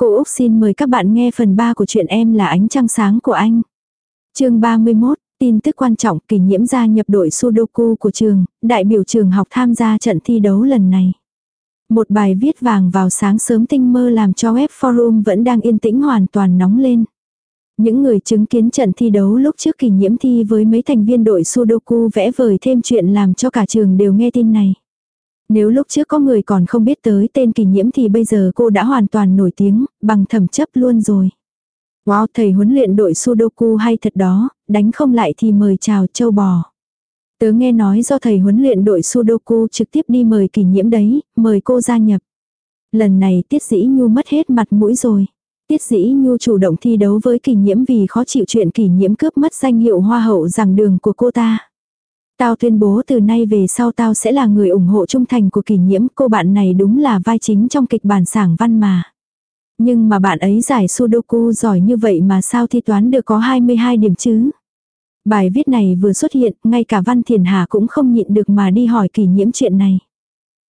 Cô Úc xin mời các bạn nghe phần 3 của chuyện em là ánh trăng sáng của anh. chương 31, tin tức quan trọng kỷ nhiễm gia nhập đội Sudoku của trường, đại biểu trường học tham gia trận thi đấu lần này. Một bài viết vàng vào sáng sớm tinh mơ làm cho web forum vẫn đang yên tĩnh hoàn toàn nóng lên. Những người chứng kiến trận thi đấu lúc trước kỷ nhiễm thi với mấy thành viên đội Sudoku vẽ vời thêm chuyện làm cho cả trường đều nghe tin này. Nếu lúc trước có người còn không biết tới tên kỷ nhiễm thì bây giờ cô đã hoàn toàn nổi tiếng, bằng thẩm chấp luôn rồi. Wow, thầy huấn luyện đội Sudoku hay thật đó, đánh không lại thì mời chào châu bò. Tớ nghe nói do thầy huấn luyện đội Sudoku trực tiếp đi mời kỷ nhiễm đấy, mời cô gia nhập. Lần này Tiết Dĩ Nhu mất hết mặt mũi rồi. Tiết Dĩ Nhu chủ động thi đấu với kỷ nhiễm vì khó chịu chuyện kỷ nhiễm cướp mất danh hiệu hoa hậu giảng đường của cô ta. Tao tuyên bố từ nay về sau tao sẽ là người ủng hộ trung thành của kỷ nhiễm, cô bạn này đúng là vai chính trong kịch bản sảng văn mà. Nhưng mà bạn ấy giải Sudoku giỏi như vậy mà sao thi toán được có 22 điểm chứ? Bài viết này vừa xuất hiện, ngay cả Văn Thiền Hà cũng không nhịn được mà đi hỏi kỷ nhiễm chuyện này.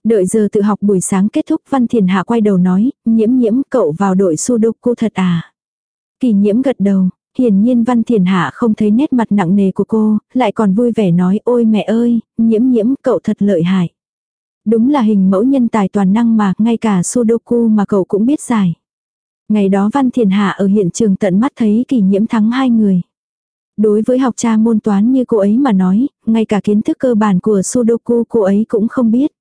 Đợi giờ tự học buổi sáng kết thúc Văn Thiền Hạ quay đầu nói, nhiễm nhiễm cậu vào đội Sudoku thật à? Kỷ nhiễm gật đầu, Hiển nhiên Văn Thiền Hạ không thấy nét mặt nặng nề của cô, lại còn vui vẻ nói ôi mẹ ơi, nhiễm nhiễm cậu thật lợi hại. Đúng là hình mẫu nhân tài toàn năng mà, ngay cả Sudoku mà cậu cũng biết giải. Ngày đó Văn Thiền Hạ ở hiện trường tận mắt thấy kỳ nhiễm thắng hai người. Đối với học cha môn toán như cô ấy mà nói, ngay cả kiến thức cơ bản của Sudoku cô ấy cũng không biết.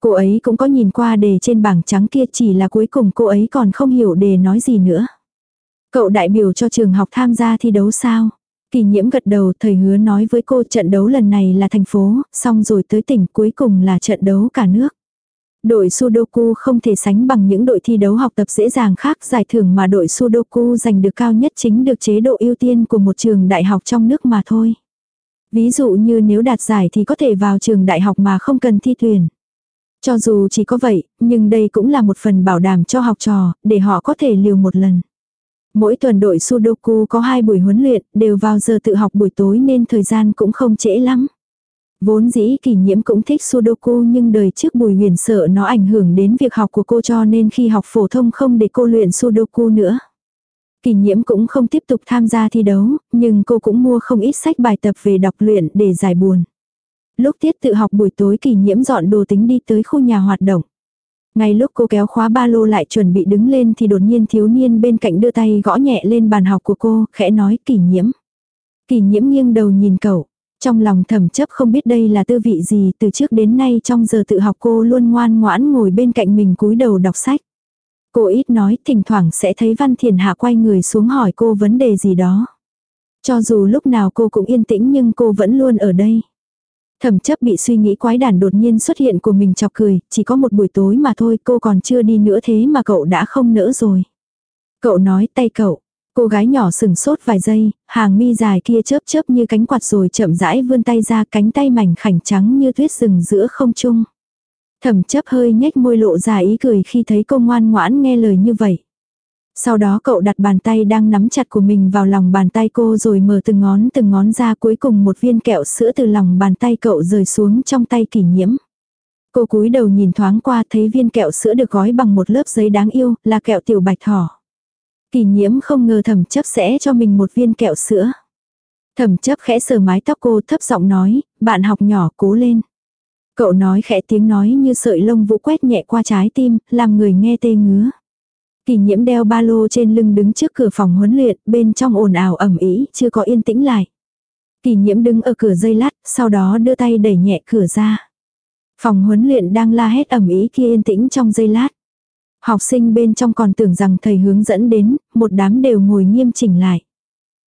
Cô ấy cũng có nhìn qua đề trên bảng trắng kia chỉ là cuối cùng cô ấy còn không hiểu đề nói gì nữa. Cậu đại biểu cho trường học tham gia thi đấu sao? Kỳ nhiễm gật đầu thầy hứa nói với cô trận đấu lần này là thành phố, xong rồi tới tỉnh cuối cùng là trận đấu cả nước. Đội Sudoku không thể sánh bằng những đội thi đấu học tập dễ dàng khác giải thưởng mà đội Sudoku giành được cao nhất chính được chế độ ưu tiên của một trường đại học trong nước mà thôi. Ví dụ như nếu đạt giải thì có thể vào trường đại học mà không cần thi tuyển. Cho dù chỉ có vậy, nhưng đây cũng là một phần bảo đảm cho học trò, để họ có thể liều một lần. Mỗi tuần đội Sudoku có hai buổi huấn luyện, đều vào giờ tự học buổi tối nên thời gian cũng không trễ lắm. Vốn dĩ kỷ nhiễm cũng thích Sudoku nhưng đời trước Bùi Huyền sợ nó ảnh hưởng đến việc học của cô cho nên khi học phổ thông không để cô luyện Sudoku nữa. Kỷ nhiễm cũng không tiếp tục tham gia thi đấu, nhưng cô cũng mua không ít sách bài tập về đọc luyện để giải buồn. Lúc tiết tự học buổi tối kỷ nhiễm dọn đồ tính đi tới khu nhà hoạt động. Ngay lúc cô kéo khóa ba lô lại chuẩn bị đứng lên thì đột nhiên thiếu niên bên cạnh đưa tay gõ nhẹ lên bàn học của cô, khẽ nói kỷ nhiễm. Kỷ nhiễm nghiêng đầu nhìn cậu. Trong lòng thầm chấp không biết đây là tư vị gì từ trước đến nay trong giờ tự học cô luôn ngoan ngoãn ngồi bên cạnh mình cúi đầu đọc sách. Cô ít nói thỉnh thoảng sẽ thấy Văn Thiền Hạ quay người xuống hỏi cô vấn đề gì đó. Cho dù lúc nào cô cũng yên tĩnh nhưng cô vẫn luôn ở đây. Thẩm chấp bị suy nghĩ quái đản đột nhiên xuất hiện của mình chọc cười, chỉ có một buổi tối mà thôi cô còn chưa đi nữa thế mà cậu đã không nỡ rồi. Cậu nói tay cậu, cô gái nhỏ sừng sốt vài giây, hàng mi dài kia chớp chớp như cánh quạt rồi chậm rãi vươn tay ra cánh tay mảnh khảnh trắng như tuyết rừng giữa không trung. Thẩm chấp hơi nhếch môi lộ ra ý cười khi thấy cô ngoan ngoãn nghe lời như vậy. Sau đó cậu đặt bàn tay đang nắm chặt của mình vào lòng bàn tay cô rồi mở từng ngón từng ngón ra cuối cùng một viên kẹo sữa từ lòng bàn tay cậu rời xuống trong tay kỷ nhiễm. Cô cúi đầu nhìn thoáng qua thấy viên kẹo sữa được gói bằng một lớp giấy đáng yêu là kẹo tiểu bạch thỏ. Kỷ nhiễm không ngờ thẩm chấp sẽ cho mình một viên kẹo sữa. Thẩm chấp khẽ sờ mái tóc cô thấp giọng nói, bạn học nhỏ cố lên. Cậu nói khẽ tiếng nói như sợi lông vũ quét nhẹ qua trái tim, làm người nghe tê ngứa. Kỳ nhiễm đeo ba lô trên lưng đứng trước cửa phòng huấn luyện, bên trong ồn ào ẩm ý, chưa có yên tĩnh lại. Kỳ nhiễm đứng ở cửa dây lát, sau đó đưa tay đẩy nhẹ cửa ra. Phòng huấn luyện đang la hét ẩm ý kia yên tĩnh trong giây lát. Học sinh bên trong còn tưởng rằng thầy hướng dẫn đến, một đám đều ngồi nghiêm chỉnh lại.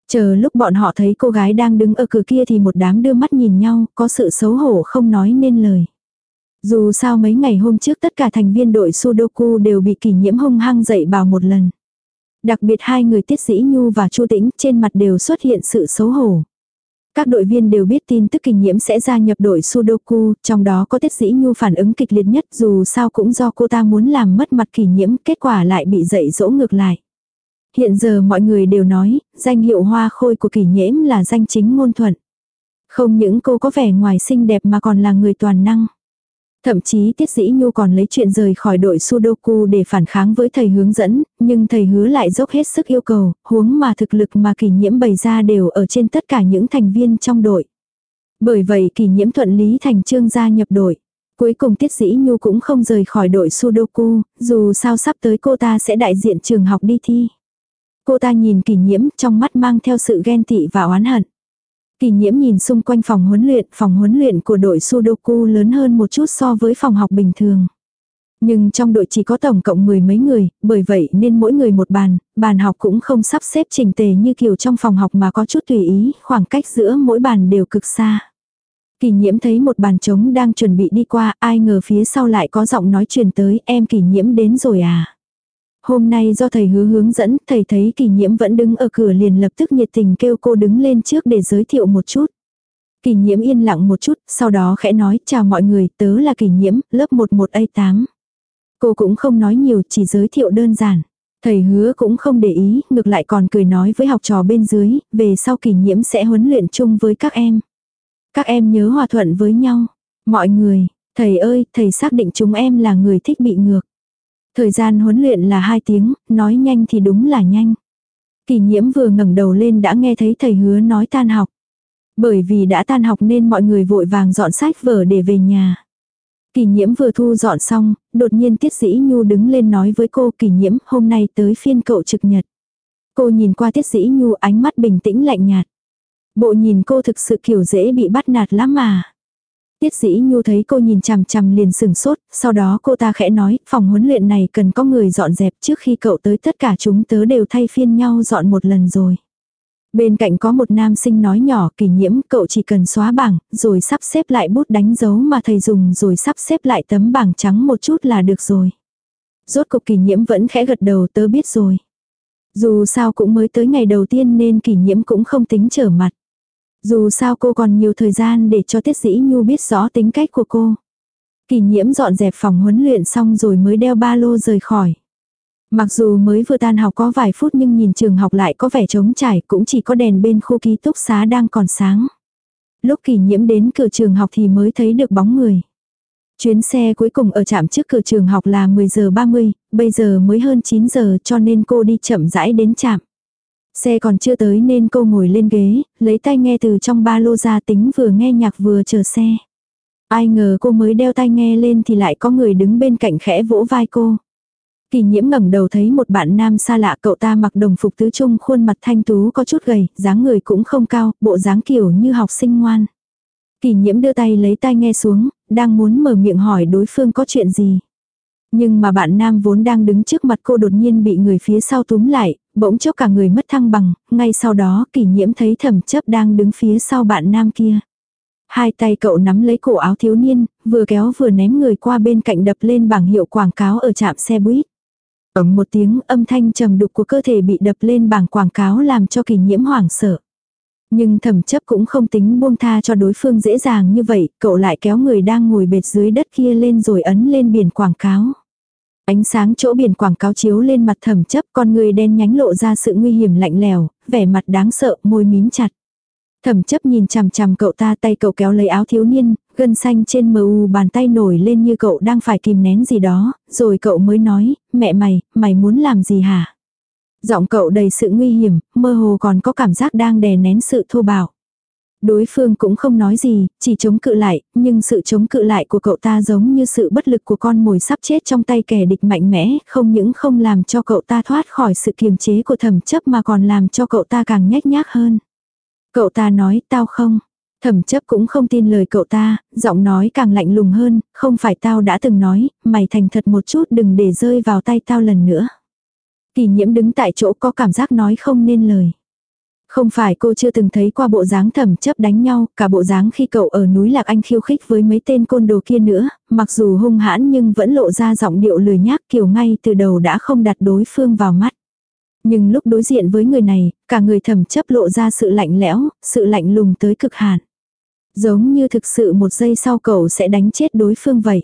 Chờ lúc bọn họ thấy cô gái đang đứng ở cửa kia thì một đám đưa mắt nhìn nhau, có sự xấu hổ không nói nên lời. Dù sao mấy ngày hôm trước tất cả thành viên đội Sudoku đều bị kỷ nhiễm hung hăng dậy bảo một lần. Đặc biệt hai người Tiết Dĩ Nhu và Chu Tĩnh trên mặt đều xuất hiện sự xấu hổ. Các đội viên đều biết tin tức kỷ nhiễm sẽ gia nhập đội Sudoku, trong đó có Tiết Dĩ Nhu phản ứng kịch liệt nhất dù sao cũng do cô ta muốn làm mất mặt kỷ nhiễm, kết quả lại bị dậy dỗ ngược lại. Hiện giờ mọi người đều nói, danh hiệu hoa khôi của kỷ nhiễm là danh chính ngôn thuận. Không những cô có vẻ ngoài xinh đẹp mà còn là người toàn năng. Thậm chí Tiết Dĩ Nhu còn lấy chuyện rời khỏi đội Sudoku để phản kháng với thầy hướng dẫn, nhưng thầy hứa lại dốc hết sức yêu cầu, huống mà thực lực mà kỷ nhiễm bày ra đều ở trên tất cả những thành viên trong đội. Bởi vậy kỷ nhiễm thuận lý thành trương gia nhập đội. Cuối cùng Tiết Dĩ Nhu cũng không rời khỏi đội Sudoku, dù sao sắp tới cô ta sẽ đại diện trường học đi thi. Cô ta nhìn kỷ nhiễm trong mắt mang theo sự ghen tị và oán hận. Kỳ nhiễm nhìn xung quanh phòng huấn luyện, phòng huấn luyện của đội Sudoku lớn hơn một chút so với phòng học bình thường. Nhưng trong đội chỉ có tổng cộng mười mấy người, bởi vậy nên mỗi người một bàn, bàn học cũng không sắp xếp chỉnh tề như kiểu trong phòng học mà có chút tùy ý, khoảng cách giữa mỗi bàn đều cực xa. Kỳ nhiễm thấy một bàn trống đang chuẩn bị đi qua, ai ngờ phía sau lại có giọng nói truyền tới, em kỳ nhiễm đến rồi à. Hôm nay do thầy hứa hướng dẫn, thầy thấy kỳ nhiễm vẫn đứng ở cửa liền lập tức nhiệt tình kêu cô đứng lên trước để giới thiệu một chút. Kỳ nhiễm yên lặng một chút, sau đó khẽ nói, chào mọi người, tớ là kỳ nhiễm, lớp 11A8. Cô cũng không nói nhiều, chỉ giới thiệu đơn giản. Thầy hứa cũng không để ý, ngược lại còn cười nói với học trò bên dưới, về sau kỳ nhiễm sẽ huấn luyện chung với các em. Các em nhớ hòa thuận với nhau. Mọi người, thầy ơi, thầy xác định chúng em là người thích bị ngược. Thời gian huấn luyện là 2 tiếng, nói nhanh thì đúng là nhanh. Kỳ nhiễm vừa ngẩng đầu lên đã nghe thấy thầy hứa nói tan học. Bởi vì đã tan học nên mọi người vội vàng dọn sách vở để về nhà. Kỳ nhiễm vừa thu dọn xong, đột nhiên Tiết Dĩ Nhu đứng lên nói với cô kỳ nhiễm hôm nay tới phiên cậu trực nhật. Cô nhìn qua Tiết Dĩ Nhu ánh mắt bình tĩnh lạnh nhạt. Bộ nhìn cô thực sự kiểu dễ bị bắt nạt lắm mà. Tiết dĩ nhu thấy cô nhìn chằm chằm liền sừng sốt, sau đó cô ta khẽ nói, phòng huấn luyện này cần có người dọn dẹp trước khi cậu tới tất cả chúng tớ đều thay phiên nhau dọn một lần rồi. Bên cạnh có một nam sinh nói nhỏ kỷ nhiễm cậu chỉ cần xóa bảng, rồi sắp xếp lại bút đánh dấu mà thầy dùng rồi sắp xếp lại tấm bảng trắng một chút là được rồi. Rốt cục kỷ nhiễm vẫn khẽ gật đầu tớ biết rồi. Dù sao cũng mới tới ngày đầu tiên nên kỷ nhiễm cũng không tính trở mặt. Dù sao cô còn nhiều thời gian để cho Tiết Dĩ Nhu biết rõ tính cách của cô. Kỳ nhiễm dọn dẹp phòng huấn luyện xong rồi mới đeo ba lô rời khỏi. Mặc dù mới vừa tan học có vài phút nhưng nhìn trường học lại có vẻ trống trải cũng chỉ có đèn bên khu ký túc xá đang còn sáng. Lúc kỳ nhiễm đến cửa trường học thì mới thấy được bóng người. Chuyến xe cuối cùng ở trạm trước cửa trường học là 10 giờ 30, bây giờ mới hơn 9 giờ cho nên cô đi chậm rãi đến trạm. Xe còn chưa tới nên cô ngồi lên ghế, lấy tai nghe từ trong ba lô ra tính vừa nghe nhạc vừa chờ xe. Ai ngờ cô mới đeo tai nghe lên thì lại có người đứng bên cạnh khẽ vỗ vai cô. Kỳ nhiễm ngẩng đầu thấy một bạn nam xa lạ cậu ta mặc đồng phục tứ trung khuôn mặt thanh tú có chút gầy, dáng người cũng không cao, bộ dáng kiểu như học sinh ngoan. Kỳ nhiễm đưa tay lấy tai nghe xuống, đang muốn mở miệng hỏi đối phương có chuyện gì. Nhưng mà bạn nam vốn đang đứng trước mặt cô đột nhiên bị người phía sau túm lại, bỗng chốc cả người mất thăng bằng, ngay sau đó kỷ nhiễm thấy thẩm chấp đang đứng phía sau bạn nam kia. Hai tay cậu nắm lấy cổ áo thiếu niên, vừa kéo vừa ném người qua bên cạnh đập lên bảng hiệu quảng cáo ở trạm xe buýt. Ấm một tiếng âm thanh trầm đục của cơ thể bị đập lên bảng quảng cáo làm cho kỷ nhiễm hoảng sợ. Nhưng thẩm chấp cũng không tính buông tha cho đối phương dễ dàng như vậy, cậu lại kéo người đang ngồi bệt dưới đất kia lên rồi ấn lên biển quảng cáo. Ánh sáng chỗ biển quảng cáo chiếu lên mặt thẩm chấp con người đen nhánh lộ ra sự nguy hiểm lạnh lèo, vẻ mặt đáng sợ, môi mím chặt. Thẩm chấp nhìn chằm chằm cậu ta tay cậu kéo lấy áo thiếu niên, gân xanh trên mờ u bàn tay nổi lên như cậu đang phải kìm nén gì đó, rồi cậu mới nói, mẹ mày, mày muốn làm gì hả? Giọng cậu đầy sự nguy hiểm, mơ hồ còn có cảm giác đang đè nén sự thô bạo. Đối phương cũng không nói gì, chỉ chống cự lại, nhưng sự chống cự lại của cậu ta giống như sự bất lực của con mồi sắp chết trong tay kẻ địch mạnh mẽ, không những không làm cho cậu ta thoát khỏi sự kiềm chế của thẩm chấp mà còn làm cho cậu ta càng nhếch nhác hơn. Cậu ta nói, tao không. Thẩm chấp cũng không tin lời cậu ta, giọng nói càng lạnh lùng hơn, không phải tao đã từng nói, mày thành thật một chút đừng để rơi vào tay tao lần nữa. Kỳ nhiễm đứng tại chỗ có cảm giác nói không nên lời. Không phải cô chưa từng thấy qua bộ dáng thẩm chấp đánh nhau, cả bộ dáng khi cậu ở núi Lạc Anh khiêu khích với mấy tên côn đồ kia nữa, mặc dù hung hãn nhưng vẫn lộ ra giọng điệu lười nhác kiểu ngay từ đầu đã không đặt đối phương vào mắt. Nhưng lúc đối diện với người này, cả người thẩm chấp lộ ra sự lạnh lẽo, sự lạnh lùng tới cực hạn. Giống như thực sự một giây sau cậu sẽ đánh chết đối phương vậy.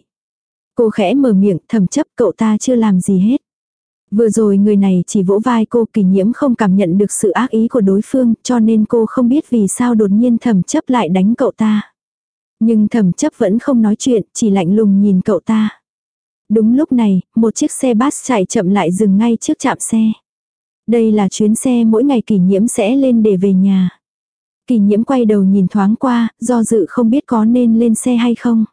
Cô khẽ mở miệng thẩm chấp cậu ta chưa làm gì hết. Vừa rồi người này chỉ vỗ vai cô kỳ nhiễm không cảm nhận được sự ác ý của đối phương cho nên cô không biết vì sao đột nhiên thẩm chấp lại đánh cậu ta. Nhưng thẩm chấp vẫn không nói chuyện, chỉ lạnh lùng nhìn cậu ta. Đúng lúc này, một chiếc xe bus chạy chậm lại dừng ngay trước trạm xe. Đây là chuyến xe mỗi ngày kỷ nhiễm sẽ lên để về nhà. Kỷ nhiễm quay đầu nhìn thoáng qua, do dự không biết có nên lên xe hay không.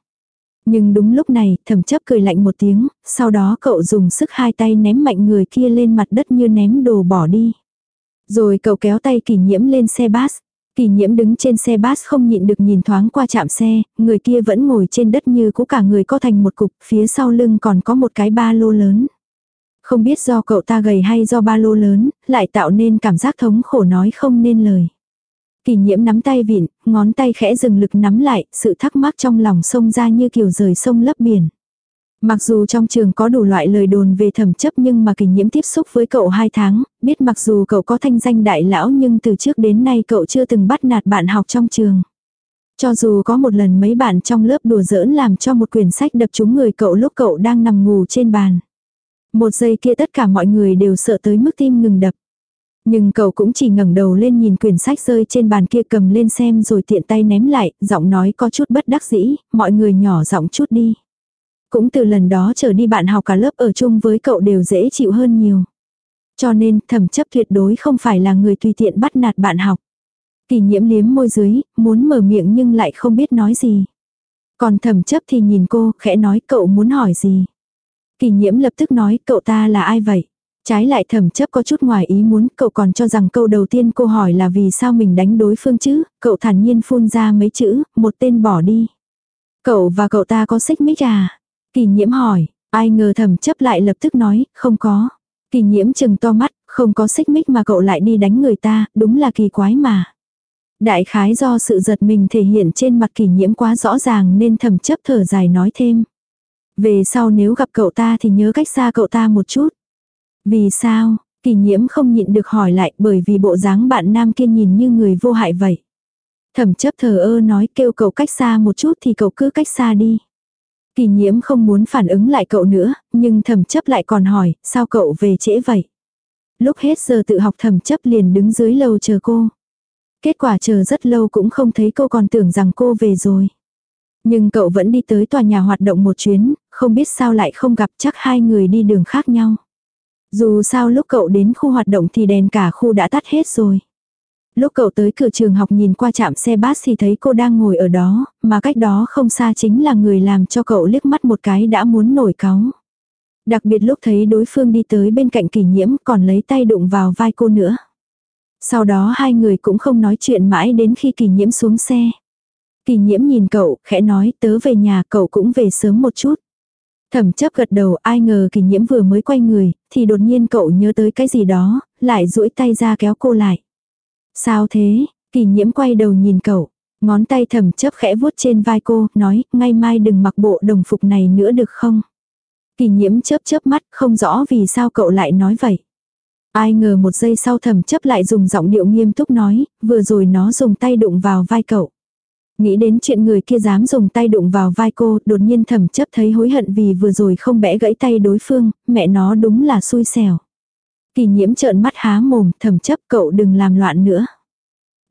Nhưng đúng lúc này, thẩm chấp cười lạnh một tiếng, sau đó cậu dùng sức hai tay ném mạnh người kia lên mặt đất như ném đồ bỏ đi. Rồi cậu kéo tay kỷ nhiễm lên xe bus. Kỷ nhiễm đứng trên xe bus không nhịn được nhìn thoáng qua chạm xe, người kia vẫn ngồi trên đất như cũ cả người có thành một cục, phía sau lưng còn có một cái ba lô lớn. Không biết do cậu ta gầy hay do ba lô lớn, lại tạo nên cảm giác thống khổ nói không nên lời. Kỳ nhiễm nắm tay vịn, ngón tay khẽ dừng lực nắm lại, sự thắc mắc trong lòng sông ra như kiểu rời sông lấp biển. Mặc dù trong trường có đủ loại lời đồn về thẩm chấp nhưng mà kỳ nhiễm tiếp xúc với cậu hai tháng, biết mặc dù cậu có thanh danh đại lão nhưng từ trước đến nay cậu chưa từng bắt nạt bạn học trong trường. Cho dù có một lần mấy bạn trong lớp đùa giỡn làm cho một quyển sách đập trúng người cậu lúc cậu đang nằm ngủ trên bàn. Một giây kia tất cả mọi người đều sợ tới mức tim ngừng đập. Nhưng cậu cũng chỉ ngẩng đầu lên nhìn quyển sách rơi trên bàn kia cầm lên xem rồi tiện tay ném lại, giọng nói có chút bất đắc dĩ, mọi người nhỏ giọng chút đi. Cũng từ lần đó trở đi bạn học cả lớp ở chung với cậu đều dễ chịu hơn nhiều. Cho nên thẩm chấp tuyệt đối không phải là người tùy tiện bắt nạt bạn học. Kỳ nhiễm liếm môi dưới, muốn mở miệng nhưng lại không biết nói gì. Còn thẩm chấp thì nhìn cô, khẽ nói cậu muốn hỏi gì. Kỳ nhiễm lập tức nói cậu ta là ai vậy? Trái lại thẩm chấp có chút ngoài ý muốn, cậu còn cho rằng câu đầu tiên cô hỏi là vì sao mình đánh đối phương chứ, cậu thản nhiên phun ra mấy chữ, một tên bỏ đi. Cậu và cậu ta có xích mích à? Kỳ nhiễm hỏi, ai ngờ thẩm chấp lại lập tức nói, không có. Kỳ nhiễm chừng to mắt, không có xích mích mà cậu lại đi đánh người ta, đúng là kỳ quái mà. Đại khái do sự giật mình thể hiện trên mặt kỳ nhiễm quá rõ ràng nên thẩm chấp thở dài nói thêm. Về sau nếu gặp cậu ta thì nhớ cách xa cậu ta một chút. Vì sao, kỳ nhiễm không nhịn được hỏi lại bởi vì bộ dáng bạn nam kia nhìn như người vô hại vậy. Thẩm chấp thờ ơ nói kêu cậu cách xa một chút thì cậu cứ cách xa đi. Kỳ nhiễm không muốn phản ứng lại cậu nữa, nhưng thẩm chấp lại còn hỏi, sao cậu về trễ vậy? Lúc hết giờ tự học thẩm chấp liền đứng dưới lầu chờ cô. Kết quả chờ rất lâu cũng không thấy cô còn tưởng rằng cô về rồi. Nhưng cậu vẫn đi tới tòa nhà hoạt động một chuyến, không biết sao lại không gặp chắc hai người đi đường khác nhau. Dù sao lúc cậu đến khu hoạt động thì đèn cả khu đã tắt hết rồi. Lúc cậu tới cửa trường học nhìn qua trạm xe bus thì thấy cô đang ngồi ở đó, mà cách đó không xa chính là người làm cho cậu liếc mắt một cái đã muốn nổi cáu. Đặc biệt lúc thấy đối phương đi tới bên cạnh kỷ nhiễm còn lấy tay đụng vào vai cô nữa. Sau đó hai người cũng không nói chuyện mãi đến khi kỷ nhiễm xuống xe. Kỷ nhiễm nhìn cậu, khẽ nói tớ về nhà cậu cũng về sớm một chút. Thẩm chấp gật đầu ai ngờ kỷ nhiễm vừa mới quay người, thì đột nhiên cậu nhớ tới cái gì đó, lại duỗi tay ra kéo cô lại. Sao thế? Kỷ nhiễm quay đầu nhìn cậu. Ngón tay thẩm chấp khẽ vuốt trên vai cô, nói, ngay mai đừng mặc bộ đồng phục này nữa được không? Kỷ nhiễm chớp chớp mắt, không rõ vì sao cậu lại nói vậy. Ai ngờ một giây sau thẩm chấp lại dùng giọng điệu nghiêm túc nói, vừa rồi nó dùng tay đụng vào vai cậu. Nghĩ đến chuyện người kia dám dùng tay đụng vào vai cô, đột nhiên thẩm chấp thấy hối hận vì vừa rồi không bẽ gãy tay đối phương, mẹ nó đúng là xui xẻo. Kỳ nhiễm trợn mắt há mồm, thẩm chấp cậu đừng làm loạn nữa.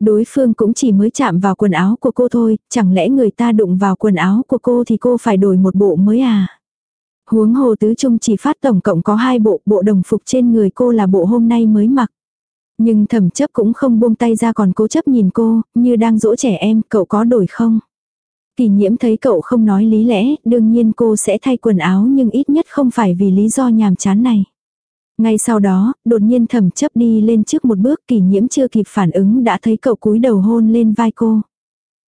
Đối phương cũng chỉ mới chạm vào quần áo của cô thôi, chẳng lẽ người ta đụng vào quần áo của cô thì cô phải đổi một bộ mới à? Huống hồ tứ trung chỉ phát tổng cộng có hai bộ, bộ đồng phục trên người cô là bộ hôm nay mới mặc. Nhưng thẩm chấp cũng không buông tay ra còn cố chấp nhìn cô, như đang dỗ trẻ em, cậu có đổi không? Kỳ nhiễm thấy cậu không nói lý lẽ, đương nhiên cô sẽ thay quần áo nhưng ít nhất không phải vì lý do nhàm chán này. Ngay sau đó, đột nhiên thẩm chấp đi lên trước một bước kỳ nhiễm chưa kịp phản ứng đã thấy cậu cúi đầu hôn lên vai cô.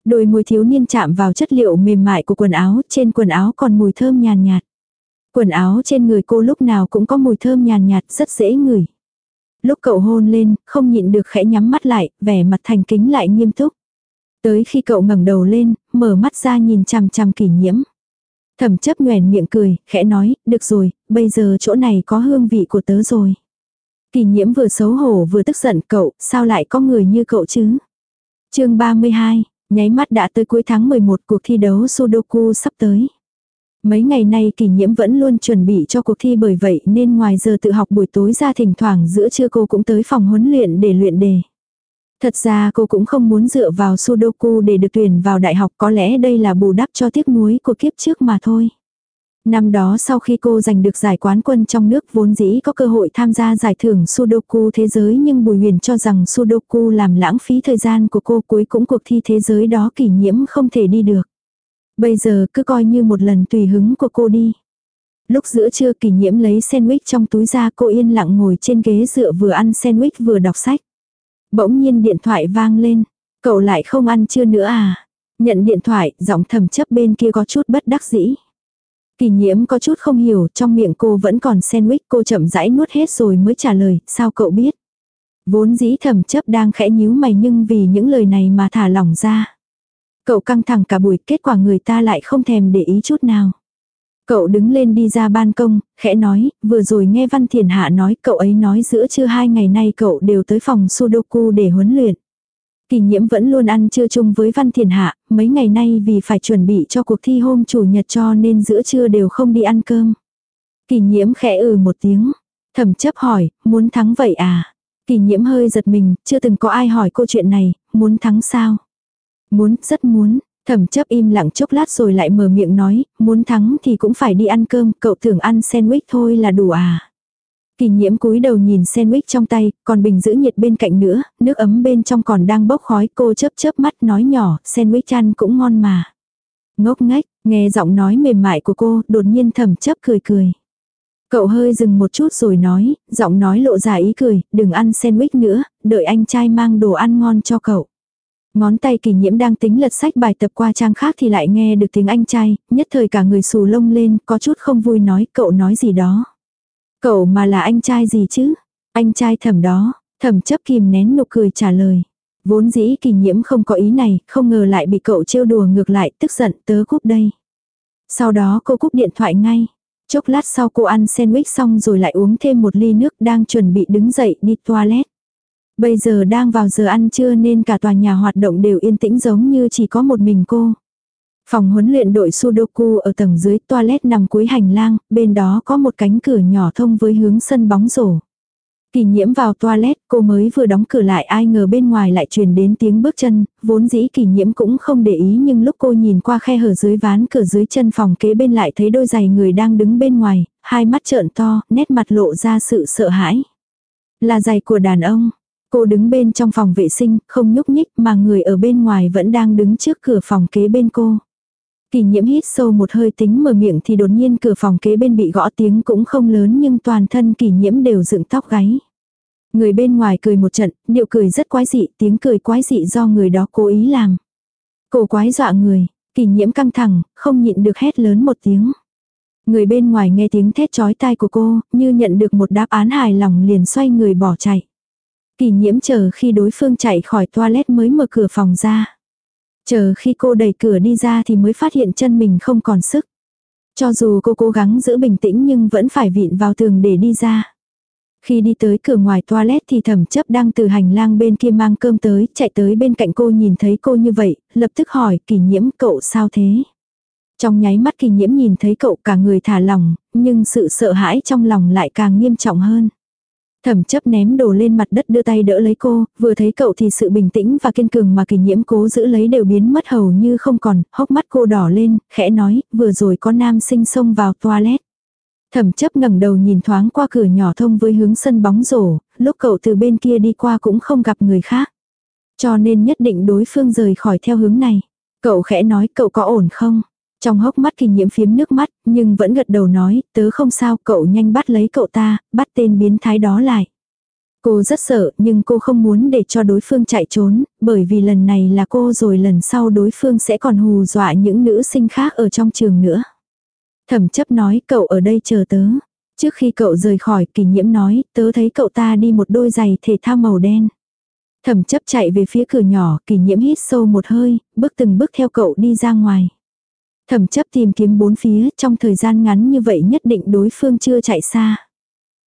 Đôi môi thiếu niên chạm vào chất liệu mềm mại của quần áo, trên quần áo còn mùi thơm nhàn nhạt, Quần áo trên người cô lúc nào cũng có mùi thơm nhàn nhạt, rất dễ ngửi. Lúc cậu hôn lên, không nhịn được khẽ nhắm mắt lại, vẻ mặt thành kính lại nghiêm túc. Tới khi cậu ngẩng đầu lên, mở mắt ra nhìn chằm chằm kỷ nhiễm. Thẩm chấp nhoèn miệng cười, khẽ nói, được rồi, bây giờ chỗ này có hương vị của tớ rồi. Kỳ nhiễm vừa xấu hổ vừa tức giận cậu, sao lại có người như cậu chứ? chương 32, nháy mắt đã tới cuối tháng 11 cuộc thi đấu Sudoku sắp tới. Mấy ngày nay kỷ nhiễm vẫn luôn chuẩn bị cho cuộc thi bởi vậy nên ngoài giờ tự học buổi tối ra thỉnh thoảng giữa trưa cô cũng tới phòng huấn luyện để luyện đề. Thật ra cô cũng không muốn dựa vào Sudoku để được tuyển vào đại học, có lẽ đây là bù đắp cho tiếc nuối của kiếp trước mà thôi. Năm đó sau khi cô giành được giải quán quân trong nước vốn dĩ có cơ hội tham gia giải thưởng Sudoku thế giới nhưng Bùi Huyền cho rằng Sudoku làm lãng phí thời gian của cô, cuối cũng cuộc thi thế giới đó kỷ nhiễm không thể đi được. Bây giờ cứ coi như một lần tùy hứng của cô đi. Lúc giữa trưa kỷ nhiễm lấy sandwich trong túi ra cô yên lặng ngồi trên ghế dựa vừa ăn sandwich vừa đọc sách. Bỗng nhiên điện thoại vang lên. Cậu lại không ăn trưa nữa à? Nhận điện thoại, giọng thầm chấp bên kia có chút bất đắc dĩ. Kỳ nhiễm có chút không hiểu, trong miệng cô vẫn còn sandwich, cô chậm rãi nuốt hết rồi mới trả lời, sao cậu biết? Vốn dĩ thầm chấp đang khẽ nhíu mày nhưng vì những lời này mà thả lỏng ra. Cậu căng thẳng cả buổi, kết quả người ta lại không thèm để ý chút nào. Cậu đứng lên đi ra ban công, khẽ nói, vừa rồi nghe Văn Thiền Hạ nói cậu ấy nói giữa trưa hai ngày nay cậu đều tới phòng Sudoku để huấn luyện. Kỳ nhiễm vẫn luôn ăn trưa chung với Văn Thiền Hạ, mấy ngày nay vì phải chuẩn bị cho cuộc thi hôm chủ nhật cho nên giữa trưa đều không đi ăn cơm. Kỳ nhiễm khẽ ừ một tiếng. Thẩm chấp hỏi, muốn thắng vậy à? Kỳ nhiễm hơi giật mình, chưa từng có ai hỏi cô chuyện này, muốn thắng sao? Muốn, rất muốn. Thẩm chấp im lặng chốc lát rồi lại mở miệng nói, muốn thắng thì cũng phải đi ăn cơm, cậu tưởng ăn sandwich thôi là đủ à. Kỳ nhiễm cúi đầu nhìn sandwich trong tay, còn bình giữ nhiệt bên cạnh nữa, nước ấm bên trong còn đang bốc khói cô chớp chớp mắt nói nhỏ, sandwich ăn cũng ngon mà. Ngốc ngách, nghe giọng nói mềm mại của cô, đột nhiên thầm chấp cười cười. Cậu hơi dừng một chút rồi nói, giọng nói lộ ra ý cười, đừng ăn sandwich nữa, đợi anh trai mang đồ ăn ngon cho cậu. Ngón tay kỳ nhiễm đang tính lật sách bài tập qua trang khác thì lại nghe được tiếng anh trai, nhất thời cả người xù lông lên, có chút không vui nói cậu nói gì đó. Cậu mà là anh trai gì chứ? Anh trai thẩm đó, thẩm chấp kìm nén nụ cười trả lời. Vốn dĩ kỳ nhiễm không có ý này, không ngờ lại bị cậu trêu đùa ngược lại, tức giận tớ cúp đây. Sau đó cô cúp điện thoại ngay. Chốc lát sau cô ăn sandwich xong rồi lại uống thêm một ly nước đang chuẩn bị đứng dậy đi toilet. Bây giờ đang vào giờ ăn trưa nên cả tòa nhà hoạt động đều yên tĩnh giống như chỉ có một mình cô. Phòng huấn luyện đội Sudoku ở tầng dưới toilet nằm cuối hành lang, bên đó có một cánh cửa nhỏ thông với hướng sân bóng rổ. Kỳ nhiễm vào toilet, cô mới vừa đóng cửa lại ai ngờ bên ngoài lại truyền đến tiếng bước chân, vốn dĩ kỳ nhiễm cũng không để ý nhưng lúc cô nhìn qua khe hở dưới ván cửa dưới chân phòng kế bên lại thấy đôi giày người đang đứng bên ngoài, hai mắt trợn to, nét mặt lộ ra sự sợ hãi. Là giày của đàn ông. Cô đứng bên trong phòng vệ sinh, không nhúc nhích mà người ở bên ngoài vẫn đang đứng trước cửa phòng kế bên cô. Kỳ nhiễm hít sâu một hơi tính mở miệng thì đột nhiên cửa phòng kế bên bị gõ tiếng cũng không lớn nhưng toàn thân kỳ nhiễm đều dựng tóc gáy. Người bên ngoài cười một trận, điệu cười rất quái dị, tiếng cười quái dị do người đó cố ý làm. Cổ quái dọa người, kỳ nhiễm căng thẳng, không nhịn được hét lớn một tiếng. Người bên ngoài nghe tiếng thét chói tai của cô, như nhận được một đáp án hài lòng liền xoay người bỏ chạy. Kỳ nhiễm chờ khi đối phương chạy khỏi toilet mới mở cửa phòng ra. Chờ khi cô đẩy cửa đi ra thì mới phát hiện chân mình không còn sức. Cho dù cô cố gắng giữ bình tĩnh nhưng vẫn phải vịn vào tường để đi ra. Khi đi tới cửa ngoài toilet thì thẩm chấp đang từ hành lang bên kia mang cơm tới, chạy tới bên cạnh cô nhìn thấy cô như vậy, lập tức hỏi kỳ nhiễm cậu sao thế. Trong nháy mắt kỳ nhiễm nhìn thấy cậu cả người thả lỏng, nhưng sự sợ hãi trong lòng lại càng nghiêm trọng hơn. Thẩm chấp ném đồ lên mặt đất đưa tay đỡ lấy cô, vừa thấy cậu thì sự bình tĩnh và kiên cường mà kỳ nhiễm cố giữ lấy đều biến mất hầu như không còn, hốc mắt cô đỏ lên, khẽ nói, vừa rồi có nam sinh xông vào toilet. Thẩm chấp ngẩng đầu nhìn thoáng qua cửa nhỏ thông với hướng sân bóng rổ, lúc cậu từ bên kia đi qua cũng không gặp người khác. Cho nên nhất định đối phương rời khỏi theo hướng này. Cậu khẽ nói cậu có ổn không? Trong hốc mắt kỳ nhiễm phiếm nước mắt, nhưng vẫn gật đầu nói, tớ không sao, cậu nhanh bắt lấy cậu ta, bắt tên biến thái đó lại. Cô rất sợ, nhưng cô không muốn để cho đối phương chạy trốn, bởi vì lần này là cô rồi lần sau đối phương sẽ còn hù dọa những nữ sinh khác ở trong trường nữa. Thẩm chấp nói, cậu ở đây chờ tớ. Trước khi cậu rời khỏi, kỳ nhiễm nói, tớ thấy cậu ta đi một đôi giày thể thao màu đen. Thẩm chấp chạy về phía cửa nhỏ, kỳ nhiễm hít sâu một hơi, bước từng bước theo cậu đi ra ngoài. Thẩm chấp tìm kiếm bốn phía, trong thời gian ngắn như vậy nhất định đối phương chưa chạy xa.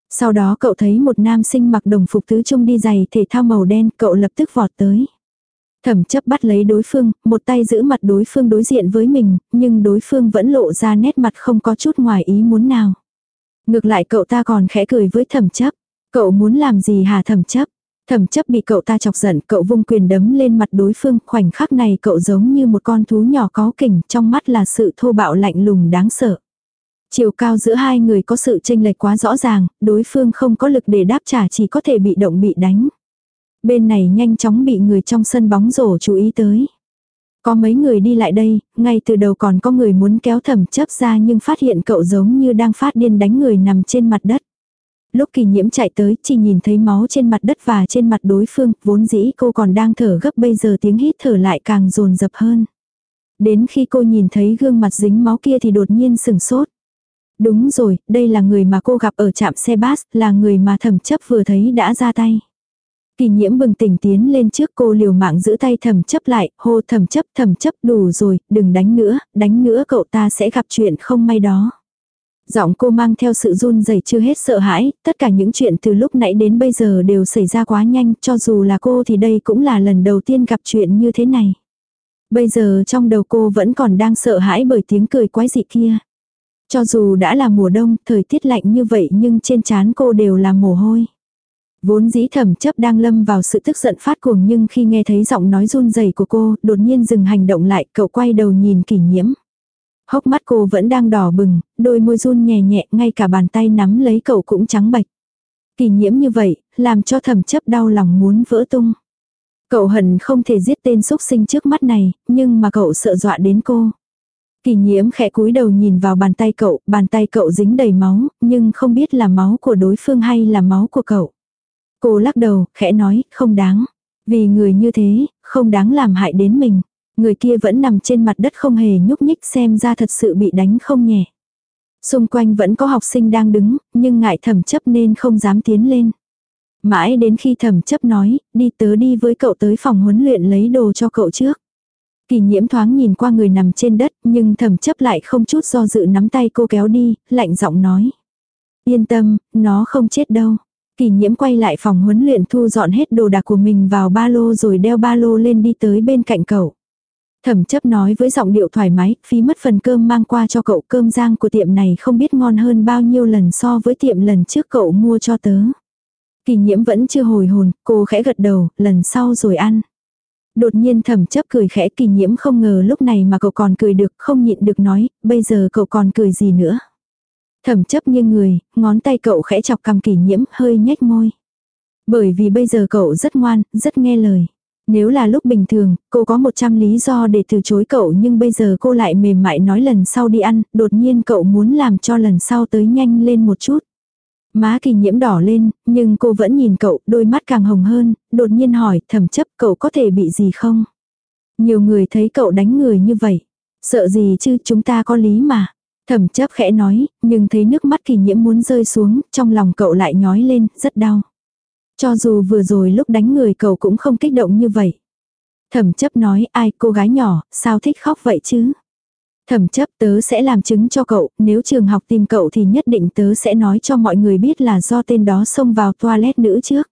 Sau đó cậu thấy một nam sinh mặc đồng phục tứ trung đi giày thể thao màu đen, cậu lập tức vọt tới. Thẩm chấp bắt lấy đối phương, một tay giữ mặt đối phương đối diện với mình, nhưng đối phương vẫn lộ ra nét mặt không có chút ngoài ý muốn nào. Ngược lại cậu ta còn khẽ cười với thẩm chấp. Cậu muốn làm gì hả thẩm chấp? Thẩm chấp bị cậu ta chọc giận, cậu vung quyền đấm lên mặt đối phương, khoảnh khắc này cậu giống như một con thú nhỏ có kình, trong mắt là sự thô bạo lạnh lùng đáng sợ. Chiều cao giữa hai người có sự chênh lệch quá rõ ràng, đối phương không có lực để đáp trả chỉ có thể bị động bị đánh. Bên này nhanh chóng bị người trong sân bóng rổ chú ý tới. Có mấy người đi lại đây, ngay từ đầu còn có người muốn kéo thẩm chấp ra nhưng phát hiện cậu giống như đang phát điên đánh người nằm trên mặt đất. Lúc kỳ nhiễm chạy tới, chỉ nhìn thấy máu trên mặt đất và trên mặt đối phương, vốn dĩ cô còn đang thở gấp bây giờ tiếng hít thở lại càng rồn dập hơn. Đến khi cô nhìn thấy gương mặt dính máu kia thì đột nhiên sừng sốt. Đúng rồi, đây là người mà cô gặp ở trạm xe bus, là người mà thẩm chấp vừa thấy đã ra tay. Kỳ nhiễm bừng tỉnh tiến lên trước cô liều mạng giữ tay thẩm chấp lại, hô thẩm chấp thẩm chấp đủ rồi, đừng đánh nữa, đánh nữa cậu ta sẽ gặp chuyện không may đó. Giọng cô mang theo sự run rẩy chưa hết sợ hãi, tất cả những chuyện từ lúc nãy đến bây giờ đều xảy ra quá nhanh, cho dù là cô thì đây cũng là lần đầu tiên gặp chuyện như thế này. Bây giờ trong đầu cô vẫn còn đang sợ hãi bởi tiếng cười quái dị kia. Cho dù đã là mùa đông, thời tiết lạnh như vậy nhưng trên trán cô đều là mồ hôi. Vốn dĩ thẩm chấp đang lâm vào sự tức giận phát cuồng nhưng khi nghe thấy giọng nói run rẩy của cô, đột nhiên dừng hành động lại, cậu quay đầu nhìn kỷ nhiễm. Hốc mắt cô vẫn đang đỏ bừng, đôi môi run nhẹ nhẹ, ngay cả bàn tay nắm lấy cậu cũng trắng bạch. Kỷ nhiễm như vậy, làm cho thẩm chấp đau lòng muốn vỡ tung. Cậu hận không thể giết tên xúc sinh trước mắt này, nhưng mà cậu sợ dọa đến cô. Kỳ nhiễm khẽ cúi đầu nhìn vào bàn tay cậu, bàn tay cậu dính đầy máu, nhưng không biết là máu của đối phương hay là máu của cậu. Cô lắc đầu, khẽ nói, không đáng. Vì người như thế, không đáng làm hại đến mình. Người kia vẫn nằm trên mặt đất không hề nhúc nhích xem ra thật sự bị đánh không nhẹ. Xung quanh vẫn có học sinh đang đứng, nhưng ngại thẩm chấp nên không dám tiến lên. Mãi đến khi thẩm chấp nói, đi tớ đi với cậu tới phòng huấn luyện lấy đồ cho cậu trước. Kỳ nhiễm thoáng nhìn qua người nằm trên đất, nhưng thẩm chấp lại không chút do dự nắm tay cô kéo đi, lạnh giọng nói. Yên tâm, nó không chết đâu. Kỳ nhiễm quay lại phòng huấn luyện thu dọn hết đồ đạc của mình vào ba lô rồi đeo ba lô lên đi tới bên cạnh cậu. Thẩm chấp nói với giọng điệu thoải mái, phí mất phần cơm mang qua cho cậu cơm rang của tiệm này không biết ngon hơn bao nhiêu lần so với tiệm lần trước cậu mua cho tớ. Kỳ nhiễm vẫn chưa hồi hồn, cô khẽ gật đầu, lần sau rồi ăn. Đột nhiên thẩm chấp cười khẽ kỳ nhiễm không ngờ lúc này mà cậu còn cười được, không nhịn được nói, bây giờ cậu còn cười gì nữa. Thẩm chấp như người, ngón tay cậu khẽ chọc cầm kỳ nhiễm, hơi nhếch môi. Bởi vì bây giờ cậu rất ngoan, rất nghe lời. Nếu là lúc bình thường, cô có 100 lý do để từ chối cậu nhưng bây giờ cô lại mềm mại nói lần sau đi ăn, đột nhiên cậu muốn làm cho lần sau tới nhanh lên một chút. Má kỳ nhiễm đỏ lên, nhưng cô vẫn nhìn cậu, đôi mắt càng hồng hơn, đột nhiên hỏi, thầm chấp cậu có thể bị gì không? Nhiều người thấy cậu đánh người như vậy. Sợ gì chứ, chúng ta có lý mà. Thẩm chấp khẽ nói, nhưng thấy nước mắt kỳ nhiễm muốn rơi xuống, trong lòng cậu lại nhói lên, rất đau. Cho dù vừa rồi lúc đánh người cậu cũng không kích động như vậy. Thẩm chấp nói, ai cô gái nhỏ, sao thích khóc vậy chứ? Thẩm chấp tớ sẽ làm chứng cho cậu, nếu trường học tìm cậu thì nhất định tớ sẽ nói cho mọi người biết là do tên đó xông vào toilet nữ trước.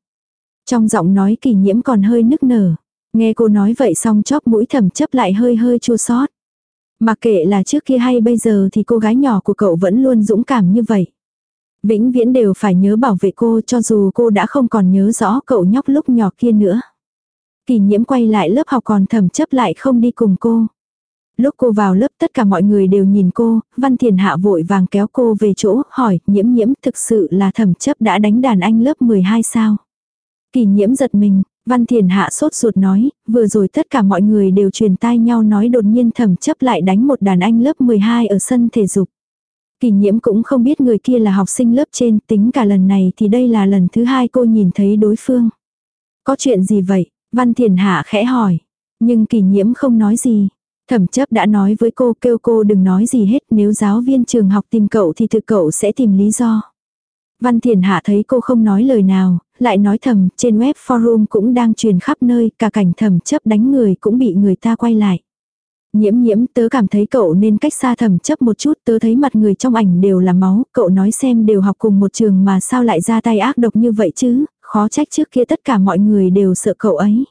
Trong giọng nói kỳ nhiễm còn hơi nức nở. Nghe cô nói vậy xong chóp mũi thẩm chấp lại hơi hơi chua xót. Mặc kệ là trước kia hay bây giờ thì cô gái nhỏ của cậu vẫn luôn dũng cảm như vậy. Vĩnh viễn đều phải nhớ bảo vệ cô cho dù cô đã không còn nhớ rõ cậu nhóc lúc nhỏ kia nữa. Kỳ nhiễm quay lại lớp học còn thẩm chấp lại không đi cùng cô. Lúc cô vào lớp tất cả mọi người đều nhìn cô, Văn Thiền Hạ vội vàng kéo cô về chỗ, hỏi, nhiễm nhiễm thực sự là thẩm chấp đã đánh đàn anh lớp 12 sao? Kỳ nhiễm giật mình, Văn Thiền Hạ sốt ruột nói, vừa rồi tất cả mọi người đều truyền tai nhau nói đột nhiên thẩm chấp lại đánh một đàn anh lớp 12 ở sân thể dục. Kỳ nhiễm cũng không biết người kia là học sinh lớp trên, tính cả lần này thì đây là lần thứ hai cô nhìn thấy đối phương. Có chuyện gì vậy? Văn Thiền Hạ khẽ hỏi. Nhưng kỳ nhiễm không nói gì. Thẩm chấp đã nói với cô kêu cô đừng nói gì hết nếu giáo viên trường học tìm cậu thì thực cậu sẽ tìm lý do. Văn Thiền Hạ thấy cô không nói lời nào, lại nói thầm trên web forum cũng đang truyền khắp nơi cả cảnh thẩm chấp đánh người cũng bị người ta quay lại. Nhiễm nhiễm tớ cảm thấy cậu nên cách xa thẩm chấp một chút tớ thấy mặt người trong ảnh đều là máu, cậu nói xem đều học cùng một trường mà sao lại ra tay ác độc như vậy chứ, khó trách trước kia tất cả mọi người đều sợ cậu ấy.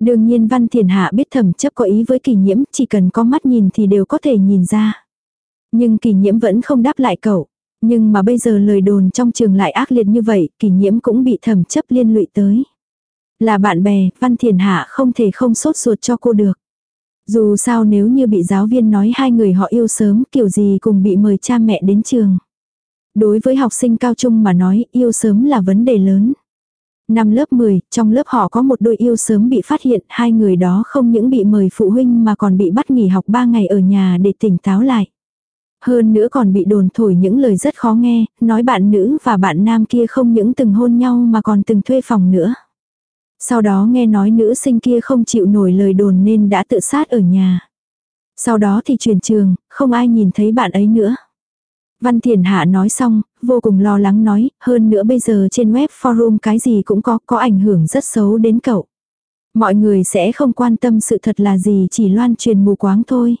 Đương nhiên Văn Thiền Hạ biết thẩm chấp có ý với kỳ nhiễm, chỉ cần có mắt nhìn thì đều có thể nhìn ra. Nhưng kỳ nhiễm vẫn không đáp lại cậu. Nhưng mà bây giờ lời đồn trong trường lại ác liệt như vậy, kỳ nhiễm cũng bị thẩm chấp liên lụy tới. Là bạn bè, Văn Thiền Hạ không thể không sốt ruột cho cô được. Dù sao nếu như bị giáo viên nói hai người họ yêu sớm kiểu gì cùng bị mời cha mẹ đến trường. Đối với học sinh cao trung mà nói yêu sớm là vấn đề lớn. Năm lớp 10, trong lớp họ có một đôi yêu sớm bị phát hiện, hai người đó không những bị mời phụ huynh mà còn bị bắt nghỉ học 3 ngày ở nhà để tỉnh táo lại. Hơn nữa còn bị đồn thổi những lời rất khó nghe, nói bạn nữ và bạn nam kia không những từng hôn nhau mà còn từng thuê phòng nữa. Sau đó nghe nói nữ sinh kia không chịu nổi lời đồn nên đã tự sát ở nhà. Sau đó thì chuyển trường, không ai nhìn thấy bạn ấy nữa. Văn Thiền Hạ nói xong, vô cùng lo lắng nói, hơn nữa bây giờ trên web forum cái gì cũng có, có ảnh hưởng rất xấu đến cậu. Mọi người sẽ không quan tâm sự thật là gì chỉ loan truyền mù quáng thôi.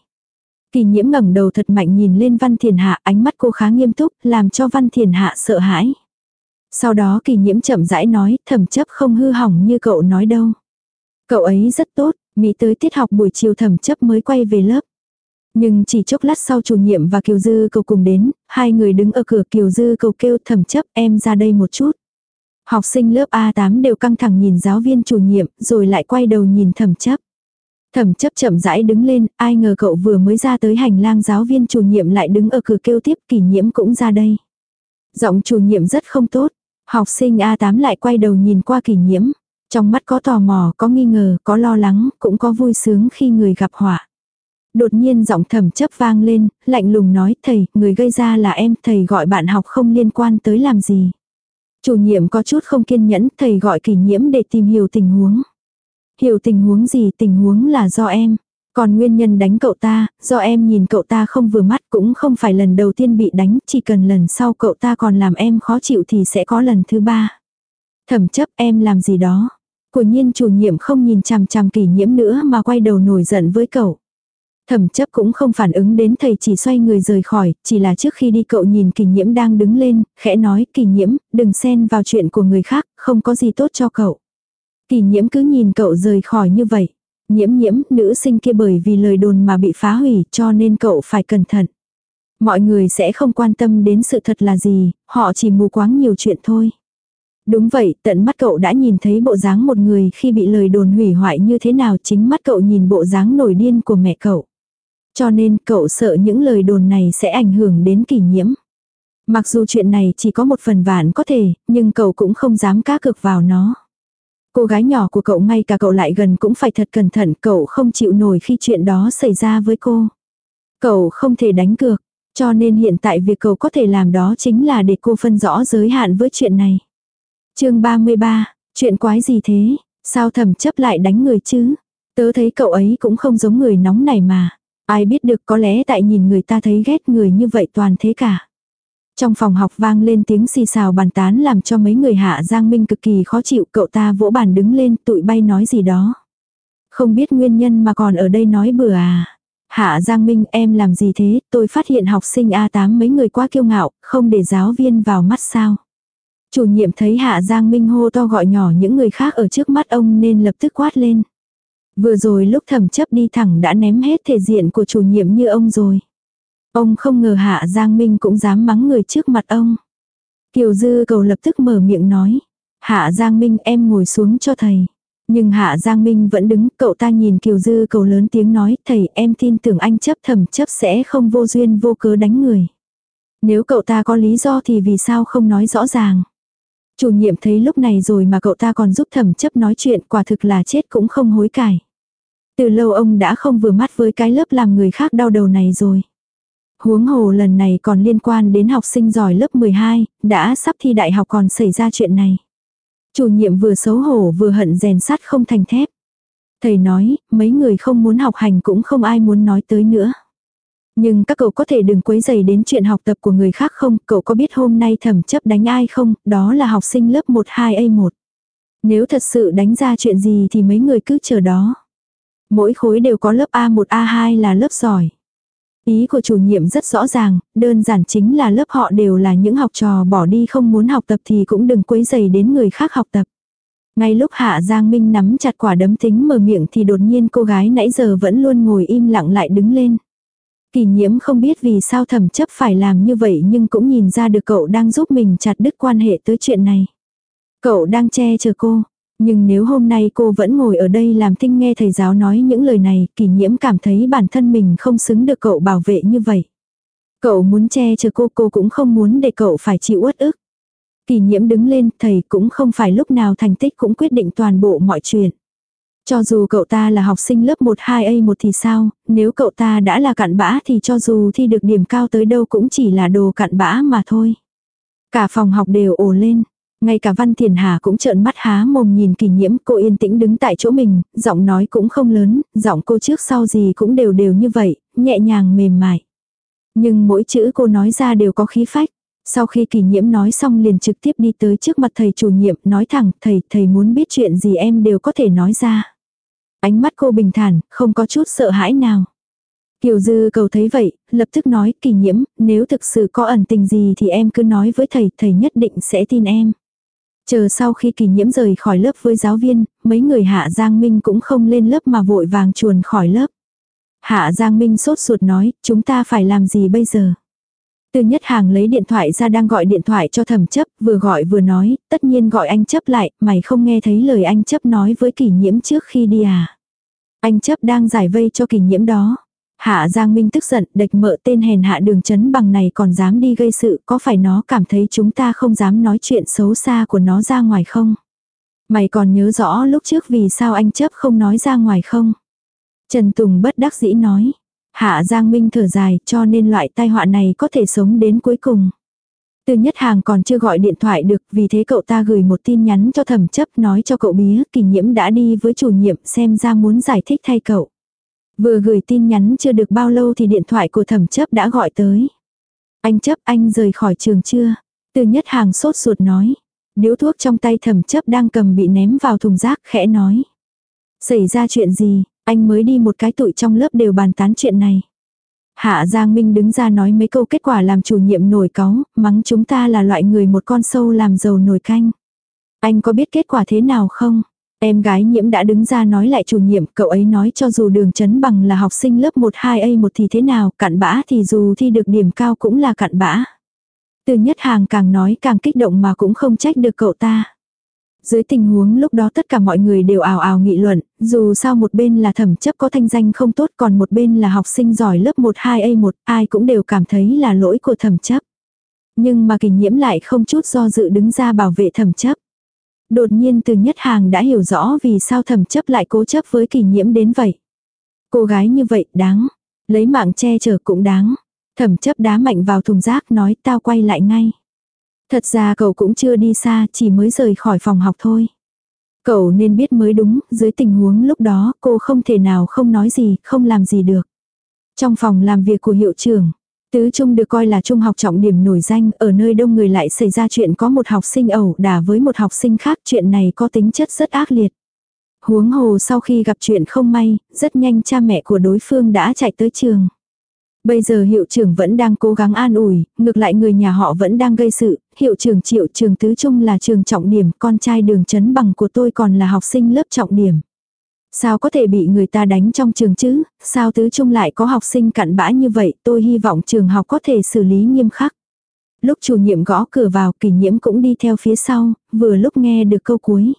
Kỳ nhiễm ngẩng đầu thật mạnh nhìn lên Văn Thiền Hạ, ánh mắt cô khá nghiêm túc, làm cho Văn Thiền Hạ sợ hãi. Sau đó kỳ nhiễm chậm rãi nói, thẩm chấp không hư hỏng như cậu nói đâu. Cậu ấy rất tốt, Mỹ tới tiết học buổi chiều thẩm chấp mới quay về lớp. Nhưng chỉ chốc lát sau chủ nhiệm và Kiều Dư cầu cùng đến, hai người đứng ở cửa Kiều Dư cầu kêu thẩm chấp em ra đây một chút. Học sinh lớp A8 đều căng thẳng nhìn giáo viên chủ nhiệm, rồi lại quay đầu nhìn thẩm chấp. Thẩm chấp chậm rãi đứng lên, ai ngờ cậu vừa mới ra tới hành lang giáo viên chủ nhiệm lại đứng ở cửa kêu tiếp kỷ nhiễm cũng ra đây. Giọng chủ nhiệm rất không tốt, học sinh A8 lại quay đầu nhìn qua kỷ nhiễm. Trong mắt có tò mò, có nghi ngờ, có lo lắng, cũng có vui sướng khi người gặp họa. Đột nhiên giọng thẩm chấp vang lên, lạnh lùng nói, thầy, người gây ra là em, thầy gọi bạn học không liên quan tới làm gì. Chủ nhiệm có chút không kiên nhẫn, thầy gọi kỷ nhiễm để tìm hiểu tình huống. Hiểu tình huống gì, tình huống là do em. Còn nguyên nhân đánh cậu ta, do em nhìn cậu ta không vừa mắt cũng không phải lần đầu tiên bị đánh, chỉ cần lần sau cậu ta còn làm em khó chịu thì sẽ có lần thứ ba. Thẩm chấp em làm gì đó. Của nhiên chủ nhiệm không nhìn chằm chằm kỷ nhiễm nữa mà quay đầu nổi giận với cậu. Thẩm chấp cũng không phản ứng đến thầy chỉ xoay người rời khỏi, chỉ là trước khi đi cậu nhìn kỷ nhiễm đang đứng lên, khẽ nói kỷ nhiễm, đừng xen vào chuyện của người khác, không có gì tốt cho cậu. kỷ nhiễm cứ nhìn cậu rời khỏi như vậy. Nhiễm nhiễm, nữ sinh kia bởi vì lời đồn mà bị phá hủy cho nên cậu phải cẩn thận. Mọi người sẽ không quan tâm đến sự thật là gì, họ chỉ mù quáng nhiều chuyện thôi. Đúng vậy, tận mắt cậu đã nhìn thấy bộ dáng một người khi bị lời đồn hủy hoại như thế nào chính mắt cậu nhìn bộ dáng nổi điên của mẹ cậu. Cho nên cậu sợ những lời đồn này sẽ ảnh hưởng đến kỷ nhiễm. Mặc dù chuyện này chỉ có một phần vạn có thể, nhưng cậu cũng không dám cá cược vào nó. Cô gái nhỏ của cậu ngay cả cậu lại gần cũng phải thật cẩn thận, cậu không chịu nổi khi chuyện đó xảy ra với cô. Cậu không thể đánh cược, cho nên hiện tại việc cậu có thể làm đó chính là để cô phân rõ giới hạn với chuyện này. chương 33, chuyện quái gì thế, sao thầm chấp lại đánh người chứ? Tớ thấy cậu ấy cũng không giống người nóng này mà. Ai biết được có lẽ tại nhìn người ta thấy ghét người như vậy toàn thế cả. Trong phòng học vang lên tiếng xì xào bàn tán làm cho mấy người hạ Giang Minh cực kỳ khó chịu cậu ta vỗ bàn đứng lên tụi bay nói gì đó. Không biết nguyên nhân mà còn ở đây nói bừa à. Hạ Giang Minh em làm gì thế, tôi phát hiện học sinh A8 mấy người quá kiêu ngạo, không để giáo viên vào mắt sao. Chủ nhiệm thấy Hạ Giang Minh hô to gọi nhỏ những người khác ở trước mắt ông nên lập tức quát lên. Vừa rồi lúc thẩm chấp đi thẳng đã ném hết thể diện của chủ nhiệm như ông rồi. Ông không ngờ Hạ Giang Minh cũng dám mắng người trước mặt ông. Kiều Dư cầu lập tức mở miệng nói. Hạ Giang Minh em ngồi xuống cho thầy. Nhưng Hạ Giang Minh vẫn đứng, cậu ta nhìn Kiều Dư cầu lớn tiếng nói, thầy em tin tưởng anh chấp thẩm chấp sẽ không vô duyên vô cớ đánh người. Nếu cậu ta có lý do thì vì sao không nói rõ ràng. Chủ nhiệm thấy lúc này rồi mà cậu ta còn giúp thẩm chấp nói chuyện quả thực là chết cũng không hối cải. Từ lâu ông đã không vừa mắt với cái lớp làm người khác đau đầu này rồi. Huống hồ lần này còn liên quan đến học sinh giỏi lớp 12, đã sắp thi đại học còn xảy ra chuyện này. Chủ nhiệm vừa xấu hổ vừa hận rèn sắt không thành thép. Thầy nói, mấy người không muốn học hành cũng không ai muốn nói tới nữa. Nhưng các cậu có thể đừng quấy dày đến chuyện học tập của người khác không, cậu có biết hôm nay thẩm chấp đánh ai không, đó là học sinh lớp 12A1. Nếu thật sự đánh ra chuyện gì thì mấy người cứ chờ đó. Mỗi khối đều có lớp A1 A2 là lớp giỏi. Ý của chủ nhiệm rất rõ ràng, đơn giản chính là lớp họ đều là những học trò bỏ đi không muốn học tập thì cũng đừng quấy dày đến người khác học tập. Ngay lúc Hạ Giang Minh nắm chặt quả đấm tính mở miệng thì đột nhiên cô gái nãy giờ vẫn luôn ngồi im lặng lại đứng lên. Kỳ nhiễm không biết vì sao thẩm chấp phải làm như vậy nhưng cũng nhìn ra được cậu đang giúp mình chặt đứt quan hệ tới chuyện này. Cậu đang che chở cô. Nhưng nếu hôm nay cô vẫn ngồi ở đây làm tinh nghe thầy giáo nói những lời này, kỷ nhiễm cảm thấy bản thân mình không xứng được cậu bảo vệ như vậy. Cậu muốn che chở cô, cô cũng không muốn để cậu phải chịu uất ức. Kỷ nhiễm đứng lên, thầy cũng không phải lúc nào thành tích cũng quyết định toàn bộ mọi chuyện. Cho dù cậu ta là học sinh lớp 1-2A1 thì sao, nếu cậu ta đã là cặn bã thì cho dù thi được điểm cao tới đâu cũng chỉ là đồ cặn bã mà thôi. Cả phòng học đều ồ lên. Ngay cả Văn Thiền Hà cũng trợn mắt há mồm nhìn kỷ nhiễm, cô yên tĩnh đứng tại chỗ mình, giọng nói cũng không lớn, giọng cô trước sau gì cũng đều đều như vậy, nhẹ nhàng mềm mại. Nhưng mỗi chữ cô nói ra đều có khí phách. Sau khi kỷ nhiễm nói xong liền trực tiếp đi tới trước mặt thầy chủ nhiệm, nói thẳng, thầy, thầy muốn biết chuyện gì em đều có thể nói ra. Ánh mắt cô bình thản, không có chút sợ hãi nào. Kiều Dư cầu thấy vậy, lập tức nói kỳ nhiễm, nếu thực sự có ẩn tình gì thì em cứ nói với thầy, thầy nhất định sẽ tin em. Chờ sau khi kỳ nhiễm rời khỏi lớp với giáo viên, mấy người Hạ Giang Minh cũng không lên lớp mà vội vàng chuồn khỏi lớp. Hạ Giang Minh sốt ruột nói, chúng ta phải làm gì bây giờ? Từ nhất hàng lấy điện thoại ra đang gọi điện thoại cho thẩm chấp, vừa gọi vừa nói, tất nhiên gọi anh chấp lại, mày không nghe thấy lời anh chấp nói với kỷ nhiễm trước khi đi à. Anh chấp đang giải vây cho kỷ nhiễm đó. Hạ Giang Minh tức giận, địch mợ tên hèn hạ đường chấn bằng này còn dám đi gây sự, có phải nó cảm thấy chúng ta không dám nói chuyện xấu xa của nó ra ngoài không? Mày còn nhớ rõ lúc trước vì sao anh chấp không nói ra ngoài không? Trần Tùng bất đắc dĩ nói. Hạ Giang Minh thở dài cho nên loại tai họa này có thể sống đến cuối cùng. Từ nhất hàng còn chưa gọi điện thoại được vì thế cậu ta gửi một tin nhắn cho thẩm chấp nói cho cậu bía kỳ nhiễm đã đi với chủ nhiệm xem ra muốn giải thích thay cậu. Vừa gửi tin nhắn chưa được bao lâu thì điện thoại của thẩm chấp đã gọi tới. Anh chấp anh rời khỏi trường chưa? Từ nhất hàng sốt ruột nói. Điếu thuốc trong tay thẩm chấp đang cầm bị ném vào thùng rác khẽ nói. Xảy ra chuyện gì, anh mới đi một cái tụi trong lớp đều bàn tán chuyện này. Hạ Giang Minh đứng ra nói mấy câu kết quả làm chủ nhiệm nổi cáu, mắng chúng ta là loại người một con sâu làm giàu nổi canh. Anh có biết kết quả thế nào không? Em gái nhiễm đã đứng ra nói lại chủ nhiệm, cậu ấy nói cho dù đường chấn bằng là học sinh lớp 1-2A1 thì thế nào, cặn bã thì dù thi được điểm cao cũng là cặn bã. Từ nhất hàng càng nói càng kích động mà cũng không trách được cậu ta. Dưới tình huống lúc đó tất cả mọi người đều ào ào nghị luận, dù sao một bên là thẩm chấp có thanh danh không tốt còn một bên là học sinh giỏi lớp 1-2A1, ai cũng đều cảm thấy là lỗi của thẩm chấp. Nhưng mà kỳ nhiễm lại không chút do dự đứng ra bảo vệ thẩm chấp. Đột nhiên từ nhất hàng đã hiểu rõ vì sao thẩm chấp lại cố chấp với kỳ nhiễm đến vậy. Cô gái như vậy đáng, lấy mạng che chở cũng đáng. Thẩm chấp đá mạnh vào thùng rác nói tao quay lại ngay. Thật ra cậu cũng chưa đi xa, chỉ mới rời khỏi phòng học thôi. Cậu nên biết mới đúng, dưới tình huống lúc đó cô không thể nào không nói gì, không làm gì được. Trong phòng làm việc của hiệu trưởng, Tứ Trung được coi là trung học trọng điểm nổi danh, ở nơi đông người lại xảy ra chuyện có một học sinh ẩu đả với một học sinh khác, chuyện này có tính chất rất ác liệt. Huống hồ sau khi gặp chuyện không may, rất nhanh cha mẹ của đối phương đã chạy tới trường. Bây giờ hiệu trưởng vẫn đang cố gắng an ủi, ngược lại người nhà họ vẫn đang gây sự, hiệu trưởng triệu trường tứ trung là trường trọng điểm, con trai đường chấn bằng của tôi còn là học sinh lớp trọng điểm. Sao có thể bị người ta đánh trong trường chứ, sao tứ trung lại có học sinh cặn bã như vậy, tôi hy vọng trường học có thể xử lý nghiêm khắc. Lúc chủ nhiệm gõ cửa vào, kỷ nhiễm cũng đi theo phía sau, vừa lúc nghe được câu cuối.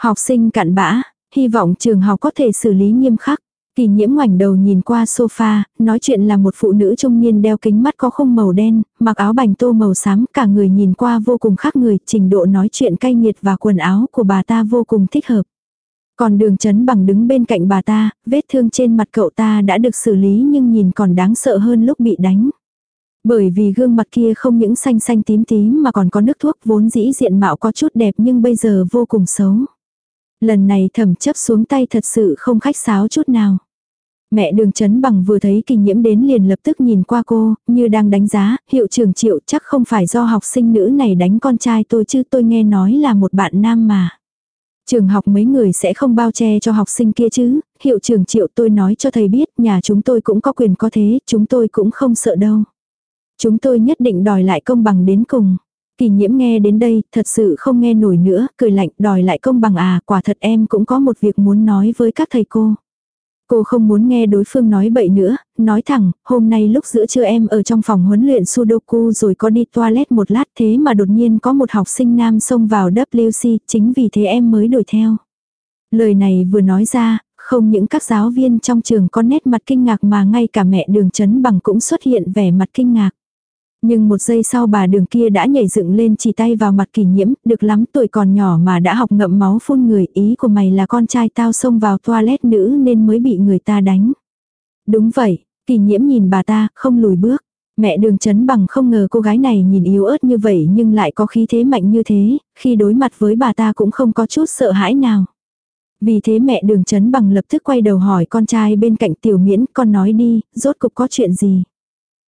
Học sinh cặn bã, hy vọng trường học có thể xử lý nghiêm khắc. Kỳ nhiễm ngoảnh đầu nhìn qua sofa, nói chuyện là một phụ nữ trung niên đeo kính mắt có khung màu đen, mặc áo bành tô màu xám, cả người nhìn qua vô cùng khác người, trình độ nói chuyện cay nghiệt và quần áo của bà ta vô cùng thích hợp. Còn đường chấn bằng đứng bên cạnh bà ta, vết thương trên mặt cậu ta đã được xử lý nhưng nhìn còn đáng sợ hơn lúc bị đánh. Bởi vì gương mặt kia không những xanh xanh tím tím mà còn có nước thuốc vốn dĩ diện mạo có chút đẹp nhưng bây giờ vô cùng xấu. Lần này thẩm chấp xuống tay thật sự không khách sáo chút nào. Mẹ đường chấn bằng vừa thấy kinh nhiễm đến liền lập tức nhìn qua cô, như đang đánh giá, hiệu trưởng triệu chắc không phải do học sinh nữ này đánh con trai tôi chứ tôi nghe nói là một bạn nam mà. Trường học mấy người sẽ không bao che cho học sinh kia chứ, hiệu trưởng triệu tôi nói cho thầy biết nhà chúng tôi cũng có quyền có thế, chúng tôi cũng không sợ đâu. Chúng tôi nhất định đòi lại công bằng đến cùng. Kỳ nhiễm nghe đến đây, thật sự không nghe nổi nữa, cười lạnh đòi lại công bằng à, quả thật em cũng có một việc muốn nói với các thầy cô. Cô không muốn nghe đối phương nói bậy nữa, nói thẳng, hôm nay lúc giữa trưa em ở trong phòng huấn luyện Sudoku rồi có đi toilet một lát thế mà đột nhiên có một học sinh nam xông vào WC, chính vì thế em mới đuổi theo. Lời này vừa nói ra, không những các giáo viên trong trường có nét mặt kinh ngạc mà ngay cả mẹ đường chấn bằng cũng xuất hiện vẻ mặt kinh ngạc. Nhưng một giây sau bà đường kia đã nhảy dựng lên chỉ tay vào mặt kỷ nhiễm, được lắm tuổi còn nhỏ mà đã học ngậm máu phun người, ý của mày là con trai tao xông vào toilet nữ nên mới bị người ta đánh. Đúng vậy, kỷ nhiễm nhìn bà ta, không lùi bước. Mẹ đường chấn bằng không ngờ cô gái này nhìn yếu ớt như vậy nhưng lại có khí thế mạnh như thế, khi đối mặt với bà ta cũng không có chút sợ hãi nào. Vì thế mẹ đường chấn bằng lập tức quay đầu hỏi con trai bên cạnh tiểu miễn con nói đi, rốt cục có chuyện gì.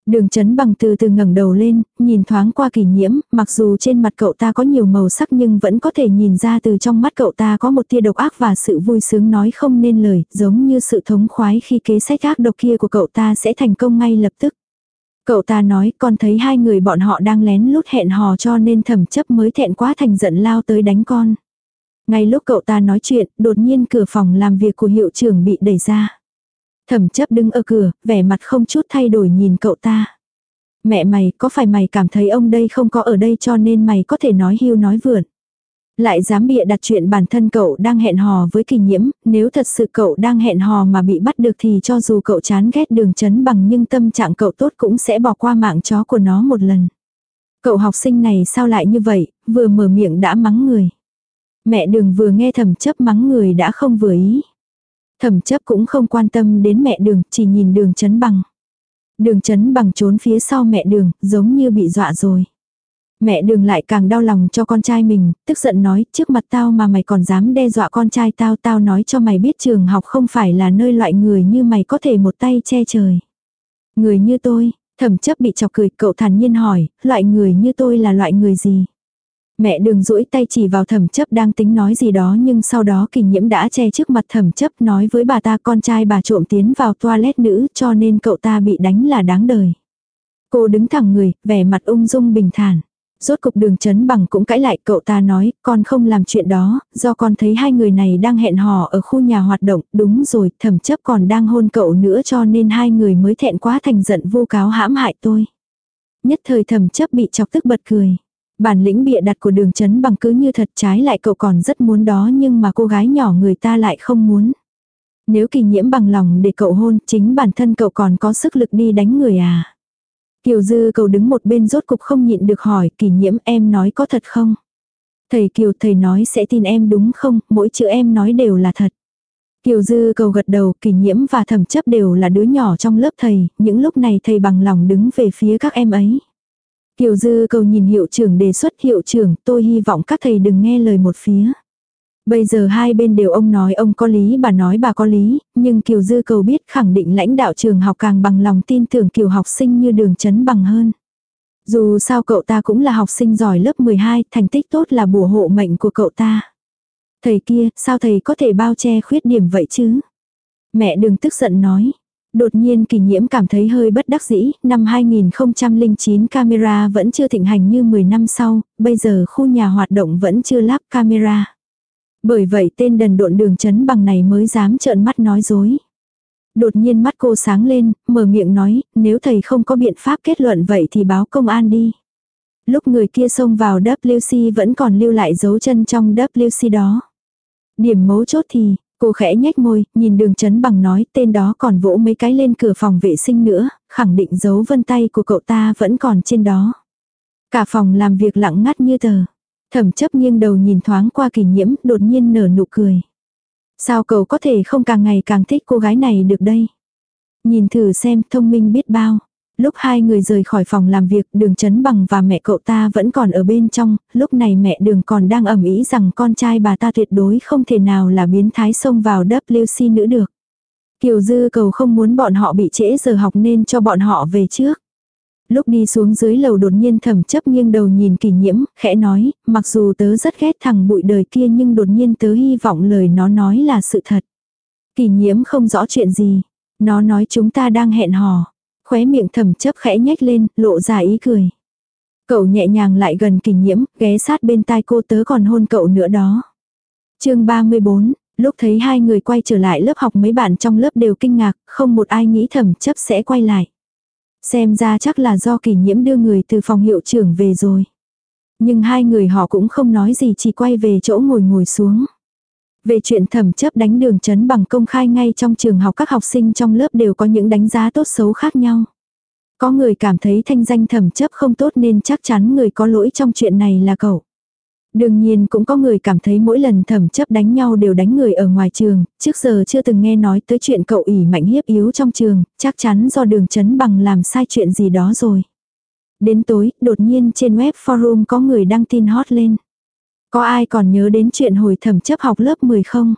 Đường chấn bằng từ từ ngẩng đầu lên, nhìn thoáng qua kỷ nhiễm, mặc dù trên mặt cậu ta có nhiều màu sắc nhưng vẫn có thể nhìn ra từ trong mắt cậu ta có một tia độc ác và sự vui sướng nói không nên lời, giống như sự thống khoái khi kế sách ác độc kia của cậu ta sẽ thành công ngay lập tức. Cậu ta nói con thấy hai người bọn họ đang lén lút hẹn hò cho nên thẩm chấp mới thẹn quá thành giận lao tới đánh con. Ngay lúc cậu ta nói chuyện, đột nhiên cửa phòng làm việc của hiệu trưởng bị đẩy ra. Thẩm chấp đứng ở cửa, vẻ mặt không chút thay đổi nhìn cậu ta. Mẹ mày, có phải mày cảm thấy ông đây không có ở đây cho nên mày có thể nói hưu nói vượn. Lại dám bịa đặt chuyện bản thân cậu đang hẹn hò với kỳ nhiễm, nếu thật sự cậu đang hẹn hò mà bị bắt được thì cho dù cậu chán ghét đường chấn bằng nhưng tâm trạng cậu tốt cũng sẽ bỏ qua mạng chó của nó một lần. Cậu học sinh này sao lại như vậy, vừa mở miệng đã mắng người. Mẹ đường vừa nghe thầm chấp mắng người đã không vừa ý. Thẩm chấp cũng không quan tâm đến mẹ đường, chỉ nhìn đường chấn bằng. Đường chấn bằng trốn phía sau mẹ đường, giống như bị dọa rồi. Mẹ đường lại càng đau lòng cho con trai mình, tức giận nói, trước mặt tao mà mày còn dám đe dọa con trai tao, tao nói cho mày biết trường học không phải là nơi loại người như mày có thể một tay che trời. Người như tôi, thẩm chấp bị chọc cười, cậu thản nhiên hỏi, loại người như tôi là loại người gì? Mẹ đường duỗi tay chỉ vào thẩm chấp đang tính nói gì đó nhưng sau đó kình nhiễm đã che trước mặt thẩm chấp nói với bà ta con trai bà trộm tiến vào toilet nữ cho nên cậu ta bị đánh là đáng đời. Cô đứng thẳng người, vẻ mặt ung dung bình thản. Rốt cục đường chấn bằng cũng cãi lại cậu ta nói, con không làm chuyện đó, do con thấy hai người này đang hẹn hò ở khu nhà hoạt động, đúng rồi, thẩm chấp còn đang hôn cậu nữa cho nên hai người mới thẹn quá thành giận vô cáo hãm hại tôi. Nhất thời thẩm chấp bị chọc tức bật cười. Bản lĩnh bịa đặt của đường chấn bằng cứ như thật trái lại cậu còn rất muốn đó nhưng mà cô gái nhỏ người ta lại không muốn. Nếu kỳ nhiễm bằng lòng để cậu hôn chính bản thân cậu còn có sức lực đi đánh người à. Kiều dư cậu đứng một bên rốt cục không nhịn được hỏi kỳ nhiễm em nói có thật không? Thầy Kiều thầy nói sẽ tin em đúng không, mỗi chữ em nói đều là thật. Kiều dư cầu gật đầu, kỳ nhiễm và thẩm chấp đều là đứa nhỏ trong lớp thầy, những lúc này thầy bằng lòng đứng về phía các em ấy. Kiều Dư cầu nhìn hiệu trưởng đề xuất hiệu trưởng, tôi hy vọng các thầy đừng nghe lời một phía. Bây giờ hai bên đều ông nói ông có lý bà nói bà có lý, nhưng Kiều Dư cầu biết khẳng định lãnh đạo trường học càng bằng lòng tin tưởng Kiều học sinh như đường chấn bằng hơn. Dù sao cậu ta cũng là học sinh giỏi lớp 12, thành tích tốt là bùa hộ mệnh của cậu ta. Thầy kia, sao thầy có thể bao che khuyết điểm vậy chứ? Mẹ đừng tức giận nói, Đột nhiên kỷ nhiễm cảm thấy hơi bất đắc dĩ, năm 2009 camera vẫn chưa thịnh hành như 10 năm sau, bây giờ khu nhà hoạt động vẫn chưa lắp camera. Bởi vậy tên đần độn đường chấn bằng này mới dám trợn mắt nói dối. Đột nhiên mắt cô sáng lên, mở miệng nói, nếu thầy không có biện pháp kết luận vậy thì báo công an đi. Lúc người kia xông vào WC vẫn còn lưu lại dấu chân trong WC đó. Điểm mấu chốt thì, Cô khẽ nhếch môi, nhìn đường chấn bằng nói tên đó còn vỗ mấy cái lên cửa phòng vệ sinh nữa, khẳng định dấu vân tay của cậu ta vẫn còn trên đó. Cả phòng làm việc lặng ngắt như tờ. Thẩm chấp nghiêng đầu nhìn thoáng qua kỳ nhiễm, đột nhiên nở nụ cười. Sao cậu có thể không càng ngày càng thích cô gái này được đây? Nhìn thử xem thông minh biết bao. Lúc hai người rời khỏi phòng làm việc đường chấn bằng và mẹ cậu ta vẫn còn ở bên trong, lúc này mẹ đường còn đang ẩm ý rằng con trai bà ta tuyệt đối không thể nào là biến thái xông vào WC nữa được. Kiều Dư cầu không muốn bọn họ bị trễ giờ học nên cho bọn họ về trước. Lúc đi xuống dưới lầu đột nhiên thẩm chấp nghiêng đầu nhìn kỷ nhiễm, khẽ nói, mặc dù tớ rất ghét thằng bụi đời kia nhưng đột nhiên tớ hy vọng lời nó nói là sự thật. Kỷ nhiễm không rõ chuyện gì. Nó nói chúng ta đang hẹn hò khóe miệng thầm chấp khẽ nhếch lên, lộ ra ý cười. Cậu nhẹ nhàng lại gần kình nhiễm, ghé sát bên tai cô tớ còn hôn cậu nữa đó. chương 34, Lúc thấy hai người quay trở lại lớp học mấy bạn trong lớp đều kinh ngạc, không một ai nghĩ thẩm chấp sẽ quay lại. Xem ra chắc là do kỷ nhiễm đưa người từ phòng hiệu trưởng về rồi. Nhưng hai người họ cũng không nói gì chỉ quay về chỗ ngồi ngồi xuống. Về chuyện thẩm chấp đánh đường chấn bằng công khai ngay trong trường học các học sinh trong lớp đều có những đánh giá tốt xấu khác nhau. Có người cảm thấy thanh danh thẩm chấp không tốt nên chắc chắn người có lỗi trong chuyện này là cậu. Đương nhiên cũng có người cảm thấy mỗi lần thẩm chấp đánh nhau đều đánh người ở ngoài trường, trước giờ chưa từng nghe nói tới chuyện cậu ỉ mạnh hiếp yếu trong trường, chắc chắn do đường chấn bằng làm sai chuyện gì đó rồi. Đến tối, đột nhiên trên web forum có người đăng tin hot lên. Có ai còn nhớ đến chuyện hồi thẩm chấp học lớp 10 không?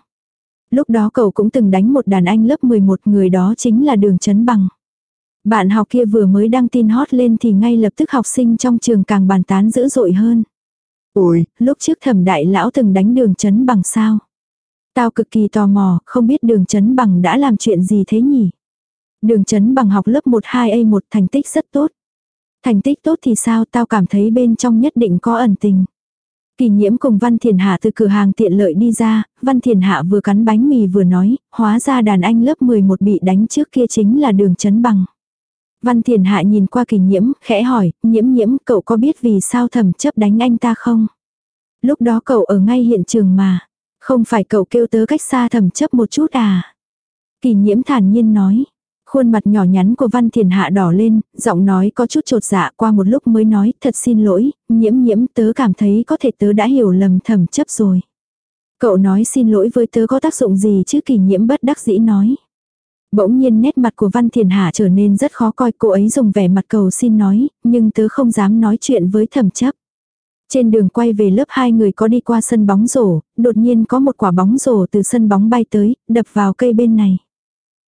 Lúc đó cậu cũng từng đánh một đàn anh lớp 11 người đó chính là đường chấn bằng. Bạn học kia vừa mới đăng tin hot lên thì ngay lập tức học sinh trong trường càng bàn tán dữ dội hơn. Ôi, lúc trước thẩm đại lão từng đánh đường chấn bằng sao? Tao cực kỳ tò mò, không biết đường chấn bằng đã làm chuyện gì thế nhỉ? Đường chấn bằng học lớp 12A1 thành tích rất tốt. Thành tích tốt thì sao tao cảm thấy bên trong nhất định có ẩn tình. Kỳ nhiễm cùng Văn Thiền Hạ từ cửa hàng tiện lợi đi ra, Văn Thiền Hạ vừa cắn bánh mì vừa nói, hóa ra đàn anh lớp 11 bị đánh trước kia chính là đường chấn bằng. Văn Thiền Hạ nhìn qua kỳ nhiễm, khẽ hỏi, nhiễm nhiễm cậu có biết vì sao thầm chấp đánh anh ta không? Lúc đó cậu ở ngay hiện trường mà. Không phải cậu kêu tớ cách xa thầm chấp một chút à? Kỳ nhiễm thản nhiên nói. Khuôn mặt nhỏ nhắn của Văn Thiền Hạ đỏ lên, giọng nói có chút trột dạ qua một lúc mới nói, thật xin lỗi, nhiễm nhiễm tớ cảm thấy có thể tớ đã hiểu lầm thầm chấp rồi. Cậu nói xin lỗi với tớ có tác dụng gì chứ kỳ nhiễm bất đắc dĩ nói. Bỗng nhiên nét mặt của Văn Thiền Hạ trở nên rất khó coi cô ấy dùng vẻ mặt cầu xin nói, nhưng tớ không dám nói chuyện với thẩm chấp. Trên đường quay về lớp hai người có đi qua sân bóng rổ, đột nhiên có một quả bóng rổ từ sân bóng bay tới, đập vào cây bên này.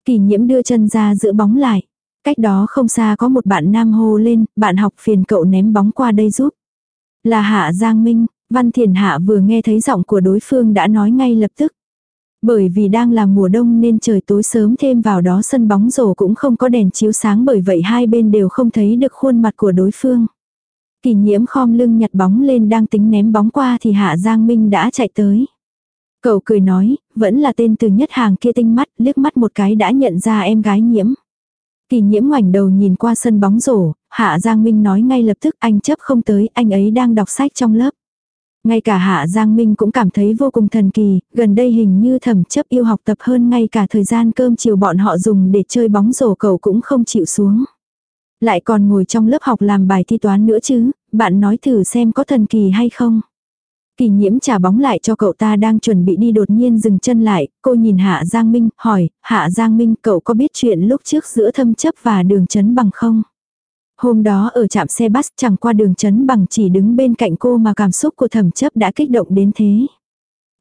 Kỳ nhiễm đưa chân ra giữa bóng lại. Cách đó không xa có một bạn nam hô lên, bạn học phiền cậu ném bóng qua đây giúp. Là Hạ Giang Minh, Văn Thiền Hạ vừa nghe thấy giọng của đối phương đã nói ngay lập tức. Bởi vì đang là mùa đông nên trời tối sớm thêm vào đó sân bóng rổ cũng không có đèn chiếu sáng bởi vậy hai bên đều không thấy được khuôn mặt của đối phương. Kỳ nhiễm khom lưng nhặt bóng lên đang tính ném bóng qua thì Hạ Giang Minh đã chạy tới. Cậu cười nói, vẫn là tên từ nhất hàng kia tinh mắt, liếc mắt một cái đã nhận ra em gái nhiễm. Kỳ nhiễm ngoảnh đầu nhìn qua sân bóng rổ, Hạ Giang Minh nói ngay lập tức anh chấp không tới, anh ấy đang đọc sách trong lớp. Ngay cả Hạ Giang Minh cũng cảm thấy vô cùng thần kỳ, gần đây hình như thẩm chấp yêu học tập hơn ngay cả thời gian cơm chiều bọn họ dùng để chơi bóng rổ cậu cũng không chịu xuống. Lại còn ngồi trong lớp học làm bài thi toán nữa chứ, bạn nói thử xem có thần kỳ hay không. Kỳ nhiễm trả bóng lại cho cậu ta đang chuẩn bị đi đột nhiên dừng chân lại, cô nhìn Hạ Giang Minh, hỏi, Hạ Giang Minh cậu có biết chuyện lúc trước giữa thâm chấp và đường chấn bằng không? Hôm đó ở trạm xe bus chẳng qua đường chấn bằng chỉ đứng bên cạnh cô mà cảm xúc của thẩm chấp đã kích động đến thế.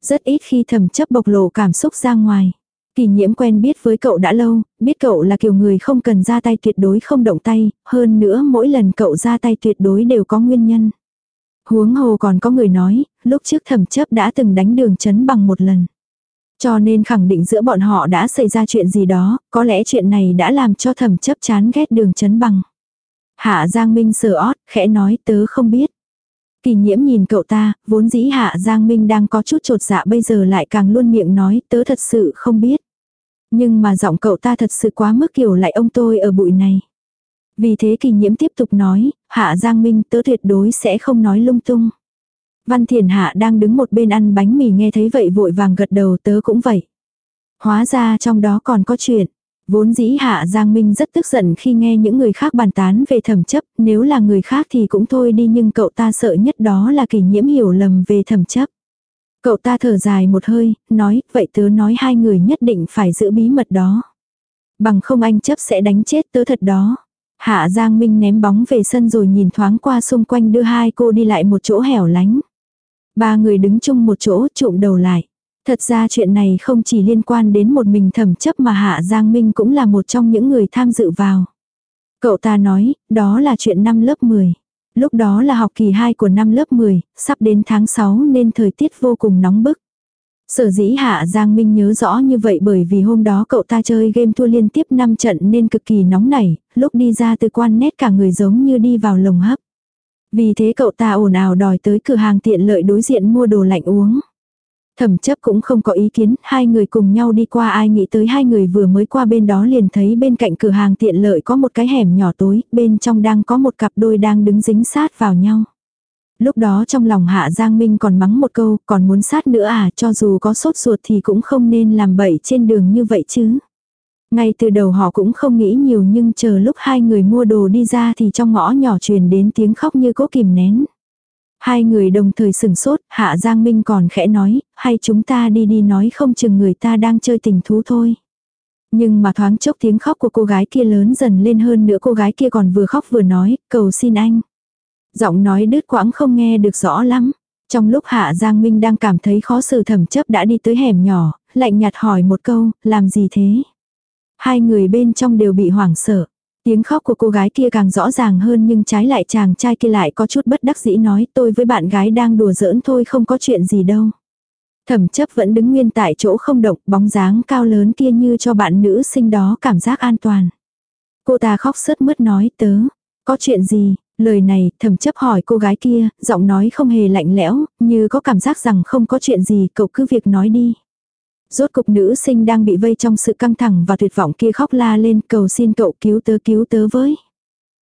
Rất ít khi thẩm chấp bộc lộ cảm xúc ra ngoài. Kỳ nhiễm quen biết với cậu đã lâu, biết cậu là kiểu người không cần ra tay tuyệt đối không động tay, hơn nữa mỗi lần cậu ra tay tuyệt đối đều có nguyên nhân. Huống hồ còn có người nói, lúc trước thẩm chấp đã từng đánh đường chấn bằng một lần. Cho nên khẳng định giữa bọn họ đã xảy ra chuyện gì đó, có lẽ chuyện này đã làm cho thẩm chấp chán ghét đường chấn bằng. Hạ Giang Minh sờ ót, khẽ nói tớ không biết. Kỳ nhiễm nhìn cậu ta, vốn dĩ Hạ Giang Minh đang có chút trột dạ bây giờ lại càng luôn miệng nói tớ thật sự không biết. Nhưng mà giọng cậu ta thật sự quá mức kiểu lại ông tôi ở bụi này. Vì thế kỳ nhiễm tiếp tục nói, Hạ Giang Minh tớ tuyệt đối sẽ không nói lung tung. Văn Thiền Hạ đang đứng một bên ăn bánh mì nghe thấy vậy vội vàng gật đầu tớ cũng vậy. Hóa ra trong đó còn có chuyện. Vốn dĩ Hạ Giang Minh rất tức giận khi nghe những người khác bàn tán về thẩm chấp, nếu là người khác thì cũng thôi đi nhưng cậu ta sợ nhất đó là kỳ nhiễm hiểu lầm về thẩm chấp. Cậu ta thở dài một hơi, nói, vậy tớ nói hai người nhất định phải giữ bí mật đó. Bằng không anh chấp sẽ đánh chết tớ thật đó. Hạ Giang Minh ném bóng về sân rồi nhìn thoáng qua xung quanh đưa hai cô đi lại một chỗ hẻo lánh. Ba người đứng chung một chỗ trụm đầu lại. Thật ra chuyện này không chỉ liên quan đến một mình thẩm chấp mà Hạ Giang Minh cũng là một trong những người tham dự vào. Cậu ta nói, đó là chuyện năm lớp 10. Lúc đó là học kỳ 2 của năm lớp 10, sắp đến tháng 6 nên thời tiết vô cùng nóng bức. Sở dĩ Hạ Giang Minh nhớ rõ như vậy bởi vì hôm đó cậu ta chơi game thua liên tiếp 5 trận nên cực kỳ nóng nảy, lúc đi ra từ quan nét cả người giống như đi vào lồng hấp. Vì thế cậu ta ồn ào đòi tới cửa hàng tiện lợi đối diện mua đồ lạnh uống. Thẩm chấp cũng không có ý kiến, hai người cùng nhau đi qua ai nghĩ tới hai người vừa mới qua bên đó liền thấy bên cạnh cửa hàng tiện lợi có một cái hẻm nhỏ tối, bên trong đang có một cặp đôi đang đứng dính sát vào nhau. Lúc đó trong lòng Hạ Giang Minh còn mắng một câu, còn muốn sát nữa à, cho dù có sốt ruột thì cũng không nên làm bậy trên đường như vậy chứ. Ngay từ đầu họ cũng không nghĩ nhiều nhưng chờ lúc hai người mua đồ đi ra thì trong ngõ nhỏ truyền đến tiếng khóc như cố kìm nén. Hai người đồng thời sừng sốt, Hạ Giang Minh còn khẽ nói, hay chúng ta đi đi nói không chừng người ta đang chơi tình thú thôi. Nhưng mà thoáng chốc tiếng khóc của cô gái kia lớn dần lên hơn nữa cô gái kia còn vừa khóc vừa nói, cầu xin anh. Giọng nói đứt quãng không nghe được rõ lắm. Trong lúc Hạ Giang Minh đang cảm thấy khó xử thẩm chấp đã đi tới hẻm nhỏ, lạnh nhạt hỏi một câu, làm gì thế? Hai người bên trong đều bị hoảng sợ. Tiếng khóc của cô gái kia càng rõ ràng hơn nhưng trái lại chàng trai kia lại có chút bất đắc dĩ nói tôi với bạn gái đang đùa giỡn thôi không có chuyện gì đâu. Thẩm chấp vẫn đứng nguyên tại chỗ không động bóng dáng cao lớn kia như cho bạn nữ sinh đó cảm giác an toàn. Cô ta khóc sướt mướt nói tớ, có chuyện gì, lời này thẩm chấp hỏi cô gái kia, giọng nói không hề lạnh lẽo, như có cảm giác rằng không có chuyện gì cậu cứ việc nói đi. Rốt cục nữ sinh đang bị vây trong sự căng thẳng và tuyệt vọng kia khóc la lên cầu xin cậu cứu tớ cứu tớ với.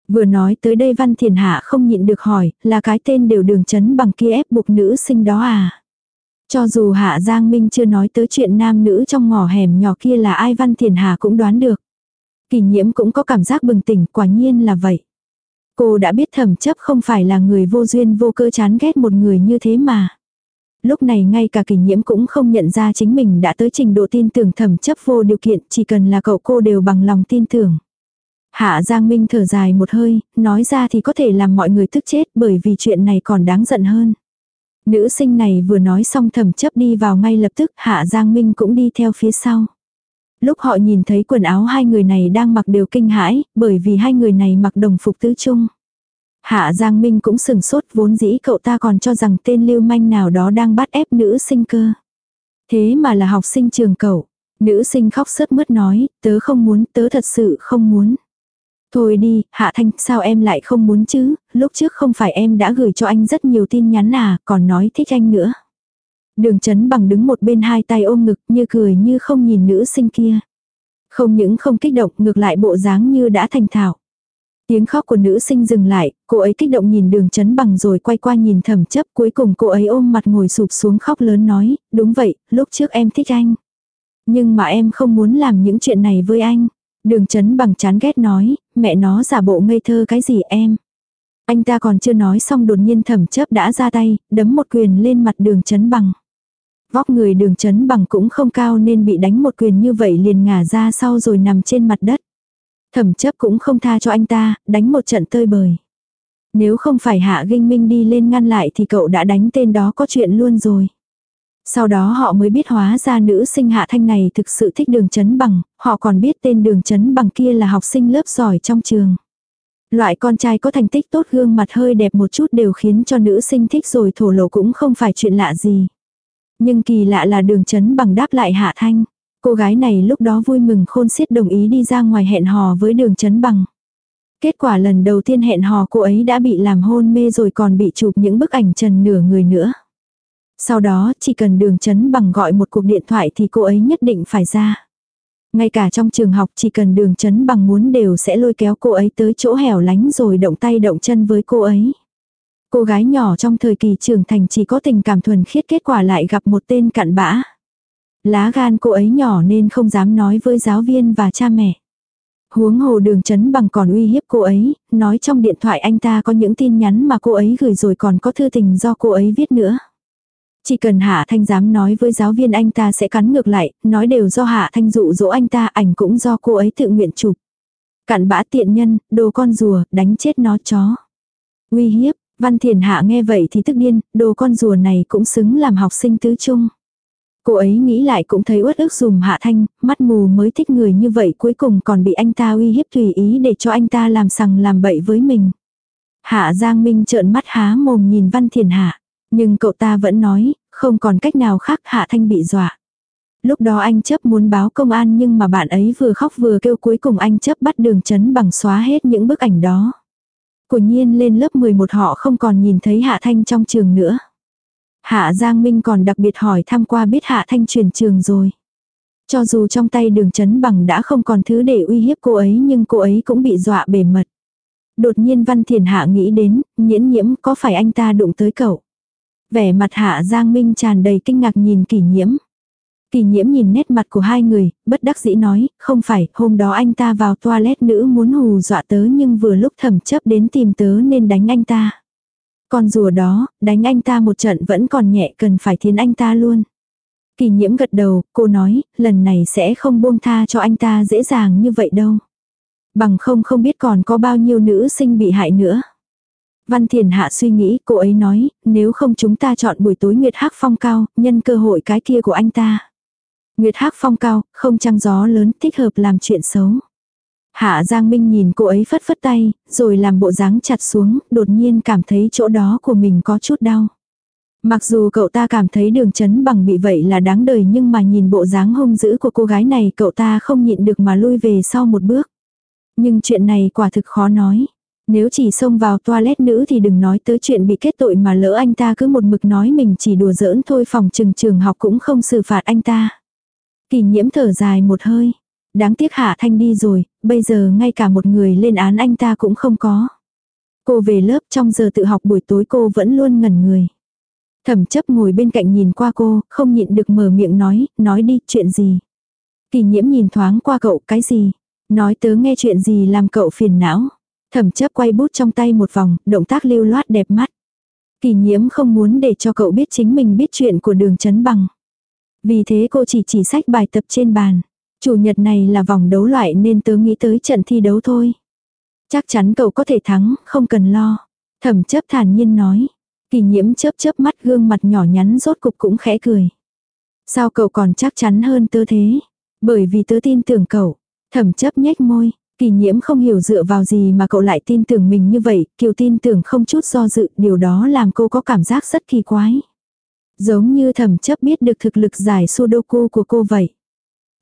Vừa nói tới đây Văn Thiền Hạ không nhịn được hỏi, là cái tên đều đường chấn bằng kia ép buộc nữ sinh đó à. Cho dù Hạ Giang Minh chưa nói tới chuyện nam nữ trong ngõ hẻm nhỏ kia là ai Văn Thiền Hà cũng đoán được. Kỳ nhiễm cũng có cảm giác bừng tỉnh, quả nhiên là vậy. Cô đã biết thẩm chấp không phải là người vô duyên vô cơ chán ghét một người như thế mà lúc này ngay cả kỷ nhiễm cũng không nhận ra chính mình đã tới trình độ tin tưởng thẩm chấp vô điều kiện, chỉ cần là cậu cô đều bằng lòng tin tưởng. Hạ Giang Minh thở dài một hơi, nói ra thì có thể làm mọi người tức chết bởi vì chuyện này còn đáng giận hơn. Nữ sinh này vừa nói xong thẩm chấp đi vào ngay lập tức Hạ Giang Minh cũng đi theo phía sau. Lúc họ nhìn thấy quần áo hai người này đang mặc đều kinh hãi, bởi vì hai người này mặc đồng phục tứ trung. Hạ Giang Minh cũng sừng sốt vốn dĩ cậu ta còn cho rằng tên lưu manh nào đó đang bắt ép nữ sinh cơ. Thế mà là học sinh trường cậu. Nữ sinh khóc sướt mướt nói, tớ không muốn, tớ thật sự không muốn. Thôi đi, Hạ Thanh, sao em lại không muốn chứ, lúc trước không phải em đã gửi cho anh rất nhiều tin nhắn à, còn nói thích anh nữa. Đường chấn bằng đứng một bên hai tay ôm ngực như cười như không nhìn nữ sinh kia. Không những không kích động ngược lại bộ dáng như đã thành thạo. Tiếng khóc của nữ sinh dừng lại, cô ấy kích động nhìn đường chấn bằng rồi quay qua nhìn thẩm chấp cuối cùng cô ấy ôm mặt ngồi sụp xuống khóc lớn nói, đúng vậy, lúc trước em thích anh. Nhưng mà em không muốn làm những chuyện này với anh. Đường chấn bằng chán ghét nói, mẹ nó giả bộ ngây thơ cái gì em. Anh ta còn chưa nói xong đột nhiên thẩm chấp đã ra tay, đấm một quyền lên mặt đường chấn bằng. Vóc người đường chấn bằng cũng không cao nên bị đánh một quyền như vậy liền ngả ra sau rồi nằm trên mặt đất. Thẩm chấp cũng không tha cho anh ta, đánh một trận tơi bời. Nếu không phải hạ ginh minh đi lên ngăn lại thì cậu đã đánh tên đó có chuyện luôn rồi. Sau đó họ mới biết hóa ra nữ sinh hạ thanh này thực sự thích đường chấn bằng, họ còn biết tên đường chấn bằng kia là học sinh lớp giỏi trong trường. Loại con trai có thành tích tốt gương mặt hơi đẹp một chút đều khiến cho nữ sinh thích rồi thổ lộ cũng không phải chuyện lạ gì. Nhưng kỳ lạ là đường chấn bằng đáp lại hạ thanh. Cô gái này lúc đó vui mừng khôn xiết đồng ý đi ra ngoài hẹn hò với đường chấn bằng. Kết quả lần đầu tiên hẹn hò cô ấy đã bị làm hôn mê rồi còn bị chụp những bức ảnh trần nửa người nữa. Sau đó, chỉ cần đường chấn bằng gọi một cuộc điện thoại thì cô ấy nhất định phải ra. Ngay cả trong trường học, chỉ cần đường chấn bằng muốn đều sẽ lôi kéo cô ấy tới chỗ hẻo lánh rồi động tay động chân với cô ấy. Cô gái nhỏ trong thời kỳ trưởng thành chỉ có tình cảm thuần khiết kết quả lại gặp một tên cặn bã. Lá gan cô ấy nhỏ nên không dám nói với giáo viên và cha mẹ. Huống hồ đường chấn bằng còn uy hiếp cô ấy, nói trong điện thoại anh ta có những tin nhắn mà cô ấy gửi rồi còn có thư tình do cô ấy viết nữa. Chỉ cần Hạ Thanh dám nói với giáo viên anh ta sẽ cắn ngược lại, nói đều do Hạ Thanh dụ dỗ anh ta, ảnh cũng do cô ấy tự nguyện chụp. Cặn bã tiện nhân, đồ con rùa, đánh chết nó chó. Uy hiếp, Văn Thiền Hạ nghe vậy thì tức điên, đồ con rùa này cũng xứng làm học sinh tứ trung. Cô ấy nghĩ lại cũng thấy uất ức dùm hạ thanh, mắt mù mới thích người như vậy cuối cùng còn bị anh ta uy hiếp tùy ý để cho anh ta làm sằng làm bậy với mình. Hạ Giang Minh trợn mắt há mồm nhìn Văn Thiền Hạ. Nhưng cậu ta vẫn nói, không còn cách nào khác Hạ Thanh bị dọa. Lúc đó anh chấp muốn báo công an nhưng mà bạn ấy vừa khóc vừa kêu cuối cùng anh chấp bắt đường chấn bằng xóa hết những bức ảnh đó. Của nhiên lên lớp 11 họ không còn nhìn thấy Hạ Thanh trong trường nữa. Hạ Giang Minh còn đặc biệt hỏi thăm qua biết Hạ Thanh chuyển trường rồi. Cho dù trong tay đường chấn bằng đã không còn thứ để uy hiếp cô ấy nhưng cô ấy cũng bị dọa bề mật. Đột nhiên Văn Thiền Hạ nghĩ đến, nhiễn nhiễm có phải anh ta đụng tới cậu. Vẻ mặt Hạ Giang Minh tràn đầy kinh ngạc nhìn kỷ nhiễm. Kỳ nhiễm nhìn nét mặt của hai người, bất đắc dĩ nói, không phải, hôm đó anh ta vào toilet nữ muốn hù dọa tớ nhưng vừa lúc thẩm chấp đến tìm tớ nên đánh anh ta. Con rùa đó, đánh anh ta một trận vẫn còn nhẹ cần phải thiến anh ta luôn. Kỳ nhiễm gật đầu, cô nói, lần này sẽ không buông tha cho anh ta dễ dàng như vậy đâu. Bằng không không biết còn có bao nhiêu nữ sinh bị hại nữa. Văn Thiền Hạ suy nghĩ, cô ấy nói, nếu không chúng ta chọn buổi tối Nguyệt Hắc Phong cao, nhân cơ hội cái kia của anh ta. Nguyệt Hắc Phong cao, không trăng gió lớn, thích hợp làm chuyện xấu. Hạ Giang Minh nhìn cô ấy phất phất tay, rồi làm bộ dáng chặt xuống, đột nhiên cảm thấy chỗ đó của mình có chút đau. Mặc dù cậu ta cảm thấy đường chấn bằng bị vậy là đáng đời nhưng mà nhìn bộ dáng hung dữ của cô gái này cậu ta không nhịn được mà lui về sau một bước. Nhưng chuyện này quả thực khó nói. Nếu chỉ xông vào toilet nữ thì đừng nói tới chuyện bị kết tội mà lỡ anh ta cứ một mực nói mình chỉ đùa giỡn thôi phòng trừng trường học cũng không xử phạt anh ta. Kỳ nhiễm thở dài một hơi. Đáng tiếc Hạ Thanh đi rồi, bây giờ ngay cả một người lên án anh ta cũng không có. Cô về lớp trong giờ tự học buổi tối cô vẫn luôn ngẩn người. Thẩm chấp ngồi bên cạnh nhìn qua cô, không nhịn được mở miệng nói, nói đi, chuyện gì. Kỳ nhiễm nhìn thoáng qua cậu, cái gì. Nói tớ nghe chuyện gì làm cậu phiền não. Thẩm chấp quay bút trong tay một vòng, động tác lưu loát đẹp mắt. Kỳ nhiễm không muốn để cho cậu biết chính mình biết chuyện của đường chấn bằng. Vì thế cô chỉ chỉ sách bài tập trên bàn. Chủ nhật này là vòng đấu loại nên tớ nghĩ tới trận thi đấu thôi. Chắc chắn cậu có thể thắng, không cần lo. Thẩm chấp thản nhiên nói. Kỳ nhiễm chớp chớp mắt gương mặt nhỏ nhắn rốt cục cũng khẽ cười. Sao cậu còn chắc chắn hơn tớ thế? Bởi vì tớ tin tưởng cậu. Thẩm chấp nhếch môi. Kỳ nhiễm không hiểu dựa vào gì mà cậu lại tin tưởng mình như vậy, kiều tin tưởng không chút do dự, điều đó làm cô có cảm giác rất kỳ quái. Giống như thẩm chấp biết được thực lực giải sudoku của cô vậy.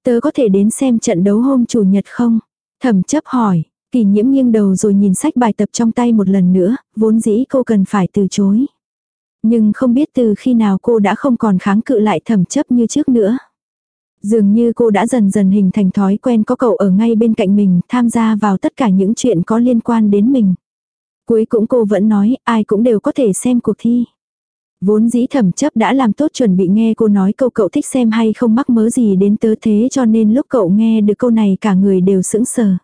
Tớ có thể đến xem trận đấu hôm chủ nhật không? Thẩm chấp hỏi, kỳ nhiễm nghiêng đầu rồi nhìn sách bài tập trong tay một lần nữa, vốn dĩ cô cần phải từ chối. Nhưng không biết từ khi nào cô đã không còn kháng cự lại thẩm chấp như trước nữa. Dường như cô đã dần dần hình thành thói quen có cậu ở ngay bên cạnh mình, tham gia vào tất cả những chuyện có liên quan đến mình. Cuối cũng cô vẫn nói, ai cũng đều có thể xem cuộc thi. Vốn dĩ thẩm chấp đã làm tốt chuẩn bị nghe cô nói câu cậu thích xem hay không mắc mớ gì đến tớ thế cho nên lúc cậu nghe được câu này cả người đều sững sờ.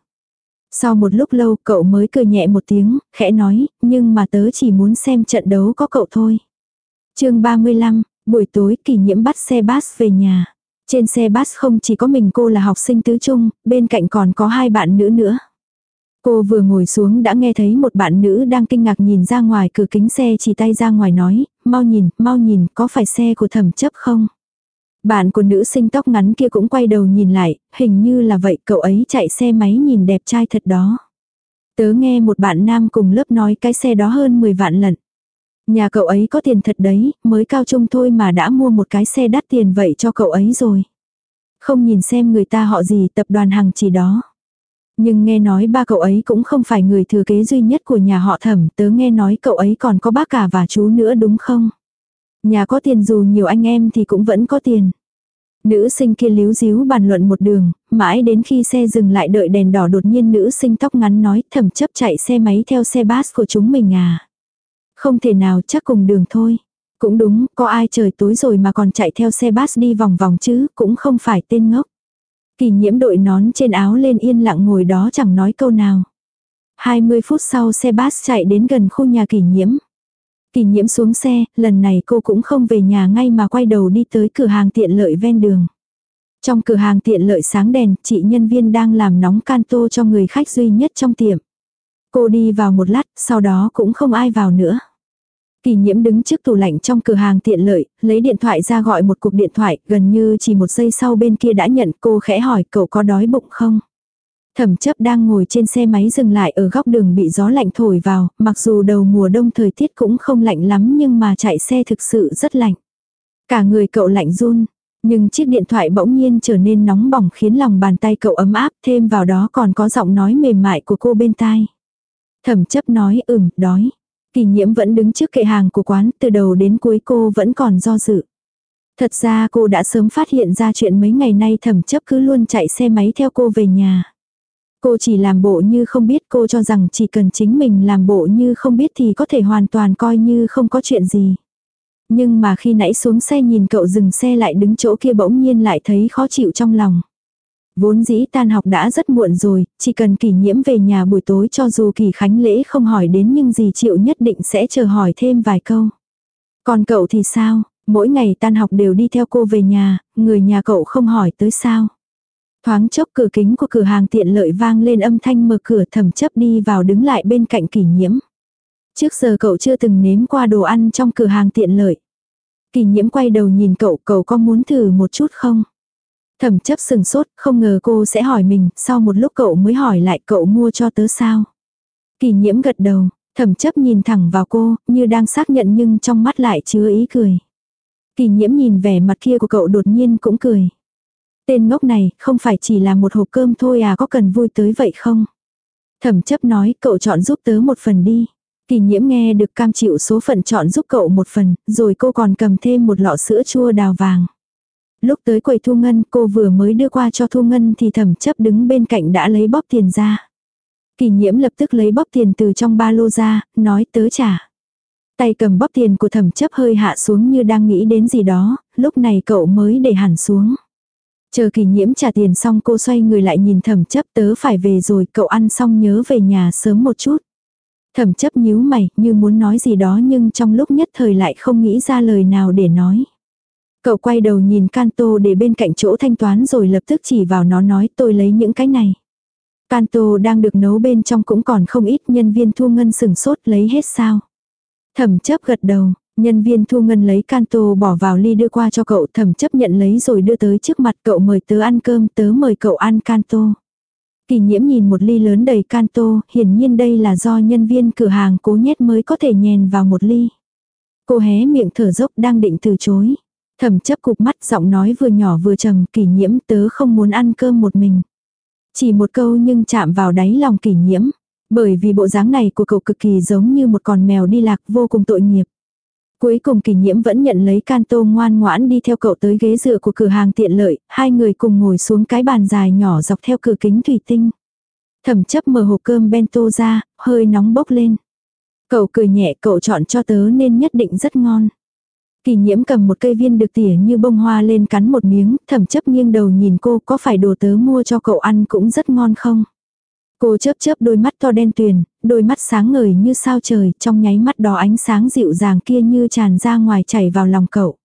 Sau một lúc lâu cậu mới cười nhẹ một tiếng, khẽ nói, nhưng mà tớ chỉ muốn xem trận đấu có cậu thôi. chương 35, buổi tối kỷ nhiễm bắt xe bus về nhà. Trên xe bus không chỉ có mình cô là học sinh tứ trung, bên cạnh còn có hai bạn nữ nữa. Cô vừa ngồi xuống đã nghe thấy một bạn nữ đang kinh ngạc nhìn ra ngoài cửa kính xe chỉ tay ra ngoài nói, mau nhìn, mau nhìn, có phải xe của thẩm chấp không? Bạn của nữ sinh tóc ngắn kia cũng quay đầu nhìn lại, hình như là vậy cậu ấy chạy xe máy nhìn đẹp trai thật đó. Tớ nghe một bạn nam cùng lớp nói cái xe đó hơn 10 vạn lần. Nhà cậu ấy có tiền thật đấy, mới cao trung thôi mà đã mua một cái xe đắt tiền vậy cho cậu ấy rồi. Không nhìn xem người ta họ gì tập đoàn hàng chỉ đó. Nhưng nghe nói ba cậu ấy cũng không phải người thừa kế duy nhất của nhà họ thẩm, tớ nghe nói cậu ấy còn có bác cả và chú nữa đúng không? Nhà có tiền dù nhiều anh em thì cũng vẫn có tiền. Nữ sinh kia líu díu bàn luận một đường, mãi đến khi xe dừng lại đợi đèn đỏ đột nhiên nữ sinh tóc ngắn nói thẩm chấp chạy xe máy theo xe bus của chúng mình à. Không thể nào chắc cùng đường thôi. Cũng đúng, có ai trời tối rồi mà còn chạy theo xe bus đi vòng vòng chứ, cũng không phải tên ngốc. Kỳ nhiễm đội nón trên áo lên yên lặng ngồi đó chẳng nói câu nào. 20 phút sau xe bus chạy đến gần khu nhà kỳ nhiễm. Kỳ nhiễm xuống xe, lần này cô cũng không về nhà ngay mà quay đầu đi tới cửa hàng tiện lợi ven đường. Trong cửa hàng tiện lợi sáng đèn, chị nhân viên đang làm nóng canto cho người khách duy nhất trong tiệm. Cô đi vào một lát, sau đó cũng không ai vào nữa. Kỳ nhiễm đứng trước tủ lạnh trong cửa hàng tiện lợi, lấy điện thoại ra gọi một cuộc điện thoại, gần như chỉ một giây sau bên kia đã nhận cô khẽ hỏi cậu có đói bụng không? Thẩm chấp đang ngồi trên xe máy dừng lại ở góc đường bị gió lạnh thổi vào, mặc dù đầu mùa đông thời tiết cũng không lạnh lắm nhưng mà chạy xe thực sự rất lạnh. Cả người cậu lạnh run, nhưng chiếc điện thoại bỗng nhiên trở nên nóng bỏng khiến lòng bàn tay cậu ấm áp thêm vào đó còn có giọng nói mềm mại của cô bên tai. Thẩm chấp nói ừm, đói. Kỳ nhiễm vẫn đứng trước kệ hàng của quán, từ đầu đến cuối cô vẫn còn do dự. Thật ra cô đã sớm phát hiện ra chuyện mấy ngày nay thẩm chấp cứ luôn chạy xe máy theo cô về nhà. Cô chỉ làm bộ như không biết cô cho rằng chỉ cần chính mình làm bộ như không biết thì có thể hoàn toàn coi như không có chuyện gì. Nhưng mà khi nãy xuống xe nhìn cậu dừng xe lại đứng chỗ kia bỗng nhiên lại thấy khó chịu trong lòng. Vốn dĩ tan học đã rất muộn rồi, chỉ cần kỷ nhiễm về nhà buổi tối cho dù kỳ khánh lễ không hỏi đến nhưng gì chịu nhất định sẽ chờ hỏi thêm vài câu. Còn cậu thì sao, mỗi ngày tan học đều đi theo cô về nhà, người nhà cậu không hỏi tới sao. Thoáng chốc cửa kính của cửa hàng tiện lợi vang lên âm thanh mở cửa thầm chấp đi vào đứng lại bên cạnh kỷ nhiễm. Trước giờ cậu chưa từng nếm qua đồ ăn trong cửa hàng tiện lợi. Kỷ nhiễm quay đầu nhìn cậu, cậu có muốn thử một chút không? Thẩm chấp sừng sốt, không ngờ cô sẽ hỏi mình, sau một lúc cậu mới hỏi lại cậu mua cho tớ sao. Kỳ nhiễm gật đầu, thẩm chấp nhìn thẳng vào cô, như đang xác nhận nhưng trong mắt lại chứa ý cười. Kỳ nhiễm nhìn vẻ mặt kia của cậu đột nhiên cũng cười. Tên ngốc này không phải chỉ là một hộp cơm thôi à có cần vui tới vậy không? Thẩm chấp nói cậu chọn giúp tớ một phần đi. Kỳ nhiễm nghe được cam chịu số phận chọn giúp cậu một phần, rồi cô còn cầm thêm một lọ sữa chua đào vàng. Lúc tới quầy Thu Ngân cô vừa mới đưa qua cho Thu Ngân thì thẩm chấp đứng bên cạnh đã lấy bóp tiền ra. Kỳ nhiễm lập tức lấy bóp tiền từ trong ba lô ra, nói tớ trả. Tay cầm bóp tiền của thẩm chấp hơi hạ xuống như đang nghĩ đến gì đó, lúc này cậu mới để hẳn xuống. Chờ kỳ nhiễm trả tiền xong cô xoay người lại nhìn thẩm chấp tớ phải về rồi cậu ăn xong nhớ về nhà sớm một chút. Thẩm chấp nhíu mày như muốn nói gì đó nhưng trong lúc nhất thời lại không nghĩ ra lời nào để nói. Cậu quay đầu nhìn Canto để bên cạnh chỗ thanh toán rồi lập tức chỉ vào nó nói tôi lấy những cái này. Canto đang được nấu bên trong cũng còn không ít nhân viên thu ngân sừng sốt lấy hết sao. Thẩm chấp gật đầu, nhân viên thu ngân lấy canto bỏ vào ly đưa qua cho cậu thẩm chấp nhận lấy rồi đưa tới trước mặt cậu mời tớ ăn cơm tớ mời cậu ăn canto. Kỳ nhiễm nhìn một ly lớn đầy canto, hiển nhiên đây là do nhân viên cửa hàng cố nhét mới có thể nhèn vào một ly. Cô hé miệng thở dốc đang định từ chối. Thẩm chấp cục mắt giọng nói vừa nhỏ vừa trầm kỷ nhiễm tớ không muốn ăn cơm một mình. Chỉ một câu nhưng chạm vào đáy lòng kỷ nhiễm. Bởi vì bộ dáng này của cậu cực kỳ giống như một con mèo đi lạc vô cùng tội nghiệp. Cuối cùng kỷ nhiễm vẫn nhận lấy can tô ngoan ngoãn đi theo cậu tới ghế dựa của cửa hàng tiện lợi, hai người cùng ngồi xuống cái bàn dài nhỏ dọc theo cửa kính thủy tinh. Thẩm chấp mở hộp cơm bento ra, hơi nóng bốc lên. Cậu cười nhẹ cậu chọn cho tớ nên nhất định rất ngon. Kỳ nhiễm cầm một cây viên được tỉa như bông hoa lên cắn một miếng, thẩm chấp nghiêng đầu nhìn cô có phải đồ tớ mua cho cậu ăn cũng rất ngon không? Cô chớp chớp đôi mắt to đen tuyền, đôi mắt sáng ngời như sao trời, trong nháy mắt đó ánh sáng dịu dàng kia như tràn ra ngoài chảy vào lòng cậu.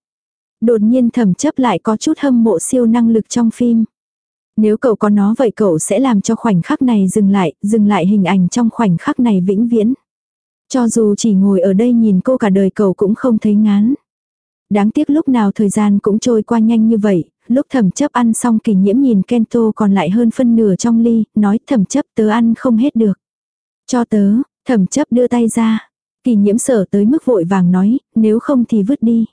Đột nhiên thẩm chấp lại có chút hâm mộ siêu năng lực trong phim. Nếu cậu có nó vậy cậu sẽ làm cho khoảnh khắc này dừng lại, dừng lại hình ảnh trong khoảnh khắc này vĩnh viễn. Cho dù chỉ ngồi ở đây nhìn cô cả đời cậu cũng không thấy ngán. Đáng tiếc lúc nào thời gian cũng trôi qua nhanh như vậy, lúc thẩm chấp ăn xong kỳ nhiễm nhìn Kento còn lại hơn phân nửa trong ly, nói thẩm chấp tớ ăn không hết được. Cho tớ, thẩm chấp đưa tay ra. Kỳ nhiễm sở tới mức vội vàng nói, nếu không thì vứt đi.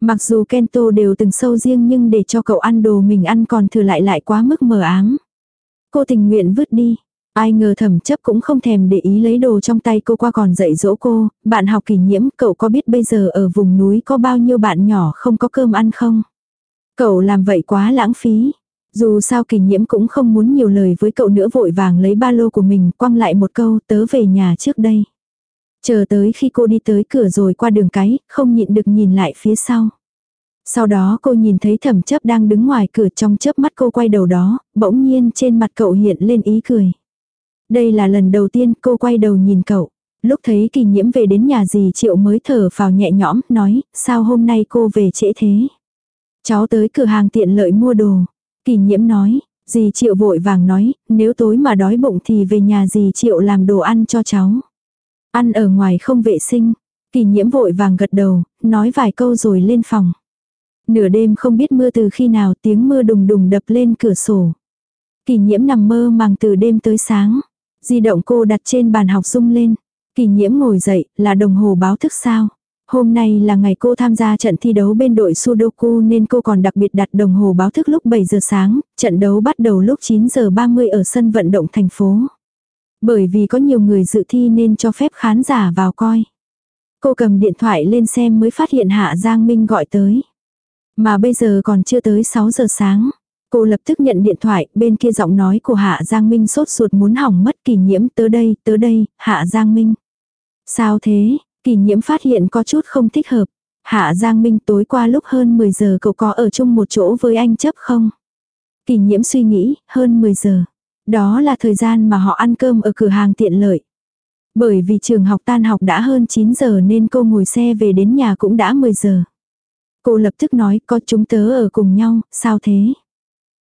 Mặc dù Kento đều từng sâu riêng nhưng để cho cậu ăn đồ mình ăn còn thừa lại lại quá mức mờ ám. Cô tình nguyện vứt đi, Ai ngờ thẩm chấp cũng không thèm để ý lấy đồ trong tay cô qua còn dạy dỗ cô, bạn học kỷ nhiễm, cậu có biết bây giờ ở vùng núi có bao nhiêu bạn nhỏ không có cơm ăn không? Cậu làm vậy quá lãng phí. Dù sao kỷ nhiễm cũng không muốn nhiều lời với cậu nữa vội vàng lấy ba lô của mình quăng lại một câu tớ về nhà trước đây. Chờ tới khi cô đi tới cửa rồi qua đường cái, không nhịn được nhìn lại phía sau. Sau đó cô nhìn thấy thẩm chấp đang đứng ngoài cửa trong chớp mắt cô quay đầu đó, bỗng nhiên trên mặt cậu hiện lên ý cười. Đây là lần đầu tiên cô quay đầu nhìn cậu. Lúc thấy kỳ nhiễm về đến nhà gì triệu mới thở vào nhẹ nhõm, nói, sao hôm nay cô về trễ thế? Cháu tới cửa hàng tiện lợi mua đồ. Kỳ nhiễm nói, dì triệu vội vàng nói, nếu tối mà đói bụng thì về nhà dì triệu làm đồ ăn cho cháu. Ăn ở ngoài không vệ sinh. Kỳ nhiễm vội vàng gật đầu, nói vài câu rồi lên phòng. Nửa đêm không biết mưa từ khi nào tiếng mưa đùng đùng đập lên cửa sổ. Kỳ nhiễm nằm mơ màng từ đêm tới sáng. Di động cô đặt trên bàn học rung lên. Kỳ nhiễm ngồi dậy, là đồng hồ báo thức sao? Hôm nay là ngày cô tham gia trận thi đấu bên đội Sudoku nên cô còn đặc biệt đặt đồng hồ báo thức lúc 7 giờ sáng, trận đấu bắt đầu lúc 9 giờ 30 ở sân vận động thành phố. Bởi vì có nhiều người dự thi nên cho phép khán giả vào coi. Cô cầm điện thoại lên xem mới phát hiện Hạ Giang Minh gọi tới. Mà bây giờ còn chưa tới 6 giờ sáng. Cô lập tức nhận điện thoại, bên kia giọng nói của Hạ Giang Minh sốt ruột muốn hỏng mất kỷ nhiễm tới đây, tới đây, Hạ Giang Minh. Sao thế, kỷ nhiễm phát hiện có chút không thích hợp. Hạ Giang Minh tối qua lúc hơn 10 giờ cậu có ở chung một chỗ với anh chấp không? Kỷ nhiễm suy nghĩ, hơn 10 giờ. Đó là thời gian mà họ ăn cơm ở cửa hàng tiện lợi. Bởi vì trường học tan học đã hơn 9 giờ nên cô ngồi xe về đến nhà cũng đã 10 giờ. Cô lập tức nói có chúng tớ ở cùng nhau, sao thế?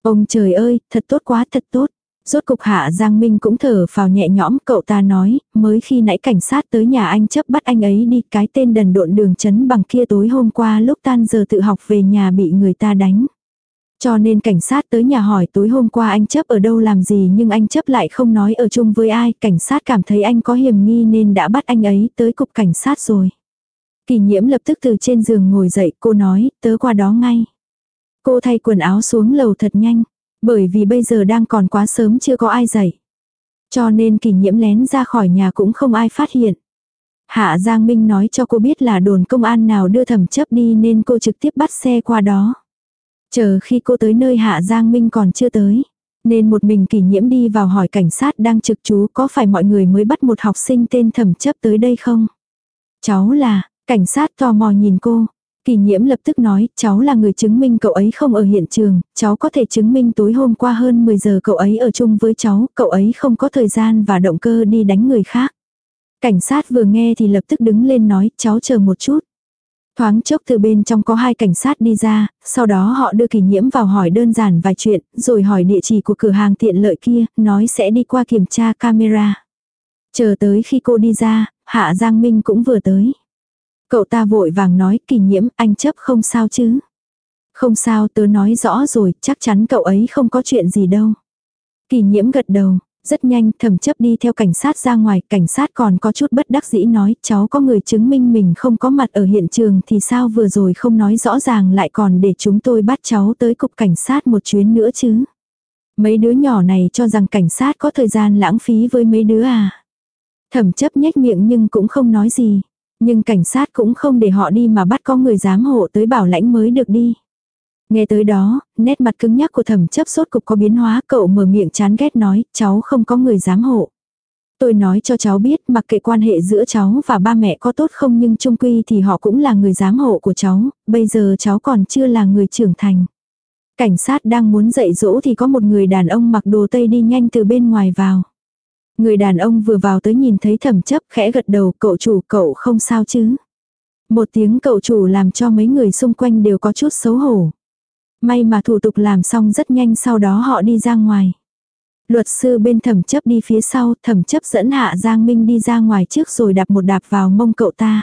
Ông trời ơi, thật tốt quá thật tốt. Rốt cục hạ Giang Minh cũng thở vào nhẹ nhõm cậu ta nói, mới khi nãy cảnh sát tới nhà anh chấp bắt anh ấy đi cái tên đần độn đường chấn bằng kia tối hôm qua lúc tan giờ tự học về nhà bị người ta đánh. Cho nên cảnh sát tới nhà hỏi tối hôm qua anh chấp ở đâu làm gì nhưng anh chấp lại không nói ở chung với ai, cảnh sát cảm thấy anh có hiểm nghi nên đã bắt anh ấy tới cục cảnh sát rồi. Kỳ nhiễm lập tức từ trên giường ngồi dậy, cô nói, tớ qua đó ngay. Cô thay quần áo xuống lầu thật nhanh, bởi vì bây giờ đang còn quá sớm chưa có ai dậy. Cho nên kỷ nhiễm lén ra khỏi nhà cũng không ai phát hiện. Hạ Giang Minh nói cho cô biết là đồn công an nào đưa thẩm chấp đi nên cô trực tiếp bắt xe qua đó. Chờ khi cô tới nơi Hạ Giang Minh còn chưa tới. Nên một mình kỷ nhiễm đi vào hỏi cảnh sát đang trực chú có phải mọi người mới bắt một học sinh tên thẩm chấp tới đây không? Cháu là, cảnh sát tò mò nhìn cô. Kỳ nhiễm lập tức nói, cháu là người chứng minh cậu ấy không ở hiện trường, cháu có thể chứng minh tối hôm qua hơn 10 giờ cậu ấy ở chung với cháu, cậu ấy không có thời gian và động cơ đi đánh người khác. Cảnh sát vừa nghe thì lập tức đứng lên nói, cháu chờ một chút. Thoáng chốc từ bên trong có hai cảnh sát đi ra, sau đó họ đưa kỳ nhiễm vào hỏi đơn giản vài chuyện, rồi hỏi địa chỉ của cửa hàng tiện lợi kia, nói sẽ đi qua kiểm tra camera. Chờ tới khi cô đi ra, Hạ Giang Minh cũng vừa tới. Cậu ta vội vàng nói kỳ nhiễm anh chấp không sao chứ. Không sao tớ nói rõ rồi, chắc chắn cậu ấy không có chuyện gì đâu. kỳ nhiễm gật đầu, rất nhanh thẩm chấp đi theo cảnh sát ra ngoài, cảnh sát còn có chút bất đắc dĩ nói cháu có người chứng minh mình không có mặt ở hiện trường thì sao vừa rồi không nói rõ ràng lại còn để chúng tôi bắt cháu tới cục cảnh sát một chuyến nữa chứ. Mấy đứa nhỏ này cho rằng cảnh sát có thời gian lãng phí với mấy đứa à. Thẩm chấp nhếch miệng nhưng cũng không nói gì. Nhưng cảnh sát cũng không để họ đi mà bắt có người giám hộ tới bảo lãnh mới được đi. Nghe tới đó, nét mặt cứng nhắc của thẩm chấp sốt cục có biến hóa cậu mở miệng chán ghét nói, cháu không có người giám hộ. Tôi nói cho cháu biết mặc kệ quan hệ giữa cháu và ba mẹ có tốt không nhưng chung quy thì họ cũng là người giám hộ của cháu, bây giờ cháu còn chưa là người trưởng thành. Cảnh sát đang muốn dạy dỗ thì có một người đàn ông mặc đồ tây đi nhanh từ bên ngoài vào. Người đàn ông vừa vào tới nhìn thấy thẩm chấp khẽ gật đầu cậu chủ cậu không sao chứ. Một tiếng cậu chủ làm cho mấy người xung quanh đều có chút xấu hổ. May mà thủ tục làm xong rất nhanh sau đó họ đi ra ngoài. Luật sư bên thẩm chấp đi phía sau, thẩm chấp dẫn Hạ Giang Minh đi ra ngoài trước rồi đạp một đạp vào mông cậu ta.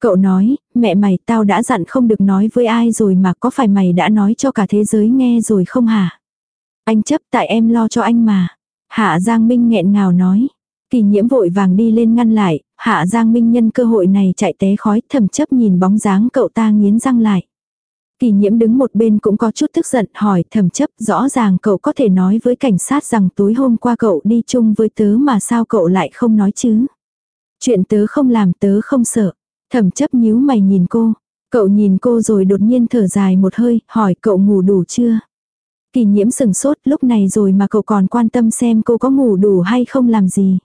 Cậu nói, mẹ mày tao đã dặn không được nói với ai rồi mà có phải mày đã nói cho cả thế giới nghe rồi không hả? Anh chấp tại em lo cho anh mà. Hạ Giang Minh nghẹn ngào nói. Kỳ nhiễm vội vàng đi lên ngăn lại, Hạ Giang Minh nhân cơ hội này chạy té khói thầm chấp nhìn bóng dáng cậu ta nghiến răng lại. Kỳ nhiễm đứng một bên cũng có chút tức giận hỏi thầm chấp rõ ràng cậu có thể nói với cảnh sát rằng tối hôm qua cậu đi chung với tớ mà sao cậu lại không nói chứ. Chuyện tớ không làm tớ không sợ. Thầm chấp nhíu mày nhìn cô. Cậu nhìn cô rồi đột nhiên thở dài một hơi hỏi cậu ngủ đủ chưa. Kỳ nhiễm sừng sốt, lúc này rồi mà cậu còn quan tâm xem cô có ngủ đủ hay không làm gì.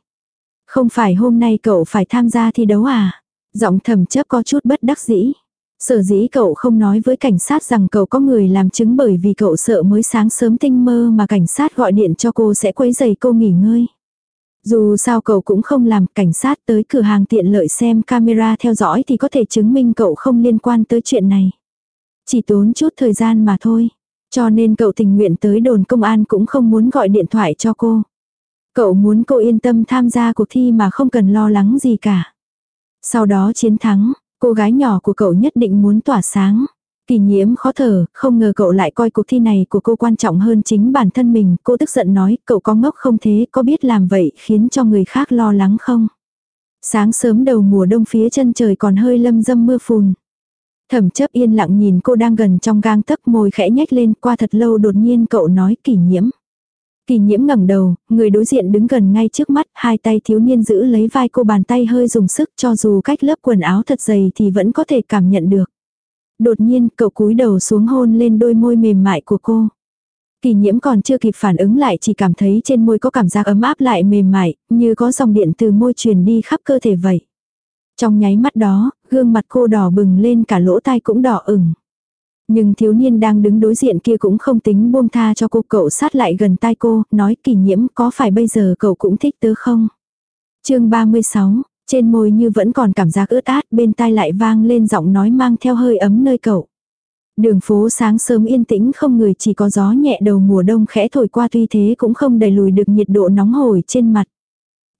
Không phải hôm nay cậu phải tham gia thi đấu à? Giọng thầm chấp có chút bất đắc dĩ. Sở dĩ cậu không nói với cảnh sát rằng cậu có người làm chứng bởi vì cậu sợ mới sáng sớm tinh mơ mà cảnh sát gọi điện cho cô sẽ quấy giày cô nghỉ ngơi. Dù sao cậu cũng không làm, cảnh sát tới cửa hàng tiện lợi xem camera theo dõi thì có thể chứng minh cậu không liên quan tới chuyện này. Chỉ tốn chút thời gian mà thôi. Cho nên cậu tình nguyện tới đồn công an cũng không muốn gọi điện thoại cho cô. Cậu muốn cô yên tâm tham gia cuộc thi mà không cần lo lắng gì cả. Sau đó chiến thắng, cô gái nhỏ của cậu nhất định muốn tỏa sáng. Kỳ nhiễm khó thở, không ngờ cậu lại coi cuộc thi này của cô quan trọng hơn chính bản thân mình. Cô tức giận nói, cậu có ngốc không thế, có biết làm vậy khiến cho người khác lo lắng không? Sáng sớm đầu mùa đông phía chân trời còn hơi lâm dâm mưa phùn. Thẩm chấp yên lặng nhìn cô đang gần trong gang tấc môi khẽ nhếch lên qua thật lâu đột nhiên cậu nói kỷ nhiễm. Kỳ nhiễm ngẩng đầu, người đối diện đứng gần ngay trước mắt, hai tay thiếu niên giữ lấy vai cô bàn tay hơi dùng sức cho dù cách lớp quần áo thật dày thì vẫn có thể cảm nhận được. Đột nhiên cậu cúi đầu xuống hôn lên đôi môi mềm mại của cô. Kỳ nhiễm còn chưa kịp phản ứng lại chỉ cảm thấy trên môi có cảm giác ấm áp lại mềm mại, như có dòng điện từ môi truyền đi khắp cơ thể vậy. Trong nháy mắt đó, gương mặt cô đỏ bừng lên cả lỗ tai cũng đỏ ửng. Nhưng thiếu niên đang đứng đối diện kia cũng không tính buông tha cho cô cậu sát lại gần tai cô, nói kỳ nhiễm có phải bây giờ cậu cũng thích tớ không? chương 36, trên môi như vẫn còn cảm giác ướt át bên tai lại vang lên giọng nói mang theo hơi ấm nơi cậu. Đường phố sáng sớm yên tĩnh không người chỉ có gió nhẹ đầu mùa đông khẽ thổi qua tuy thế cũng không đẩy lùi được nhiệt độ nóng hổi trên mặt.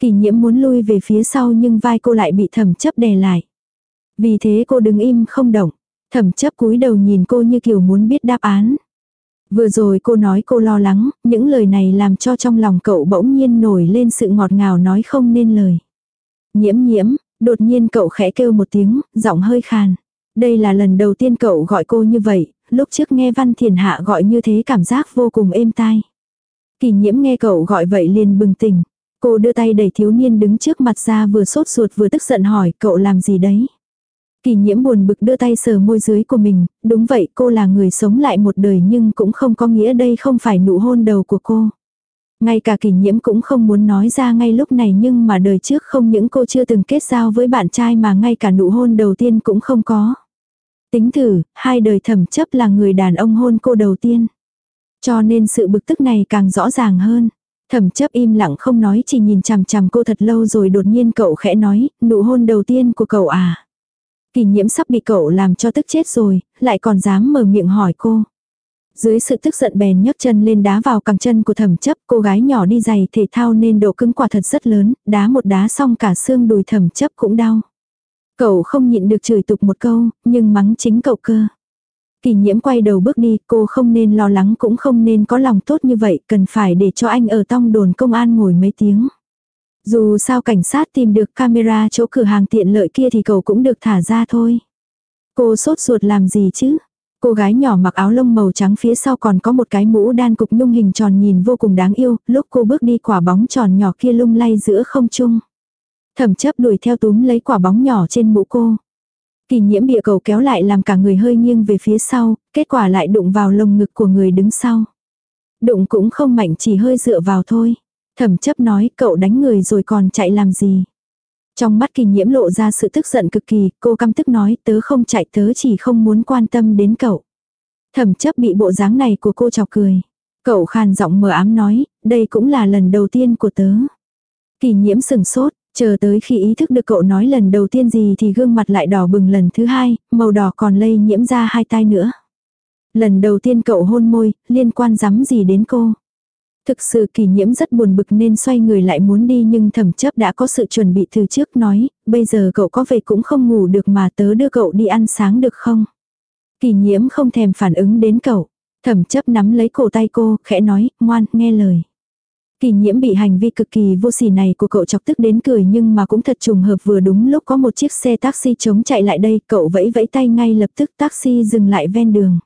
Kỳ nhiễm muốn lui về phía sau nhưng vai cô lại bị thẩm chấp đè lại. Vì thế cô đứng im không động. Thẩm chấp cúi đầu nhìn cô như kiểu muốn biết đáp án. Vừa rồi cô nói cô lo lắng, những lời này làm cho trong lòng cậu bỗng nhiên nổi lên sự ngọt ngào nói không nên lời. Nhiễm nhiễm, đột nhiên cậu khẽ kêu một tiếng, giọng hơi khàn. Đây là lần đầu tiên cậu gọi cô như vậy, lúc trước nghe Văn Thiền Hạ gọi như thế cảm giác vô cùng êm tai. Kỳ nhiễm nghe cậu gọi vậy liền bừng tỉnh. Cô đưa tay đẩy thiếu niên đứng trước mặt ra vừa sốt ruột vừa tức giận hỏi cậu làm gì đấy. Kỳ nhiễm buồn bực đưa tay sờ môi dưới của mình, đúng vậy cô là người sống lại một đời nhưng cũng không có nghĩa đây không phải nụ hôn đầu của cô. Ngay cả kỳ nhiễm cũng không muốn nói ra ngay lúc này nhưng mà đời trước không những cô chưa từng kết giao với bạn trai mà ngay cả nụ hôn đầu tiên cũng không có. Tính thử, hai đời thẩm chấp là người đàn ông hôn cô đầu tiên. Cho nên sự bực tức này càng rõ ràng hơn. Thẩm chấp im lặng không nói chỉ nhìn chằm chằm cô thật lâu rồi đột nhiên cậu khẽ nói, nụ hôn đầu tiên của cậu à. Kỳ nhiễm sắp bị cậu làm cho tức chết rồi, lại còn dám mở miệng hỏi cô. Dưới sự tức giận bèn nhấc chân lên đá vào cẳng chân của thẩm chấp, cô gái nhỏ đi giày thể thao nên độ cứng quả thật rất lớn, đá một đá xong cả xương đùi thẩm chấp cũng đau. Cậu không nhịn được chửi tục một câu, nhưng mắng chính cậu cơ. Kỳ nhiễm quay đầu bước đi, cô không nên lo lắng cũng không nên có lòng tốt như vậy, cần phải để cho anh ở tong đồn công an ngồi mấy tiếng. Dù sao cảnh sát tìm được camera chỗ cửa hàng tiện lợi kia thì cậu cũng được thả ra thôi. Cô sốt ruột làm gì chứ? Cô gái nhỏ mặc áo lông màu trắng phía sau còn có một cái mũ đan cục nhung hình tròn nhìn vô cùng đáng yêu, lúc cô bước đi quả bóng tròn nhỏ kia lung lay giữa không trung. Thẩm chấp đuổi theo túm lấy quả bóng nhỏ trên mũ cô. Kỳ nhiễm bịa cầu kéo lại làm cả người hơi nghiêng về phía sau, kết quả lại đụng vào lồng ngực của người đứng sau. Đụng cũng không mạnh chỉ hơi dựa vào thôi. Thẩm chấp nói cậu đánh người rồi còn chạy làm gì. Trong mắt kỳ nhiễm lộ ra sự tức giận cực kỳ, cô căm tức nói tớ không chạy tớ chỉ không muốn quan tâm đến cậu. Thẩm chấp bị bộ dáng này của cô chọc cười. Cậu khàn giọng mờ ám nói, đây cũng là lần đầu tiên của tớ. Kỳ nhiễm sừng sốt, chờ tới khi ý thức được cậu nói lần đầu tiên gì thì gương mặt lại đỏ bừng lần thứ hai, màu đỏ còn lây nhiễm ra hai tai nữa. Lần đầu tiên cậu hôn môi, liên quan dám gì đến cô. Thực sự kỳ nhiễm rất buồn bực nên xoay người lại muốn đi nhưng thẩm chấp đã có sự chuẩn bị từ trước nói, bây giờ cậu có về cũng không ngủ được mà tớ đưa cậu đi ăn sáng được không? Kỳ nhiễm không thèm phản ứng đến cậu. Thẩm chấp nắm lấy cổ tay cô, khẽ nói, ngoan, nghe lời. Kỳ nhiễm bị hành vi cực kỳ vô sỉ này của cậu chọc tức đến cười nhưng mà cũng thật trùng hợp vừa đúng lúc có một chiếc xe taxi chống chạy lại đây, cậu vẫy vẫy tay ngay lập tức taxi dừng lại ven đường.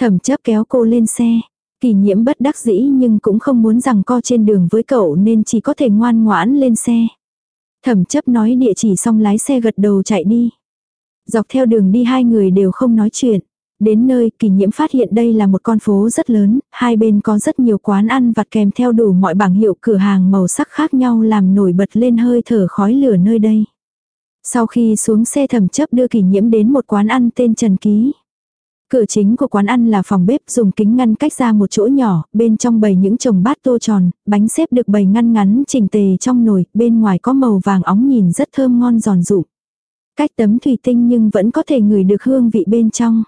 Thẩm chấp kéo cô lên xe, Kỳ nhiễm bất đắc dĩ nhưng cũng không muốn rằng co trên đường với cậu nên chỉ có thể ngoan ngoãn lên xe. Thẩm chấp nói địa chỉ xong lái xe gật đầu chạy đi. Dọc theo đường đi hai người đều không nói chuyện. Đến nơi kỳ nhiễm phát hiện đây là một con phố rất lớn, hai bên có rất nhiều quán ăn vặt kèm theo đủ mọi bảng hiệu cửa hàng màu sắc khác nhau làm nổi bật lên hơi thở khói lửa nơi đây. Sau khi xuống xe thẩm chấp đưa kỳ nhiễm đến một quán ăn tên Trần Ký. Cửa chính của quán ăn là phòng bếp dùng kính ngăn cách ra một chỗ nhỏ, bên trong bày những chồng bát tô tròn, bánh xếp được bày ngăn ngắn chỉnh tề trong nồi, bên ngoài có màu vàng óng nhìn rất thơm ngon giòn rụng. Cách tấm thủy tinh nhưng vẫn có thể ngửi được hương vị bên trong.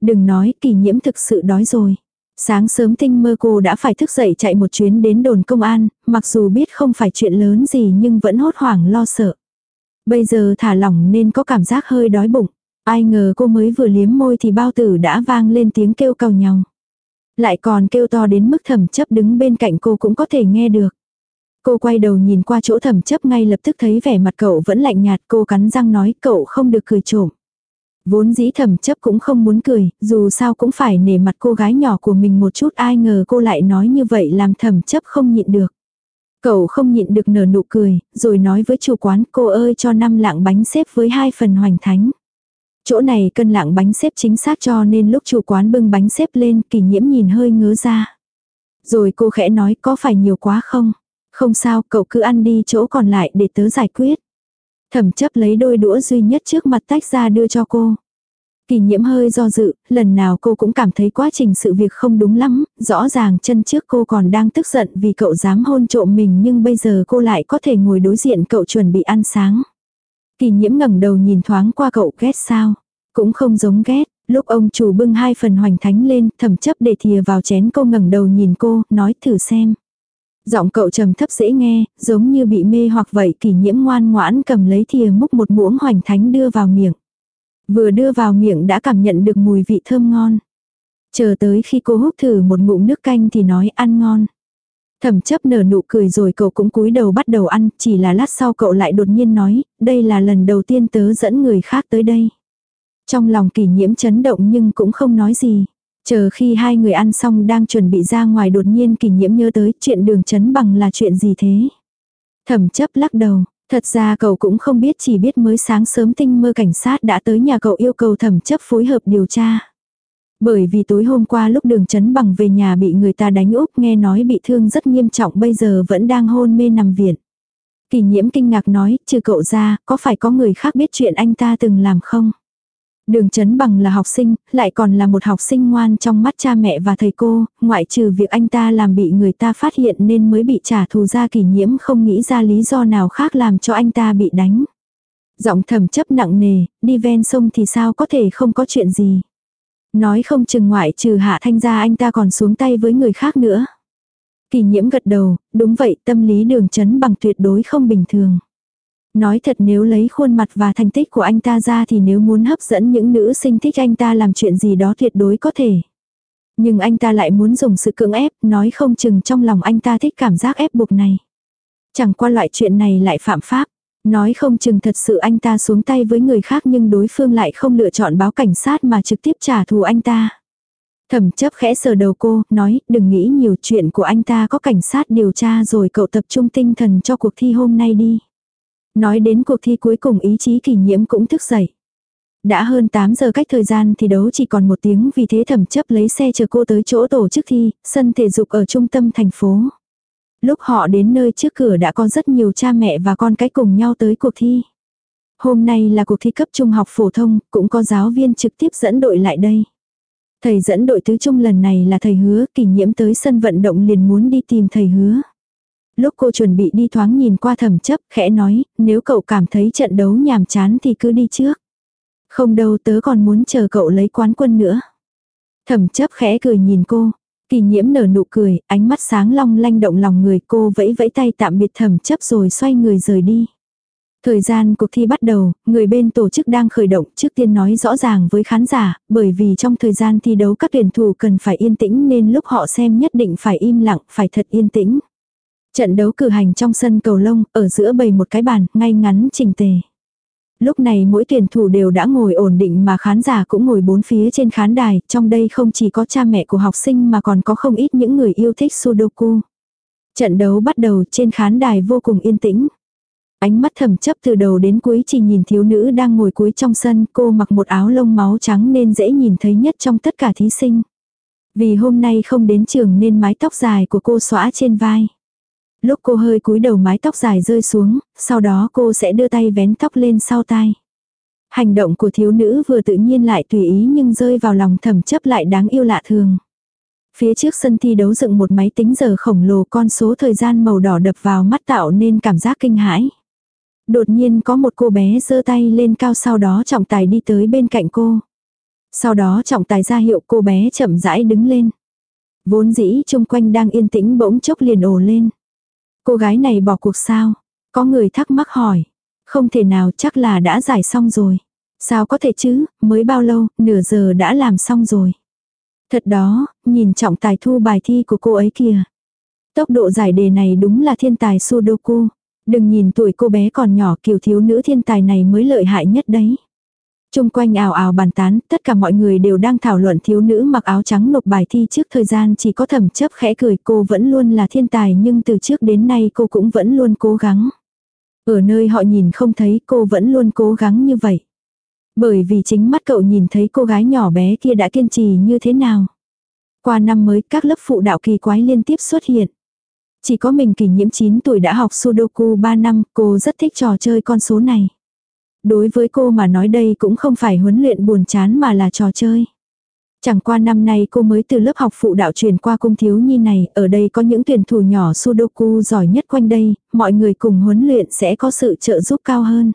Đừng nói kỳ nhiễm thực sự đói rồi. Sáng sớm tinh mơ cô đã phải thức dậy chạy một chuyến đến đồn công an, mặc dù biết không phải chuyện lớn gì nhưng vẫn hốt hoảng lo sợ. Bây giờ thả lỏng nên có cảm giác hơi đói bụng. Ai ngờ cô mới vừa liếm môi thì bao tử đã vang lên tiếng kêu cầu nhau. Lại còn kêu to đến mức thẩm chấp đứng bên cạnh cô cũng có thể nghe được. Cô quay đầu nhìn qua chỗ thẩm chấp ngay lập tức thấy vẻ mặt cậu vẫn lạnh nhạt cô cắn răng nói cậu không được cười trộm. Vốn dĩ thẩm chấp cũng không muốn cười, dù sao cũng phải nể mặt cô gái nhỏ của mình một chút ai ngờ cô lại nói như vậy làm thẩm chấp không nhịn được. Cậu không nhịn được nở nụ cười, rồi nói với chủ quán cô ơi cho năm lạng bánh xếp với hai phần hoành thánh. Chỗ này cân lạng bánh xếp chính xác cho nên lúc chủ quán bưng bánh xếp lên kỷ nhiễm nhìn hơi ngớ ra. Rồi cô khẽ nói có phải nhiều quá không? Không sao, cậu cứ ăn đi chỗ còn lại để tớ giải quyết. Thẩm chấp lấy đôi đũa duy nhất trước mặt tách ra đưa cho cô. Kỳ nhiễm hơi do dự, lần nào cô cũng cảm thấy quá trình sự việc không đúng lắm, rõ ràng chân trước cô còn đang tức giận vì cậu dám hôn trộm mình nhưng bây giờ cô lại có thể ngồi đối diện cậu chuẩn bị ăn sáng. Kỳ nhiễm ngẩng đầu nhìn thoáng qua cậu ghét sao. Cũng không giống ghét, lúc ông chủ bưng hai phần hoành thánh lên, thẩm chấp để thìa vào chén cô ngẩng đầu nhìn cô, nói thử xem. Giọng cậu trầm thấp dễ nghe, giống như bị mê hoặc vậy kỷ nhiễm ngoan ngoãn cầm lấy thìa múc một muỗng hoành thánh đưa vào miệng. Vừa đưa vào miệng đã cảm nhận được mùi vị thơm ngon. Chờ tới khi cô hút thử một ngụm nước canh thì nói ăn ngon. Thẩm chấp nở nụ cười rồi cậu cũng cúi đầu bắt đầu ăn, chỉ là lát sau cậu lại đột nhiên nói, đây là lần đầu tiên tớ dẫn người khác tới đây. Trong lòng kỷ nhiễm chấn động nhưng cũng không nói gì. Chờ khi hai người ăn xong đang chuẩn bị ra ngoài đột nhiên kỷ nhiễm nhớ tới chuyện đường chấn bằng là chuyện gì thế. Thẩm chấp lắc đầu, thật ra cậu cũng không biết chỉ biết mới sáng sớm tinh mơ cảnh sát đã tới nhà cậu yêu cầu thẩm chấp phối hợp điều tra. Bởi vì tối hôm qua lúc đường chấn bằng về nhà bị người ta đánh úp nghe nói bị thương rất nghiêm trọng bây giờ vẫn đang hôn mê nằm viện. Kỳ nhiễm kinh ngạc nói, trừ cậu ra, có phải có người khác biết chuyện anh ta từng làm không? Đường Chấn Bằng là học sinh, lại còn là một học sinh ngoan trong mắt cha mẹ và thầy cô, ngoại trừ việc anh ta làm bị người ta phát hiện nên mới bị trả thù ra kỷ nhiễm không nghĩ ra lý do nào khác làm cho anh ta bị đánh. Giọng thầm chấp nặng nề, đi ven sông thì sao có thể không có chuyện gì. Nói không chừng ngoại trừ hạ thanh ra anh ta còn xuống tay với người khác nữa. Kỳ nhiễm gật đầu, đúng vậy tâm lý đường chấn bằng tuyệt đối không bình thường. Nói thật nếu lấy khuôn mặt và thành tích của anh ta ra thì nếu muốn hấp dẫn những nữ sinh thích anh ta làm chuyện gì đó tuyệt đối có thể. Nhưng anh ta lại muốn dùng sự cưỡng ép, nói không chừng trong lòng anh ta thích cảm giác ép buộc này. Chẳng qua loại chuyện này lại phạm pháp. Nói không chừng thật sự anh ta xuống tay với người khác nhưng đối phương lại không lựa chọn báo cảnh sát mà trực tiếp trả thù anh ta. Thẩm chấp khẽ sờ đầu cô, nói đừng nghĩ nhiều chuyện của anh ta có cảnh sát điều tra rồi cậu tập trung tinh thần cho cuộc thi hôm nay đi. Nói đến cuộc thi cuối cùng ý chí kỷ nhiễm cũng thức dậy. Đã hơn 8 giờ cách thời gian thì đấu chỉ còn một tiếng vì thế thẩm chấp lấy xe chờ cô tới chỗ tổ chức thi, sân thể dục ở trung tâm thành phố. Lúc họ đến nơi trước cửa đã có rất nhiều cha mẹ và con cái cùng nhau tới cuộc thi. Hôm nay là cuộc thi cấp trung học phổ thông, cũng có giáo viên trực tiếp dẫn đội lại đây. Thầy dẫn đội tứ trung lần này là thầy hứa, kỷ nhiễm tới sân vận động liền muốn đi tìm thầy hứa. Lúc cô chuẩn bị đi thoáng nhìn qua thẩm chấp, khẽ nói, nếu cậu cảm thấy trận đấu nhàm chán thì cứ đi trước. Không đâu tớ còn muốn chờ cậu lấy quán quân nữa. Thẩm chấp khẽ cười nhìn cô. Kỳ nhiễm nở nụ cười, ánh mắt sáng long lanh động lòng người cô vẫy vẫy tay tạm biệt thẩm chấp rồi xoay người rời đi. Thời gian cuộc thi bắt đầu, người bên tổ chức đang khởi động trước tiên nói rõ ràng với khán giả, bởi vì trong thời gian thi đấu các tuyển thủ cần phải yên tĩnh nên lúc họ xem nhất định phải im lặng, phải thật yên tĩnh. Trận đấu cử hành trong sân cầu lông, ở giữa bầy một cái bàn, ngay ngắn trình tề. Lúc này mỗi tuyển thủ đều đã ngồi ổn định mà khán giả cũng ngồi bốn phía trên khán đài, trong đây không chỉ có cha mẹ của học sinh mà còn có không ít những người yêu thích Sudoku. Trận đấu bắt đầu trên khán đài vô cùng yên tĩnh. Ánh mắt thầm chấp từ đầu đến cuối chỉ nhìn thiếu nữ đang ngồi cuối trong sân, cô mặc một áo lông máu trắng nên dễ nhìn thấy nhất trong tất cả thí sinh. Vì hôm nay không đến trường nên mái tóc dài của cô xõa trên vai. Lúc cô hơi cúi đầu mái tóc dài rơi xuống, sau đó cô sẽ đưa tay vén tóc lên sau tai. Hành động của thiếu nữ vừa tự nhiên lại tùy ý nhưng rơi vào lòng thầm chấp lại đáng yêu lạ thường. Phía trước sân thi đấu dựng một máy tính giờ khổng lồ con số thời gian màu đỏ đập vào mắt tạo nên cảm giác kinh hãi. Đột nhiên có một cô bé giơ tay lên cao sau đó trọng tài đi tới bên cạnh cô. Sau đó trọng tài ra hiệu cô bé chậm rãi đứng lên. Vốn dĩ chung quanh đang yên tĩnh bỗng chốc liền ồ lên. Cô gái này bỏ cuộc sao? Có người thắc mắc hỏi. Không thể nào chắc là đã giải xong rồi. Sao có thể chứ, mới bao lâu, nửa giờ đã làm xong rồi. Thật đó, nhìn trọng tài thu bài thi của cô ấy kìa. Tốc độ giải đề này đúng là thiên tài Sudoku. Đừng nhìn tuổi cô bé còn nhỏ kiểu thiếu nữ thiên tài này mới lợi hại nhất đấy. Trung quanh ảo ảo bàn tán, tất cả mọi người đều đang thảo luận thiếu nữ mặc áo trắng nộp bài thi trước thời gian chỉ có thẩm chấp khẽ cười cô vẫn luôn là thiên tài nhưng từ trước đến nay cô cũng vẫn luôn cố gắng. Ở nơi họ nhìn không thấy cô vẫn luôn cố gắng như vậy. Bởi vì chính mắt cậu nhìn thấy cô gái nhỏ bé kia đã kiên trì như thế nào. Qua năm mới các lớp phụ đạo kỳ quái liên tiếp xuất hiện. Chỉ có mình kỷ nhiễm 9 tuổi đã học Sudoku 3 năm, cô rất thích trò chơi con số này. Đối với cô mà nói đây cũng không phải huấn luyện buồn chán mà là trò chơi. Chẳng qua năm nay cô mới từ lớp học phụ đạo truyền qua cung thiếu nhi này, ở đây có những tuyển thủ nhỏ Sudoku giỏi nhất quanh đây, mọi người cùng huấn luyện sẽ có sự trợ giúp cao hơn.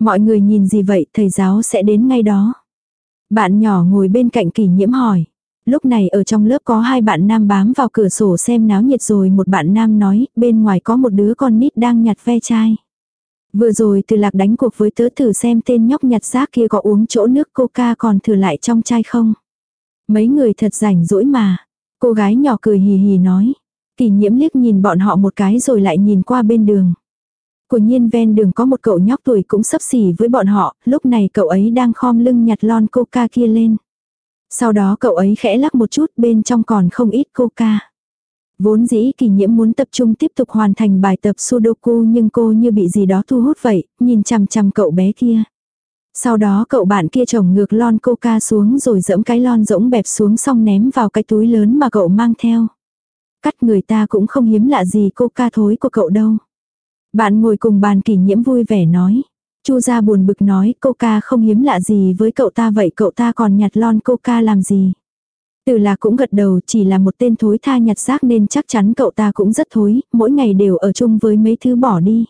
Mọi người nhìn gì vậy, thầy giáo sẽ đến ngay đó. Bạn nhỏ ngồi bên cạnh kỷ nhiễm hỏi. Lúc này ở trong lớp có hai bạn nam bám vào cửa sổ xem náo nhiệt rồi một bạn nam nói, bên ngoài có một đứa con nít đang nhặt ve chai. Vừa rồi từ lạc đánh cuộc với tớ thử xem tên nhóc nhặt rác kia có uống chỗ nước coca còn thừa lại trong chai không. Mấy người thật rảnh rỗi mà. Cô gái nhỏ cười hì hì nói. Kỳ nhiễm liếc nhìn bọn họ một cái rồi lại nhìn qua bên đường. Của nhiên ven đường có một cậu nhóc tuổi cũng sấp xỉ với bọn họ, lúc này cậu ấy đang khom lưng nhặt lon coca kia lên. Sau đó cậu ấy khẽ lắc một chút bên trong còn không ít coca. Vốn dĩ kỳ nhiễm muốn tập trung tiếp tục hoàn thành bài tập sudoku nhưng cô như bị gì đó thu hút vậy, nhìn chằm chằm cậu bé kia. Sau đó cậu bạn kia trồng ngược lon coca xuống rồi dẫm cái lon rỗng bẹp xuống xong ném vào cái túi lớn mà cậu mang theo. Cắt người ta cũng không hiếm lạ gì coca thối của cậu đâu. Bạn ngồi cùng bàn kỷ nhiễm vui vẻ nói. Chu ra buồn bực nói coca không hiếm lạ gì với cậu ta vậy cậu ta còn nhặt lon coca làm gì. Từ là cũng gật đầu chỉ là một tên thối tha nhặt rác nên chắc chắn cậu ta cũng rất thối, mỗi ngày đều ở chung với mấy thứ bỏ đi.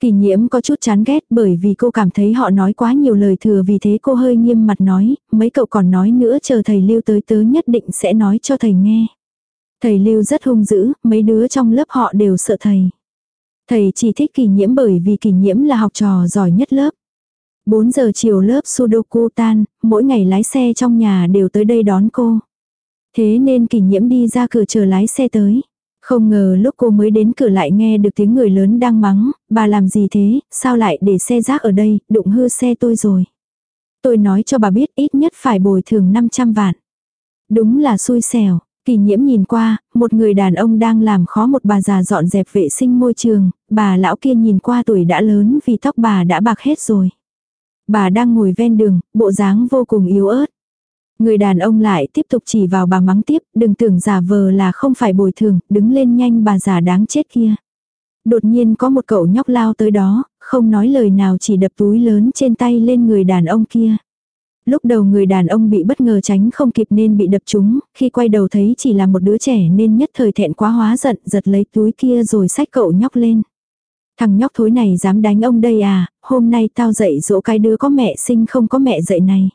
Kỳ nhiễm có chút chán ghét bởi vì cô cảm thấy họ nói quá nhiều lời thừa vì thế cô hơi nghiêm mặt nói, mấy cậu còn nói nữa chờ thầy lưu tới tớ nhất định sẽ nói cho thầy nghe. Thầy lưu rất hung dữ, mấy đứa trong lớp họ đều sợ thầy. Thầy chỉ thích kỳ nhiễm bởi vì kỳ nhiễm là học trò giỏi nhất lớp. 4 giờ chiều lớp Sudoku tan, mỗi ngày lái xe trong nhà đều tới đây đón cô. Thế nên kỷ nhiễm đi ra cửa chờ lái xe tới. Không ngờ lúc cô mới đến cửa lại nghe được tiếng người lớn đang mắng, bà làm gì thế, sao lại để xe rác ở đây, đụng hư xe tôi rồi. Tôi nói cho bà biết ít nhất phải bồi thường 500 vạn. Đúng là xui xẻo, kỳ nhiễm nhìn qua, một người đàn ông đang làm khó một bà già dọn dẹp vệ sinh môi trường, bà lão kia nhìn qua tuổi đã lớn vì tóc bà đã bạc hết rồi. Bà đang ngồi ven đường, bộ dáng vô cùng yếu ớt. Người đàn ông lại tiếp tục chỉ vào bà mắng tiếp, đừng tưởng giả vờ là không phải bồi thường, đứng lên nhanh bà già đáng chết kia. Đột nhiên có một cậu nhóc lao tới đó, không nói lời nào chỉ đập túi lớn trên tay lên người đàn ông kia. Lúc đầu người đàn ông bị bất ngờ tránh không kịp nên bị đập trúng, khi quay đầu thấy chỉ là một đứa trẻ nên nhất thời thẹn quá hóa giận giật lấy túi kia rồi xách cậu nhóc lên. Thằng nhóc thối này dám đánh ông đây à, hôm nay tao dạy dỗ cái đứa có mẹ sinh không có mẹ dạy này.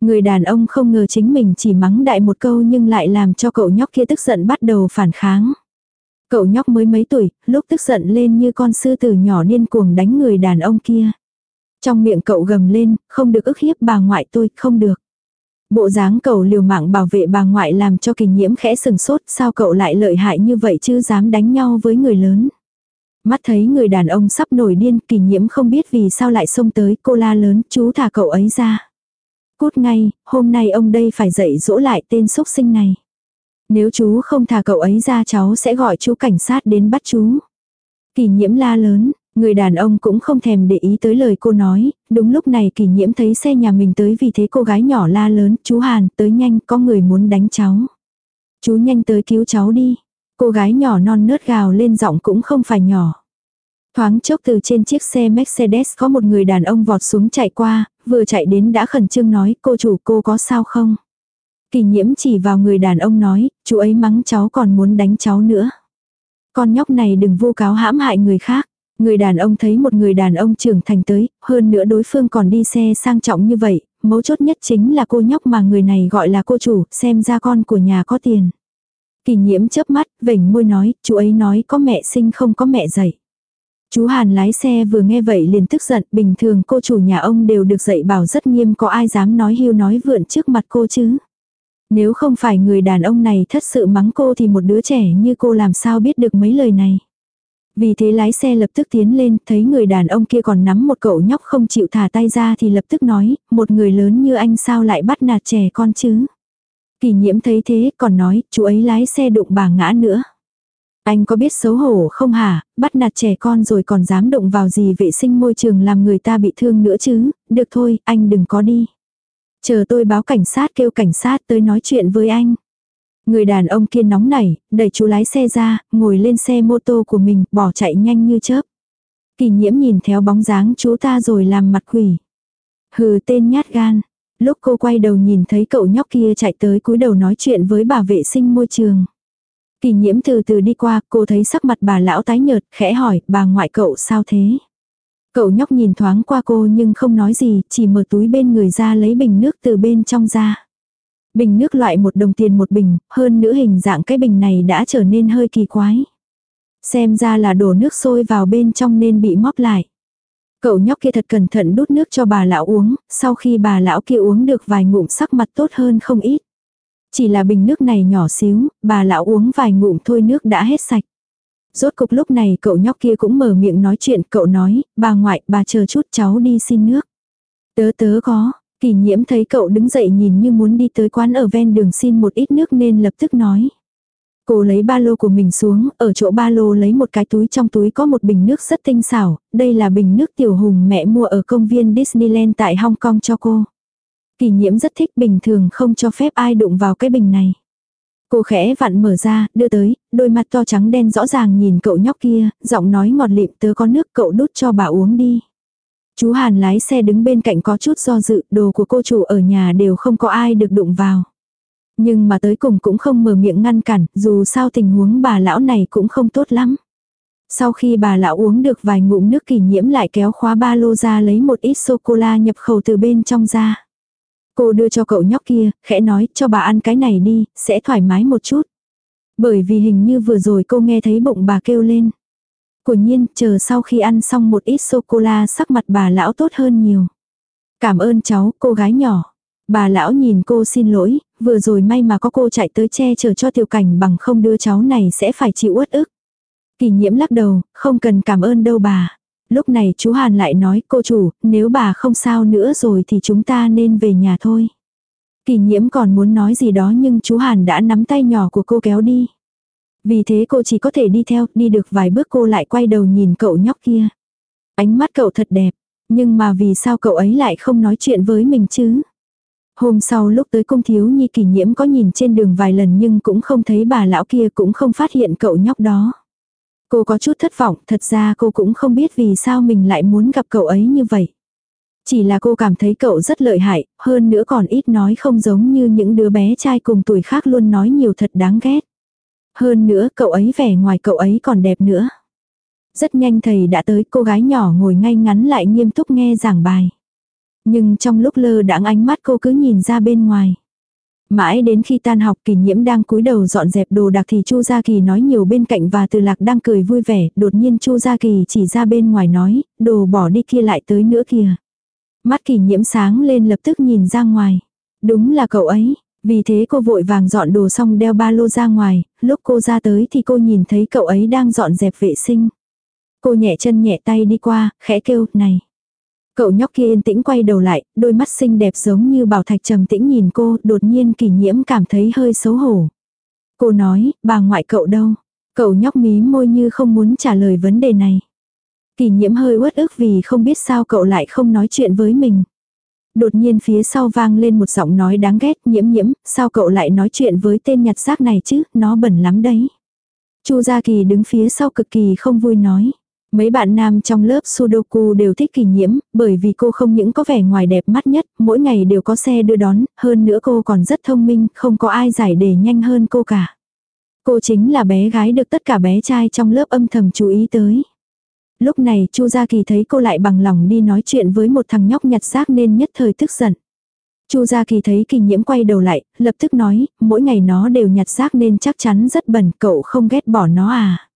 Người đàn ông không ngờ chính mình chỉ mắng đại một câu nhưng lại làm cho cậu nhóc kia tức giận bắt đầu phản kháng. Cậu nhóc mới mấy tuổi, lúc tức giận lên như con sư tử nhỏ điên cuồng đánh người đàn ông kia. Trong miệng cậu gầm lên, không được ức hiếp bà ngoại tôi, không được. Bộ dáng cậu liều mạng bảo vệ bà ngoại làm cho kình nhiễm khẽ sừng sốt, sao cậu lại lợi hại như vậy chứ dám đánh nhau với người lớn. Mắt thấy người đàn ông sắp nổi điên, kỳ nhiễm không biết vì sao lại xông tới, cô la lớn, chú thả cậu ấy ra. Cút ngay, hôm nay ông đây phải dạy dỗ lại tên xúc sinh này. Nếu chú không thả cậu ấy ra cháu sẽ gọi chú cảnh sát đến bắt chú. Kỳ nhiễm la lớn, người đàn ông cũng không thèm để ý tới lời cô nói, đúng lúc này kỳ nhiễm thấy xe nhà mình tới vì thế cô gái nhỏ la lớn, chú Hàn, tới nhanh, có người muốn đánh cháu. Chú nhanh tới cứu cháu đi. Cô gái nhỏ non nớt gào lên giọng cũng không phải nhỏ. Thoáng chốc từ trên chiếc xe Mercedes có một người đàn ông vọt xuống chạy qua, vừa chạy đến đã khẩn trương nói cô chủ cô có sao không. Kỳ nhiễm chỉ vào người đàn ông nói, chú ấy mắng cháu còn muốn đánh cháu nữa. Con nhóc này đừng vô cáo hãm hại người khác. Người đàn ông thấy một người đàn ông trưởng thành tới, hơn nữa đối phương còn đi xe sang trọng như vậy, mấu chốt nhất chính là cô nhóc mà người này gọi là cô chủ, xem ra con của nhà có tiền. Kỳ nhiễm chớp mắt, vểnh môi nói, chú ấy nói có mẹ sinh không có mẹ dạy. Chú Hàn lái xe vừa nghe vậy liền tức giận, bình thường cô chủ nhà ông đều được dạy bảo rất nghiêm có ai dám nói hưu nói vượn trước mặt cô chứ. Nếu không phải người đàn ông này thất sự mắng cô thì một đứa trẻ như cô làm sao biết được mấy lời này. Vì thế lái xe lập tức tiến lên, thấy người đàn ông kia còn nắm một cậu nhóc không chịu thả tay ra thì lập tức nói, một người lớn như anh sao lại bắt nạt trẻ con chứ. Kỳ nhiễm thấy thế còn nói, chú ấy lái xe đụng bà ngã nữa. Anh có biết xấu hổ không hả, bắt nạt trẻ con rồi còn dám động vào gì vệ sinh môi trường làm người ta bị thương nữa chứ, được thôi, anh đừng có đi. Chờ tôi báo cảnh sát kêu cảnh sát tới nói chuyện với anh. Người đàn ông kia nóng nảy, đẩy chú lái xe ra, ngồi lên xe mô tô của mình, bỏ chạy nhanh như chớp. Kỳ nhiễm nhìn theo bóng dáng chú ta rồi làm mặt quỷ. Hừ tên nhát gan. Lúc cô quay đầu nhìn thấy cậu nhóc kia chạy tới cúi đầu nói chuyện với bà vệ sinh môi trường. Kỳ nhiễm từ từ đi qua, cô thấy sắc mặt bà lão tái nhợt, khẽ hỏi, bà ngoại cậu sao thế? Cậu nhóc nhìn thoáng qua cô nhưng không nói gì, chỉ mở túi bên người ra lấy bình nước từ bên trong ra. Bình nước loại một đồng tiền một bình, hơn nữa hình dạng cái bình này đã trở nên hơi kỳ quái. Xem ra là đổ nước sôi vào bên trong nên bị móp lại. Cậu nhóc kia thật cẩn thận đút nước cho bà lão uống, sau khi bà lão kia uống được vài ngụm sắc mặt tốt hơn không ít. Chỉ là bình nước này nhỏ xíu, bà lão uống vài ngụm thôi nước đã hết sạch. Rốt cục lúc này cậu nhóc kia cũng mở miệng nói chuyện, cậu nói, bà ngoại, bà chờ chút cháu đi xin nước. Tớ tớ có, kỳ nhiễm thấy cậu đứng dậy nhìn như muốn đi tới quán ở ven đường xin một ít nước nên lập tức nói. Cô lấy ba lô của mình xuống, ở chỗ ba lô lấy một cái túi trong túi có một bình nước rất tinh xảo, đây là bình nước tiểu hùng mẹ mua ở công viên Disneyland tại Hong Kong cho cô. Kỳ nhiễm rất thích bình thường không cho phép ai đụng vào cái bình này. Cô khẽ vặn mở ra, đưa tới, đôi mặt to trắng đen rõ ràng nhìn cậu nhóc kia, giọng nói ngọt lịm tớ có nước cậu đút cho bà uống đi. Chú Hàn lái xe đứng bên cạnh có chút do dự, đồ của cô chủ ở nhà đều không có ai được đụng vào. Nhưng mà tới cùng cũng không mở miệng ngăn cản, dù sao tình huống bà lão này cũng không tốt lắm. Sau khi bà lão uống được vài ngụm nước kỳ nhiễm lại kéo khóa ba lô ra lấy một ít sô-cô-la nhập khẩu từ bên trong ra. Cô đưa cho cậu nhóc kia, khẽ nói cho bà ăn cái này đi, sẽ thoải mái một chút. Bởi vì hình như vừa rồi cô nghe thấy bụng bà kêu lên. Quả nhiên, chờ sau khi ăn xong một ít sô-cô-la sắc mặt bà lão tốt hơn nhiều. Cảm ơn cháu, cô gái nhỏ. Bà lão nhìn cô xin lỗi, vừa rồi may mà có cô chạy tới che chở cho tiểu cảnh bằng không đưa cháu này sẽ phải chịu uất ức. Kỳ nhiễm lắc đầu, không cần cảm ơn đâu bà. Lúc này chú Hàn lại nói cô chủ, nếu bà không sao nữa rồi thì chúng ta nên về nhà thôi. Kỳ nhiễm còn muốn nói gì đó nhưng chú Hàn đã nắm tay nhỏ của cô kéo đi. Vì thế cô chỉ có thể đi theo, đi được vài bước cô lại quay đầu nhìn cậu nhóc kia. Ánh mắt cậu thật đẹp, nhưng mà vì sao cậu ấy lại không nói chuyện với mình chứ? Hôm sau lúc tới cung thiếu nhi kỷ nhiễm có nhìn trên đường vài lần nhưng cũng không thấy bà lão kia cũng không phát hiện cậu nhóc đó. Cô có chút thất vọng, thật ra cô cũng không biết vì sao mình lại muốn gặp cậu ấy như vậy. Chỉ là cô cảm thấy cậu rất lợi hại, hơn nữa còn ít nói không giống như những đứa bé trai cùng tuổi khác luôn nói nhiều thật đáng ghét. Hơn nữa cậu ấy vẻ ngoài cậu ấy còn đẹp nữa. Rất nhanh thầy đã tới cô gái nhỏ ngồi ngay ngắn lại nghiêm túc nghe giảng bài. Nhưng trong lúc lơ đãng ánh mắt cô cứ nhìn ra bên ngoài. Mãi đến khi tan học kỳ nhiễm đang cúi đầu dọn dẹp đồ đạc thì Chu Gia Kỳ nói nhiều bên cạnh và từ lạc đang cười vui vẻ, đột nhiên Chu Gia Kỳ chỉ ra bên ngoài nói, đồ bỏ đi kia lại tới nữa kìa. Mắt kỳ nhiễm sáng lên lập tức nhìn ra ngoài. Đúng là cậu ấy, vì thế cô vội vàng dọn đồ xong đeo ba lô ra ngoài, lúc cô ra tới thì cô nhìn thấy cậu ấy đang dọn dẹp vệ sinh. Cô nhẹ chân nhẹ tay đi qua, khẽ kêu, này. Cậu nhóc kia yên tĩnh quay đầu lại, đôi mắt xinh đẹp giống như bảo thạch trầm tĩnh nhìn cô, đột nhiên kỷ nhiễm cảm thấy hơi xấu hổ. Cô nói, bà ngoại cậu đâu? Cậu nhóc mí môi như không muốn trả lời vấn đề này. Kỷ nhiễm hơi uất ức vì không biết sao cậu lại không nói chuyện với mình. Đột nhiên phía sau vang lên một giọng nói đáng ghét nhiễm nhiễm, sao cậu lại nói chuyện với tên nhặt xác này chứ, nó bẩn lắm đấy. Chu Gia Kỳ đứng phía sau cực kỳ không vui nói. Mấy bạn nam trong lớp Sudoku đều thích kỳ nhiễm, bởi vì cô không những có vẻ ngoài đẹp mắt nhất, mỗi ngày đều có xe đưa đón, hơn nữa cô còn rất thông minh, không có ai giải đề nhanh hơn cô cả. Cô chính là bé gái được tất cả bé trai trong lớp âm thầm chú ý tới. Lúc này Chu Gia Kỳ thấy cô lại bằng lòng đi nói chuyện với một thằng nhóc nhặt xác nên nhất thời tức giận. Chu Gia Kỳ thấy kỳ nhiễm quay đầu lại, lập tức nói, mỗi ngày nó đều nhặt xác nên chắc chắn rất bẩn, cậu không ghét bỏ nó à.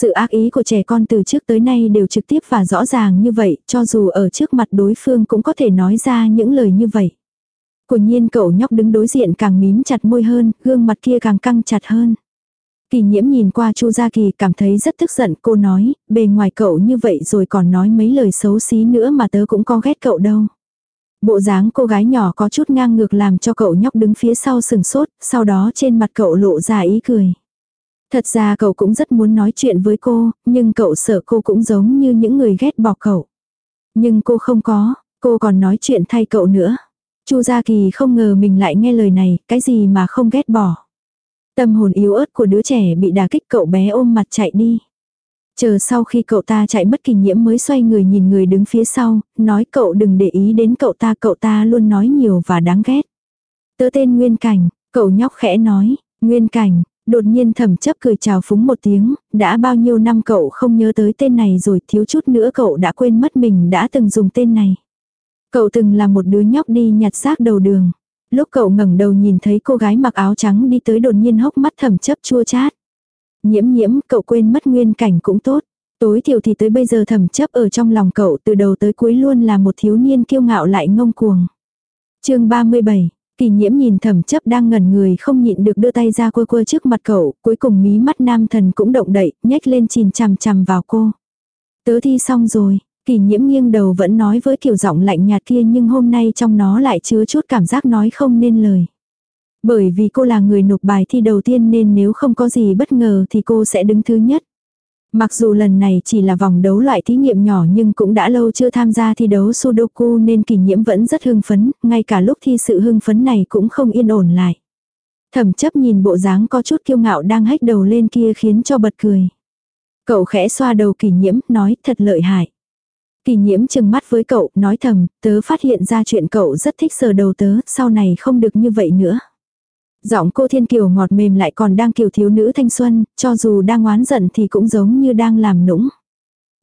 Sự ác ý của trẻ con từ trước tới nay đều trực tiếp và rõ ràng như vậy, cho dù ở trước mặt đối phương cũng có thể nói ra những lời như vậy. Của nhiên cậu nhóc đứng đối diện càng mím chặt môi hơn, gương mặt kia càng căng chặt hơn. Kỳ nhiễm nhìn qua Chu Gia Kỳ cảm thấy rất tức giận cô nói, bề ngoài cậu như vậy rồi còn nói mấy lời xấu xí nữa mà tớ cũng có ghét cậu đâu. Bộ dáng cô gái nhỏ có chút ngang ngược làm cho cậu nhóc đứng phía sau sừng sốt, sau đó trên mặt cậu lộ ra ý cười. Thật ra cậu cũng rất muốn nói chuyện với cô, nhưng cậu sợ cô cũng giống như những người ghét bỏ cậu. Nhưng cô không có, cô còn nói chuyện thay cậu nữa. Chu Gia Kỳ không ngờ mình lại nghe lời này, cái gì mà không ghét bỏ. Tâm hồn yếu ớt của đứa trẻ bị đả kích cậu bé ôm mặt chạy đi. Chờ sau khi cậu ta chạy mất kỳ nhiễm mới xoay người nhìn người đứng phía sau, nói cậu đừng để ý đến cậu ta, cậu ta luôn nói nhiều và đáng ghét. Tớ tên Nguyên Cảnh, cậu nhóc khẽ nói, Nguyên Cảnh, đột nhiên thầm chấp cười chào phúng một tiếng, đã bao nhiêu năm cậu không nhớ tới tên này rồi thiếu chút nữa cậu đã quên mất mình đã từng dùng tên này. Cậu từng là một đứa nhóc đi nhặt xác đầu đường. Lúc cậu ngẩng đầu nhìn thấy cô gái mặc áo trắng đi tới đột nhiên hốc mắt thầm chấp chua chát. Nhiễm nhiễm, cậu quên mất nguyên cảnh cũng tốt. Tối thiểu thì tới bây giờ thầm chấp ở trong lòng cậu từ đầu tới cuối luôn là một thiếu niên kiêu ngạo lại ngông cuồng. chương 37, kỳ nhiễm nhìn thẩm chấp đang ngẩn người không nhịn được đưa tay ra quơ quơ trước mặt cậu, cuối cùng mí mắt nam thần cũng động đậy, nhếch lên chìm chằm chằm vào cô. Tớ thi xong rồi, kỳ nhiễm nghiêng đầu vẫn nói với kiểu giọng lạnh nhạt kia nhưng hôm nay trong nó lại chứa chút cảm giác nói không nên lời. Bởi vì cô là người nộp bài thi đầu tiên nên nếu không có gì bất ngờ thì cô sẽ đứng thứ nhất. Mặc dù lần này chỉ là vòng đấu loại thí nghiệm nhỏ nhưng cũng đã lâu chưa tham gia thi đấu Sudoku nên kỷ nhiễm vẫn rất hưng phấn, ngay cả lúc thi sự hưng phấn này cũng không yên ổn lại. Thẩm chấp nhìn bộ dáng có chút kiêu ngạo đang hách đầu lên kia khiến cho bật cười. Cậu khẽ xoa đầu kỷ nhiễm, nói thật lợi hại. Kỷ nhiễm chừng mắt với cậu, nói thầm, tớ phát hiện ra chuyện cậu rất thích sờ đầu tớ, sau này không được như vậy nữa. Giọng cô thiên kiều ngọt mềm lại còn đang kiều thiếu nữ thanh xuân, cho dù đang oán giận thì cũng giống như đang làm nũng.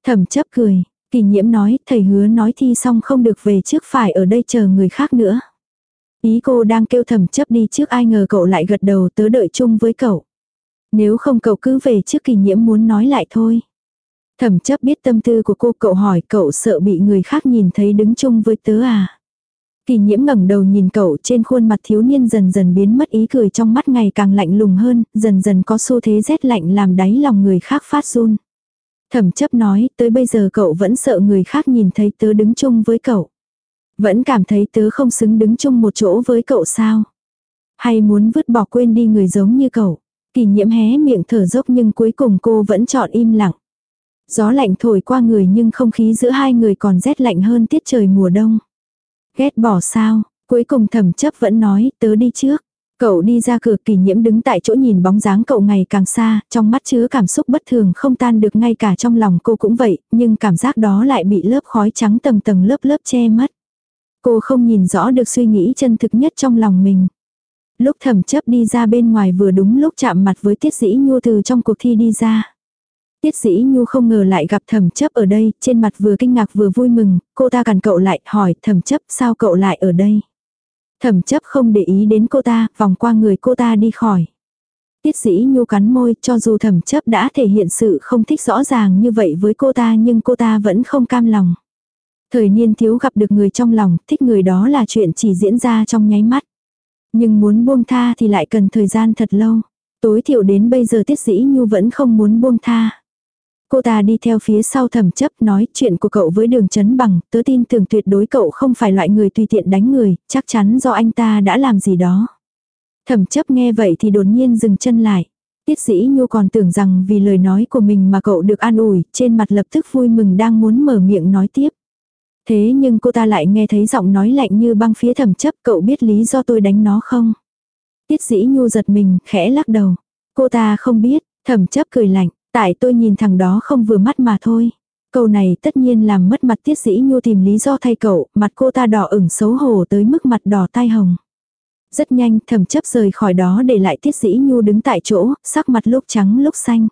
Thẩm chấp cười, kỳ nhiễm nói, thầy hứa nói thi xong không được về trước phải ở đây chờ người khác nữa. Ý cô đang kêu thẩm chấp đi trước ai ngờ cậu lại gật đầu tớ đợi chung với cậu. Nếu không cậu cứ về trước kỳ nhiễm muốn nói lại thôi. Thẩm chấp biết tâm tư của cô cậu hỏi cậu sợ bị người khác nhìn thấy đứng chung với tớ à. Kỳ nhiễm ngẩng đầu nhìn cậu trên khuôn mặt thiếu niên dần dần biến mất ý cười trong mắt ngày càng lạnh lùng hơn, dần dần có xu thế rét lạnh làm đáy lòng người khác phát run. Thẩm chấp nói, tới bây giờ cậu vẫn sợ người khác nhìn thấy tớ đứng chung với cậu. Vẫn cảm thấy tớ không xứng đứng chung một chỗ với cậu sao? Hay muốn vứt bỏ quên đi người giống như cậu? Kỳ nhiễm hé miệng thở dốc nhưng cuối cùng cô vẫn chọn im lặng. Gió lạnh thổi qua người nhưng không khí giữa hai người còn rét lạnh hơn tiết trời mùa đông. Ghét bỏ sao, cuối cùng thẩm chấp vẫn nói, tớ đi trước. Cậu đi ra cửa kỳ nhiễm đứng tại chỗ nhìn bóng dáng cậu ngày càng xa, trong mắt chứa cảm xúc bất thường không tan được ngay cả trong lòng cô cũng vậy, nhưng cảm giác đó lại bị lớp khói trắng tầng tầng lớp lớp che mất. Cô không nhìn rõ được suy nghĩ chân thực nhất trong lòng mình. Lúc thẩm chấp đi ra bên ngoài vừa đúng lúc chạm mặt với tiết dĩ nhu từ trong cuộc thi đi ra. Tiết dĩ nhu không ngờ lại gặp thẩm chấp ở đây, trên mặt vừa kinh ngạc vừa vui mừng, cô ta cản cậu lại, hỏi thẩm chấp sao cậu lại ở đây. Thẩm chấp không để ý đến cô ta, vòng qua người cô ta đi khỏi. Tiết dĩ nhu cắn môi, cho dù thẩm chấp đã thể hiện sự không thích rõ ràng như vậy với cô ta nhưng cô ta vẫn không cam lòng. Thời niên thiếu gặp được người trong lòng, thích người đó là chuyện chỉ diễn ra trong nháy mắt. Nhưng muốn buông tha thì lại cần thời gian thật lâu. Tối thiểu đến bây giờ tiết dĩ nhu vẫn không muốn buông tha. Cô ta đi theo phía sau thẩm chấp nói chuyện của cậu với đường chấn bằng, tớ tin tưởng tuyệt đối cậu không phải loại người tùy tiện đánh người, chắc chắn do anh ta đã làm gì đó. Thẩm chấp nghe vậy thì đột nhiên dừng chân lại. Tiết dĩ nhu còn tưởng rằng vì lời nói của mình mà cậu được an ủi, trên mặt lập tức vui mừng đang muốn mở miệng nói tiếp. Thế nhưng cô ta lại nghe thấy giọng nói lạnh như băng phía thẩm chấp cậu biết lý do tôi đánh nó không? Tiết dĩ nhu giật mình, khẽ lắc đầu. Cô ta không biết, thẩm chấp cười lạnh, Tại tôi nhìn thằng đó không vừa mắt mà thôi. Câu này tất nhiên làm mất mặt tiết sĩ nhu tìm lý do thay cậu, mặt cô ta đỏ ửng xấu hổ tới mức mặt đỏ tai hồng. Rất nhanh thầm chấp rời khỏi đó để lại tiết sĩ nhu đứng tại chỗ, sắc mặt lúc trắng lúc xanh.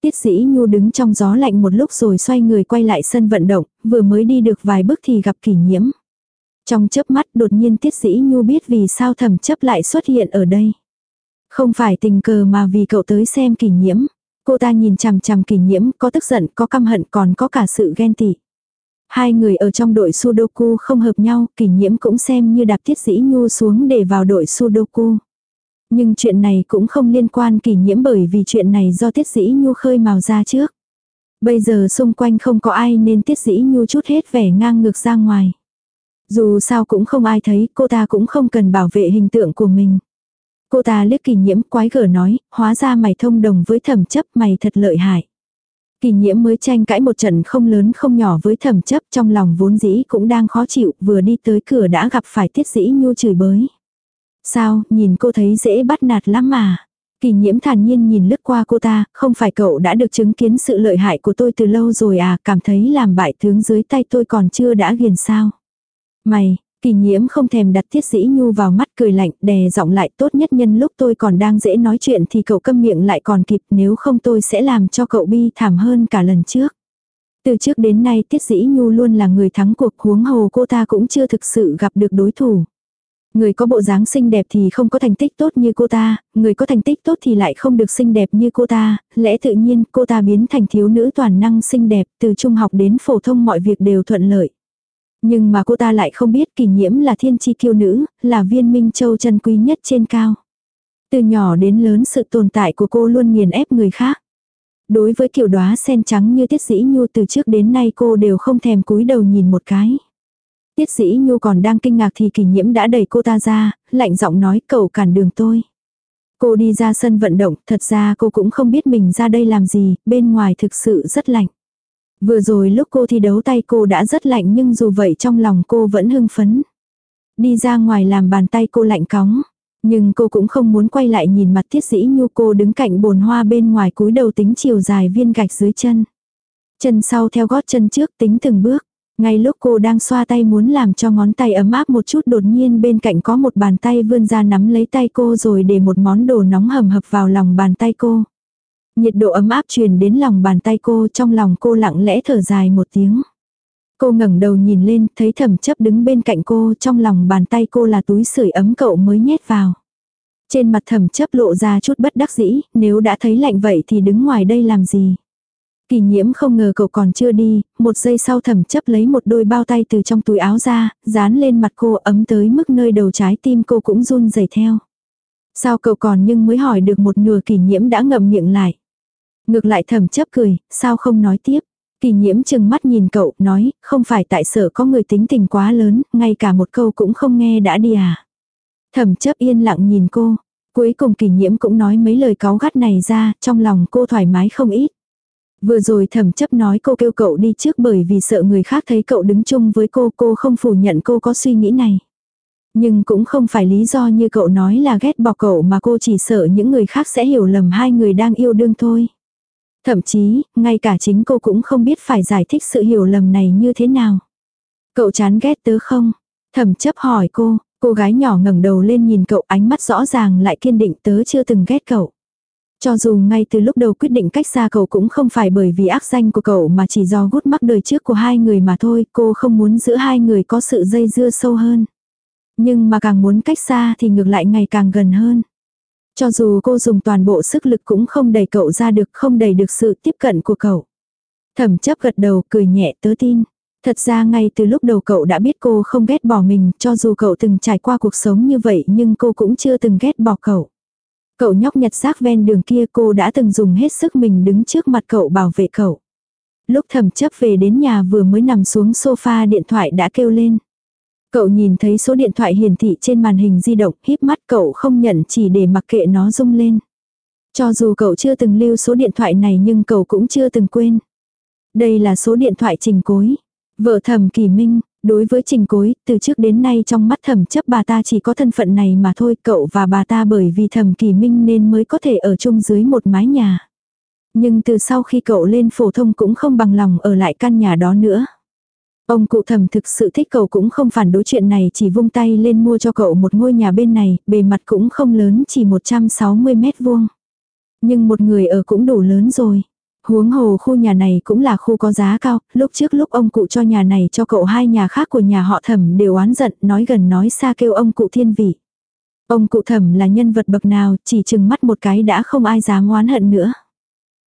Tiết sĩ nhu đứng trong gió lạnh một lúc rồi xoay người quay lại sân vận động, vừa mới đi được vài bước thì gặp kỷ nhiễm. Trong chớp mắt đột nhiên tiết sĩ nhu biết vì sao thầm chấp lại xuất hiện ở đây. Không phải tình cờ mà vì cậu tới xem kỷ nhiễm. Cô ta nhìn chằm chằm kỷ nhiễm, có tức giận, có căm hận, còn có cả sự ghen tị. Hai người ở trong đội Sudoku không hợp nhau, kỷ nhiễm cũng xem như đạp tiết dĩ nhu xuống để vào đội Sudoku. Nhưng chuyện này cũng không liên quan kỷ nhiễm bởi vì chuyện này do tiết dĩ nhu khơi mào ra trước. Bây giờ xung quanh không có ai nên tiết dĩ nhu chút hết vẻ ngang ngược ra ngoài. Dù sao cũng không ai thấy, cô ta cũng không cần bảo vệ hình tượng của mình. Cô ta liếc kỷ nhiễm quái gở nói, hóa ra mày thông đồng với thẩm chấp mày thật lợi hại. Kỳ nhiễm mới tranh cãi một trận không lớn không nhỏ với thẩm chấp trong lòng vốn dĩ cũng đang khó chịu vừa đi tới cửa đã gặp phải tiết dĩ nhu chửi bới. Sao, nhìn cô thấy dễ bắt nạt lắm mà. Kỳ nhiễm thản nhiên nhìn lướt qua cô ta, không phải cậu đã được chứng kiến sự lợi hại của tôi từ lâu rồi à, cảm thấy làm bại tướng dưới tay tôi còn chưa đã ghiền sao. Mày, kỳ nhiễm không thèm đặt thiết dĩ nhu vào mắt cười lạnh, đè giọng lại tốt nhất nhân lúc tôi còn đang dễ nói chuyện thì cậu câm miệng lại còn kịp nếu không tôi sẽ làm cho cậu bi thảm hơn cả lần trước. Từ trước đến nay Tiết Dĩ Nhu luôn là người thắng cuộc huống hồ cô ta cũng chưa thực sự gặp được đối thủ. Người có bộ dáng xinh đẹp thì không có thành tích tốt như cô ta, người có thành tích tốt thì lại không được xinh đẹp như cô ta, lẽ tự nhiên cô ta biến thành thiếu nữ toàn năng xinh đẹp, từ trung học đến phổ thông mọi việc đều thuận lợi. Nhưng mà cô ta lại không biết kỳ nhiễm là thiên chi kiêu nữ, là viên minh châu chân quý nhất trên cao. Từ nhỏ đến lớn sự tồn tại của cô luôn nghiền ép người khác. Đối với kiểu đóa sen trắng như tiết dĩ nhu từ trước đến nay cô đều không thèm cúi đầu nhìn một cái. Tiết dĩ nhu còn đang kinh ngạc thì kỳ nhiễm đã đẩy cô ta ra, lạnh giọng nói cậu cản đường tôi. Cô đi ra sân vận động, thật ra cô cũng không biết mình ra đây làm gì, bên ngoài thực sự rất lạnh. Vừa rồi lúc cô thi đấu tay cô đã rất lạnh nhưng dù vậy trong lòng cô vẫn hưng phấn. Đi ra ngoài làm bàn tay cô lạnh cóng. Nhưng cô cũng không muốn quay lại nhìn mặt thiết dĩ nhu cô đứng cạnh bồn hoa bên ngoài cúi đầu tính chiều dài viên gạch dưới chân. Chân sau theo gót chân trước tính từng bước. Ngay lúc cô đang xoa tay muốn làm cho ngón tay ấm áp một chút đột nhiên bên cạnh có một bàn tay vươn ra nắm lấy tay cô rồi để một món đồ nóng hầm hập vào lòng bàn tay cô. Nhiệt độ ấm áp truyền đến lòng bàn tay cô trong lòng cô lặng lẽ thở dài một tiếng. Cô ngẩng đầu nhìn lên thấy thẩm chấp đứng bên cạnh cô trong lòng bàn tay cô là túi sưởi ấm cậu mới nhét vào. Trên mặt thẩm chấp lộ ra chút bất đắc dĩ, nếu đã thấy lạnh vậy thì đứng ngoài đây làm gì. Kỳ nhiễm không ngờ cậu còn chưa đi, một giây sau thẩm chấp lấy một đôi bao tay từ trong túi áo ra, dán lên mặt cô ấm tới mức nơi đầu trái tim cô cũng run rẩy theo. Sao cậu còn nhưng mới hỏi được một nửa kỳ nhiễm đã ngậm miệng lại. Ngược lại thầm chấp cười, sao không nói tiếp. Kỳ nhiễm chừng mắt nhìn cậu, nói, không phải tại sở có người tính tình quá lớn, ngay cả một câu cũng không nghe đã đi à. thầm chấp yên lặng nhìn cô, cuối cùng kỳ nhiễm cũng nói mấy lời cáu gắt này ra, trong lòng cô thoải mái không ít. Vừa rồi thẩm chấp nói cô kêu cậu đi trước bởi vì sợ người khác thấy cậu đứng chung với cô, cô không phủ nhận cô có suy nghĩ này. Nhưng cũng không phải lý do như cậu nói là ghét bỏ cậu mà cô chỉ sợ những người khác sẽ hiểu lầm hai người đang yêu đương thôi. Thậm chí, ngay cả chính cô cũng không biết phải giải thích sự hiểu lầm này như thế nào. Cậu chán ghét tớ không? Thẩm chấp hỏi cô, cô gái nhỏ ngẩng đầu lên nhìn cậu ánh mắt rõ ràng lại kiên định tớ chưa từng ghét cậu. Cho dù ngay từ lúc đầu quyết định cách xa cậu cũng không phải bởi vì ác danh của cậu mà chỉ do gút mắc đời trước của hai người mà thôi, cô không muốn giữa hai người có sự dây dưa sâu hơn. Nhưng mà càng muốn cách xa thì ngược lại ngày càng gần hơn. Cho dù cô dùng toàn bộ sức lực cũng không đẩy cậu ra được, không đẩy được sự tiếp cận của cậu. Thẩm chấp gật đầu cười nhẹ tớ tin. Thật ra ngay từ lúc đầu cậu đã biết cô không ghét bỏ mình, cho dù cậu từng trải qua cuộc sống như vậy nhưng cô cũng chưa từng ghét bỏ cậu. Cậu nhóc nhặt xác ven đường kia cô đã từng dùng hết sức mình đứng trước mặt cậu bảo vệ cậu. Lúc thẩm chấp về đến nhà vừa mới nằm xuống sofa điện thoại đã kêu lên. Cậu nhìn thấy số điện thoại hiển thị trên màn hình di động, híp mắt cậu không nhận chỉ để mặc kệ nó rung lên. Cho dù cậu chưa từng lưu số điện thoại này nhưng cậu cũng chưa từng quên. Đây là số điện thoại trình cối. Vợ thầm kỳ minh, đối với trình cối, từ trước đến nay trong mắt thầm chấp bà ta chỉ có thân phận này mà thôi, cậu và bà ta bởi vì thầm kỳ minh nên mới có thể ở chung dưới một mái nhà. Nhưng từ sau khi cậu lên phổ thông cũng không bằng lòng ở lại căn nhà đó nữa. Ông cụ thẩm thực sự thích cậu cũng không phản đối chuyện này chỉ vung tay lên mua cho cậu một ngôi nhà bên này, bề mặt cũng không lớn chỉ 160 mét vuông. Nhưng một người ở cũng đủ lớn rồi. Huống hồ khu nhà này cũng là khu có giá cao, lúc trước lúc ông cụ cho nhà này cho cậu hai nhà khác của nhà họ thẩm đều oán giận, nói gần nói xa kêu ông cụ thiên vị. Ông cụ thẩm là nhân vật bậc nào, chỉ chừng mắt một cái đã không ai dám oán hận nữa.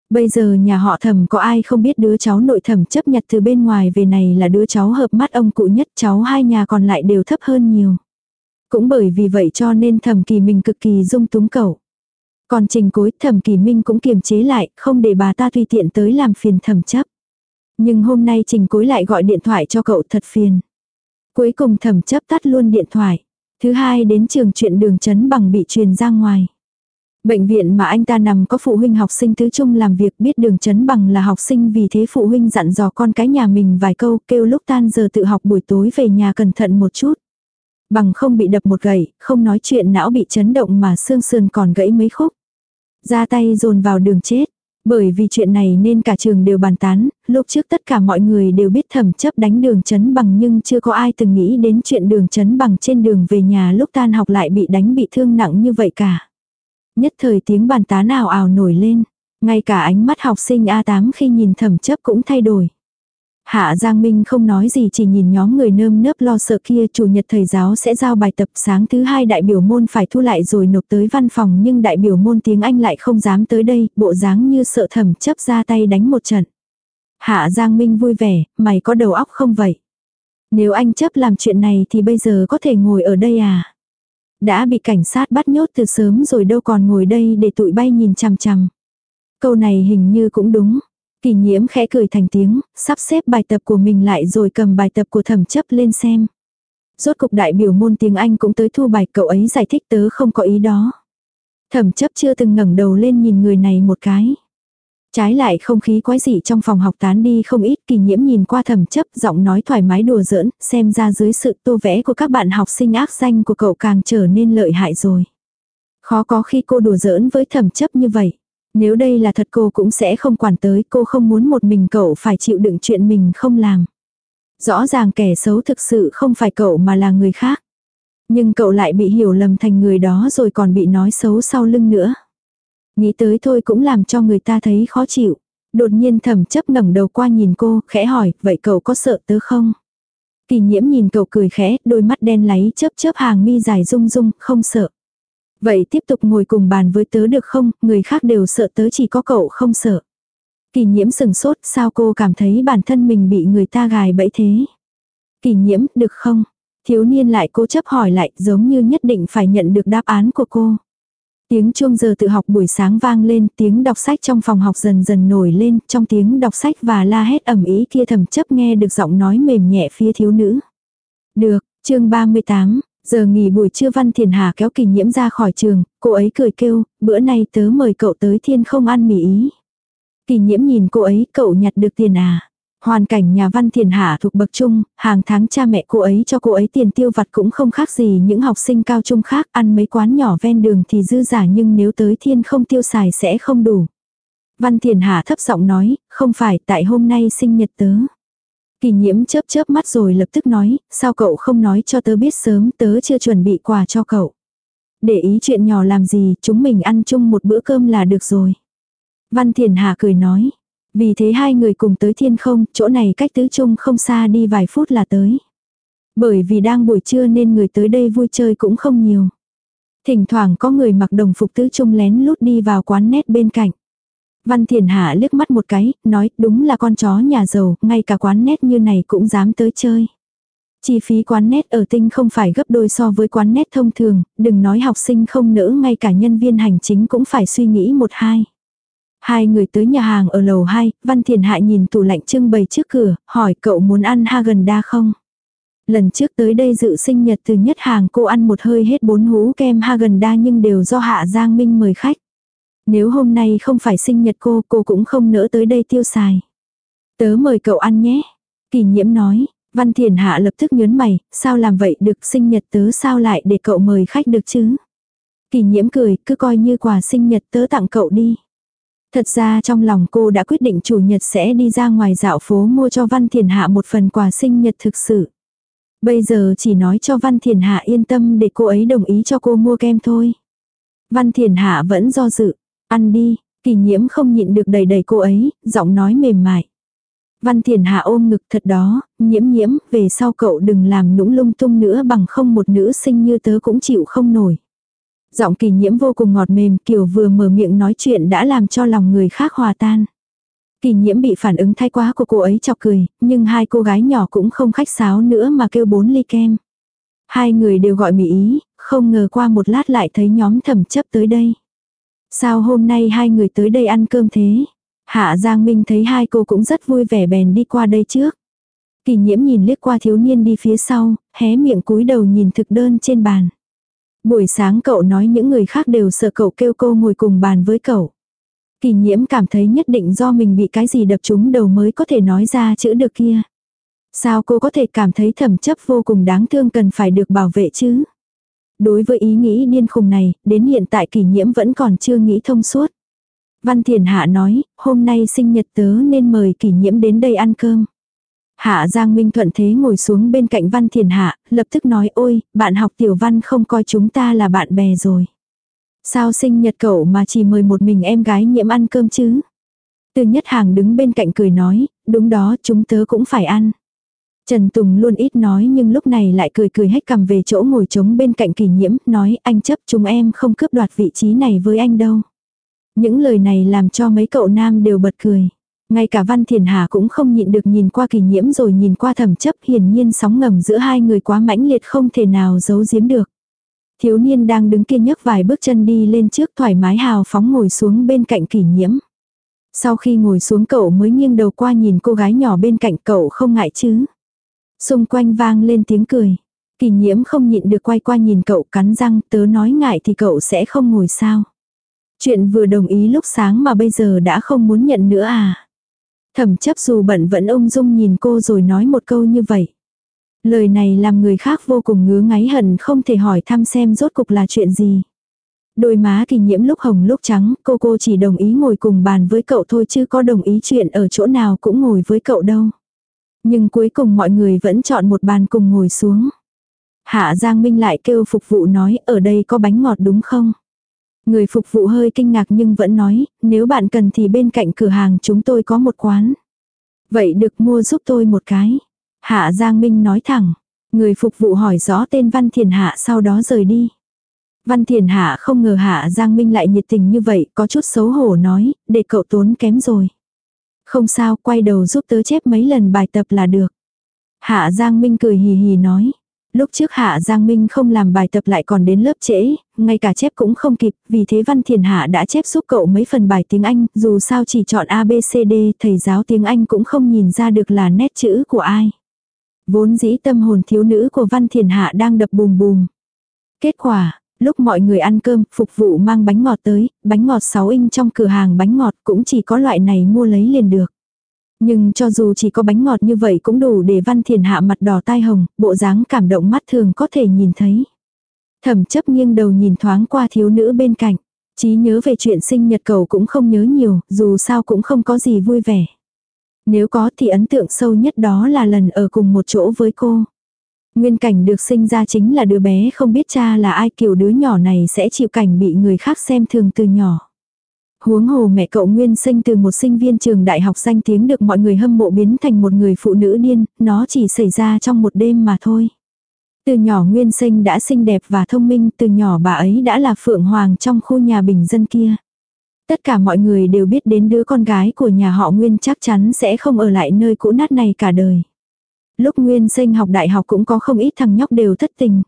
Bây giờ nhà họ thẩm có ai không biết đứa cháu nội thẩm chấp nhặt từ bên ngoài về này là đứa cháu hợp mắt ông cụ nhất cháu hai nhà còn lại đều thấp hơn nhiều. Cũng bởi vì vậy cho nên thẩm kỳ mình cực kỳ dung túng cậu. Còn trình cối thẩm kỳ minh cũng kiềm chế lại, không để bà ta tùy tiện tới làm phiền thẩm chấp. Nhưng hôm nay trình cối lại gọi điện thoại cho cậu thật phiền. Cuối cùng thẩm chấp tắt luôn điện thoại. Thứ hai đến trường chuyện đường chấn bằng bị truyền ra ngoài. Bệnh viện mà anh ta nằm có phụ huynh học sinh tứ trung làm việc biết đường chấn bằng là học sinh vì thế phụ huynh dặn dò con cái nhà mình vài câu kêu lúc tan giờ tự học buổi tối về nhà cẩn thận một chút. Bằng không bị đập một gậy, không nói chuyện não bị chấn động mà xương sườn còn gãy mấy khúc. Ra tay dồn vào đường chết. Bởi vì chuyện này nên cả trường đều bàn tán, lúc trước tất cả mọi người đều biết thẩm chấp đánh đường chấn bằng nhưng chưa có ai từng nghĩ đến chuyện đường chấn bằng trên đường về nhà lúc tan học lại bị đánh bị thương nặng như vậy cả. Nhất thời tiếng bàn tán ào ào nổi lên, ngay cả ánh mắt học sinh A8 khi nhìn thẩm chấp cũng thay đổi. Hạ Giang Minh không nói gì chỉ nhìn nhóm người nơm nớp lo sợ kia chủ nhật thầy giáo sẽ giao bài tập sáng thứ hai đại biểu môn phải thu lại rồi nộp tới văn phòng nhưng đại biểu môn tiếng Anh lại không dám tới đây, bộ dáng như sợ thẩm chấp ra tay đánh một trận. Hạ Giang Minh vui vẻ, mày có đầu óc không vậy? Nếu anh chấp làm chuyện này thì bây giờ có thể ngồi ở đây à? Đã bị cảnh sát bắt nhốt từ sớm rồi đâu còn ngồi đây để tụi bay nhìn chằm chằm. Câu này hình như cũng đúng. Kỳ nhiễm khẽ cười thành tiếng, sắp xếp bài tập của mình lại rồi cầm bài tập của thẩm chấp lên xem. Rốt cục đại biểu môn tiếng Anh cũng tới thu bài cậu ấy giải thích tớ không có ý đó. Thẩm chấp chưa từng ngẩng đầu lên nhìn người này một cái. Trái lại không khí quái dị trong phòng học tán đi không ít kỳ nhiễm nhìn qua thẩm chấp giọng nói thoải mái đùa giỡn, xem ra dưới sự tô vẽ của các bạn học sinh ác danh của cậu càng trở nên lợi hại rồi. Khó có khi cô đùa giỡn với thẩm chấp như vậy. Nếu đây là thật cô cũng sẽ không quản tới, cô không muốn một mình cậu phải chịu đựng chuyện mình không làm. Rõ ràng kẻ xấu thực sự không phải cậu mà là người khác. Nhưng cậu lại bị hiểu lầm thành người đó rồi còn bị nói xấu sau lưng nữa. Nghĩ tới thôi cũng làm cho người ta thấy khó chịu. Đột nhiên thẩm chấp ngẩng đầu qua nhìn cô, khẽ hỏi, vậy cậu có sợ tớ không? Kỳ nhiễm nhìn cậu cười khẽ, đôi mắt đen láy chớp chớp hàng mi dài rung rung, không sợ. Vậy tiếp tục ngồi cùng bàn với tớ được không, người khác đều sợ tớ chỉ có cậu không sợ. Kỳ nhiễm sừng sốt, sao cô cảm thấy bản thân mình bị người ta gài bẫy thế? Kỳ nhiễm, được không? Thiếu niên lại cố chấp hỏi lại, giống như nhất định phải nhận được đáp án của cô. Tiếng chuông giờ tự học buổi sáng vang lên, tiếng đọc sách trong phòng học dần dần nổi lên, trong tiếng đọc sách và la hét ẩm ý kia thầm chấp nghe được giọng nói mềm nhẹ phía thiếu nữ. Được, chương 38, giờ nghỉ buổi trưa Văn Thiền Hà kéo kỳ nhiễm ra khỏi trường, cô ấy cười kêu, bữa nay tớ mời cậu tới thiên không ăn mì ý. Kỳ nhiễm nhìn cô ấy, cậu nhặt được tiền à? Hoàn cảnh nhà văn thiền hạ thuộc bậc trung, hàng tháng cha mẹ cô ấy cho cô ấy tiền tiêu vặt cũng không khác gì những học sinh cao trung khác ăn mấy quán nhỏ ven đường thì dư giả nhưng nếu tới thiên không tiêu xài sẽ không đủ. Văn thiền hạ thấp giọng nói, không phải tại hôm nay sinh nhật tớ. Kỳ nhiễm chớp chớp mắt rồi lập tức nói, sao cậu không nói cho tớ biết sớm tớ chưa chuẩn bị quà cho cậu. Để ý chuyện nhỏ làm gì, chúng mình ăn chung một bữa cơm là được rồi. Văn Thiền Hà cười nói, vì thế hai người cùng tới thiên không, chỗ này cách tứ trung không xa đi vài phút là tới. Bởi vì đang buổi trưa nên người tới đây vui chơi cũng không nhiều. Thỉnh thoảng có người mặc đồng phục tứ trung lén lút đi vào quán nét bên cạnh. Văn Thiền Hạ liếc mắt một cái, nói đúng là con chó nhà giàu, ngay cả quán nét như này cũng dám tới chơi. Chi phí quán nét ở tinh không phải gấp đôi so với quán nét thông thường, đừng nói học sinh không nỡ ngay cả nhân viên hành chính cũng phải suy nghĩ một hai. Hai người tới nhà hàng ở lầu 2, Văn Thiền Hại nhìn tủ lạnh trưng bày trước cửa, hỏi cậu muốn ăn Hagen-Da không? Lần trước tới đây dự sinh nhật từ nhất hàng cô ăn một hơi hết bốn hú kem Hagen-Da nhưng đều do Hạ Giang Minh mời khách. Nếu hôm nay không phải sinh nhật cô, cô cũng không nỡ tới đây tiêu xài. Tớ mời cậu ăn nhé. Kỳ nhiễm nói, Văn Thiền Hạ lập tức nhớn mày, sao làm vậy được sinh nhật tớ sao lại để cậu mời khách được chứ? Kỳ nhiễm cười, cứ coi như quà sinh nhật tớ tặng cậu đi. Thật ra trong lòng cô đã quyết định chủ nhật sẽ đi ra ngoài dạo phố mua cho Văn Thiền Hạ một phần quà sinh nhật thực sự. Bây giờ chỉ nói cho Văn Thiền Hạ yên tâm để cô ấy đồng ý cho cô mua kem thôi. Văn Thiền Hạ vẫn do dự. Ăn đi, kỳ nhiễm không nhịn được đầy đầy cô ấy, giọng nói mềm mại. Văn Thiền Hạ ôm ngực thật đó, nhiễm nhiễm, về sau cậu đừng làm nũng lung tung nữa bằng không một nữ sinh như tớ cũng chịu không nổi. Giọng kỳ nhiễm vô cùng ngọt mềm kiểu vừa mở miệng nói chuyện đã làm cho lòng người khác hòa tan. Kỳ nhiễm bị phản ứng thay quá của cô ấy chọc cười, nhưng hai cô gái nhỏ cũng không khách sáo nữa mà kêu bốn ly kem. Hai người đều gọi mỹ ý, không ngờ qua một lát lại thấy nhóm thẩm chấp tới đây. Sao hôm nay hai người tới đây ăn cơm thế? Hạ Giang Minh thấy hai cô cũng rất vui vẻ bèn đi qua đây trước. Kỳ nhiễm nhìn liếc qua thiếu niên đi phía sau, hé miệng cúi đầu nhìn thực đơn trên bàn. Buổi sáng cậu nói những người khác đều sợ cậu kêu cô ngồi cùng bàn với cậu. Kỳ nhiễm cảm thấy nhất định do mình bị cái gì đập trúng đầu mới có thể nói ra chữ được kia. Sao cô có thể cảm thấy thẩm chấp vô cùng đáng thương cần phải được bảo vệ chứ? Đối với ý nghĩ điên khùng này, đến hiện tại kỳ nhiễm vẫn còn chưa nghĩ thông suốt. Văn Thiền Hạ nói, hôm nay sinh nhật tớ nên mời kỷ nhiễm đến đây ăn cơm. Hạ Giang Minh thuận thế ngồi xuống bên cạnh Văn Thiền Hạ, lập tức nói ôi, bạn học tiểu văn không coi chúng ta là bạn bè rồi. Sao sinh nhật cậu mà chỉ mời một mình em gái nhiễm ăn cơm chứ? Từ nhất hàng đứng bên cạnh cười nói, đúng đó chúng tớ cũng phải ăn. Trần Tùng luôn ít nói nhưng lúc này lại cười cười hết cầm về chỗ ngồi trống bên cạnh kỳ nhiễm, nói anh chấp chúng em không cướp đoạt vị trí này với anh đâu. Những lời này làm cho mấy cậu nam đều bật cười. Ngay cả Văn Thiền Hà cũng không nhịn được nhìn qua kỳ nhiễm rồi nhìn qua thẩm chấp, hiển nhiên sóng ngầm giữa hai người quá mãnh liệt không thể nào giấu giếm được. Thiếu niên đang đứng kia nhấc vài bước chân đi lên trước thoải mái hào phóng ngồi xuống bên cạnh kỳ nhiễm. Sau khi ngồi xuống cậu mới nghiêng đầu qua nhìn cô gái nhỏ bên cạnh cậu không ngại chứ. Xung quanh vang lên tiếng cười. Kỳ nhiễm không nhịn được quay qua nhìn cậu cắn răng, tớ nói ngại thì cậu sẽ không ngồi sao. Chuyện vừa đồng ý lúc sáng mà bây giờ đã không muốn nhận nữa à. Thẩm chấp dù bận vẫn ung dung nhìn cô rồi nói một câu như vậy. Lời này làm người khác vô cùng ngứa ngáy hận không thể hỏi thăm xem rốt cục là chuyện gì. Đôi má kỳ nhiễm lúc hồng lúc trắng, cô cô chỉ đồng ý ngồi cùng bàn với cậu thôi chứ có đồng ý chuyện ở chỗ nào cũng ngồi với cậu đâu. Nhưng cuối cùng mọi người vẫn chọn một bàn cùng ngồi xuống. Hạ Giang Minh lại kêu phục vụ nói ở đây có bánh ngọt đúng không? Người phục vụ hơi kinh ngạc nhưng vẫn nói, nếu bạn cần thì bên cạnh cửa hàng chúng tôi có một quán. Vậy được mua giúp tôi một cái. Hạ Giang Minh nói thẳng. Người phục vụ hỏi rõ tên Văn Thiền Hạ sau đó rời đi. Văn Thiền Hạ không ngờ Hạ Giang Minh lại nhiệt tình như vậy, có chút xấu hổ nói, để cậu tốn kém rồi. Không sao, quay đầu giúp tớ chép mấy lần bài tập là được. Hạ Giang Minh cười hì hì nói. Lúc trước Hạ Giang Minh không làm bài tập lại còn đến lớp trễ, ngay cả chép cũng không kịp, vì thế Văn Thiền Hạ đã chép giúp cậu mấy phần bài tiếng Anh, dù sao chỉ chọn ABCD, thầy giáo tiếng Anh cũng không nhìn ra được là nét chữ của ai. Vốn dĩ tâm hồn thiếu nữ của Văn Thiền Hạ đang đập bùm bùm. Kết quả, lúc mọi người ăn cơm, phục vụ mang bánh ngọt tới, bánh ngọt 6 inch trong cửa hàng bánh ngọt cũng chỉ có loại này mua lấy liền được. Nhưng cho dù chỉ có bánh ngọt như vậy cũng đủ để Văn Thiền hạ mặt đỏ tai hồng, bộ dáng cảm động mắt thường có thể nhìn thấy. Thẩm chấp nghiêng đầu nhìn thoáng qua thiếu nữ bên cạnh. Chí nhớ về chuyện sinh nhật cầu cũng không nhớ nhiều, dù sao cũng không có gì vui vẻ. Nếu có thì ấn tượng sâu nhất đó là lần ở cùng một chỗ với cô. Nguyên cảnh được sinh ra chính là đứa bé không biết cha là ai kiểu đứa nhỏ này sẽ chịu cảnh bị người khác xem thường từ nhỏ. Huống hồ mẹ cậu nguyên sinh từ một sinh viên trường đại học danh tiếng được mọi người hâm mộ biến thành một người phụ nữ điên, nó chỉ xảy ra trong một đêm mà thôi. Từ nhỏ nguyên sinh đã xinh đẹp và thông minh, từ nhỏ bà ấy đã là phượng hoàng trong khu nhà bình dân kia. Tất cả mọi người đều biết đến đứa con gái của nhà họ Nguyên chắc chắn sẽ không ở lại nơi cũ nát này cả đời. Lúc Nguyên sinh học đại học cũng có không ít thằng nhóc đều thất tình.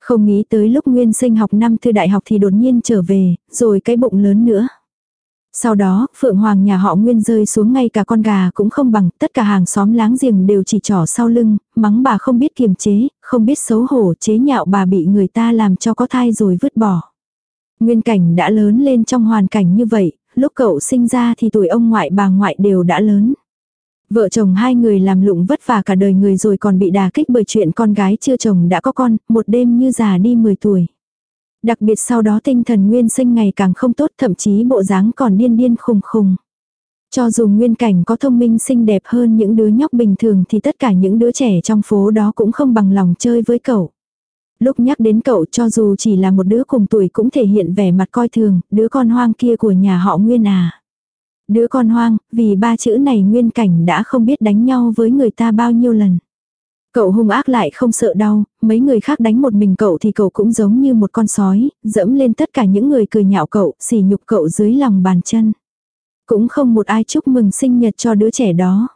Không nghĩ tới lúc Nguyên sinh học năm thư đại học thì đột nhiên trở về, rồi cái bụng lớn nữa. Sau đó, Phượng Hoàng nhà họ Nguyên rơi xuống ngay cả con gà cũng không bằng, tất cả hàng xóm láng giềng đều chỉ trỏ sau lưng, mắng bà không biết kiềm chế, không biết xấu hổ chế nhạo bà bị người ta làm cho có thai rồi vứt bỏ. Nguyên cảnh đã lớn lên trong hoàn cảnh như vậy, lúc cậu sinh ra thì tuổi ông ngoại bà ngoại đều đã lớn. Vợ chồng hai người làm lụng vất vả cả đời người rồi còn bị đà kích bởi chuyện con gái chưa chồng đã có con, một đêm như già đi 10 tuổi. Đặc biệt sau đó tinh thần nguyên sinh ngày càng không tốt thậm chí bộ dáng còn điên điên khùng khùng. Cho dù nguyên cảnh có thông minh xinh đẹp hơn những đứa nhóc bình thường thì tất cả những đứa trẻ trong phố đó cũng không bằng lòng chơi với cậu. Lúc nhắc đến cậu cho dù chỉ là một đứa cùng tuổi cũng thể hiện vẻ mặt coi thường, đứa con hoang kia của nhà họ Nguyên à. Đứa con hoang, vì ba chữ này nguyên cảnh đã không biết đánh nhau với người ta bao nhiêu lần. Cậu hung ác lại không sợ đau, mấy người khác đánh một mình cậu thì cậu cũng giống như một con sói, dẫm lên tất cả những người cười nhạo cậu, xỉ nhục cậu dưới lòng bàn chân. Cũng không một ai chúc mừng sinh nhật cho đứa trẻ đó.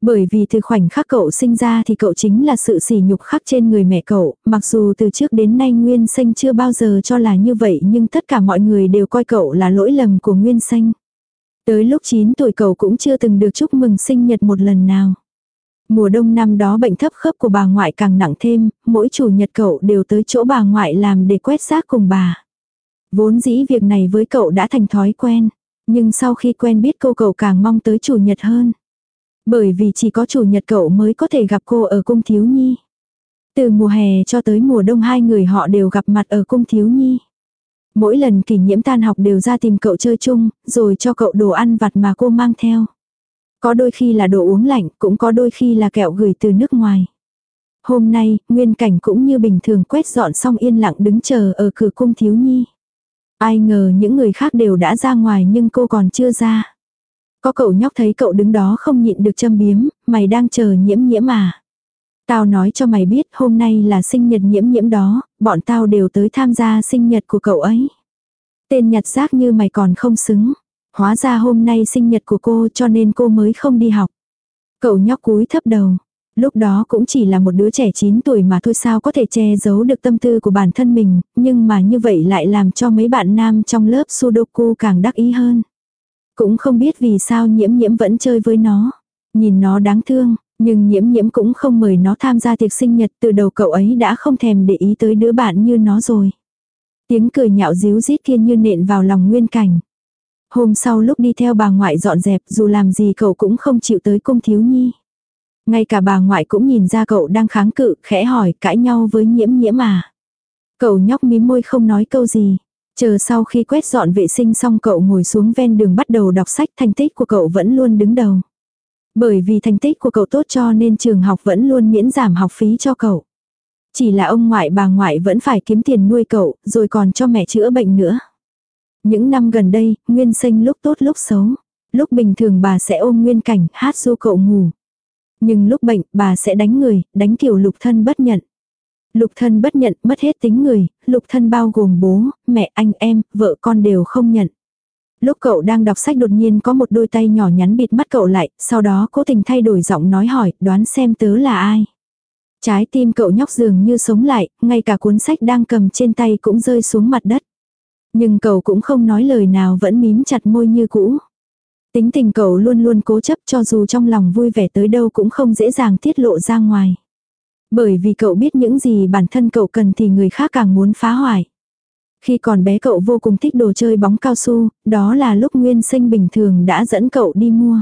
Bởi vì từ khoảnh khắc cậu sinh ra thì cậu chính là sự sỉ nhục khắc trên người mẹ cậu, mặc dù từ trước đến nay Nguyên Sinh chưa bao giờ cho là như vậy nhưng tất cả mọi người đều coi cậu là lỗi lầm của Nguyên Sinh. Tới lúc 9 tuổi cậu cũng chưa từng được chúc mừng sinh nhật một lần nào. Mùa đông năm đó bệnh thấp khớp của bà ngoại càng nặng thêm, mỗi chủ nhật cậu đều tới chỗ bà ngoại làm để quét rác cùng bà. Vốn dĩ việc này với cậu đã thành thói quen, nhưng sau khi quen biết cô cậu càng mong tới chủ nhật hơn. Bởi vì chỉ có chủ nhật cậu mới có thể gặp cô ở cung thiếu nhi. Từ mùa hè cho tới mùa đông hai người họ đều gặp mặt ở cung thiếu nhi. Mỗi lần kỷ nhiễm tan học đều ra tìm cậu chơi chung, rồi cho cậu đồ ăn vặt mà cô mang theo. Có đôi khi là đồ uống lạnh, cũng có đôi khi là kẹo gửi từ nước ngoài. Hôm nay, Nguyên Cảnh cũng như bình thường quét dọn xong yên lặng đứng chờ ở cửa cung thiếu nhi. Ai ngờ những người khác đều đã ra ngoài nhưng cô còn chưa ra. Có cậu nhóc thấy cậu đứng đó không nhịn được châm biếm, mày đang chờ nhiễm nhiễm à. Tao nói cho mày biết hôm nay là sinh nhật nhiễm nhiễm đó, bọn tao đều tới tham gia sinh nhật của cậu ấy. Tên nhặt rác như mày còn không xứng. Hóa ra hôm nay sinh nhật của cô cho nên cô mới không đi học. Cậu nhóc cúi thấp đầu. Lúc đó cũng chỉ là một đứa trẻ 9 tuổi mà thôi sao có thể che giấu được tâm tư của bản thân mình, nhưng mà như vậy lại làm cho mấy bạn nam trong lớp Sudoku càng đắc ý hơn. Cũng không biết vì sao nhiễm nhiễm vẫn chơi với nó. Nhìn nó đáng thương, nhưng nhiễm nhiễm cũng không mời nó tham gia tiệc sinh nhật từ đầu cậu ấy đã không thèm để ý tới đứa bạn như nó rồi. Tiếng cười nhạo díu rít kia như nện vào lòng nguyên cảnh. Hôm sau lúc đi theo bà ngoại dọn dẹp dù làm gì cậu cũng không chịu tới cung thiếu nhi. Ngay cả bà ngoại cũng nhìn ra cậu đang kháng cự, khẽ hỏi cãi nhau với nhiễm nhiễm à. Cậu nhóc mím môi không nói câu gì. Chờ sau khi quét dọn vệ sinh xong cậu ngồi xuống ven đường bắt đầu đọc sách thành tích của cậu vẫn luôn đứng đầu. Bởi vì thành tích của cậu tốt cho nên trường học vẫn luôn miễn giảm học phí cho cậu. Chỉ là ông ngoại bà ngoại vẫn phải kiếm tiền nuôi cậu, rồi còn cho mẹ chữa bệnh nữa. Những năm gần đây, Nguyên sinh lúc tốt lúc xấu. Lúc bình thường bà sẽ ôm Nguyên cảnh, hát du cậu ngủ. Nhưng lúc bệnh, bà sẽ đánh người, đánh kiểu lục thân bất nhận. Lục thân bất nhận, mất hết tính người, lục thân bao gồm bố, mẹ, anh em, vợ con đều không nhận. Lúc cậu đang đọc sách đột nhiên có một đôi tay nhỏ nhắn bịt mắt cậu lại, sau đó cố tình thay đổi giọng nói hỏi, đoán xem tớ là ai. Trái tim cậu nhóc dường như sống lại, ngay cả cuốn sách đang cầm trên tay cũng rơi xuống mặt đất. Nhưng cậu cũng không nói lời nào vẫn mím chặt môi như cũ. Tính tình cậu luôn luôn cố chấp cho dù trong lòng vui vẻ tới đâu cũng không dễ dàng tiết lộ ra ngoài. Bởi vì cậu biết những gì bản thân cậu cần thì người khác càng muốn phá hoại. Khi còn bé cậu vô cùng thích đồ chơi bóng cao su, đó là lúc nguyên sinh bình thường đã dẫn cậu đi mua.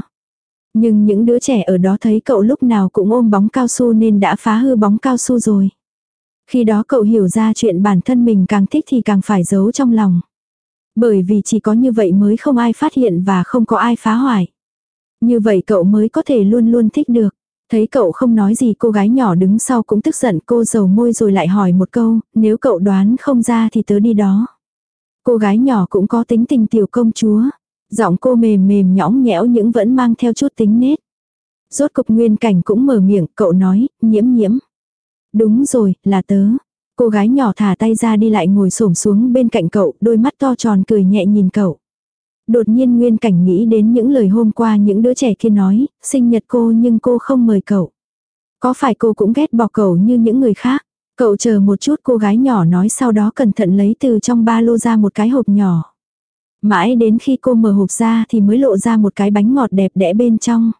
Nhưng những đứa trẻ ở đó thấy cậu lúc nào cũng ôm bóng cao su nên đã phá hư bóng cao su rồi. Khi đó cậu hiểu ra chuyện bản thân mình càng thích thì càng phải giấu trong lòng. Bởi vì chỉ có như vậy mới không ai phát hiện và không có ai phá hoại. Như vậy cậu mới có thể luôn luôn thích được. Thấy cậu không nói gì cô gái nhỏ đứng sau cũng tức giận cô dầu môi rồi lại hỏi một câu, nếu cậu đoán không ra thì tớ đi đó. Cô gái nhỏ cũng có tính tình tiểu công chúa. Giọng cô mềm mềm nhõng nhẽo nhưng vẫn mang theo chút tính nết. Rốt cục nguyên cảnh cũng mở miệng, cậu nói, nhiễm nhiễm. Đúng rồi, là tớ. Cô gái nhỏ thả tay ra đi lại ngồi xổm xuống bên cạnh cậu, đôi mắt to tròn cười nhẹ nhìn cậu. Đột nhiên Nguyên Cảnh nghĩ đến những lời hôm qua những đứa trẻ kia nói, sinh nhật cô nhưng cô không mời cậu. Có phải cô cũng ghét bỏ cậu như những người khác? Cậu chờ một chút cô gái nhỏ nói sau đó cẩn thận lấy từ trong ba lô ra một cái hộp nhỏ. Mãi đến khi cô mở hộp ra thì mới lộ ra một cái bánh ngọt đẹp đẽ bên trong.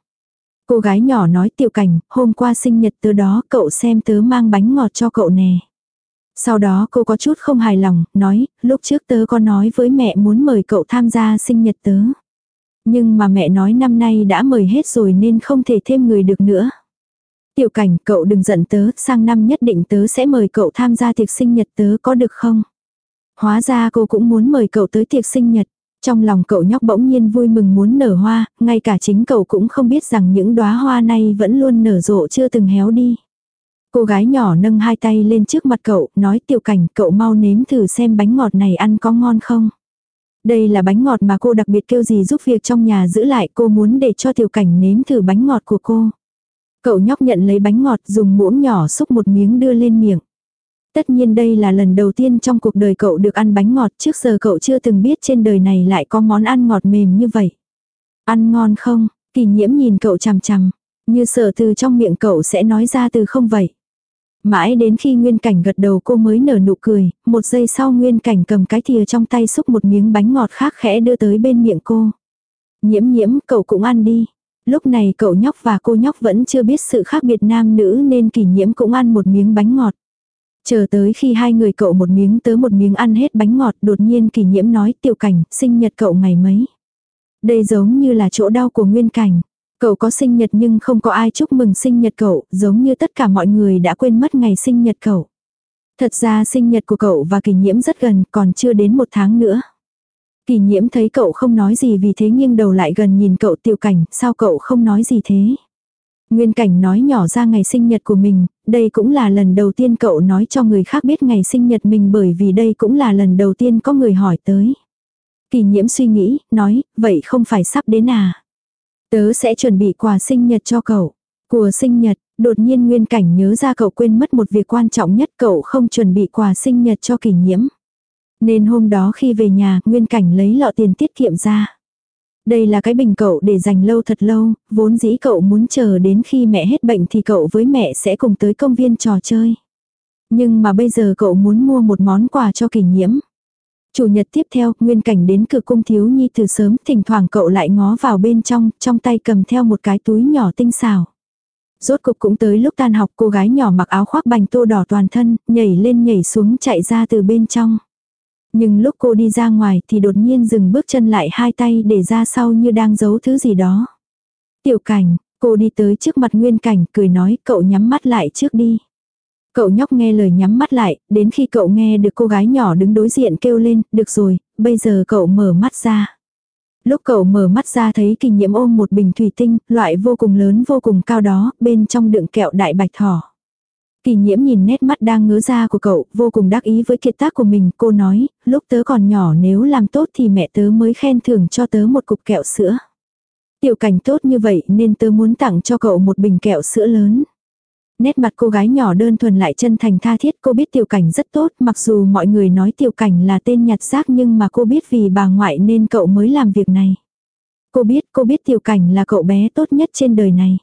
Cô gái nhỏ nói tiểu cảnh, hôm qua sinh nhật tớ đó cậu xem tớ mang bánh ngọt cho cậu nè. Sau đó cô có chút không hài lòng, nói, lúc trước tớ có nói với mẹ muốn mời cậu tham gia sinh nhật tớ. Nhưng mà mẹ nói năm nay đã mời hết rồi nên không thể thêm người được nữa. Tiểu cảnh, cậu đừng giận tớ, sang năm nhất định tớ sẽ mời cậu tham gia tiệc sinh nhật tớ có được không? Hóa ra cô cũng muốn mời cậu tới tiệc sinh nhật. Trong lòng cậu nhóc bỗng nhiên vui mừng muốn nở hoa, ngay cả chính cậu cũng không biết rằng những đóa hoa này vẫn luôn nở rộ chưa từng héo đi. Cô gái nhỏ nâng hai tay lên trước mặt cậu, nói tiểu cảnh cậu mau nếm thử xem bánh ngọt này ăn có ngon không. Đây là bánh ngọt mà cô đặc biệt kêu gì giúp việc trong nhà giữ lại cô muốn để cho tiểu cảnh nếm thử bánh ngọt của cô. Cậu nhóc nhận lấy bánh ngọt dùng muỗng nhỏ xúc một miếng đưa lên miệng. Tất nhiên đây là lần đầu tiên trong cuộc đời cậu được ăn bánh ngọt trước giờ cậu chưa từng biết trên đời này lại có món ăn ngọt mềm như vậy. Ăn ngon không? Kỳ nhiễm nhìn cậu chằm chằm. Như sợ từ trong miệng cậu sẽ nói ra từ không vậy. Mãi đến khi Nguyên Cảnh gật đầu cô mới nở nụ cười, một giây sau Nguyên Cảnh cầm cái thìa trong tay xúc một miếng bánh ngọt khác khẽ đưa tới bên miệng cô. Nhiễm nhiễm, cậu cũng ăn đi. Lúc này cậu nhóc và cô nhóc vẫn chưa biết sự khác biệt nam nữ nên kỷ nhiễm cũng ăn một miếng bánh ngọt. Chờ tới khi hai người cậu một miếng tớ một miếng ăn hết bánh ngọt đột nhiên kỷ nhiễm nói tiểu cảnh, sinh nhật cậu ngày mấy. Đây giống như là chỗ đau của nguyên cảnh. Cậu có sinh nhật nhưng không có ai chúc mừng sinh nhật cậu, giống như tất cả mọi người đã quên mất ngày sinh nhật cậu. Thật ra sinh nhật của cậu và kỷ nhiễm rất gần, còn chưa đến một tháng nữa. Kỷ nhiễm thấy cậu không nói gì vì thế nghiêng đầu lại gần nhìn cậu tiểu cảnh, sao cậu không nói gì thế? Nguyên cảnh nói nhỏ ra ngày sinh nhật của mình, đây cũng là lần đầu tiên cậu nói cho người khác biết ngày sinh nhật mình bởi vì đây cũng là lần đầu tiên có người hỏi tới. Kỳ nhiễm suy nghĩ, nói, vậy không phải sắp đến à? Tớ sẽ chuẩn bị quà sinh nhật cho cậu. Của sinh nhật, đột nhiên Nguyên Cảnh nhớ ra cậu quên mất một việc quan trọng nhất cậu không chuẩn bị quà sinh nhật cho kỳ nhiễm. Nên hôm đó khi về nhà, Nguyên Cảnh lấy lọ tiền tiết kiệm ra. Đây là cái bình cậu để dành lâu thật lâu, vốn dĩ cậu muốn chờ đến khi mẹ hết bệnh thì cậu với mẹ sẽ cùng tới công viên trò chơi. Nhưng mà bây giờ cậu muốn mua một món quà cho kỷ nhiễm. Chủ nhật tiếp theo, Nguyên Cảnh đến cửa cung thiếu nhi từ sớm, thỉnh thoảng cậu lại ngó vào bên trong, trong tay cầm theo một cái túi nhỏ tinh xảo. Rốt cục cũng tới lúc tan học cô gái nhỏ mặc áo khoác bành tô đỏ toàn thân, nhảy lên nhảy xuống chạy ra từ bên trong. Nhưng lúc cô đi ra ngoài thì đột nhiên dừng bước chân lại hai tay để ra sau như đang giấu thứ gì đó. Tiểu cảnh, cô đi tới trước mặt Nguyên Cảnh cười nói cậu nhắm mắt lại trước đi. Cậu nhóc nghe lời nhắm mắt lại, đến khi cậu nghe được cô gái nhỏ đứng đối diện kêu lên, được rồi, bây giờ cậu mở mắt ra. Lúc cậu mở mắt ra thấy kỳ nhiễm ôm một bình thủy tinh, loại vô cùng lớn vô cùng cao đó, bên trong đựng kẹo đại bạch thỏ. Kỳ nhiễm nhìn nét mắt đang ngớ ra của cậu, vô cùng đắc ý với kiệt tác của mình, cô nói, lúc tớ còn nhỏ nếu làm tốt thì mẹ tớ mới khen thưởng cho tớ một cục kẹo sữa. Tiểu cảnh tốt như vậy nên tớ muốn tặng cho cậu một bình kẹo sữa lớn. Nét mặt cô gái nhỏ đơn thuần lại chân thành tha thiết cô biết tiểu cảnh rất tốt mặc dù mọi người nói tiểu cảnh là tên nhặt rác nhưng mà cô biết vì bà ngoại nên cậu mới làm việc này. Cô biết cô biết tiểu cảnh là cậu bé tốt nhất trên đời này.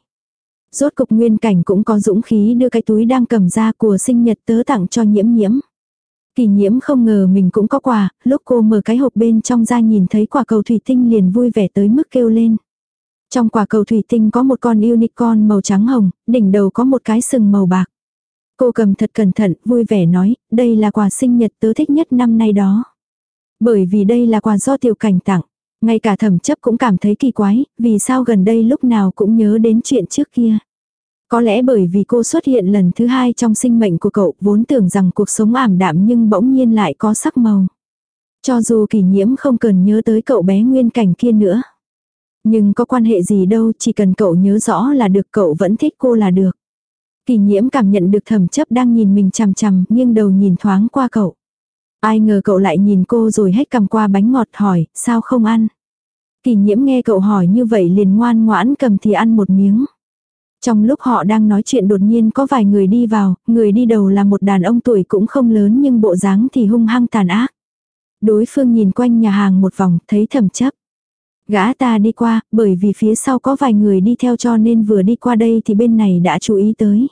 Rốt cục nguyên cảnh cũng có dũng khí đưa cái túi đang cầm ra của sinh nhật tớ tặng cho nhiễm nhiễm. Kỳ nhiễm không ngờ mình cũng có quà, lúc cô mở cái hộp bên trong ra nhìn thấy quả cầu thủy tinh liền vui vẻ tới mức kêu lên. Trong quả cầu thủy tinh có một con unicorn màu trắng hồng, đỉnh đầu có một cái sừng màu bạc. Cô cầm thật cẩn thận, vui vẻ nói, đây là quà sinh nhật tớ thích nhất năm nay đó. Bởi vì đây là quà do tiểu cảnh tặng. Ngay cả thẩm chấp cũng cảm thấy kỳ quái, vì sao gần đây lúc nào cũng nhớ đến chuyện trước kia. Có lẽ bởi vì cô xuất hiện lần thứ hai trong sinh mệnh của cậu vốn tưởng rằng cuộc sống ảm đạm nhưng bỗng nhiên lại có sắc màu. Cho dù kỷ nhiễm không cần nhớ tới cậu bé nguyên cảnh kia nữa. Nhưng có quan hệ gì đâu, chỉ cần cậu nhớ rõ là được cậu vẫn thích cô là được. Kỳ nhiễm cảm nhận được thẩm chấp đang nhìn mình chằm chằm, nghiêng đầu nhìn thoáng qua cậu. Ai ngờ cậu lại nhìn cô rồi hết cầm qua bánh ngọt hỏi, sao không ăn? Kỳ nhiễm nghe cậu hỏi như vậy liền ngoan ngoãn cầm thì ăn một miếng. Trong lúc họ đang nói chuyện đột nhiên có vài người đi vào, người đi đầu là một đàn ông tuổi cũng không lớn nhưng bộ dáng thì hung hăng tàn ác. Đối phương nhìn quanh nhà hàng một vòng, thấy thầm chấp. Gã ta đi qua, bởi vì phía sau có vài người đi theo cho nên vừa đi qua đây thì bên này đã chú ý tới.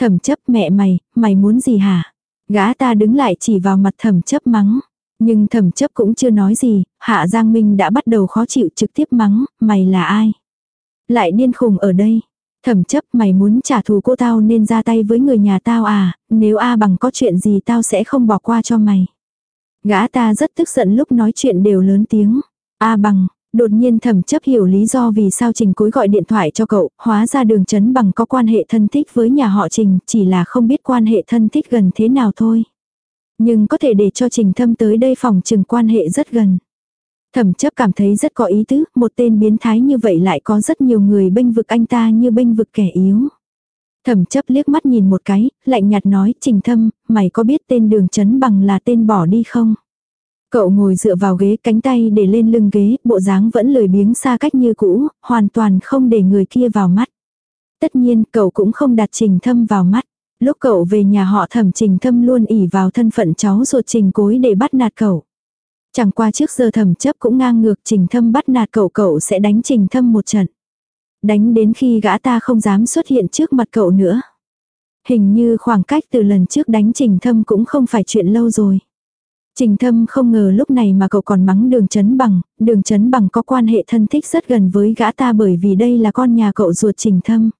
Thẩm chấp mẹ mày, mày muốn gì hả? Gã ta đứng lại chỉ vào mặt thẩm chấp mắng. Nhưng thẩm chấp cũng chưa nói gì, Hạ Giang Minh đã bắt đầu khó chịu trực tiếp mắng, mày là ai? Lại điên khùng ở đây. Thẩm chấp mày muốn trả thù cô tao nên ra tay với người nhà tao à, nếu A bằng có chuyện gì tao sẽ không bỏ qua cho mày. Gã ta rất tức giận lúc nói chuyện đều lớn tiếng. A bằng, Đột nhiên thẩm chấp hiểu lý do vì sao Trình Cối gọi điện thoại cho cậu, hóa ra đường chấn bằng có quan hệ thân thích với nhà họ Trình, chỉ là không biết quan hệ thân thích gần thế nào thôi. Nhưng có thể để cho Trình Thâm tới đây phòng trừng quan hệ rất gần. Thẩm chấp cảm thấy rất có ý tứ, một tên biến thái như vậy lại có rất nhiều người bênh vực anh ta như bênh vực kẻ yếu. Thẩm chấp liếc mắt nhìn một cái, lạnh nhạt nói, Trình Thâm, mày có biết tên đường chấn bằng là tên bỏ đi không? Cậu ngồi dựa vào ghế cánh tay để lên lưng ghế, bộ dáng vẫn lười biếng xa cách như cũ, hoàn toàn không để người kia vào mắt. Tất nhiên cậu cũng không đặt trình thâm vào mắt. Lúc cậu về nhà họ thẩm trình thâm luôn ỉ vào thân phận cháu ruột trình cối để bắt nạt cậu. Chẳng qua trước giờ thẩm chấp cũng ngang ngược trình thâm bắt nạt cậu cậu sẽ đánh trình thâm một trận. Đánh đến khi gã ta không dám xuất hiện trước mặt cậu nữa. Hình như khoảng cách từ lần trước đánh trình thâm cũng không phải chuyện lâu rồi. Trình thâm không ngờ lúc này mà cậu còn mắng đường chấn bằng, đường chấn bằng có quan hệ thân thích rất gần với gã ta bởi vì đây là con nhà cậu ruột trình thâm.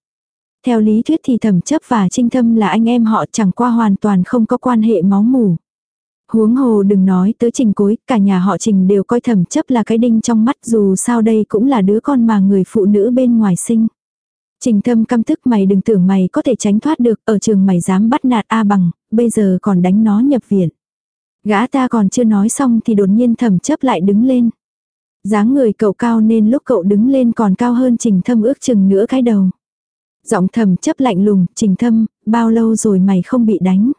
Theo lý thuyết thì thẩm chấp và trinh thâm là anh em họ chẳng qua hoàn toàn không có quan hệ máu mủ. Huống hồ đừng nói tới trình cối, cả nhà họ trình đều coi thẩm chấp là cái đinh trong mắt dù sao đây cũng là đứa con mà người phụ nữ bên ngoài sinh. Trình thâm căm tức mày đừng tưởng mày có thể tránh thoát được, ở trường mày dám bắt nạt A bằng, bây giờ còn đánh nó nhập viện. Gã ta còn chưa nói xong thì đột nhiên thẩm chấp lại đứng lên. dáng người cậu cao nên lúc cậu đứng lên còn cao hơn trình thâm ước chừng nữa cái đầu. Giọng thầm chấp lạnh lùng, trình thâm, bao lâu rồi mày không bị đánh.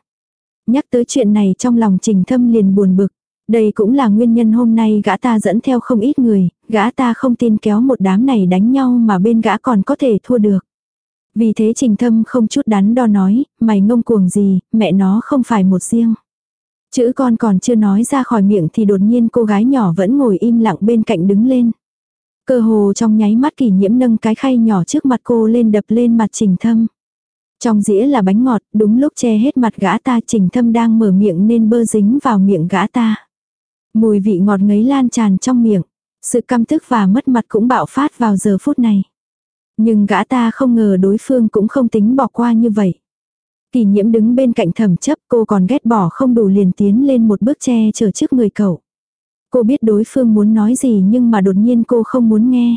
Nhắc tới chuyện này trong lòng trình thâm liền buồn bực. Đây cũng là nguyên nhân hôm nay gã ta dẫn theo không ít người, gã ta không tin kéo một đám này đánh nhau mà bên gã còn có thể thua được. Vì thế trình thâm không chút đắn đo nói, mày ngông cuồng gì, mẹ nó không phải một riêng. Chữ con còn chưa nói ra khỏi miệng thì đột nhiên cô gái nhỏ vẫn ngồi im lặng bên cạnh đứng lên. Cơ hồ trong nháy mắt kỷ nhiễm nâng cái khay nhỏ trước mặt cô lên đập lên mặt trình thâm. Trong dĩa là bánh ngọt, đúng lúc che hết mặt gã ta trình thâm đang mở miệng nên bơ dính vào miệng gã ta. Mùi vị ngọt ngấy lan tràn trong miệng. Sự căm tức và mất mặt cũng bạo phát vào giờ phút này. Nhưng gã ta không ngờ đối phương cũng không tính bỏ qua như vậy. Kỳ nhiễm đứng bên cạnh thẩm chấp cô còn ghét bỏ không đủ liền tiến lên một bước che chở trước người cậu. Cô biết đối phương muốn nói gì nhưng mà đột nhiên cô không muốn nghe.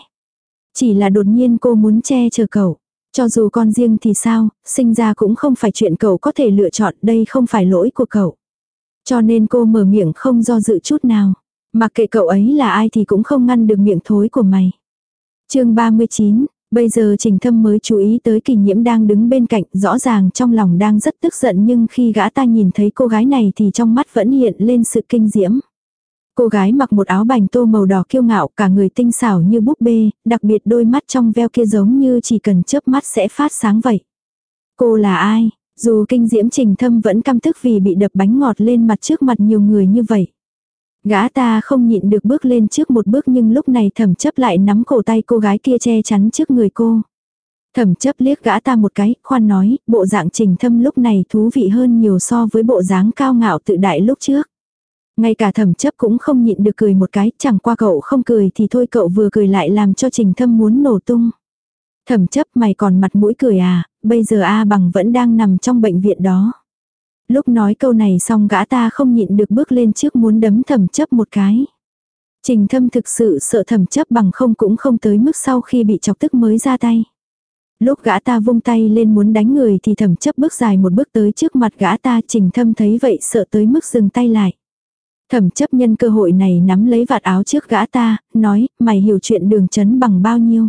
Chỉ là đột nhiên cô muốn che chở cậu. Cho dù con riêng thì sao, sinh ra cũng không phải chuyện cậu có thể lựa chọn, đây không phải lỗi của cậu. Cho nên cô mở miệng không do dự chút nào. Mặc kệ cậu ấy là ai thì cũng không ngăn được miệng thối của mày. chương 39, bây giờ Trình Thâm mới chú ý tới kỳ nhiễm đang đứng bên cạnh, rõ ràng trong lòng đang rất tức giận nhưng khi gã ta nhìn thấy cô gái này thì trong mắt vẫn hiện lên sự kinh diễm. Cô gái mặc một áo bành tô màu đỏ kiêu ngạo, cả người tinh xảo như búp bê, đặc biệt đôi mắt trong veo kia giống như chỉ cần chớp mắt sẽ phát sáng vậy. Cô là ai? Dù kinh diễm trình thâm vẫn căm tức vì bị đập bánh ngọt lên mặt trước mặt nhiều người như vậy. Gã ta không nhịn được bước lên trước một bước nhưng lúc này thẩm chấp lại nắm cổ tay cô gái kia che chắn trước người cô. Thẩm chấp liếc gã ta một cái, khoan nói, bộ dạng trình thâm lúc này thú vị hơn nhiều so với bộ dáng cao ngạo tự đại lúc trước. Ngay cả thẩm chấp cũng không nhịn được cười một cái, chẳng qua cậu không cười thì thôi cậu vừa cười lại làm cho trình thâm muốn nổ tung. Thẩm chấp mày còn mặt mũi cười à, bây giờ A bằng vẫn đang nằm trong bệnh viện đó. Lúc nói câu này xong gã ta không nhịn được bước lên trước muốn đấm thẩm chấp một cái. Trình thâm thực sự sợ thẩm chấp bằng không cũng không tới mức sau khi bị chọc tức mới ra tay. Lúc gã ta vung tay lên muốn đánh người thì thẩm chấp bước dài một bước tới trước mặt gã ta trình thâm thấy vậy sợ tới mức dừng tay lại. Thẩm chấp nhân cơ hội này nắm lấy vạt áo trước gã ta, nói, mày hiểu chuyện đường chấn bằng bao nhiêu.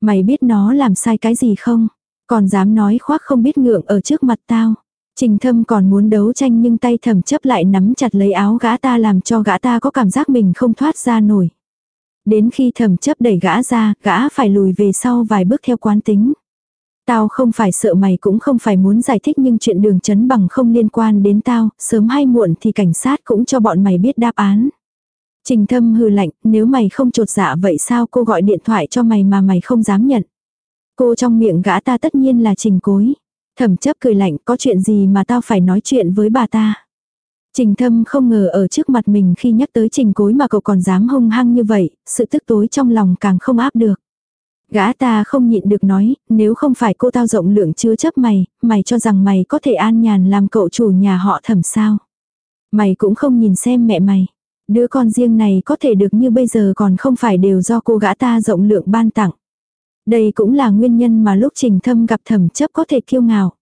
Mày biết nó làm sai cái gì không? Còn dám nói khoác không biết ngượng ở trước mặt tao. Trình thâm còn muốn đấu tranh nhưng tay thẩm chấp lại nắm chặt lấy áo gã ta làm cho gã ta có cảm giác mình không thoát ra nổi. Đến khi thẩm chấp đẩy gã ra, gã phải lùi về sau vài bước theo quán tính. Tao không phải sợ mày cũng không phải muốn giải thích nhưng chuyện đường chấn bằng không liên quan đến tao, sớm hay muộn thì cảnh sát cũng cho bọn mày biết đáp án. Trình thâm hừ lạnh, nếu mày không trột dạ vậy sao cô gọi điện thoại cho mày mà mày không dám nhận. Cô trong miệng gã ta tất nhiên là trình cối. Thẩm chấp cười lạnh có chuyện gì mà tao phải nói chuyện với bà ta. Trình thâm không ngờ ở trước mặt mình khi nhắc tới trình cối mà cậu còn dám hung hăng như vậy, sự tức tối trong lòng càng không áp được. Gã ta không nhịn được nói, nếu không phải cô tao rộng lượng chứa chấp mày, mày cho rằng mày có thể an nhàn làm cậu chủ nhà họ thẩm sao. Mày cũng không nhìn xem mẹ mày. Đứa con riêng này có thể được như bây giờ còn không phải đều do cô gã ta rộng lượng ban tặng. Đây cũng là nguyên nhân mà lúc trình thâm gặp thẩm chấp có thể kiêu ngạo.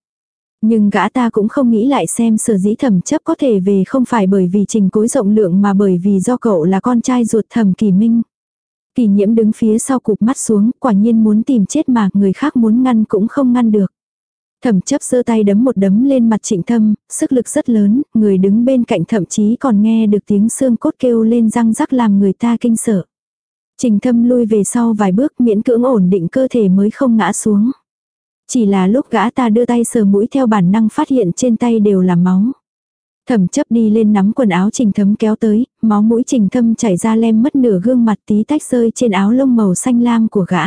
Nhưng gã ta cũng không nghĩ lại xem sở dĩ thẩm chấp có thể về không phải bởi vì trình cối rộng lượng mà bởi vì do cậu là con trai ruột thẩm kỳ minh. Kỳ nhiễm đứng phía sau cụp mắt xuống, quả nhiên muốn tìm chết mà người khác muốn ngăn cũng không ngăn được. Thẩm chấp giơ tay đấm một đấm lên mặt trịnh thâm, sức lực rất lớn, người đứng bên cạnh thậm chí còn nghe được tiếng xương cốt kêu lên răng rắc làm người ta kinh sợ. Trình thâm lui về sau vài bước miễn cưỡng ổn định cơ thể mới không ngã xuống. Chỉ là lúc gã ta đưa tay sờ mũi theo bản năng phát hiện trên tay đều là máu. Thẩm chấp đi lên nắm quần áo trình thấm kéo tới, máu mũi trình thâm chảy ra lem mất nửa gương mặt tí tách rơi trên áo lông màu xanh lam của gã.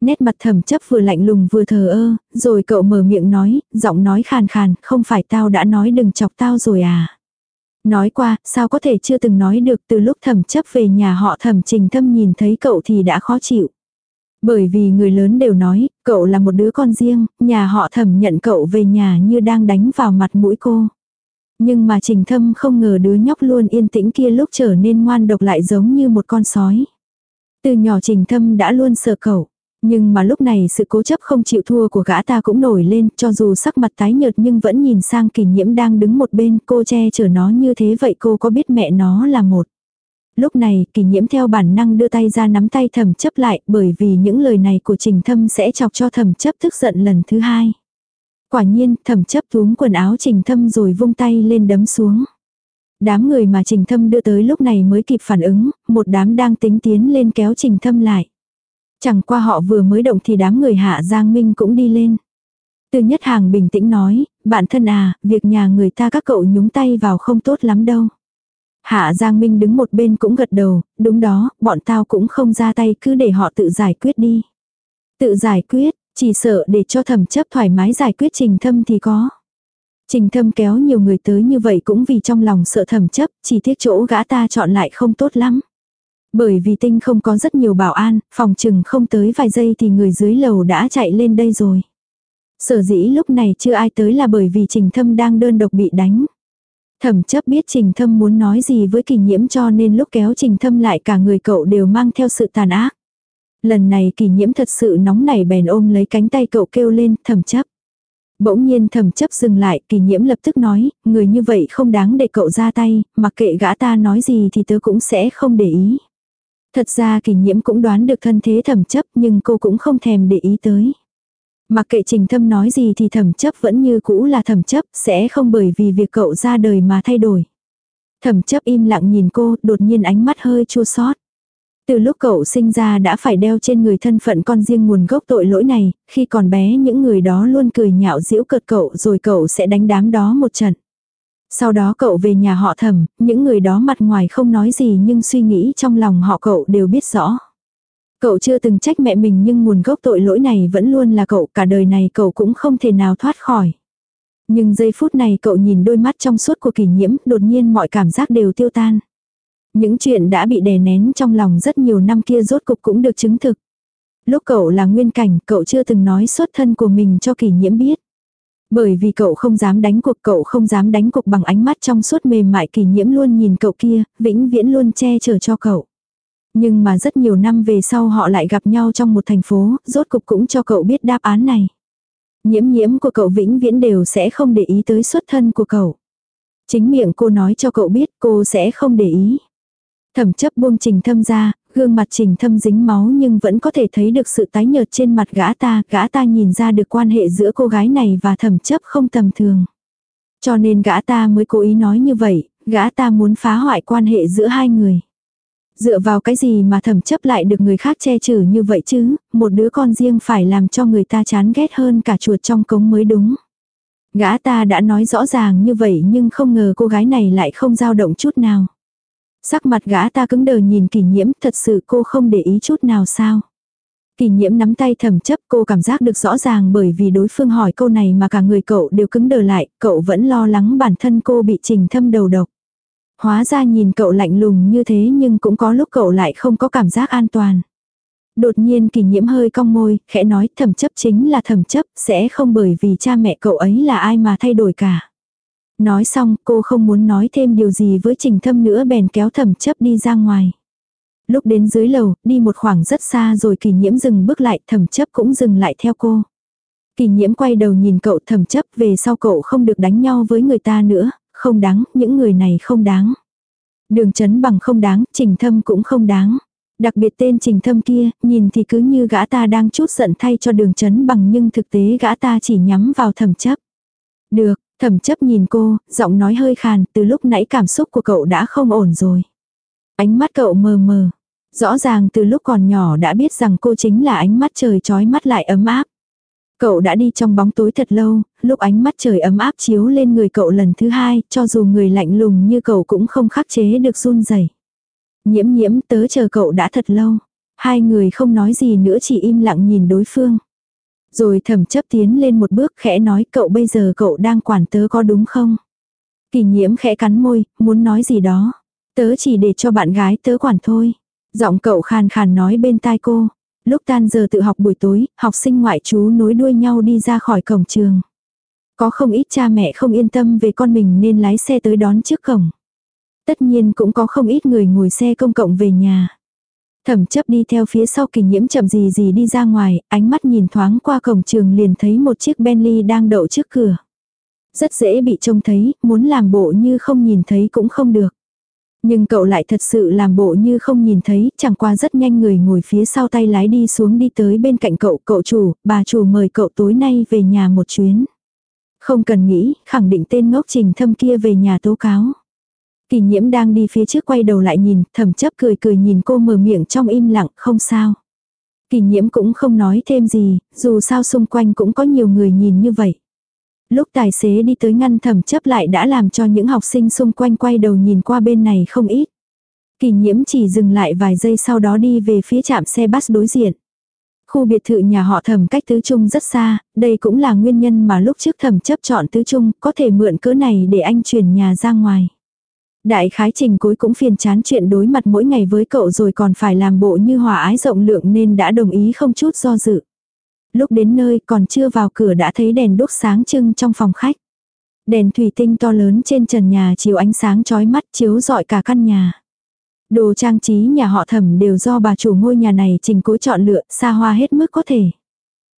Nét mặt thẩm chấp vừa lạnh lùng vừa thờ ơ, rồi cậu mở miệng nói, giọng nói khàn khàn, không phải tao đã nói đừng chọc tao rồi à. Nói qua, sao có thể chưa từng nói được từ lúc thẩm chấp về nhà họ thẩm trình thâm nhìn thấy cậu thì đã khó chịu. Bởi vì người lớn đều nói, cậu là một đứa con riêng, nhà họ thẩm nhận cậu về nhà như đang đánh vào mặt mũi cô. Nhưng mà trình thâm không ngờ đứa nhóc luôn yên tĩnh kia lúc trở nên ngoan độc lại giống như một con sói. Từ nhỏ trình thâm đã luôn sợ cậu. Nhưng mà lúc này sự cố chấp không chịu thua của gã ta cũng nổi lên, cho dù sắc mặt tái nhợt nhưng vẫn nhìn sang kỷ nhiễm đang đứng một bên, cô che chở nó như thế vậy cô có biết mẹ nó là một. Lúc này, kỷ nhiễm theo bản năng đưa tay ra nắm tay thầm chấp lại, bởi vì những lời này của trình thâm sẽ chọc cho thầm chấp tức giận lần thứ hai. Quả nhiên, thầm chấp túm quần áo trình thâm rồi vung tay lên đấm xuống. Đám người mà trình thâm đưa tới lúc này mới kịp phản ứng, một đám đang tính tiến lên kéo trình thâm lại. Chẳng qua họ vừa mới động thì đám người hạ Giang Minh cũng đi lên. Từ nhất hàng bình tĩnh nói, bạn thân à, việc nhà người ta các cậu nhúng tay vào không tốt lắm đâu. Hạ Giang Minh đứng một bên cũng gật đầu, đúng đó, bọn tao cũng không ra tay cứ để họ tự giải quyết đi. Tự giải quyết, chỉ sợ để cho thẩm chấp thoải mái giải quyết trình thâm thì có. Trình thâm kéo nhiều người tới như vậy cũng vì trong lòng sợ thẩm chấp, chỉ tiếc chỗ gã ta chọn lại không tốt lắm. Bởi vì tinh không có rất nhiều bảo an, phòng chừng không tới vài giây thì người dưới lầu đã chạy lên đây rồi. Sở dĩ lúc này chưa ai tới là bởi vì trình thâm đang đơn độc bị đánh. Thẩm chấp biết trình thâm muốn nói gì với kỳ nhiễm cho nên lúc kéo trình thâm lại cả người cậu đều mang theo sự tàn ác. Lần này kỳ nhiễm thật sự nóng nảy bèn ôm lấy cánh tay cậu kêu lên thẩm chấp. Bỗng nhiên thẩm chấp dừng lại, kỳ nhiễm lập tức nói, người như vậy không đáng để cậu ra tay, mặc kệ gã ta nói gì thì tớ cũng sẽ không để ý. Thật ra kỷ nhiễm cũng đoán được thân thế thẩm chấp nhưng cô cũng không thèm để ý tới. Mặc kệ trình thâm nói gì thì thẩm chấp vẫn như cũ là thẩm chấp, sẽ không bởi vì việc cậu ra đời mà thay đổi. Thẩm chấp im lặng nhìn cô, đột nhiên ánh mắt hơi chua xót. Từ lúc cậu sinh ra đã phải đeo trên người thân phận con riêng nguồn gốc tội lỗi này, khi còn bé những người đó luôn cười nhạo giễu cợt cậu rồi cậu sẽ đánh đám đó một trận. Sau đó cậu về nhà họ thẩm, những người đó mặt ngoài không nói gì nhưng suy nghĩ trong lòng họ cậu đều biết rõ. Cậu chưa từng trách mẹ mình nhưng nguồn gốc tội lỗi này vẫn luôn là cậu, cả đời này cậu cũng không thể nào thoát khỏi. Nhưng giây phút này cậu nhìn đôi mắt trong suốt của kỷ nhiễm, đột nhiên mọi cảm giác đều tiêu tan. Những chuyện đã bị đè nén trong lòng rất nhiều năm kia rốt cục cũng được chứng thực. Lúc cậu là nguyên cảnh, cậu chưa từng nói xuất thân của mình cho kỷ nhiễm biết. Bởi vì cậu không dám đánh cuộc, cậu không dám đánh cuộc bằng ánh mắt trong suốt mềm mại kỷ nhiễm luôn nhìn cậu kia, vĩnh viễn luôn che chở cho cậu. Nhưng mà rất nhiều năm về sau họ lại gặp nhau trong một thành phố, rốt cục cũng cho cậu biết đáp án này. Nhiễm nhiễm của cậu vĩnh viễn đều sẽ không để ý tới xuất thân của cậu. Chính miệng cô nói cho cậu biết cô sẽ không để ý. Thẩm chấp buông trình thâm ra, gương mặt trình thâm dính máu nhưng vẫn có thể thấy được sự tái nhợt trên mặt gã ta, gã ta nhìn ra được quan hệ giữa cô gái này và thẩm chấp không tầm thường. Cho nên gã ta mới cố ý nói như vậy, gã ta muốn phá hoại quan hệ giữa hai người. Dựa vào cái gì mà thẩm chấp lại được người khác che chở như vậy chứ, một đứa con riêng phải làm cho người ta chán ghét hơn cả chuột trong cống mới đúng. Gã ta đã nói rõ ràng như vậy nhưng không ngờ cô gái này lại không dao động chút nào. Sắc mặt gã ta cứng đờ nhìn kỷ nhiễm thật sự cô không để ý chút nào sao. Kỷ nhiễm nắm tay thầm chấp cô cảm giác được rõ ràng bởi vì đối phương hỏi câu này mà cả người cậu đều cứng đờ lại, cậu vẫn lo lắng bản thân cô bị trình thâm đầu độc. Hóa ra nhìn cậu lạnh lùng như thế nhưng cũng có lúc cậu lại không có cảm giác an toàn. Đột nhiên kỷ nhiễm hơi cong môi, khẽ nói thầm chấp chính là thầm chấp, sẽ không bởi vì cha mẹ cậu ấy là ai mà thay đổi cả. Nói xong cô không muốn nói thêm điều gì với trình thâm nữa bèn kéo thẩm chấp đi ra ngoài. Lúc đến dưới lầu, đi một khoảng rất xa rồi kỳ nhiễm dừng bước lại, thẩm chấp cũng dừng lại theo cô. Kỳ nhiễm quay đầu nhìn cậu thẩm chấp về sau cậu không được đánh nhau với người ta nữa, không đáng, những người này không đáng. Đường chấn bằng không đáng, trình thâm cũng không đáng. Đặc biệt tên trình thâm kia, nhìn thì cứ như gã ta đang chút giận thay cho đường chấn bằng nhưng thực tế gã ta chỉ nhắm vào thẩm chấp. Được, thầm chấp nhìn cô, giọng nói hơi khàn, từ lúc nãy cảm xúc của cậu đã không ổn rồi. Ánh mắt cậu mờ mờ. Rõ ràng từ lúc còn nhỏ đã biết rằng cô chính là ánh mắt trời trói mắt lại ấm áp. Cậu đã đi trong bóng tối thật lâu, lúc ánh mắt trời ấm áp chiếu lên người cậu lần thứ hai, cho dù người lạnh lùng như cậu cũng không khắc chế được run rẩy. Nhiễm nhiễm tớ chờ cậu đã thật lâu. Hai người không nói gì nữa chỉ im lặng nhìn đối phương. Rồi thẩm chấp tiến lên một bước khẽ nói cậu bây giờ cậu đang quản tớ có đúng không? Kỳ nhiễm khẽ cắn môi, muốn nói gì đó. Tớ chỉ để cho bạn gái tớ quản thôi. Giọng cậu khàn khàn nói bên tai cô. Lúc tan giờ tự học buổi tối, học sinh ngoại chú nối đuôi nhau đi ra khỏi cổng trường. Có không ít cha mẹ không yên tâm về con mình nên lái xe tới đón trước cổng. Tất nhiên cũng có không ít người ngồi xe công cộng về nhà. Thẩm chấp đi theo phía sau kỳ nhiễm chậm gì gì đi ra ngoài, ánh mắt nhìn thoáng qua cổng trường liền thấy một chiếc Bentley đang đậu trước cửa. Rất dễ bị trông thấy, muốn làm bộ như không nhìn thấy cũng không được. Nhưng cậu lại thật sự làm bộ như không nhìn thấy, chẳng qua rất nhanh người ngồi phía sau tay lái đi xuống đi tới bên cạnh cậu, cậu chủ, bà chủ mời cậu tối nay về nhà một chuyến. Không cần nghĩ, khẳng định tên ngốc trình thâm kia về nhà tố cáo. Kỳ nhiễm đang đi phía trước quay đầu lại nhìn, thầm chấp cười cười nhìn cô mở miệng trong im lặng, không sao. Kỳ nhiễm cũng không nói thêm gì, dù sao xung quanh cũng có nhiều người nhìn như vậy. Lúc tài xế đi tới ngăn thẩm chấp lại đã làm cho những học sinh xung quanh quay đầu nhìn qua bên này không ít. Kỳ nhiễm chỉ dừng lại vài giây sau đó đi về phía trạm xe bus đối diện. Khu biệt thự nhà họ thẩm cách tứ trung rất xa, đây cũng là nguyên nhân mà lúc trước thẩm chấp chọn tứ trung, có thể mượn cỡ này để anh chuyển nhà ra ngoài. Đại khái trình cuối cũng phiền chán chuyện đối mặt mỗi ngày với cậu rồi còn phải làm bộ như hòa ái rộng lượng nên đã đồng ý không chút do dự. Lúc đến nơi còn chưa vào cửa đã thấy đèn đốt sáng trưng trong phòng khách. Đèn thủy tinh to lớn trên trần nhà chiếu ánh sáng chói mắt chiếu rọi cả căn nhà. Đồ trang trí nhà họ thẩm đều do bà chủ ngôi nhà này trình cố chọn lựa xa hoa hết mức có thể.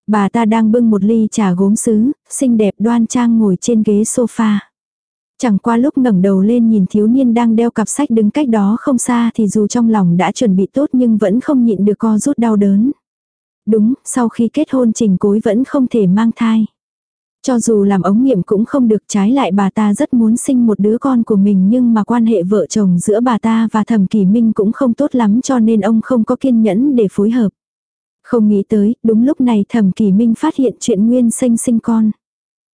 Bà ta đang bưng một ly trà gốm sứ, xinh đẹp đoan trang ngồi trên ghế sofa. Chẳng qua lúc ngẩng đầu lên nhìn thiếu niên đang đeo cặp sách đứng cách đó không xa thì dù trong lòng đã chuẩn bị tốt nhưng vẫn không nhịn được co rút đau đớn. Đúng, sau khi kết hôn trình cối vẫn không thể mang thai. Cho dù làm ống nghiệm cũng không được trái lại bà ta rất muốn sinh một đứa con của mình nhưng mà quan hệ vợ chồng giữa bà ta và thẩm kỳ minh cũng không tốt lắm cho nên ông không có kiên nhẫn để phối hợp. Không nghĩ tới, đúng lúc này thẩm kỳ minh phát hiện chuyện nguyên sinh sinh con.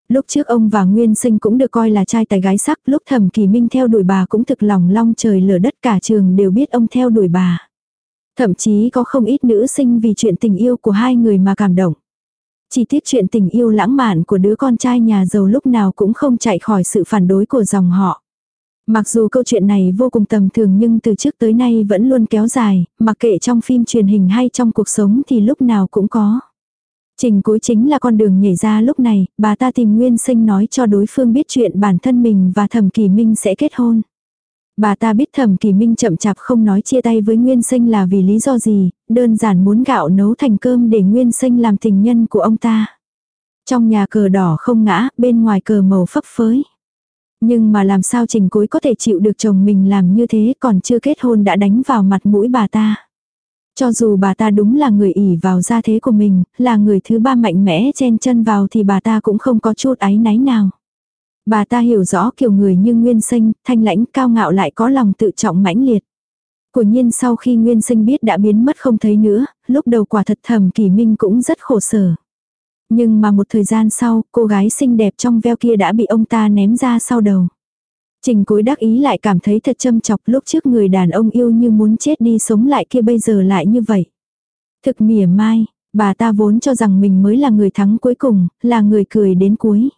Lúc trước ông và Nguyên Sinh cũng được coi là trai tài gái sắc, lúc thẩm kỳ minh theo đuổi bà cũng thực lòng long trời lở đất cả trường đều biết ông theo đuổi bà. Thậm chí có không ít nữ sinh vì chuyện tình yêu của hai người mà cảm động. Chỉ tiếc chuyện tình yêu lãng mạn của đứa con trai nhà giàu lúc nào cũng không chạy khỏi sự phản đối của dòng họ. Mặc dù câu chuyện này vô cùng tầm thường nhưng từ trước tới nay vẫn luôn kéo dài, mặc kệ trong phim truyền hình hay trong cuộc sống thì lúc nào cũng có. Trình cuối chính là con đường nhảy ra lúc này, bà ta tìm Nguyên Sinh nói cho đối phương biết chuyện bản thân mình và Thẩm Kỳ Minh sẽ kết hôn. Bà ta biết Thẩm Kỳ Minh chậm chạp không nói chia tay với Nguyên Sinh là vì lý do gì, đơn giản muốn gạo nấu thành cơm để Nguyên Sinh làm tình nhân của ông ta. Trong nhà cờ đỏ không ngã, bên ngoài cờ màu phấp phới. Nhưng mà làm sao trình cuối có thể chịu được chồng mình làm như thế còn chưa kết hôn đã đánh vào mặt mũi bà ta. Cho dù bà ta đúng là người ỉ vào gia thế của mình, là người thứ ba mạnh mẽ chen chân vào thì bà ta cũng không có chút áy náy nào. Bà ta hiểu rõ kiểu người như Nguyên Sinh, thanh lãnh cao ngạo lại có lòng tự trọng mãnh liệt. Của nhiên sau khi Nguyên Sinh biết đã biến mất không thấy nữa, lúc đầu quả thật thầm kỳ minh cũng rất khổ sở. Nhưng mà một thời gian sau, cô gái xinh đẹp trong veo kia đã bị ông ta ném ra sau đầu. Trình cối đắc ý lại cảm thấy thật châm chọc lúc trước người đàn ông yêu như muốn chết đi sống lại kia bây giờ lại như vậy. Thực mỉa mai, bà ta vốn cho rằng mình mới là người thắng cuối cùng, là người cười đến cuối.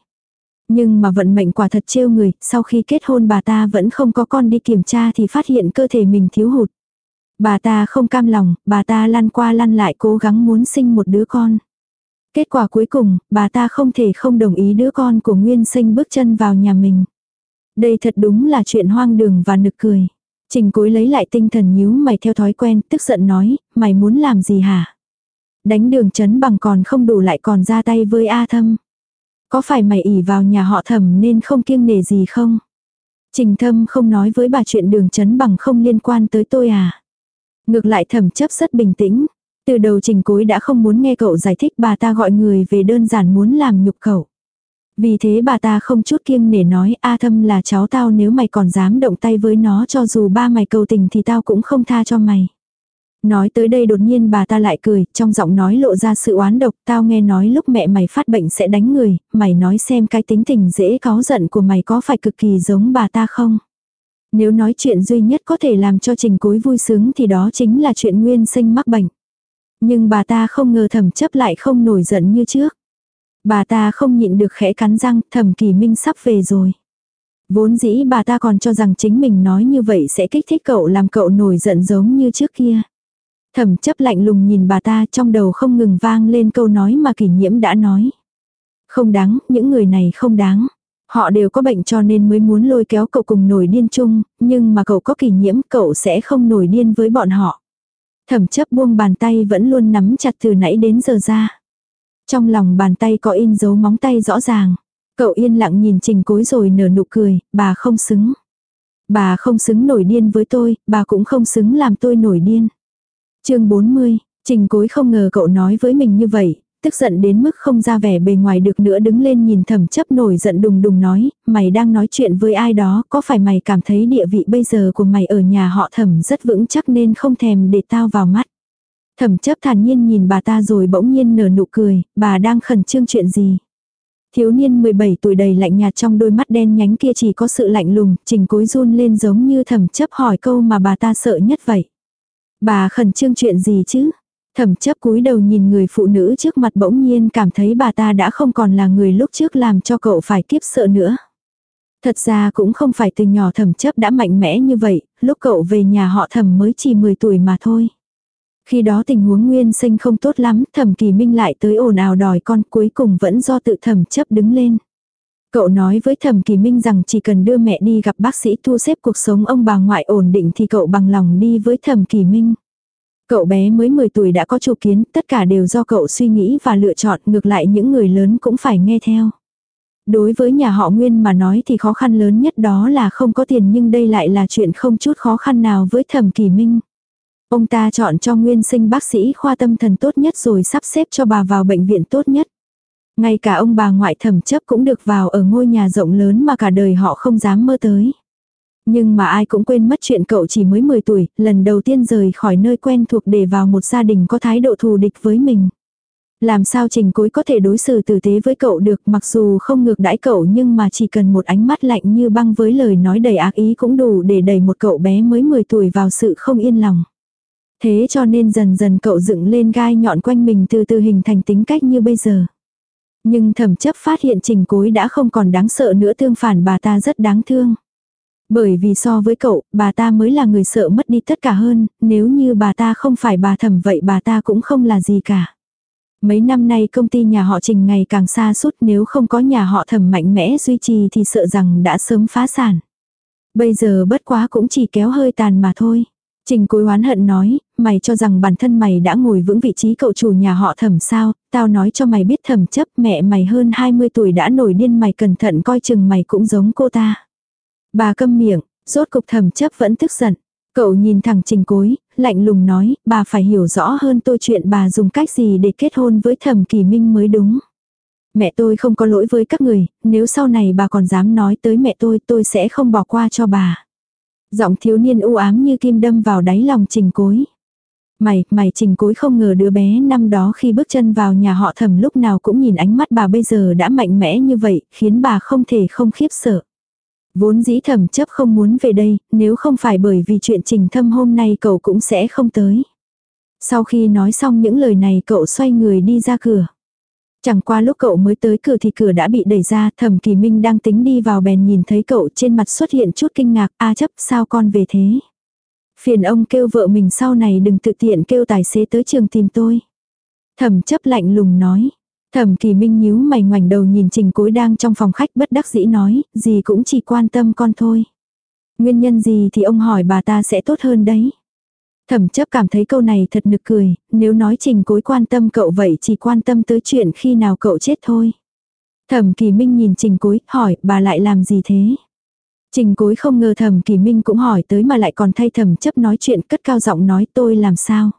Nhưng mà vận mệnh quả thật trêu người, sau khi kết hôn bà ta vẫn không có con đi kiểm tra thì phát hiện cơ thể mình thiếu hụt. Bà ta không cam lòng, bà ta lăn qua lăn lại cố gắng muốn sinh một đứa con. Kết quả cuối cùng, bà ta không thể không đồng ý đứa con của Nguyên Sinh bước chân vào nhà mình. Đây thật đúng là chuyện hoang đường và nực cười. Trình cối lấy lại tinh thần nhíu mày theo thói quen, tức giận nói, mày muốn làm gì hả? Đánh đường chấn bằng còn không đủ lại còn ra tay với A thâm. Có phải mày ỉ vào nhà họ thẩm nên không kiêng nể gì không? Trình thâm không nói với bà chuyện đường chấn bằng không liên quan tới tôi à? Ngược lại thẩm chấp rất bình tĩnh. Từ đầu trình cối đã không muốn nghe cậu giải thích bà ta gọi người về đơn giản muốn làm nhục cậu. Vì thế bà ta không chút kiêng nể nói A thâm là cháu tao nếu mày còn dám động tay với nó cho dù ba mày cầu tình thì tao cũng không tha cho mày. Nói tới đây đột nhiên bà ta lại cười, trong giọng nói lộ ra sự oán độc, tao nghe nói lúc mẹ mày phát bệnh sẽ đánh người, mày nói xem cái tính tình dễ có giận của mày có phải cực kỳ giống bà ta không? Nếu nói chuyện duy nhất có thể làm cho trình cối vui sướng thì đó chính là chuyện nguyên sinh mắc bệnh. Nhưng bà ta không ngờ thẩm chấp lại không nổi giận như trước. Bà ta không nhịn được khẽ cắn răng thẩm kỳ minh sắp về rồi. Vốn dĩ bà ta còn cho rằng chính mình nói như vậy sẽ kích thích cậu làm cậu nổi giận giống như trước kia. Thẩm chấp lạnh lùng nhìn bà ta trong đầu không ngừng vang lên câu nói mà kỷ nhiễm đã nói. Không đáng, những người này không đáng. Họ đều có bệnh cho nên mới muốn lôi kéo cậu cùng nổi điên chung, nhưng mà cậu có kỷ nhiễm cậu sẽ không nổi điên với bọn họ. Thẩm chấp buông bàn tay vẫn luôn nắm chặt từ nãy đến giờ ra. Trong lòng bàn tay có in dấu móng tay rõ ràng. Cậu yên lặng nhìn trình cối rồi nở nụ cười, bà không xứng. Bà không xứng nổi điên với tôi, bà cũng không xứng làm tôi nổi điên. chương 40, trình cối không ngờ cậu nói với mình như vậy, tức giận đến mức không ra vẻ bề ngoài được nữa đứng lên nhìn thẩm chấp nổi giận đùng đùng nói, mày đang nói chuyện với ai đó, có phải mày cảm thấy địa vị bây giờ của mày ở nhà họ thẩm rất vững chắc nên không thèm để tao vào mắt. Thẩm chấp thản nhiên nhìn bà ta rồi bỗng nhiên nở nụ cười, bà đang khẩn trương chuyện gì. Thiếu niên 17 tuổi đầy lạnh nhạt trong đôi mắt đen nhánh kia chỉ có sự lạnh lùng, trình cối run lên giống như thẩm chấp hỏi câu mà bà ta sợ nhất vậy. Bà khẩn trương chuyện gì chứ? Thẩm chấp cúi đầu nhìn người phụ nữ trước mặt bỗng nhiên cảm thấy bà ta đã không còn là người lúc trước làm cho cậu phải kiếp sợ nữa. Thật ra cũng không phải từ nhỏ thẩm chấp đã mạnh mẽ như vậy, lúc cậu về nhà họ thẩm mới chỉ 10 tuổi mà thôi. Khi đó tình huống nguyên sinh không tốt lắm, thẩm kỳ minh lại tới ồn ào đòi con cuối cùng vẫn do tự thẩm chấp đứng lên. Cậu nói với thẩm kỳ minh rằng chỉ cần đưa mẹ đi gặp bác sĩ thu xếp cuộc sống ông bà ngoại ổn định thì cậu bằng lòng đi với thẩm kỳ minh. Cậu bé mới 10 tuổi đã có chủ kiến, tất cả đều do cậu suy nghĩ và lựa chọn, ngược lại những người lớn cũng phải nghe theo. Đối với nhà họ Nguyên mà nói thì khó khăn lớn nhất đó là không có tiền nhưng đây lại là chuyện không chút khó khăn nào với thẩm kỳ minh. Ông ta chọn cho nguyên sinh bác sĩ khoa tâm thần tốt nhất rồi sắp xếp cho bà vào bệnh viện tốt nhất. Ngay cả ông bà ngoại thẩm chấp cũng được vào ở ngôi nhà rộng lớn mà cả đời họ không dám mơ tới. Nhưng mà ai cũng quên mất chuyện cậu chỉ mới 10 tuổi, lần đầu tiên rời khỏi nơi quen thuộc để vào một gia đình có thái độ thù địch với mình. Làm sao trình cối có thể đối xử tử tế với cậu được mặc dù không ngược đãi cậu nhưng mà chỉ cần một ánh mắt lạnh như băng với lời nói đầy ác ý cũng đủ để đẩy một cậu bé mới 10 tuổi vào sự không yên lòng. Thế cho nên dần dần cậu dựng lên gai nhọn quanh mình từ từ hình thành tính cách như bây giờ. Nhưng thẩm chấp phát hiện trình cối đã không còn đáng sợ nữa tương phản bà ta rất đáng thương. Bởi vì so với cậu, bà ta mới là người sợ mất đi tất cả hơn, nếu như bà ta không phải bà thẩm vậy bà ta cũng không là gì cả. Mấy năm nay công ty nhà họ trình ngày càng xa suốt nếu không có nhà họ thẩm mạnh mẽ duy trì thì sợ rằng đã sớm phá sản. Bây giờ bất quá cũng chỉ kéo hơi tàn mà thôi. Trình cối oán hận nói, mày cho rằng bản thân mày đã ngồi vững vị trí cậu chủ nhà họ thẩm sao, tao nói cho mày biết thẩm chấp mẹ mày hơn 20 tuổi đã nổi điên mày cẩn thận coi chừng mày cũng giống cô ta. Bà câm miệng, rốt cục thẩm chấp vẫn tức giận. Cậu nhìn thẳng trình cối, lạnh lùng nói, bà phải hiểu rõ hơn tôi chuyện bà dùng cách gì để kết hôn với thẩm kỳ minh mới đúng. Mẹ tôi không có lỗi với các người, nếu sau này bà còn dám nói tới mẹ tôi tôi sẽ không bỏ qua cho bà. Giọng thiếu niên u ám như kim đâm vào đáy lòng trình cối. Mày, mày trình cối không ngờ đứa bé năm đó khi bước chân vào nhà họ thẩm lúc nào cũng nhìn ánh mắt bà bây giờ đã mạnh mẽ như vậy, khiến bà không thể không khiếp sợ. Vốn dĩ thẩm chấp không muốn về đây, nếu không phải bởi vì chuyện trình thâm hôm nay cậu cũng sẽ không tới. Sau khi nói xong những lời này cậu xoay người đi ra cửa. Chẳng qua lúc cậu mới tới cửa thì cửa đã bị đẩy ra, thẩm kỳ minh đang tính đi vào bèn nhìn thấy cậu trên mặt xuất hiện chút kinh ngạc, a chấp sao con về thế. Phiền ông kêu vợ mình sau này đừng tự tiện kêu tài xế tới trường tìm tôi. Thẩm chấp lạnh lùng nói. Thẩm kỳ minh nhíu mày ngoảnh đầu nhìn trình cối đang trong phòng khách bất đắc dĩ nói, gì cũng chỉ quan tâm con thôi. Nguyên nhân gì thì ông hỏi bà ta sẽ tốt hơn đấy. Thẩm chấp cảm thấy câu này thật nực cười, nếu nói trình cối quan tâm cậu vậy chỉ quan tâm tới chuyện khi nào cậu chết thôi. Thẩm kỳ minh nhìn trình cối, hỏi bà lại làm gì thế? Trình cối không ngờ thẩm kỳ minh cũng hỏi tới mà lại còn thay thẩm chấp nói chuyện cất cao giọng nói, tôi làm sao?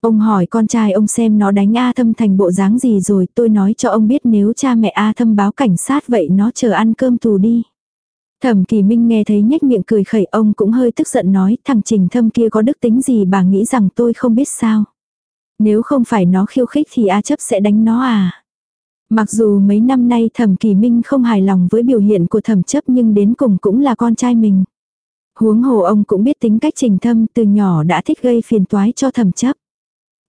Ông hỏi, con trai ông xem nó đánh A thâm thành bộ dáng gì rồi, tôi nói cho ông biết nếu cha mẹ A thâm báo cảnh sát vậy nó chờ ăn cơm tù đi. Thẩm kỳ minh nghe thấy nhếch miệng cười khẩy, ông cũng hơi tức giận nói, thằng trình thâm kia có đức tính gì bà nghĩ rằng tôi không biết sao. Nếu không phải nó khiêu khích thì A chấp sẽ đánh nó à. Mặc dù mấy năm nay thẩm kỳ minh không hài lòng với biểu hiện của thẩm chấp nhưng đến cùng cũng là con trai mình. Huống hồ ông cũng biết tính cách trình thâm từ nhỏ đã thích gây phiền toái cho thẩm chấp.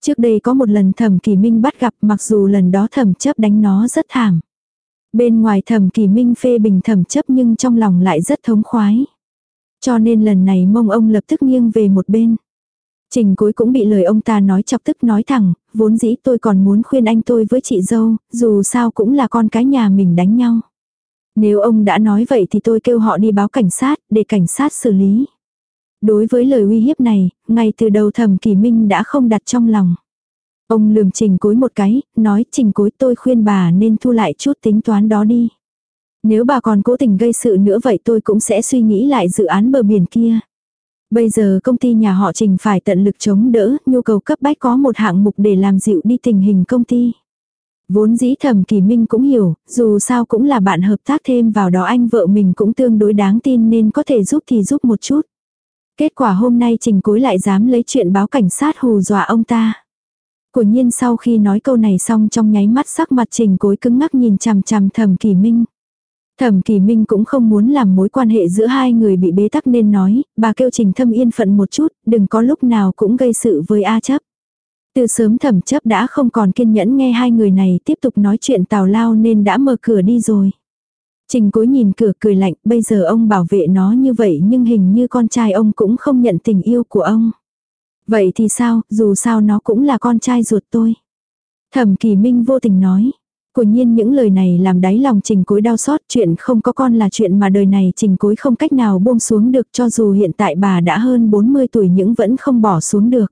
Trước đây có một lần thẩm kỳ minh bắt gặp mặc dù lần đó thẩm chấp đánh nó rất thảm. Bên ngoài thẩm kỳ minh phê bình thẩm chấp nhưng trong lòng lại rất thống khoái. Cho nên lần này mông ông lập tức nghiêng về một bên. Trình cuối cũng bị lời ông ta nói chọc tức nói thẳng, vốn dĩ tôi còn muốn khuyên anh tôi với chị dâu, dù sao cũng là con cái nhà mình đánh nhau. Nếu ông đã nói vậy thì tôi kêu họ đi báo cảnh sát, để cảnh sát xử lý. Đối với lời uy hiếp này, ngay từ đầu thẩm kỳ minh đã không đặt trong lòng. Ông lườm trình cối một cái, nói trình cối tôi khuyên bà nên thu lại chút tính toán đó đi. Nếu bà còn cố tình gây sự nữa vậy tôi cũng sẽ suy nghĩ lại dự án bờ biển kia. Bây giờ công ty nhà họ Trình phải tận lực chống đỡ, nhu cầu cấp bách có một hạng mục để làm dịu đi tình hình công ty. Vốn dĩ thẩm kỳ minh cũng hiểu, dù sao cũng là bạn hợp tác thêm vào đó anh vợ mình cũng tương đối đáng tin nên có thể giúp thì giúp một chút. Kết quả hôm nay trình cối lại dám lấy chuyện báo cảnh sát hù dọa ông ta. Của nhiên sau khi nói câu này xong trong nháy mắt sắc mặt trình cối cứng ngắc nhìn chằm chằm thẩm kỳ minh. Thẩm Kỳ Minh cũng không muốn làm mối quan hệ giữa hai người bị bế tắc nên nói, bà kêu Trình Thâm yên phận một chút, đừng có lúc nào cũng gây sự với A chấp. Từ sớm thẩm chấp đã không còn kiên nhẫn nghe hai người này tiếp tục nói chuyện tào lao nên đã mở cửa đi rồi. Trình cối nhìn cửa cười lạnh, bây giờ ông bảo vệ nó như vậy nhưng hình như con trai ông cũng không nhận tình yêu của ông. Vậy thì sao, dù sao nó cũng là con trai ruột tôi. Thẩm kỳ minh vô tình nói. Của nhiên những lời này làm đáy lòng trình cối đau xót chuyện không có con là chuyện mà đời này trình cối không cách nào buông xuống được cho dù hiện tại bà đã hơn 40 tuổi nhưng vẫn không bỏ xuống được.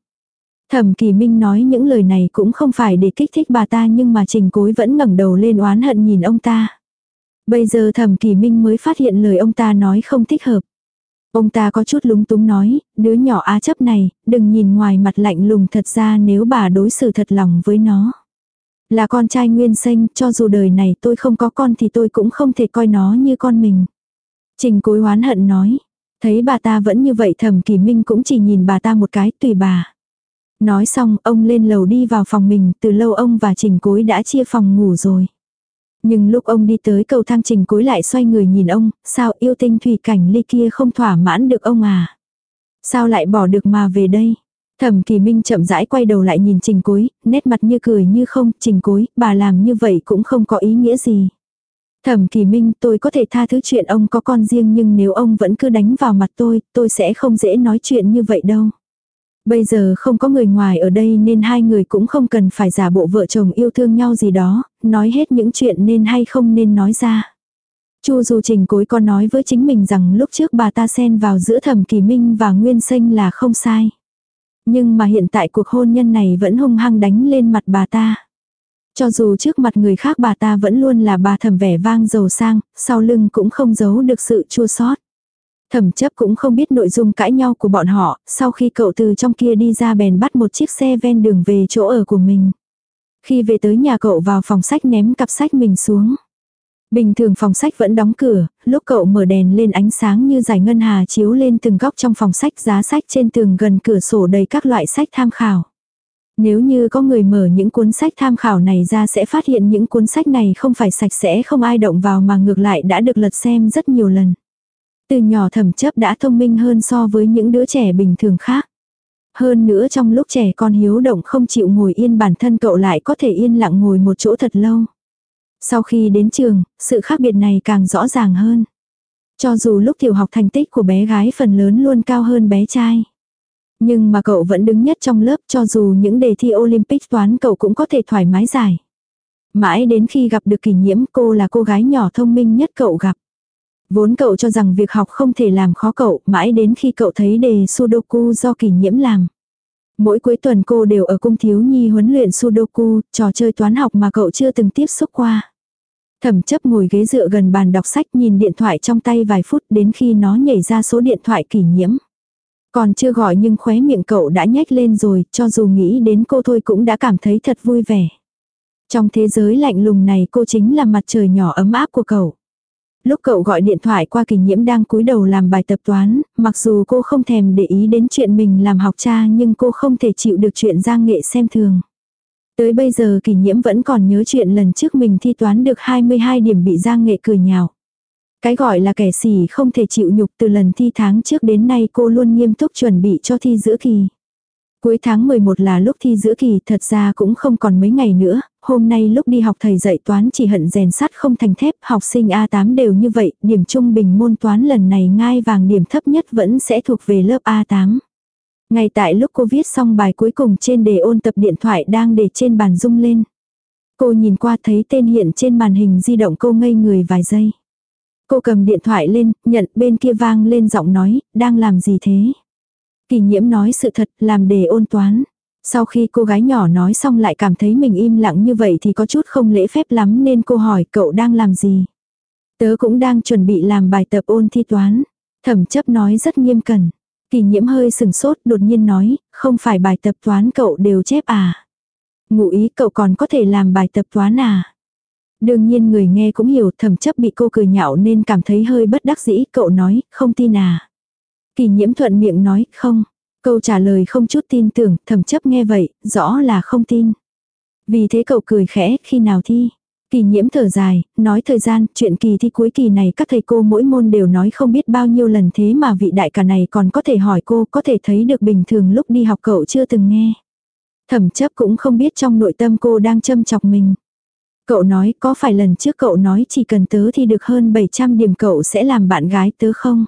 Thẩm Kỳ Minh nói những lời này cũng không phải để kích thích bà ta nhưng mà Trình Cối vẫn ngẩng đầu lên oán hận nhìn ông ta. Bây giờ Thẩm Kỳ Minh mới phát hiện lời ông ta nói không thích hợp. Ông ta có chút lúng túng nói, đứa nhỏ á chấp này, đừng nhìn ngoài mặt lạnh lùng thật ra nếu bà đối xử thật lòng với nó. Là con trai nguyên sinh, cho dù đời này tôi không có con thì tôi cũng không thể coi nó như con mình. Trình cối hoán hận nói, thấy bà ta vẫn như vậy thẩm kỳ minh cũng chỉ nhìn bà ta một cái tùy bà. Nói xong, ông lên lầu đi vào phòng mình, từ lâu ông và Trình Cối đã chia phòng ngủ rồi. Nhưng lúc ông đi tới cầu thang Trình Cối lại xoay người nhìn ông, sao yêu tinh thủy cảnh ly kia không thỏa mãn được ông à? Sao lại bỏ được mà về đây? Thẩm Kỳ Minh chậm rãi quay đầu lại nhìn Trình Cối, nét mặt như cười như không, Trình Cối, bà làm như vậy cũng không có ý nghĩa gì. Thẩm Kỳ Minh, tôi có thể tha thứ chuyện ông có con riêng nhưng nếu ông vẫn cứ đánh vào mặt tôi, tôi sẽ không dễ nói chuyện như vậy đâu. Bây giờ không có người ngoài ở đây nên hai người cũng không cần phải giả bộ vợ chồng yêu thương nhau gì đó, nói hết những chuyện nên hay không nên nói ra. Chu dù trình cối có nói với chính mình rằng lúc trước bà ta xen vào giữa thẩm kỳ minh và nguyên sinh là không sai. Nhưng mà hiện tại cuộc hôn nhân này vẫn hung hăng đánh lên mặt bà ta. Cho dù trước mặt người khác bà ta vẫn luôn là bà thầm vẻ vang giàu sang, sau lưng cũng không giấu được sự chua xót. Thẩm chấp cũng không biết nội dung cãi nhau của bọn họ, sau khi cậu từ trong kia đi ra bèn bắt một chiếc xe ven đường về chỗ ở của mình. Khi về tới nhà cậu vào phòng sách ném cặp sách mình xuống. Bình thường phòng sách vẫn đóng cửa, lúc cậu mở đèn lên ánh sáng như giải ngân hà chiếu lên từng góc trong phòng sách giá sách trên tường gần cửa sổ đầy các loại sách tham khảo. Nếu như có người mở những cuốn sách tham khảo này ra sẽ phát hiện những cuốn sách này không phải sạch sẽ không ai động vào mà ngược lại đã được lật xem rất nhiều lần. Từ nhỏ thẩm chấp đã thông minh hơn so với những đứa trẻ bình thường khác. Hơn nữa trong lúc trẻ con hiếu động không chịu ngồi yên bản thân cậu lại có thể yên lặng ngồi một chỗ thật lâu. Sau khi đến trường, sự khác biệt này càng rõ ràng hơn. Cho dù lúc tiểu học thành tích của bé gái phần lớn luôn cao hơn bé trai. Nhưng mà cậu vẫn đứng nhất trong lớp cho dù những đề thi Olympic toán cậu cũng có thể thoải mái giải. Mãi đến khi gặp được kỷ nhiễm cô là cô gái nhỏ thông minh nhất cậu gặp. Vốn cậu cho rằng việc học không thể làm khó cậu, mãi đến khi cậu thấy đề Sudoku do kỷ nhiễm làm. Mỗi cuối tuần cô đều ở cung thiếu nhi huấn luyện Sudoku, trò chơi toán học mà cậu chưa từng tiếp xúc qua. Thẩm chấp ngồi ghế dựa gần bàn đọc sách nhìn điện thoại trong tay vài phút đến khi nó nhảy ra số điện thoại kỷ nhiễm. Còn chưa gọi nhưng khóe miệng cậu đã nhếch lên rồi, cho dù nghĩ đến cô thôi cũng đã cảm thấy thật vui vẻ. Trong thế giới lạnh lùng này cô chính là mặt trời nhỏ ấm áp của cậu. Lúc cậu gọi điện thoại qua kỷ nhiễm đang cúi đầu làm bài tập toán, mặc dù cô không thèm để ý đến chuyện mình làm học cha nhưng cô không thể chịu được chuyện giang nghệ xem thường. Tới bây giờ kỷ nhiễm vẫn còn nhớ chuyện lần trước mình thi toán được 22 điểm bị giang nghệ cười nhạo. Cái gọi là kẻ xỉ không thể chịu nhục từ lần thi tháng trước đến nay cô luôn nghiêm túc chuẩn bị cho thi giữa kỳ. Cuối tháng 11 là lúc thi giữa kỳ thật ra cũng không còn mấy ngày nữa, hôm nay lúc đi học thầy dạy toán chỉ hận rèn sắt không thành thép, học sinh A8 đều như vậy, điểm trung bình môn toán lần này ngai vàng điểm thấp nhất vẫn sẽ thuộc về lớp A8. Ngay tại lúc cô viết xong bài cuối cùng trên đề ôn tập điện thoại đang để trên bàn rung lên. Cô nhìn qua thấy tên hiện trên màn hình di động cô ngây người vài giây. Cô cầm điện thoại lên, nhận bên kia vang lên giọng nói, đang làm gì thế? Kỳ nhiễm nói sự thật, làm đề ôn toán. Sau khi cô gái nhỏ nói xong lại cảm thấy mình im lặng như vậy thì có chút không lễ phép lắm nên cô hỏi cậu đang làm gì. Tớ cũng đang chuẩn bị làm bài tập ôn thi toán. Thẩm chấp nói rất nghiêm cẩn. Kỳ nhiễm hơi sừng sốt đột nhiên nói, không phải bài tập toán cậu đều chép à. Ngụ ý cậu còn có thể làm bài tập toán à. Đương nhiên người nghe cũng hiểu thẩm chấp bị cô cười nhạo nên cảm thấy hơi bất đắc dĩ cậu nói, không tin à. Kỳ nhiễm thuận miệng nói, không. Câu trả lời không chút tin tưởng, thẩm chấp nghe vậy, rõ là không tin. Vì thế cậu cười khẽ, khi nào thi? Kỳ nhiễm thở dài, nói thời gian, chuyện kỳ thi cuối kỳ này các thầy cô mỗi môn đều nói không biết bao nhiêu lần thế mà vị đại cả này còn có thể hỏi cô, có thể thấy được bình thường lúc đi học cậu chưa từng nghe. Thẩm chấp cũng không biết trong nội tâm cô đang châm chọc mình. Cậu nói có phải lần trước cậu nói chỉ cần tớ thì được hơn 700 điểm cậu sẽ làm bạn gái tớ không?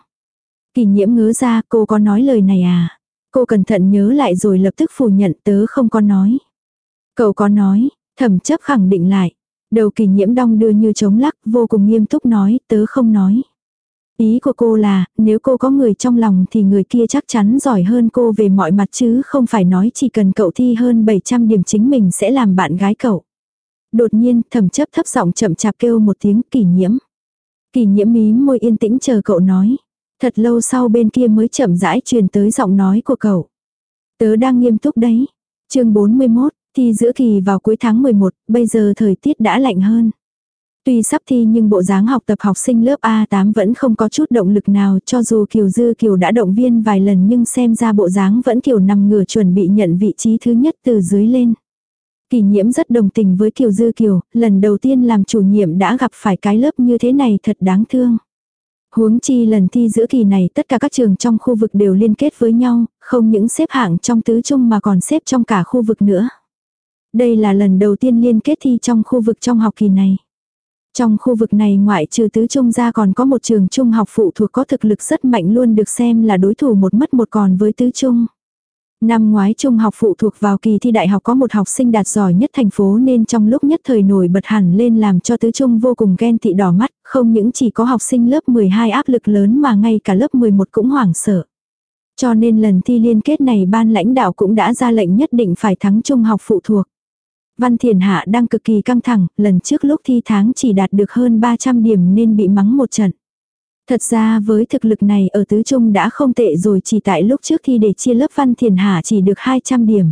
Kỳ nhiễm ngớ ra cô có nói lời này à? Cô cẩn thận nhớ lại rồi lập tức phủ nhận tớ không có nói. Cậu có nói, thẩm chấp khẳng định lại. Đầu kỳ nhiễm đong đưa như chống lắc vô cùng nghiêm túc nói tớ không nói. Ý của cô là, nếu cô có người trong lòng thì người kia chắc chắn giỏi hơn cô về mọi mặt chứ không phải nói chỉ cần cậu thi hơn 700 điểm chính mình sẽ làm bạn gái cậu. Đột nhiên thẩm chấp thấp giọng chậm chạp kêu một tiếng kỳ nhiễm. Kỳ nhiễm mí môi yên tĩnh chờ cậu nói. Thật lâu sau bên kia mới chậm rãi truyền tới giọng nói của cậu. Tớ đang nghiêm túc đấy. chương 41, thi giữa kỳ vào cuối tháng 11, bây giờ thời tiết đã lạnh hơn. Tuy sắp thi nhưng bộ dáng học tập học sinh lớp A8 vẫn không có chút động lực nào cho dù Kiều Dư Kiều đã động viên vài lần nhưng xem ra bộ dáng vẫn Kiều nằm ngửa chuẩn bị nhận vị trí thứ nhất từ dưới lên. Kỳ nhiễm rất đồng tình với Kiều Dư Kiều, lần đầu tiên làm chủ nhiệm đã gặp phải cái lớp như thế này thật đáng thương. Huống chi lần thi giữa kỳ này tất cả các trường trong khu vực đều liên kết với nhau, không những xếp hạng trong tứ trung mà còn xếp trong cả khu vực nữa. Đây là lần đầu tiên liên kết thi trong khu vực trong học kỳ này. Trong khu vực này ngoại trừ tứ trung ra còn có một trường trung học phụ thuộc có thực lực rất mạnh luôn được xem là đối thủ một mất một còn với tứ trung. Năm ngoái trung học phụ thuộc vào kỳ thi đại học có một học sinh đạt giỏi nhất thành phố nên trong lúc nhất thời nổi bật hẳn lên làm cho tứ trung vô cùng ghen tị đỏ mắt, không những chỉ có học sinh lớp 12 áp lực lớn mà ngay cả lớp 11 cũng hoảng sợ. Cho nên lần thi liên kết này ban lãnh đạo cũng đã ra lệnh nhất định phải thắng trung học phụ thuộc. Văn Thiền Hạ đang cực kỳ căng thẳng, lần trước lúc thi tháng chỉ đạt được hơn 300 điểm nên bị mắng một trận. Thật ra với thực lực này ở tứ trung đã không tệ rồi chỉ tại lúc trước thi để chia lớp Văn Thiền Hạ chỉ được 200 điểm.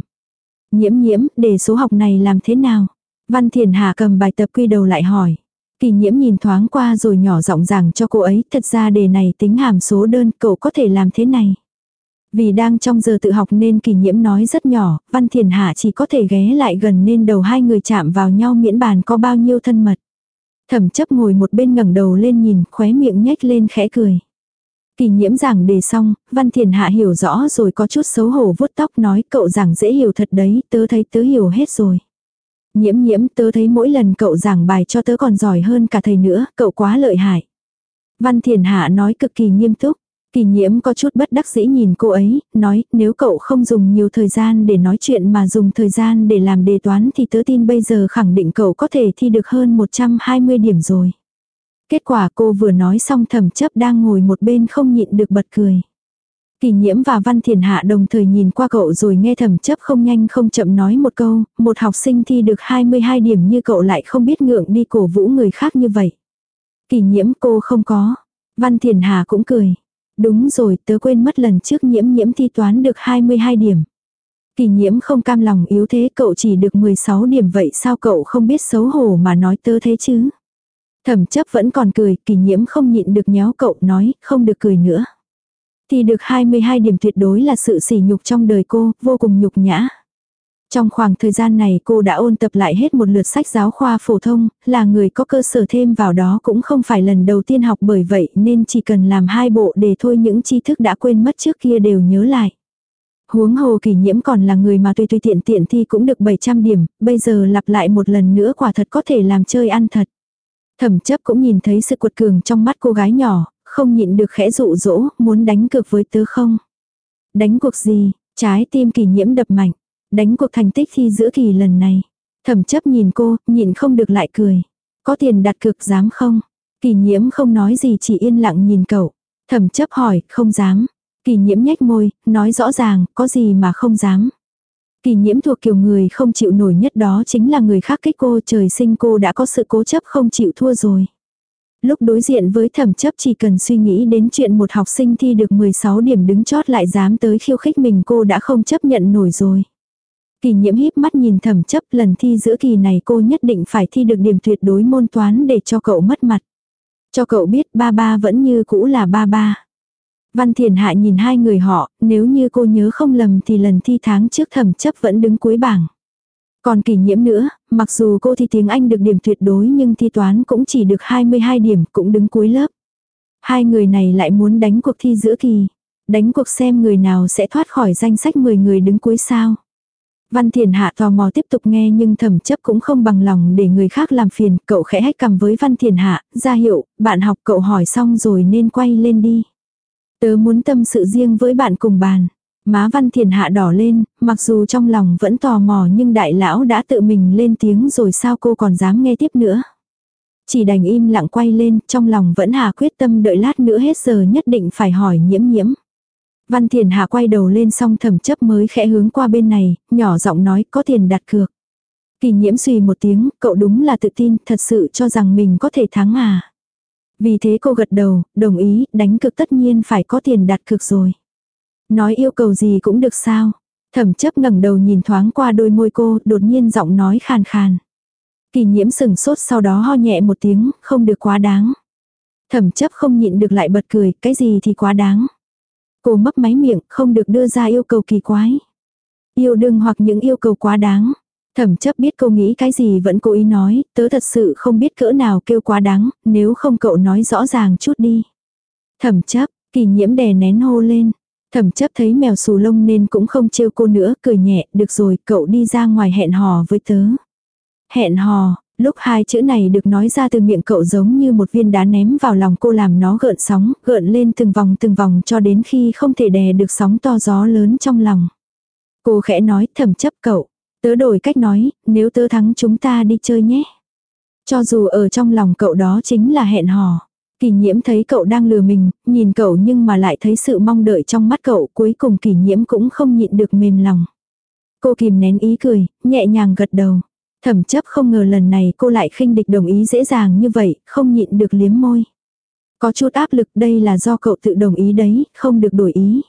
Nhiễm nhiễm, để số học này làm thế nào? Văn Thiền Hạ cầm bài tập quy đầu lại hỏi. Kỳ nhiễm nhìn thoáng qua rồi nhỏ giọng rằng cho cô ấy, thật ra đề này tính hàm số đơn, cậu có thể làm thế này. Vì đang trong giờ tự học nên kỳ nhiễm nói rất nhỏ, Văn Thiền Hạ chỉ có thể ghé lại gần nên đầu hai người chạm vào nhau miễn bàn có bao nhiêu thân mật. Thẩm chấp ngồi một bên ngẩng đầu lên nhìn, khóe miệng nhếch lên khẽ cười. Kỳ nhiễm giảng đề xong, Văn Thiền Hạ hiểu rõ rồi có chút xấu hổ vuốt tóc nói cậu giảng dễ hiểu thật đấy, tớ thấy tớ hiểu hết rồi. Nhiễm nhiễm tớ thấy mỗi lần cậu giảng bài cho tớ còn giỏi hơn cả thầy nữa, cậu quá lợi hại. Văn Thiền Hạ nói cực kỳ nghiêm túc. Kỳ nhiễm có chút bất đắc dĩ nhìn cô ấy, nói nếu cậu không dùng nhiều thời gian để nói chuyện mà dùng thời gian để làm đề toán thì tớ tin bây giờ khẳng định cậu có thể thi được hơn 120 điểm rồi. Kết quả cô vừa nói xong thẩm chấp đang ngồi một bên không nhịn được bật cười. Kỳ nhiễm và văn thiền hạ đồng thời nhìn qua cậu rồi nghe thẩm chấp không nhanh không chậm nói một câu, một học sinh thi được 22 điểm như cậu lại không biết ngượng đi cổ vũ người khác như vậy. Kỳ nhiễm cô không có. Văn thiền hạ cũng cười. Đúng rồi, tớ quên mất lần trước nhiễm nhiễm thi toán được 22 điểm. Kỳ nhiễm không cam lòng yếu thế cậu chỉ được 16 điểm vậy sao cậu không biết xấu hổ mà nói tớ thế chứ. Thẩm chấp vẫn còn cười, kỳ nhiễm không nhịn được nhéo cậu nói, không được cười nữa. Thì được 22 điểm tuyệt đối là sự sỉ nhục trong đời cô, vô cùng nhục nhã. Trong khoảng thời gian này cô đã ôn tập lại hết một lượt sách giáo khoa phổ thông, là người có cơ sở thêm vào đó cũng không phải lần đầu tiên học bởi vậy nên chỉ cần làm hai bộ để thôi những tri thức đã quên mất trước kia đều nhớ lại. Huống hồ kỷ nhiễm còn là người mà tùy tùy tiện tiện thi cũng được 700 điểm, bây giờ lặp lại một lần nữa quả thật có thể làm chơi ăn thật. Thẩm chấp cũng nhìn thấy sự cuột cường trong mắt cô gái nhỏ, không nhịn được khẽ dụ dỗ, muốn đánh cược với tớ không? Đánh cuộc gì? Trái tim kỷ nhiễm đập mạnh. Đánh cuộc thành tích thi giữa kỳ lần này. Thẩm chấp nhìn cô, nhịn không được lại cười. Có tiền đặt cược dám không? Kỳ nhiễm không nói gì chỉ yên lặng nhìn cậu. Thẩm chấp hỏi, không dám. Kỳ nhiễm nhếch môi, nói rõ ràng, có gì mà không dám. Kỳ nhiễm thuộc kiểu người không chịu nổi nhất đó chính là người khác kích cô trời sinh cô đã có sự cố chấp không chịu thua rồi. Lúc đối diện với thẩm chấp chỉ cần suy nghĩ đến chuyện một học sinh thi được 16 điểm đứng chót lại dám tới khiêu khích mình cô đã không chấp nhận nổi rồi. Kỳ nhiễm híp mắt nhìn thẩm chấp lần thi giữa kỳ này cô nhất định phải thi được điểm tuyệt đối môn toán để cho cậu mất mặt. Cho cậu biết ba ba vẫn như cũ là ba ba. Văn Thiền Hạ nhìn hai người họ, nếu như cô nhớ không lầm thì lần thi tháng trước thẩm chấp vẫn đứng cuối bảng. Còn kỳ nhiễm nữa, mặc dù cô thi tiếng Anh được điểm tuyệt đối nhưng thi toán cũng chỉ được 22 điểm cũng đứng cuối lớp. Hai người này lại muốn đánh cuộc thi giữa kỳ. Đánh cuộc xem người nào sẽ thoát khỏi danh sách 10 người đứng cuối sao. Văn Thiền Hạ tò mò tiếp tục nghe nhưng thẩm chấp cũng không bằng lòng để người khác làm phiền. Cậu khẽ hách cầm với Văn Thiền Hạ, ra hiệu, bạn học cậu hỏi xong rồi nên quay lên đi. Tớ muốn tâm sự riêng với bạn cùng bàn. Má Văn Thiền Hạ đỏ lên, mặc dù trong lòng vẫn tò mò nhưng đại lão đã tự mình lên tiếng rồi sao cô còn dám nghe tiếp nữa. Chỉ đành im lặng quay lên, trong lòng vẫn hà quyết tâm đợi lát nữa hết giờ nhất định phải hỏi nhiễm nhiễm. Văn Thiền Hạ quay đầu lên xong thẩm chấp mới khẽ hướng qua bên này, nhỏ giọng nói có tiền đặt cược. Kỳ nhiễm suy một tiếng, cậu đúng là tự tin, thật sự cho rằng mình có thể thắng à. Vì thế cô gật đầu, đồng ý, đánh cược tất nhiên phải có tiền đặt cược rồi. Nói yêu cầu gì cũng được sao. Thẩm chấp ngẩng đầu nhìn thoáng qua đôi môi cô, đột nhiên giọng nói khàn khàn. Kỳ nhiễm sừng sốt sau đó ho nhẹ một tiếng, không được quá đáng. Thẩm chấp không nhịn được lại bật cười, cái gì thì quá đáng. Cô mấp máy miệng, không được đưa ra yêu cầu kỳ quái. Yêu đương hoặc những yêu cầu quá đáng. Thẩm chấp biết cô nghĩ cái gì vẫn cố ý nói, tớ thật sự không biết cỡ nào kêu quá đáng, nếu không cậu nói rõ ràng chút đi. Thẩm chấp, kỳ nhiễm đè nén hô lên. Thẩm chấp thấy mèo xù lông nên cũng không trêu cô nữa, cười nhẹ, được rồi, cậu đi ra ngoài hẹn hò với tớ. Hẹn hò, lúc hai chữ này được nói ra từ miệng cậu giống như một viên đá ném vào lòng cô làm nó gợn sóng, gợn lên từng vòng từng vòng cho đến khi không thể đè được sóng to gió lớn trong lòng. Cô khẽ nói thầm chấp cậu, tớ đổi cách nói, nếu tớ thắng chúng ta đi chơi nhé. Cho dù ở trong lòng cậu đó chính là hẹn hò. Kỳ nhiễm thấy cậu đang lừa mình, nhìn cậu nhưng mà lại thấy sự mong đợi trong mắt cậu cuối cùng kỳ nhiễm cũng không nhịn được mềm lòng. Cô kìm nén ý cười, nhẹ nhàng gật đầu. Thẩm chấp không ngờ lần này cô lại khinh địch đồng ý dễ dàng như vậy, không nhịn được liếm môi. Có chút áp lực đây là do cậu tự đồng ý đấy, không được đổi ý.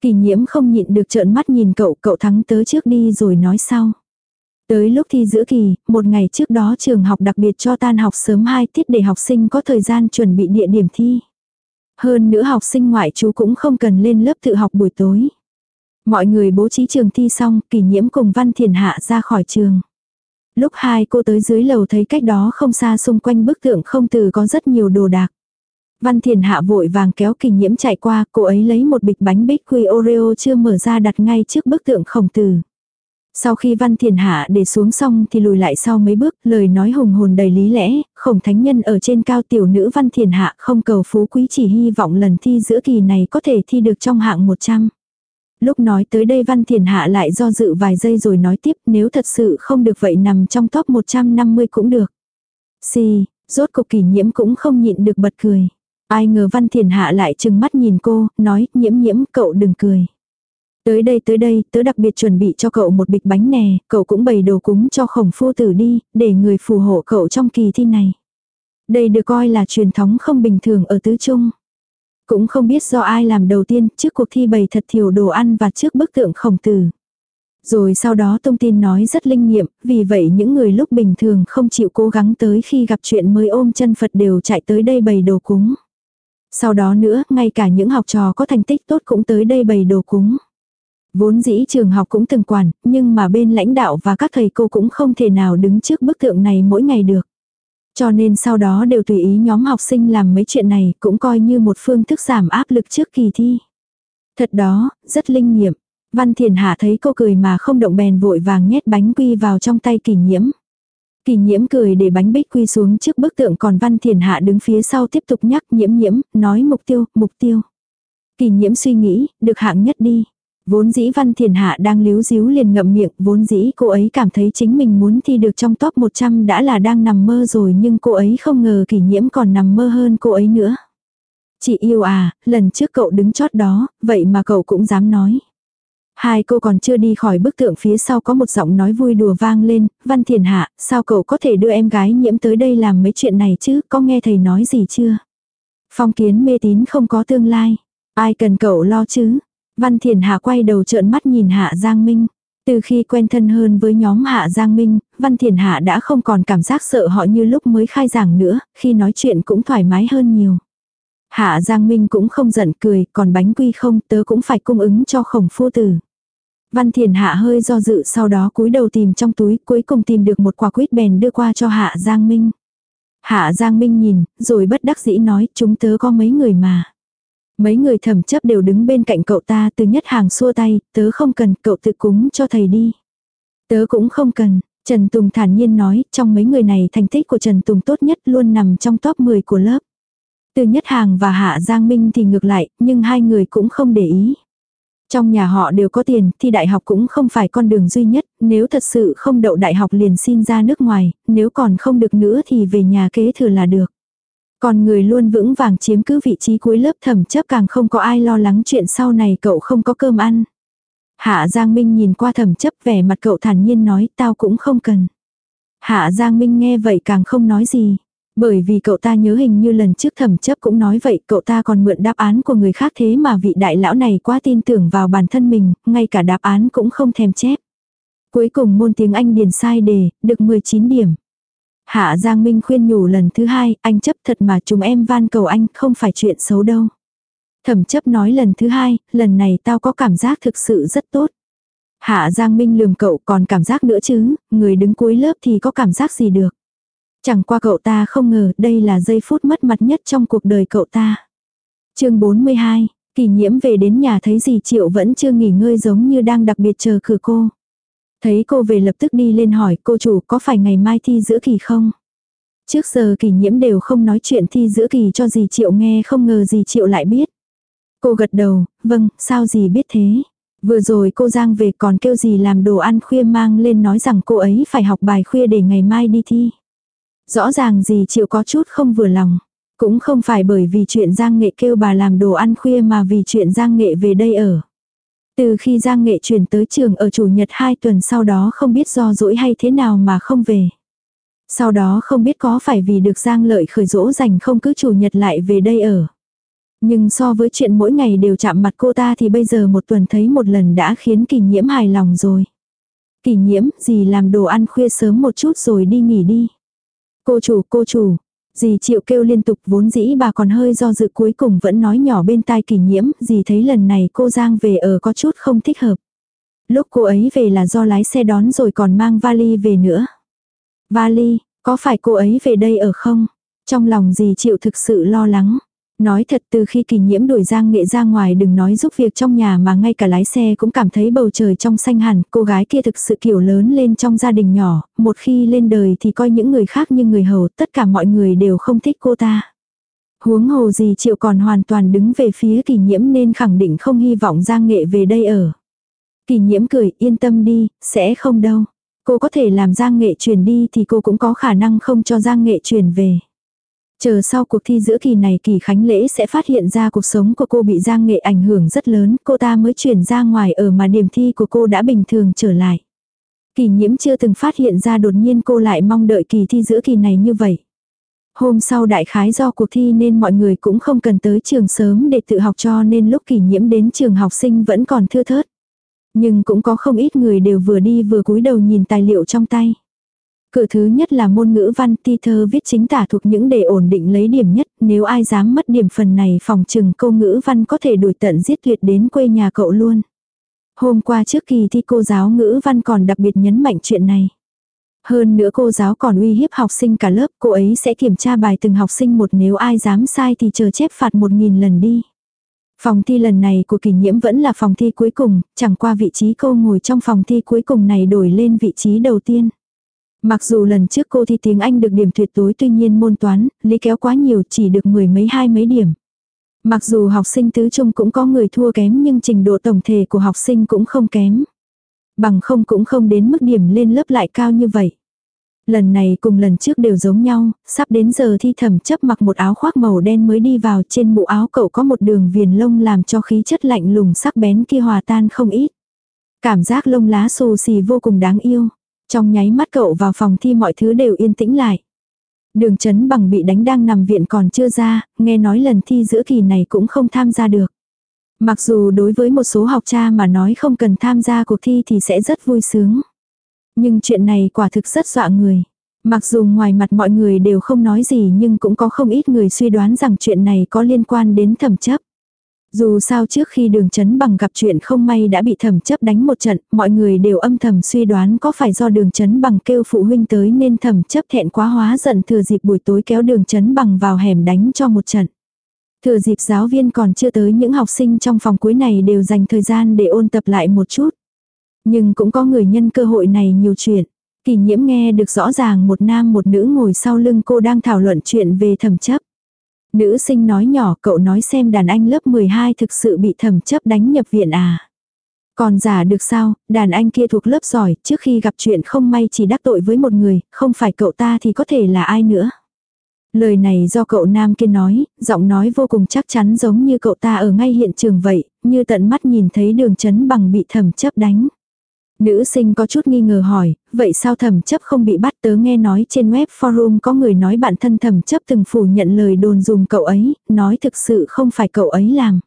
Kỳ nhiễm không nhịn được trợn mắt nhìn cậu, cậu thắng tớ trước đi rồi nói sau. Tới lúc thi giữa kỳ, một ngày trước đó trường học đặc biệt cho tan học sớm 2 tiết để học sinh có thời gian chuẩn bị địa điểm thi. Hơn nữa học sinh ngoại chú cũng không cần lên lớp tự học buổi tối. Mọi người bố trí trường thi xong, kỷ nhiễm cùng Văn Thiền Hạ ra khỏi trường. Lúc hai cô tới dưới lầu thấy cách đó không xa xung quanh bức tượng không từ có rất nhiều đồ đạc. Văn Thiền Hạ vội vàng kéo kỷ nhiễm chạy qua, cô ấy lấy một bịch bánh bích quy Oreo chưa mở ra đặt ngay trước bức tượng khổng tử. Sau khi Văn Thiền Hạ để xuống xong thì lùi lại sau mấy bước, lời nói hùng hồn đầy lý lẽ, khổng thánh nhân ở trên cao tiểu nữ Văn Thiền Hạ không cầu phú quý chỉ hy vọng lần thi giữa kỳ này có thể thi được trong hạng 100. Lúc nói tới đây Văn Thiền Hạ lại do dự vài giây rồi nói tiếp nếu thật sự không được vậy nằm trong top 150 cũng được. Xì, rốt cục kỷ nhiễm cũng không nhịn được bật cười. Ai ngờ Văn Thiền Hạ lại chừng mắt nhìn cô, nói nhiễm nhiễm cậu đừng cười. Tới đây tới đây, tớ đặc biệt chuẩn bị cho cậu một bịch bánh nè, cậu cũng bày đồ cúng cho khổng phu tử đi, để người phù hộ cậu trong kỳ thi này. Đây được coi là truyền thống không bình thường ở tứ trung. Cũng không biết do ai làm đầu tiên trước cuộc thi bày thật thiểu đồ ăn và trước bức tượng khổng tử. Rồi sau đó thông tin nói rất linh nghiệm, vì vậy những người lúc bình thường không chịu cố gắng tới khi gặp chuyện mới ôm chân Phật đều chạy tới đây bày đồ cúng. Sau đó nữa, ngay cả những học trò có thành tích tốt cũng tới đây bày đồ cúng. Vốn dĩ trường học cũng từng quản, nhưng mà bên lãnh đạo và các thầy cô cũng không thể nào đứng trước bức tượng này mỗi ngày được. Cho nên sau đó đều tùy ý nhóm học sinh làm mấy chuyện này cũng coi như một phương thức giảm áp lực trước kỳ thi. Thật đó, rất linh nghiệm. Văn Thiền Hạ thấy cô cười mà không động bèn vội vàng nhét bánh quy vào trong tay kỳ nhiễm. Kỳ nhiễm cười để bánh bích quy xuống trước bức tượng còn Văn Thiền Hạ đứng phía sau tiếp tục nhắc nhiễm nhiễm, nói mục tiêu, mục tiêu. Kỳ nhiễm suy nghĩ, được hạng nhất đi. Vốn dĩ Văn Thiền Hạ đang líu díu liền ngậm miệng, vốn dĩ cô ấy cảm thấy chính mình muốn thi được trong top 100 đã là đang nằm mơ rồi nhưng cô ấy không ngờ kỷ nhiễm còn nằm mơ hơn cô ấy nữa. Chị yêu à, lần trước cậu đứng chót đó, vậy mà cậu cũng dám nói. Hai cô còn chưa đi khỏi bức tượng phía sau có một giọng nói vui đùa vang lên, Văn Thiền Hạ, sao cậu có thể đưa em gái nhiễm tới đây làm mấy chuyện này chứ, có nghe thầy nói gì chưa? Phong kiến mê tín không có tương lai, ai cần cậu lo chứ? Văn Thiền Hạ quay đầu trợn mắt nhìn Hạ Giang Minh. Từ khi quen thân hơn với nhóm Hạ Giang Minh, Văn Thiền Hạ đã không còn cảm giác sợ họ như lúc mới khai giảng nữa, khi nói chuyện cũng thoải mái hơn nhiều. Hạ Giang Minh cũng không giận cười, còn bánh quy không tớ cũng phải cung ứng cho khổng phu tử. Văn Thiền Hạ hơi do dự sau đó cúi đầu tìm trong túi, cuối cùng tìm được một quả quýt bèn đưa qua cho Hạ Giang Minh. Hạ Giang Minh nhìn, rồi bất đắc dĩ nói, chúng tớ có mấy người mà. Mấy người thẩm chấp đều đứng bên cạnh cậu ta từ nhất hàng xua tay, tớ không cần, cậu tự cúng cho thầy đi. Tớ cũng không cần, Trần Tùng thản nhiên nói, trong mấy người này thành tích của Trần Tùng tốt nhất luôn nằm trong top 10 của lớp. Từ nhất hàng và Hạ Giang Minh thì ngược lại, nhưng hai người cũng không để ý. Trong nhà họ đều có tiền, thì đại học cũng không phải con đường duy nhất, nếu thật sự không đậu đại học liền xin ra nước ngoài, nếu còn không được nữa thì về nhà kế thừa là được. Còn người luôn vững vàng chiếm cứ vị trí cuối lớp thẩm chấp càng không có ai lo lắng chuyện sau này cậu không có cơm ăn. Hạ Giang Minh nhìn qua thẩm chấp vẻ mặt cậu thản nhiên nói tao cũng không cần. Hạ Giang Minh nghe vậy càng không nói gì. Bởi vì cậu ta nhớ hình như lần trước thẩm chấp cũng nói vậy cậu ta còn mượn đáp án của người khác thế mà vị đại lão này quá tin tưởng vào bản thân mình, ngay cả đáp án cũng không thèm chép. Cuối cùng môn tiếng Anh điền sai đề, được 19 điểm. Hạ Giang Minh khuyên nhủ lần thứ hai, anh chấp thật mà chúng em van cầu anh, không phải chuyện xấu đâu. Thẩm chấp nói lần thứ hai, lần này tao có cảm giác thực sự rất tốt. Hạ Giang Minh lườm cậu còn cảm giác nữa chứ, người đứng cuối lớp thì có cảm giác gì được. Chẳng qua cậu ta không ngờ đây là giây phút mất mặt nhất trong cuộc đời cậu ta. chương 42, kỳ nhiễm về đến nhà thấy gì Triệu vẫn chưa nghỉ ngơi giống như đang đặc biệt chờ cửa cô. Thấy cô về lập tức đi lên hỏi cô chủ có phải ngày mai thi giữa kỳ không? Trước giờ kỳ nhiễm đều không nói chuyện thi giữa kỳ cho dì Triệu nghe không ngờ dì Triệu lại biết. Cô gật đầu, vâng, sao dì biết thế? Vừa rồi cô Giang về còn kêu dì làm đồ ăn khuya mang lên nói rằng cô ấy phải học bài khuya để ngày mai đi thi. Rõ ràng dì Triệu có chút không vừa lòng. Cũng không phải bởi vì chuyện Giang Nghệ kêu bà làm đồ ăn khuya mà vì chuyện Giang Nghệ về đây ở. Từ khi Giang Nghệ chuyển tới trường ở chủ nhật hai tuần sau đó không biết do dỗi hay thế nào mà không về. Sau đó không biết có phải vì được Giang Lợi khởi dỗ dành không cứ chủ nhật lại về đây ở. Nhưng so với chuyện mỗi ngày đều chạm mặt cô ta thì bây giờ một tuần thấy một lần đã khiến kỳ nhiễm hài lòng rồi. Kỳ nhiễm, gì làm đồ ăn khuya sớm một chút rồi đi nghỉ đi. Cô chủ, cô chủ, Dì chịu kêu liên tục vốn dĩ bà còn hơi do dự cuối cùng vẫn nói nhỏ bên tai kỷ nhiễm, dì thấy lần này cô Giang về ở có chút không thích hợp. Lúc cô ấy về là do lái xe đón rồi còn mang vali về nữa. Vali, có phải cô ấy về đây ở không? Trong lòng dì chịu thực sự lo lắng. Nói thật từ khi kỳ nhiễm đuổi Giang Nghệ ra ngoài đừng nói giúp việc trong nhà mà ngay cả lái xe cũng cảm thấy bầu trời trong xanh hẳn, cô gái kia thực sự kiểu lớn lên trong gia đình nhỏ, một khi lên đời thì coi những người khác như người hầu, tất cả mọi người đều không thích cô ta. Huống hồ gì chịu còn hoàn toàn đứng về phía kỳ nhiễm nên khẳng định không hy vọng Giang Nghệ về đây ở. Kỳ nhiễm cười yên tâm đi, sẽ không đâu. Cô có thể làm Giang Nghệ truyền đi thì cô cũng có khả năng không cho Giang Nghệ truyền về. Chờ sau cuộc thi giữa kỳ này kỳ khánh lễ sẽ phát hiện ra cuộc sống của cô bị Giang Nghệ ảnh hưởng rất lớn, cô ta mới chuyển ra ngoài ở mà điểm thi của cô đã bình thường trở lại. Kỳ nhiễm chưa từng phát hiện ra đột nhiên cô lại mong đợi kỳ thi giữa kỳ này như vậy. Hôm sau đại khái do cuộc thi nên mọi người cũng không cần tới trường sớm để tự học cho nên lúc kỳ nhiễm đến trường học sinh vẫn còn thưa thớt. Nhưng cũng có không ít người đều vừa đi vừa cúi đầu nhìn tài liệu trong tay. Cửa thứ nhất là môn ngữ văn ti thơ viết chính tả thuộc những đề ổn định lấy điểm nhất, nếu ai dám mất điểm phần này phòng trừng câu ngữ văn có thể đuổi tận giết tuyệt đến quê nhà cậu luôn. Hôm qua trước kỳ thi cô giáo ngữ văn còn đặc biệt nhấn mạnh chuyện này. Hơn nữa cô giáo còn uy hiếp học sinh cả lớp, cô ấy sẽ kiểm tra bài từng học sinh một nếu ai dám sai thì chờ chép phạt một nghìn lần đi. Phòng thi lần này của kỷ nhiễm vẫn là phòng thi cuối cùng, chẳng qua vị trí cô ngồi trong phòng thi cuối cùng này đổi lên vị trí đầu tiên. Mặc dù lần trước cô thi tiếng Anh được điểm tuyệt đối tuy nhiên môn toán, lý kéo quá nhiều chỉ được mười mấy hai mấy điểm. Mặc dù học sinh tứ trung cũng có người thua kém nhưng trình độ tổng thể của học sinh cũng không kém. Bằng không cũng không đến mức điểm lên lớp lại cao như vậy. Lần này cùng lần trước đều giống nhau, sắp đến giờ thi thẩm chấp mặc một áo khoác màu đen mới đi vào trên mũ áo cậu có một đường viền lông làm cho khí chất lạnh lùng sắc bén kia hòa tan không ít. Cảm giác lông lá xù xì vô cùng đáng yêu. Trong nháy mắt cậu vào phòng thi mọi thứ đều yên tĩnh lại. Đường chấn bằng bị đánh đang nằm viện còn chưa ra, nghe nói lần thi giữa kỳ này cũng không tham gia được. Mặc dù đối với một số học cha mà nói không cần tham gia cuộc thi thì sẽ rất vui sướng. Nhưng chuyện này quả thực rất dọa người. Mặc dù ngoài mặt mọi người đều không nói gì nhưng cũng có không ít người suy đoán rằng chuyện này có liên quan đến thẩm chấp. Dù sao trước khi đường chấn bằng gặp chuyện không may đã bị thẩm chấp đánh một trận, mọi người đều âm thầm suy đoán có phải do đường chấn bằng kêu phụ huynh tới nên thẩm chấp thẹn quá hóa giận thừa dịp buổi tối kéo đường chấn bằng vào hẻm đánh cho một trận. Thừa dịp giáo viên còn chưa tới những học sinh trong phòng cuối này đều dành thời gian để ôn tập lại một chút. Nhưng cũng có người nhân cơ hội này nhiều chuyện. Kỳ nhiễm nghe được rõ ràng một nam một nữ ngồi sau lưng cô đang thảo luận chuyện về thẩm chấp. Nữ sinh nói nhỏ cậu nói xem đàn anh lớp 12 thực sự bị thẩm chấp đánh nhập viện à. Còn giả được sao, đàn anh kia thuộc lớp giỏi, trước khi gặp chuyện không may chỉ đắc tội với một người, không phải cậu ta thì có thể là ai nữa. Lời này do cậu nam kia nói, giọng nói vô cùng chắc chắn giống như cậu ta ở ngay hiện trường vậy, như tận mắt nhìn thấy đường chấn bằng bị thẩm chấp đánh. Nữ sinh có chút nghi ngờ hỏi, vậy sao thẩm chấp không bị bắt tớ nghe nói trên web forum có người nói bản thân thẩm chấp từng phủ nhận lời đồn dùng cậu ấy, nói thực sự không phải cậu ấy làm.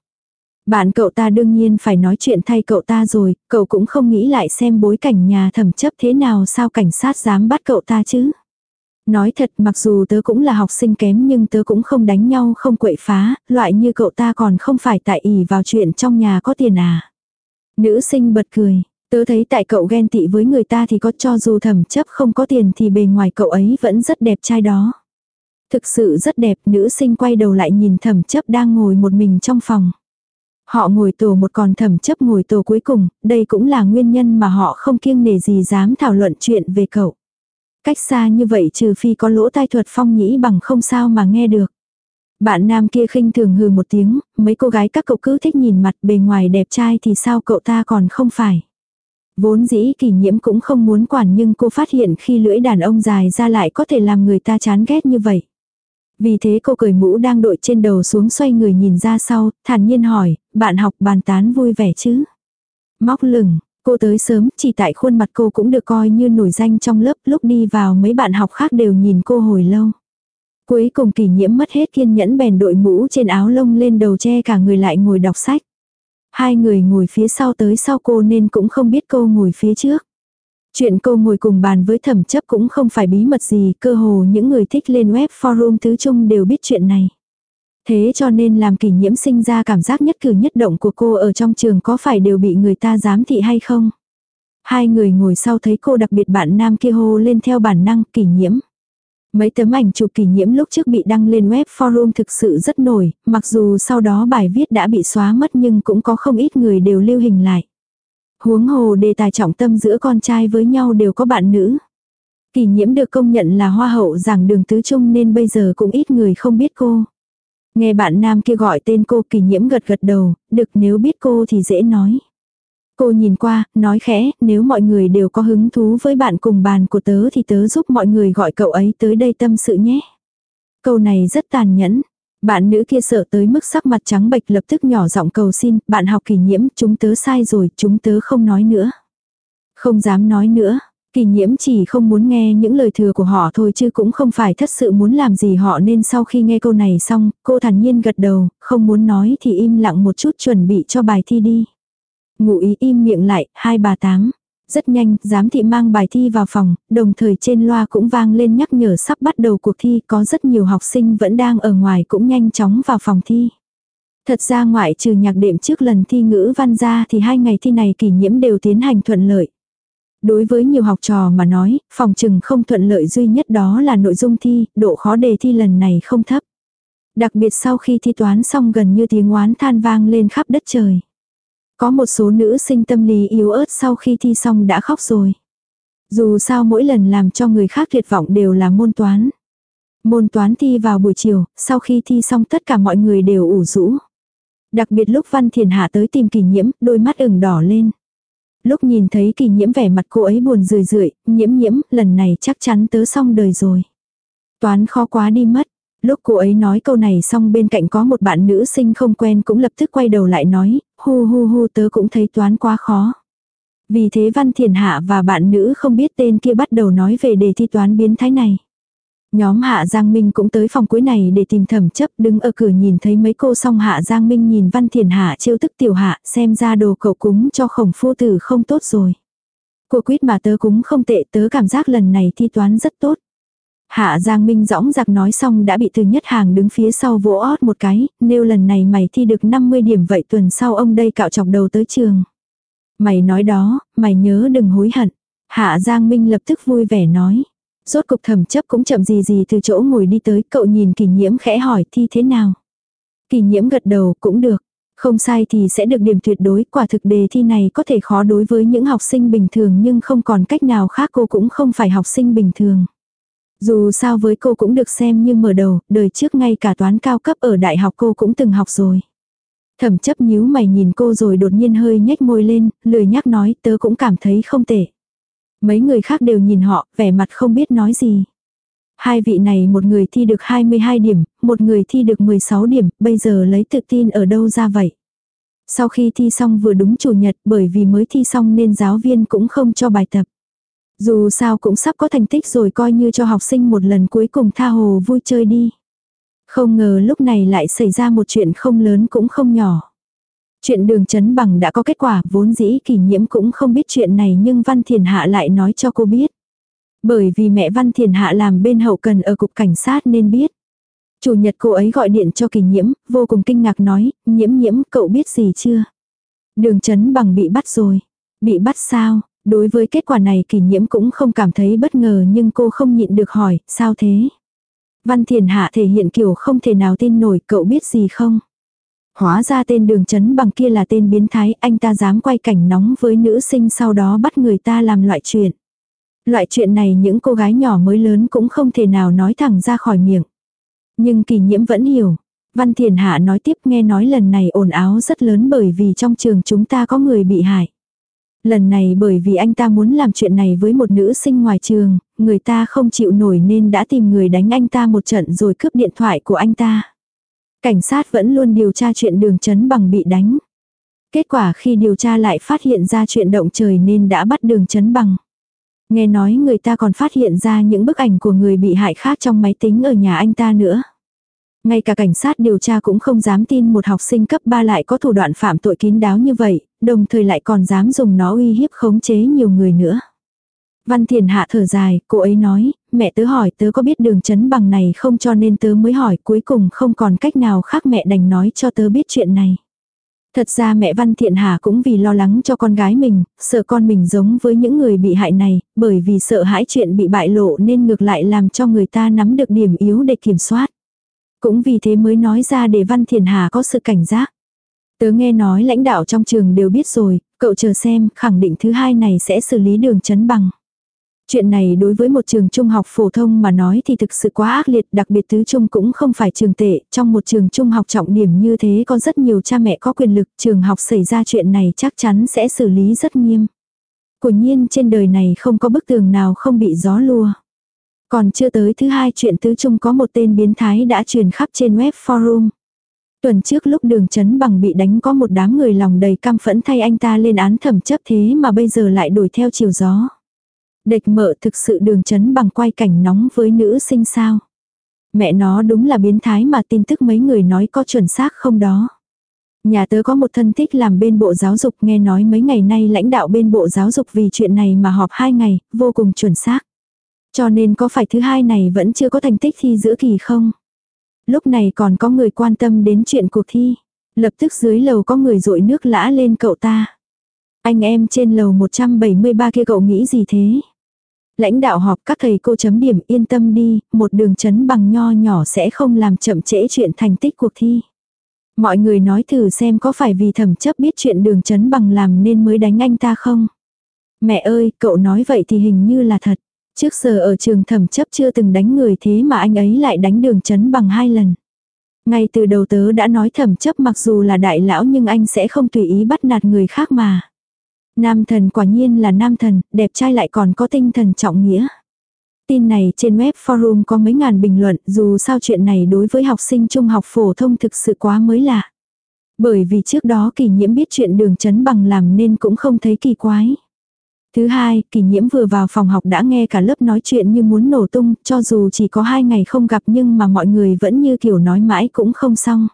Bạn cậu ta đương nhiên phải nói chuyện thay cậu ta rồi, cậu cũng không nghĩ lại xem bối cảnh nhà thẩm chấp thế nào sao cảnh sát dám bắt cậu ta chứ. Nói thật mặc dù tớ cũng là học sinh kém nhưng tớ cũng không đánh nhau không quậy phá, loại như cậu ta còn không phải tại ỉ vào chuyện trong nhà có tiền à. Nữ sinh bật cười, Tớ thấy tại cậu ghen tị với người ta thì có cho dù thẩm chấp không có tiền thì bề ngoài cậu ấy vẫn rất đẹp trai đó. Thực sự rất đẹp, nữ sinh quay đầu lại nhìn thẩm chấp đang ngồi một mình trong phòng. Họ ngồi tổ một còn thẩm chấp ngồi tổ cuối cùng, đây cũng là nguyên nhân mà họ không kiêng nể gì dám thảo luận chuyện về cậu. Cách xa như vậy trừ phi có lỗ tai thuật phong nhĩ bằng không sao mà nghe được. Bạn nam kia khinh thường hừ một tiếng, mấy cô gái các cậu cứ thích nhìn mặt bề ngoài đẹp trai thì sao cậu ta còn không phải. Vốn dĩ kỷ nhiễm cũng không muốn quản nhưng cô phát hiện khi lưỡi đàn ông dài ra lại có thể làm người ta chán ghét như vậy. Vì thế cô cởi mũ đang đội trên đầu xuống xoay người nhìn ra sau, thản nhiên hỏi, bạn học bàn tán vui vẻ chứ? Móc lửng, cô tới sớm, chỉ tại khuôn mặt cô cũng được coi như nổi danh trong lớp, lúc đi vào mấy bạn học khác đều nhìn cô hồi lâu. Cuối cùng kỷ nhiễm mất hết kiên nhẫn bèn đội mũ trên áo lông lên đầu che cả người lại ngồi đọc sách. Hai người ngồi phía sau tới sau cô nên cũng không biết cô ngồi phía trước. Chuyện cô ngồi cùng bàn với thẩm chấp cũng không phải bí mật gì, cơ hồ những người thích lên web forum tứ trung đều biết chuyện này. Thế cho nên làm kỷ nhiễm sinh ra cảm giác nhất cử nhất động của cô ở trong trường có phải đều bị người ta giám thị hay không? Hai người ngồi sau thấy cô đặc biệt bạn nam kia hô lên theo bản năng kỷ nhiễm. Mấy tấm ảnh chụp kỷ nhiễm lúc trước bị đăng lên web forum thực sự rất nổi, mặc dù sau đó bài viết đã bị xóa mất nhưng cũng có không ít người đều lưu hình lại. Huống hồ đề tài trọng tâm giữa con trai với nhau đều có bạn nữ. Kỷ nhiễm được công nhận là hoa hậu giảng đường tứ trung nên bây giờ cũng ít người không biết cô. Nghe bạn nam kia gọi tên cô kỷ nhiễm gật gật đầu, được nếu biết cô thì dễ nói. Cô nhìn qua, nói khẽ, nếu mọi người đều có hứng thú với bạn cùng bàn của tớ thì tớ giúp mọi người gọi cậu ấy tới đây tâm sự nhé. Câu này rất tàn nhẫn. Bạn nữ kia sợ tới mức sắc mặt trắng bệch lập tức nhỏ giọng cầu xin, bạn học kỷ nhiễm, chúng tớ sai rồi, chúng tớ không nói nữa. Không dám nói nữa, Kỳ nhiễm chỉ không muốn nghe những lời thừa của họ thôi chứ cũng không phải thật sự muốn làm gì họ nên sau khi nghe câu này xong, cô thản nhiên gật đầu, không muốn nói thì im lặng một chút chuẩn bị cho bài thi đi. Ngụ ý im miệng lại, hai bà tám. Rất nhanh, giám thị mang bài thi vào phòng, đồng thời trên loa cũng vang lên nhắc nhở sắp bắt đầu cuộc thi, có rất nhiều học sinh vẫn đang ở ngoài cũng nhanh chóng vào phòng thi. Thật ra ngoại trừ nhạc đệm trước lần thi ngữ văn ra thì hai ngày thi này kỷ nhiễm đều tiến hành thuận lợi. Đối với nhiều học trò mà nói, phòng trừng không thuận lợi duy nhất đó là nội dung thi, độ khó đề thi lần này không thấp. Đặc biệt sau khi thi toán xong gần như tiếng oán than vang lên khắp đất trời. Có một số nữ sinh tâm lý yếu ớt sau khi thi xong đã khóc rồi. Dù sao mỗi lần làm cho người khác tuyệt vọng đều là môn toán. Môn toán thi vào buổi chiều, sau khi thi xong tất cả mọi người đều ủ rũ. Đặc biệt lúc Văn Thiền Hạ tới tìm kỳ nhiễm, đôi mắt ửng đỏ lên. Lúc nhìn thấy kỳ nhiễm vẻ mặt cô ấy buồn rười rượi, nhiễm nhiễm, lần này chắc chắn tớ xong đời rồi. Toán khó quá đi mất. Lúc cô ấy nói câu này xong bên cạnh có một bạn nữ sinh không quen cũng lập tức quay đầu lại nói, hu hu hu, tớ cũng thấy toán quá khó. Vì thế Văn Thiền Hạ và bạn nữ không biết tên kia bắt đầu nói về đề thi toán biến thái này. Nhóm Hạ Giang Minh cũng tới phòng cuối này để tìm thẩm chấp, đứng ở cửa nhìn thấy mấy cô xong Hạ Giang Minh nhìn Văn Thiền Hạ trêu tức tiểu hạ, xem ra đồ cậu cúng cho khổng phu tử không tốt rồi. Cô quyết mà tớ cúng không tệ, tớ cảm giác lần này thi toán rất tốt. Hạ Giang Minh rõng giặc nói xong đã bị từ nhất hàng đứng phía sau vỗ ót một cái, Nêu lần này mày thi được 50 điểm vậy tuần sau ông đây cạo chọc đầu tới trường. Mày nói đó, mày nhớ đừng hối hận. Hạ Giang Minh lập tức vui vẻ nói. Rốt cục thẩm chấp cũng chậm gì gì từ chỗ ngồi đi tới, cậu nhìn kỳ nhiễm khẽ hỏi thi thế nào. Kỳ nhiễm gật đầu cũng được. Không sai thì sẽ được điểm tuyệt đối, quả thực đề thi này có thể khó đối với những học sinh bình thường nhưng không còn cách nào khác cô cũng không phải học sinh bình thường. Dù sao với cô cũng được xem như mở đầu, đời trước ngay cả toán cao cấp ở đại học cô cũng từng học rồi. Thẩm chấp nhíu mày nhìn cô rồi đột nhiên hơi nhếch môi lên, lười nhắc nói tớ cũng cảm thấy không tệ. Mấy người khác đều nhìn họ, vẻ mặt không biết nói gì. Hai vị này một người thi được 22 điểm, một người thi được 16 điểm, bây giờ lấy tự tin ở đâu ra vậy? Sau khi thi xong vừa đúng chủ nhật bởi vì mới thi xong nên giáo viên cũng không cho bài tập. Dù sao cũng sắp có thành tích rồi coi như cho học sinh một lần cuối cùng tha hồ vui chơi đi. Không ngờ lúc này lại xảy ra một chuyện không lớn cũng không nhỏ. Chuyện đường chấn bằng đã có kết quả vốn dĩ kỷ nhiễm cũng không biết chuyện này nhưng Văn Thiền Hạ lại nói cho cô biết. Bởi vì mẹ Văn Thiền Hạ làm bên hậu cần ở cục cảnh sát nên biết. Chủ nhật cô ấy gọi điện cho kỷ nhiễm, vô cùng kinh ngạc nói, nhiễm nhiễm cậu biết gì chưa? Đường chấn bằng bị bắt rồi. Bị bắt sao? Đối với kết quả này kỷ nhiễm cũng không cảm thấy bất ngờ nhưng cô không nhịn được hỏi, sao thế? Văn Thiền Hạ thể hiện kiểu không thể nào tin nổi cậu biết gì không? Hóa ra tên đường chấn bằng kia là tên biến thái, anh ta dám quay cảnh nóng với nữ sinh sau đó bắt người ta làm loại chuyện. Loại chuyện này những cô gái nhỏ mới lớn cũng không thể nào nói thẳng ra khỏi miệng. Nhưng kỳ nhiễm vẫn hiểu. Văn Thiền Hạ nói tiếp nghe nói lần này ồn áo rất lớn bởi vì trong trường chúng ta có người bị hại. Lần này bởi vì anh ta muốn làm chuyện này với một nữ sinh ngoài trường, người ta không chịu nổi nên đã tìm người đánh anh ta một trận rồi cướp điện thoại của anh ta. Cảnh sát vẫn luôn điều tra chuyện đường chấn bằng bị đánh. Kết quả khi điều tra lại phát hiện ra chuyện động trời nên đã bắt đường chấn bằng. Nghe nói người ta còn phát hiện ra những bức ảnh của người bị hại khác trong máy tính ở nhà anh ta nữa. Ngay cả cảnh sát điều tra cũng không dám tin một học sinh cấp 3 lại có thủ đoạn phạm tội kín đáo như vậy, đồng thời lại còn dám dùng nó uy hiếp khống chế nhiều người nữa. Văn Thiền Hạ thở dài, cô ấy nói, mẹ tớ hỏi tớ có biết đường chấn bằng này không cho nên tớ mới hỏi cuối cùng không còn cách nào khác mẹ đành nói cho tớ biết chuyện này. Thật ra mẹ Văn Thiện Hà cũng vì lo lắng cho con gái mình, sợ con mình giống với những người bị hại này, bởi vì sợ hãi chuyện bị bại lộ nên ngược lại làm cho người ta nắm được điểm yếu để kiểm soát. Cũng vì thế mới nói ra để Văn thiền Hà có sự cảnh giác. Tớ nghe nói lãnh đạo trong trường đều biết rồi, cậu chờ xem, khẳng định thứ hai này sẽ xử lý đường chấn bằng. Chuyện này đối với một trường trung học phổ thông mà nói thì thực sự quá ác liệt, đặc biệt tứ trung cũng không phải trường tệ, trong một trường trung học trọng điểm như thế có rất nhiều cha mẹ có quyền lực, trường học xảy ra chuyện này chắc chắn sẽ xử lý rất nghiêm. Của nhiên trên đời này không có bức tường nào không bị gió lùa. Còn chưa tới thứ hai chuyện tứ trung có một tên biến thái đã truyền khắp trên web forum. Tuần trước lúc đường chấn bằng bị đánh có một đám người lòng đầy căm phẫn thay anh ta lên án thẩm chấp thế mà bây giờ lại đổi theo chiều gió. Địch mợ thực sự đường chấn bằng quay cảnh nóng với nữ sinh sao. Mẹ nó đúng là biến thái mà tin tức mấy người nói có chuẩn xác không đó. Nhà tớ có một thân thích làm bên bộ giáo dục nghe nói mấy ngày nay lãnh đạo bên bộ giáo dục vì chuyện này mà họp hai ngày, vô cùng chuẩn xác. Cho nên có phải thứ hai này vẫn chưa có thành tích thi giữa kỳ không? Lúc này còn có người quan tâm đến chuyện cuộc thi. Lập tức dưới lầu có người rội nước lã lên cậu ta. Anh em trên lầu 173 kia cậu nghĩ gì thế? Lãnh đạo họp các thầy cô chấm điểm yên tâm đi, một đường chấn bằng nho nhỏ sẽ không làm chậm trễ chuyện thành tích cuộc thi. Mọi người nói thử xem có phải vì thẩm chấp biết chuyện đường chấn bằng làm nên mới đánh anh ta không? Mẹ ơi, cậu nói vậy thì hình như là thật. Trước giờ ở trường thẩm chấp chưa từng đánh người thế mà anh ấy lại đánh đường chấn bằng hai lần. Ngay từ đầu tớ đã nói thẩm chấp mặc dù là đại lão nhưng anh sẽ không tùy ý bắt nạt người khác mà. Nam thần quả nhiên là nam thần, đẹp trai lại còn có tinh thần trọng nghĩa. Tin này trên web forum có mấy ngàn bình luận dù sao chuyện này đối với học sinh trung học phổ thông thực sự quá mới lạ. Bởi vì trước đó kỳ nhiễm biết chuyện đường chấn bằng làm nên cũng không thấy kỳ quái. Thứ hai, kỷ nhiễm vừa vào phòng học đã nghe cả lớp nói chuyện như muốn nổ tung, cho dù chỉ có hai ngày không gặp nhưng mà mọi người vẫn như kiểu nói mãi cũng không xong.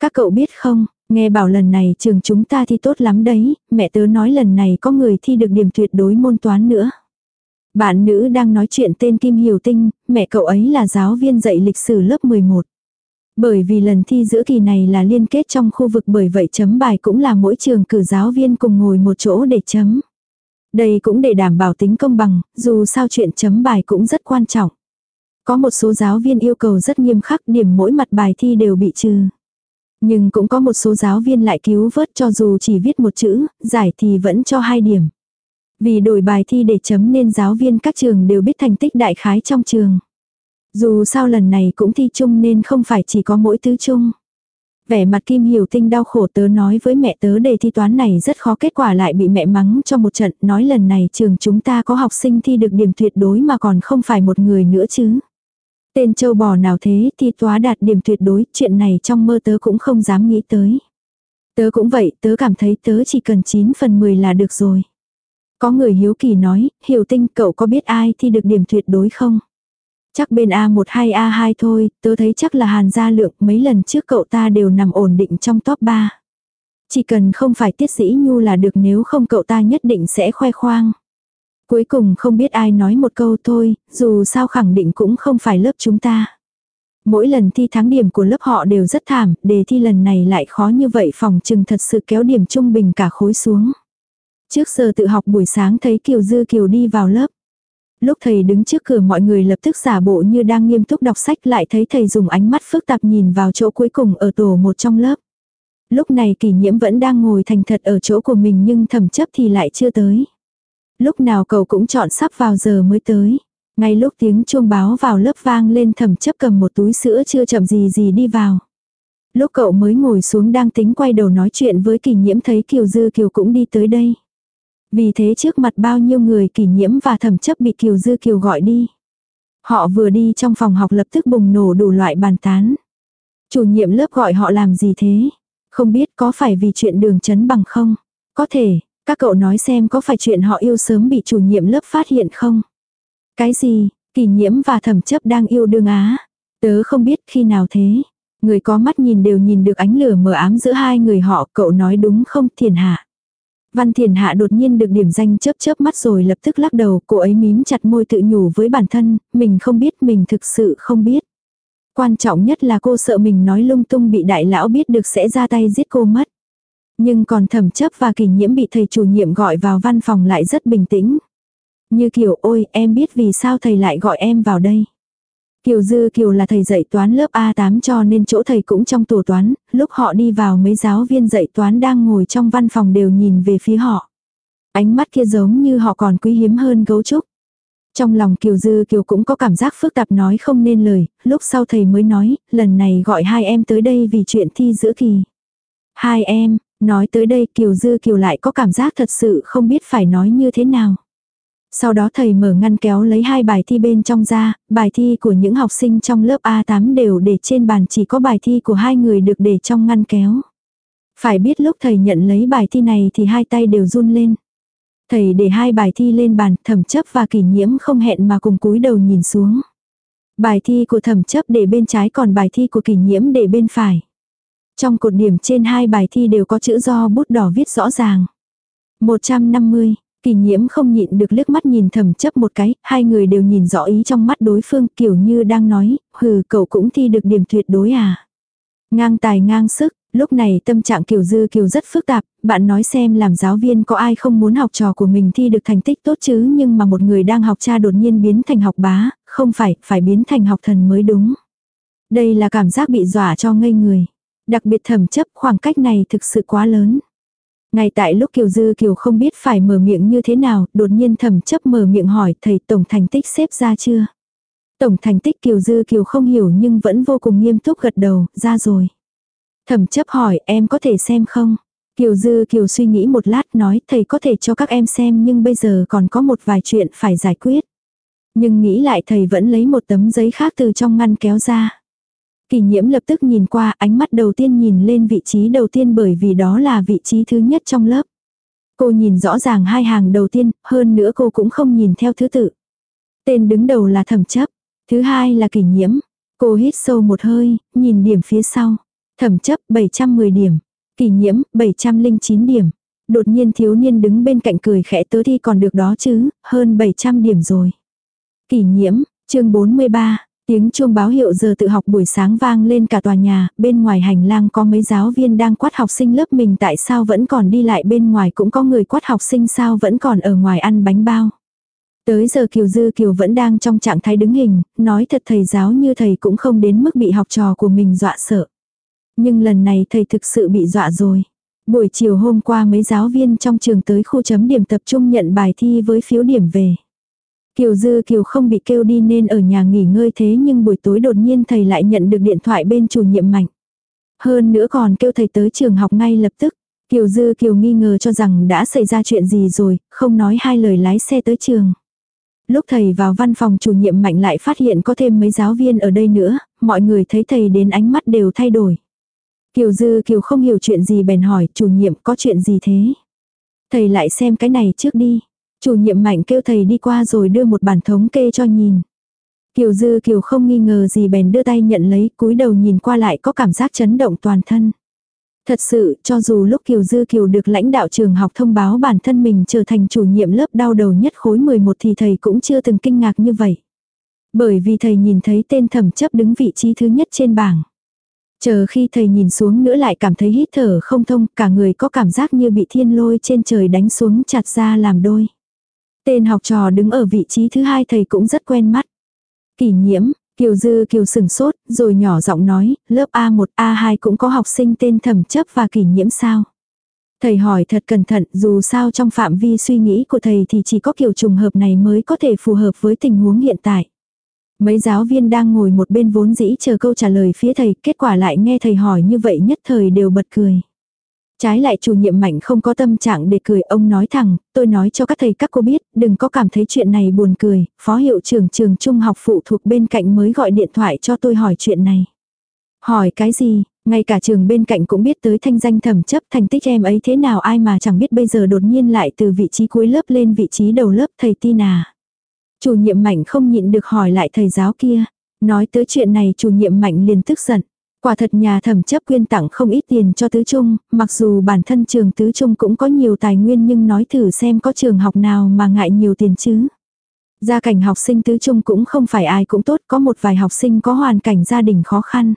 Các cậu biết không, nghe bảo lần này trường chúng ta thi tốt lắm đấy, mẹ tớ nói lần này có người thi được điểm tuyệt đối môn toán nữa. Bạn nữ đang nói chuyện tên Kim Hiểu Tinh, mẹ cậu ấy là giáo viên dạy lịch sử lớp 11. Bởi vì lần thi giữa kỳ này là liên kết trong khu vực bởi vậy chấm bài cũng là mỗi trường cử giáo viên cùng ngồi một chỗ để chấm. Đây cũng để đảm bảo tính công bằng, dù sao chuyện chấm bài cũng rất quan trọng. Có một số giáo viên yêu cầu rất nghiêm khắc điểm mỗi mặt bài thi đều bị trừ. Nhưng cũng có một số giáo viên lại cứu vớt cho dù chỉ viết một chữ, giải thì vẫn cho hai điểm. Vì đổi bài thi để chấm nên giáo viên các trường đều biết thành tích đại khái trong trường. Dù sao lần này cũng thi chung nên không phải chỉ có mỗi tứ chung. Vẻ mặt Kim Hiểu Tinh đau khổ tớ nói với mẹ tớ đề thi toán này rất khó kết quả lại bị mẹ mắng cho một trận, nói lần này trường chúng ta có học sinh thi được điểm tuyệt đối mà còn không phải một người nữa chứ. Tên châu bò nào thế thi toán đạt điểm tuyệt đối, chuyện này trong mơ tớ cũng không dám nghĩ tới. Tớ cũng vậy, tớ cảm thấy tớ chỉ cần 9 phần 10 là được rồi. Có người hiếu kỳ nói, hiểu tinh cậu có biết ai thi được điểm tuyệt đối không? Chắc bên A12 A2 thôi, tớ thấy chắc là Hàn Gia Lượng, mấy lần trước cậu ta đều nằm ổn định trong top 3. Chỉ cần không phải tiết sĩ nhu là được nếu không cậu ta nhất định sẽ khoe khoang. Cuối cùng không biết ai nói một câu thôi, dù sao khẳng định cũng không phải lớp chúng ta. Mỗi lần thi thắng điểm của lớp họ đều rất thảm, đề thi lần này lại khó như vậy phòng trừng thật sự kéo điểm trung bình cả khối xuống. Trước giờ tự học buổi sáng thấy Kiều Dư Kiều đi vào lớp. Lúc thầy đứng trước cửa mọi người lập tức giả bộ như đang nghiêm túc đọc sách lại thấy thầy dùng ánh mắt phức tạp nhìn vào chỗ cuối cùng ở tổ một trong lớp. Lúc này kỷ nhiễm vẫn đang ngồi thành thật ở chỗ của mình nhưng thẩm chấp thì lại chưa tới. Lúc nào cậu cũng chọn sắp vào giờ mới tới. Ngay lúc tiếng chuông báo vào lớp vang lên thẩm chấp cầm một túi sữa chưa chậm gì gì đi vào. Lúc cậu mới ngồi xuống đang tính quay đầu nói chuyện với kỷ nhiễm thấy Kiều Dư Kiều cũng đi tới đây. Vì thế trước mặt bao nhiêu người kỷ nhiễm và thẩm chấp bị Kiều Dư Kiều gọi đi. Họ vừa đi trong phòng học lập tức bùng nổ đủ loại bàn tán. Chủ nhiệm lớp gọi họ làm gì thế? Không biết có phải vì chuyện đường chấn bằng không? Có thể, các cậu nói xem có phải chuyện họ yêu sớm bị chủ nhiệm lớp phát hiện không? Cái gì, kỷ nhiễm và thẩm chấp đang yêu đương á? Tớ không biết khi nào thế. Người có mắt nhìn đều nhìn được ánh lửa mờ ám giữa hai người họ, cậu nói đúng không thiền hạ? Văn Thiền Hạ đột nhiên được điểm danh chớp chớp mắt rồi lập tức lắc đầu, cô ấy mím chặt môi tự nhủ với bản thân, mình không biết, mình thực sự không biết. Quan trọng nhất là cô sợ mình nói lung tung bị đại lão biết được sẽ ra tay giết cô mất. Nhưng còn thẩm chấp và kỷ nhiễm bị thầy chủ nhiệm gọi vào văn phòng lại rất bình tĩnh. Như kiểu ôi em biết vì sao thầy lại gọi em vào đây. Kiều Dư Kiều là thầy dạy toán lớp A8 cho nên chỗ thầy cũng trong tổ toán, lúc họ đi vào mấy giáo viên dạy toán đang ngồi trong văn phòng đều nhìn về phía họ. Ánh mắt kia giống như họ còn quý hiếm hơn gấu trúc. Trong lòng Kiều Dư Kiều cũng có cảm giác phức tạp nói không nên lời, lúc sau thầy mới nói, lần này gọi hai em tới đây vì chuyện thi giữa kỳ. Hai em, nói tới đây Kiều Dư Kiều lại có cảm giác thật sự không biết phải nói như thế nào. Sau đó thầy mở ngăn kéo lấy hai bài thi bên trong ra, bài thi của những học sinh trong lớp A8 đều để trên bàn chỉ có bài thi của hai người được để trong ngăn kéo. Phải biết lúc thầy nhận lấy bài thi này thì hai tay đều run lên. Thầy để hai bài thi lên bàn, thẩm chấp và kỷ nhiễm không hẹn mà cùng cúi đầu nhìn xuống. Bài thi của thẩm chấp để bên trái còn bài thi của kỷ nhiễm để bên phải. Trong cột điểm trên hai bài thi đều có chữ do bút đỏ viết rõ ràng. 150, Kỳ nhiễm không nhịn được liếc mắt nhìn thầm chấp một cái, hai người đều nhìn rõ ý trong mắt đối phương kiểu như đang nói, hừ cậu cũng thi được điểm tuyệt đối à. Ngang tài ngang sức, Lúc này tâm trạng Kiều Dư Kiều rất phức tạp, bạn nói xem làm giáo viên có ai không muốn học trò của mình thi được thành tích tốt chứ nhưng mà một người đang học cha đột nhiên biến thành học bá, không phải, phải biến thành học thần mới đúng. Đây là cảm giác bị dọa cho ngây người. Đặc biệt thẩm chấp khoảng cách này thực sự quá lớn. Ngay tại lúc Kiều Dư Kiều không biết phải mở miệng như thế nào, đột nhiên thẩm chấp mở miệng hỏi thầy tổng thành tích xếp ra chưa. Tổng thành tích Kiều Dư Kiều không hiểu nhưng vẫn vô cùng nghiêm túc gật đầu, ra rồi. Thẩm chấp hỏi em có thể xem không? Kiều Dư Kiều suy nghĩ một lát nói thầy có thể cho các em xem nhưng bây giờ còn có một vài chuyện phải giải quyết. Nhưng nghĩ lại thầy vẫn lấy một tấm giấy khác từ trong ngăn kéo ra. Kỳ nhiễm lập tức nhìn qua ánh mắt đầu tiên nhìn lên vị trí đầu tiên bởi vì đó là vị trí thứ nhất trong lớp. Cô nhìn rõ ràng hai hàng đầu tiên, hơn nữa cô cũng không nhìn theo thứ tự. Tên đứng đầu là thẩm chấp, thứ hai là kỳ nhiễm. Cô hít sâu một hơi, nhìn điểm phía sau. Thẩm chấp 710 điểm, kỳ nhiễm 709 điểm. Đột nhiên thiếu niên đứng bên cạnh cười khẽ tớ thi còn được đó chứ, hơn 700 điểm rồi. Kỷ nhiễm, chương 43, tiếng chuông báo hiệu giờ tự học buổi sáng vang lên cả tòa nhà, bên ngoài hành lang có mấy giáo viên đang quát học sinh lớp mình tại sao vẫn còn đi lại bên ngoài cũng có người quát học sinh sao vẫn còn ở ngoài ăn bánh bao. Tới giờ Kiều Dư Kiều vẫn đang trong trạng thái đứng hình, nói thật thầy giáo như thầy cũng không đến mức bị học trò của mình dọa sợ. Nhưng lần này thầy thực sự bị dọa rồi. Buổi chiều hôm qua mấy giáo viên trong trường tới khu chấm điểm tập trung nhận bài thi với phiếu điểm về. Kiều Dư Kiều không bị kêu đi nên ở nhà nghỉ ngơi thế nhưng buổi tối đột nhiên thầy lại nhận được điện thoại bên chủ nhiệm mạnh. Hơn nữa còn kêu thầy tới trường học ngay lập tức. Kiều Dư Kiều nghi ngờ cho rằng đã xảy ra chuyện gì rồi, không nói hai lời lái xe tới trường. Lúc thầy vào văn phòng chủ nhiệm mạnh lại phát hiện có thêm mấy giáo viên ở đây nữa, mọi người thấy thầy đến ánh mắt đều thay đổi. Kiều Dư Kiều không hiểu chuyện gì bèn hỏi chủ nhiệm có chuyện gì thế. Thầy lại xem cái này trước đi. Chủ nhiệm mạnh kêu thầy đi qua rồi đưa một bản thống kê cho nhìn. Kiều Dư Kiều không nghi ngờ gì bèn đưa tay nhận lấy cúi đầu nhìn qua lại có cảm giác chấn động toàn thân. Thật sự, cho dù lúc Kiều Dư Kiều được lãnh đạo trường học thông báo bản thân mình trở thành chủ nhiệm lớp đau đầu nhất khối 11 thì thầy cũng chưa từng kinh ngạc như vậy. Bởi vì thầy nhìn thấy tên thẩm chấp đứng vị trí thứ nhất trên bảng. Chờ khi thầy nhìn xuống nữa lại cảm thấy hít thở không thông, cả người có cảm giác như bị thiên lôi trên trời đánh xuống chặt ra làm đôi. Tên học trò đứng ở vị trí thứ hai thầy cũng rất quen mắt. Kỷ nhiễm, Kiều Dư Kiều sừng sốt, rồi nhỏ giọng nói, lớp A1, A2 cũng có học sinh tên thẩm chấp và kỷ nhiễm sao. Thầy hỏi thật cẩn thận, dù sao trong phạm vi suy nghĩ của thầy thì chỉ có kiểu trùng hợp này mới có thể phù hợp với tình huống hiện tại. Mấy giáo viên đang ngồi một bên vốn dĩ chờ câu trả lời phía thầy, kết quả lại nghe thầy hỏi như vậy nhất thời đều bật cười. Trái lại chủ nhiệm mạnh không có tâm trạng để cười, ông nói thẳng, tôi nói cho các thầy các cô biết, đừng có cảm thấy chuyện này buồn cười, phó hiệu trưởng trường trung học phụ thuộc bên cạnh mới gọi điện thoại cho tôi hỏi chuyện này. Hỏi cái gì, ngay cả trường bên cạnh cũng biết tới thanh danh thẩm chấp thành tích em ấy thế nào ai mà chẳng biết bây giờ đột nhiên lại từ vị trí cuối lớp lên vị trí đầu lớp thầy tin à. Chủ nhiệm mạnh không nhịn được hỏi lại thầy giáo kia. Nói tới chuyện này chủ nhiệm mạnh liền tức giận. Quả thật nhà thẩm chấp quyên tặng không ít tiền cho tứ trung, mặc dù bản thân trường tứ trung cũng có nhiều tài nguyên nhưng nói thử xem có trường học nào mà ngại nhiều tiền chứ. Gia cảnh học sinh tứ trung cũng không phải ai cũng tốt, có một vài học sinh có hoàn cảnh gia đình khó khăn.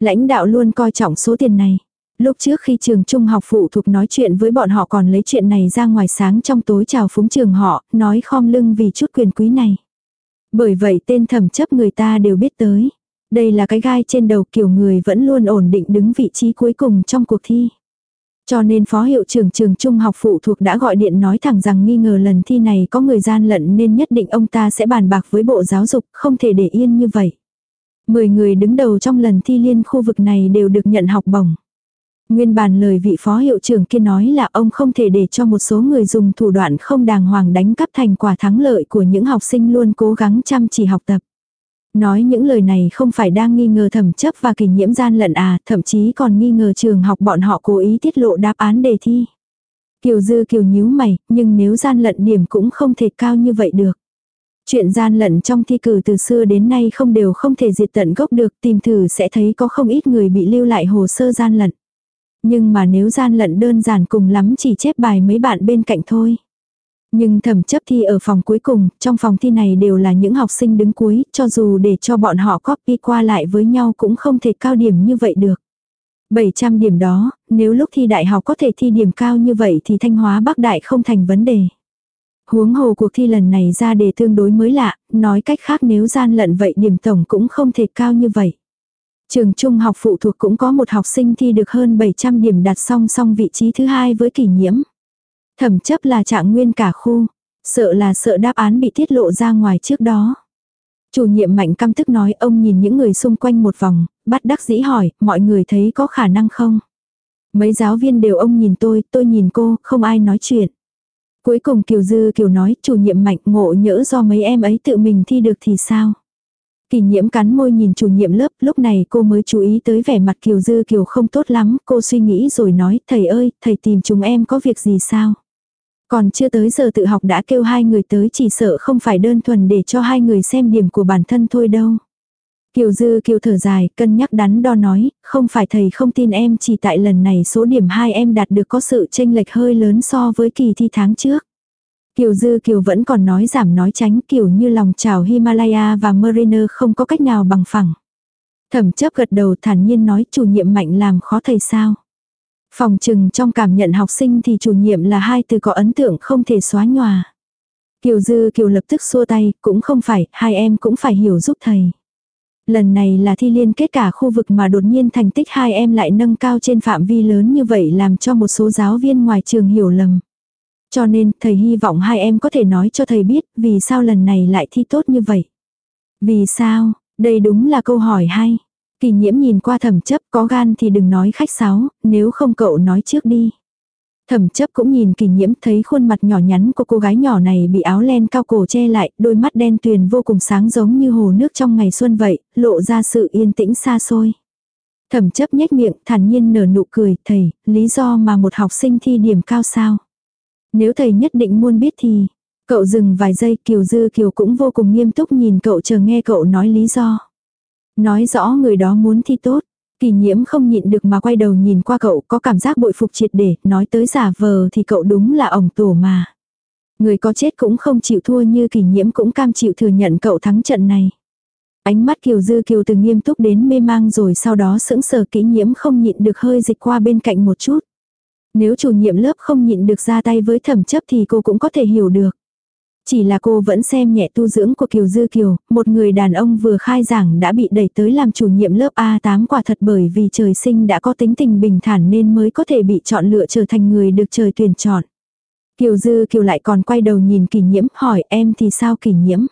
Lãnh đạo luôn coi trọng số tiền này. Lúc trước khi trường trung học phụ thuộc nói chuyện với bọn họ còn lấy chuyện này ra ngoài sáng trong tối chào phúng trường họ, nói khom lưng vì chút quyền quý này. Bởi vậy tên thẩm chấp người ta đều biết tới. Đây là cái gai trên đầu kiểu người vẫn luôn ổn định đứng vị trí cuối cùng trong cuộc thi. Cho nên phó hiệu trưởng trường trung học phụ thuộc đã gọi điện nói thẳng rằng nghi ngờ lần thi này có người gian lận nên nhất định ông ta sẽ bàn bạc với bộ giáo dục, không thể để yên như vậy. Mười người đứng đầu trong lần thi liên khu vực này đều được nhận học bổng. Nguyên bản lời vị phó hiệu trưởng kia nói là ông không thể để cho một số người dùng thủ đoạn không đàng hoàng đánh cắp thành quả thắng lợi của những học sinh luôn cố gắng chăm chỉ học tập. Nói những lời này không phải đang nghi ngờ thẩm chấp và kỳ nhiễm gian lận à, thậm chí còn nghi ngờ trường học bọn họ cố ý tiết lộ đáp án đề thi. Kiều Dư Kiều nhíu mày, nhưng nếu gian lận điểm cũng không thể cao như vậy được. Chuyện gian lận trong thi cử từ xưa đến nay không đều không thể diệt tận gốc được, tìm thử sẽ thấy có không ít người bị lưu lại hồ sơ gian lận. Nhưng mà nếu gian lận đơn giản cùng lắm chỉ chép bài mấy bạn bên cạnh thôi. Nhưng thẩm chấp thi ở phòng cuối cùng, trong phòng thi này đều là những học sinh đứng cuối, cho dù để cho bọn họ copy qua lại với nhau cũng không thể cao điểm như vậy được. 700 điểm đó, nếu lúc thi đại học có thể thi điểm cao như vậy thì Thanh Hóa Bắc Đại không thành vấn đề. Huống hồ cuộc thi lần này ra đề tương đối mới lạ, nói cách khác nếu gian lận vậy điểm tổng cũng không thể cao như vậy. Trường trung học phụ thuộc cũng có một học sinh thi được hơn 700 điểm đặt song song vị trí thứ hai với kỷ nhiễm. Thẩm chấp là trạng nguyên cả khu, sợ là sợ đáp án bị tiết lộ ra ngoài trước đó. Chủ nhiệm mạnh căm tức nói ông nhìn những người xung quanh một vòng, bắt đắc dĩ hỏi, mọi người thấy có khả năng không? Mấy giáo viên đều ông nhìn tôi, tôi nhìn cô, không ai nói chuyện. Cuối cùng Kiều Dư Kiều nói, chủ nhiệm mạnh ngộ nhỡ do mấy em ấy tự mình thi được thì sao? Kỳ nhiễm cắn môi nhìn chủ nhiệm lớp, lúc này cô mới chú ý tới vẻ mặt Kiều Dư Kiều không tốt lắm, cô suy nghĩ rồi nói, thầy ơi, thầy tìm chúng em có việc gì sao? Còn chưa tới giờ tự học đã kêu hai người tới chỉ sợ không phải đơn thuần để cho hai người xem điểm của bản thân thôi đâu. Kiều Dư Kiều thở dài, cân nhắc đắn đo nói, không phải thầy không tin em chỉ tại lần này số điểm hai em đạt được có sự tranh lệch hơi lớn so với kỳ thi tháng trước. Kiều Dư Kiều vẫn còn nói giảm nói tránh kiểu như lòng trào Himalaya và Mariner không có cách nào bằng phẳng. Thẩm chấp gật đầu thản nhiên nói chủ nhiệm mạnh làm khó thầy sao. Phòng trừng trong cảm nhận học sinh thì chủ nhiệm là hai từ có ấn tượng không thể xóa nhòa. Kiều Dư Kiều lập tức xua tay, cũng không phải, hai em cũng phải hiểu giúp thầy. Lần này là thi liên kết cả khu vực mà đột nhiên thành tích hai em lại nâng cao trên phạm vi lớn như vậy làm cho một số giáo viên ngoài trường hiểu lầm. Cho nên, thầy hy vọng hai em có thể nói cho thầy biết vì sao lần này lại thi tốt như vậy. Vì sao, đây đúng là câu hỏi hay. Kỳ nhiễm nhìn qua thẩm chấp có gan thì đừng nói khách sáo, nếu không cậu nói trước đi. Thẩm chấp cũng nhìn kỳ nhiễm thấy khuôn mặt nhỏ nhắn của cô gái nhỏ này bị áo len cao cổ che lại, đôi mắt đen tuyền vô cùng sáng giống như hồ nước trong ngày xuân vậy, lộ ra sự yên tĩnh xa xôi. Thẩm chấp nhếch miệng, thản nhiên nở nụ cười, thầy, lý do mà một học sinh thi điểm cao sao? Nếu thầy nhất định muốn biết thì, cậu dừng vài giây Kiều Dư Kiều cũng vô cùng nghiêm túc nhìn cậu chờ nghe cậu nói lý do. Nói rõ người đó muốn thi tốt. Kỳ nhiễm không nhịn được mà quay đầu nhìn qua cậu có cảm giác bội phục triệt để, nói tới giả vờ thì cậu đúng là ổng tổ mà. Người có chết cũng không chịu thua như kỳ nhiễm cũng cam chịu thừa nhận cậu thắng trận này. Ánh mắt Kiều Dư Kiều từ nghiêm túc đến mê mang rồi sau đó sững sờ kỹ nhiễm không nhịn được hơi dịch qua bên cạnh một chút. Nếu chủ nhiệm lớp không nhịn được ra tay với thẩm chấp thì cô cũng có thể hiểu được. Chỉ là cô vẫn xem nhẹ tu dưỡng của Kiều Dư Kiều, một người đàn ông vừa khai giảng đã bị đẩy tới làm chủ nhiệm lớp A8 quả thật bởi vì trời sinh đã có tính tình bình thản nên mới có thể bị chọn lựa trở thành người được trời tuyển chọn. Kiều Dư Kiều lại còn quay đầu nhìn kỷ nhiễm hỏi em thì sao kỷ nhiễm.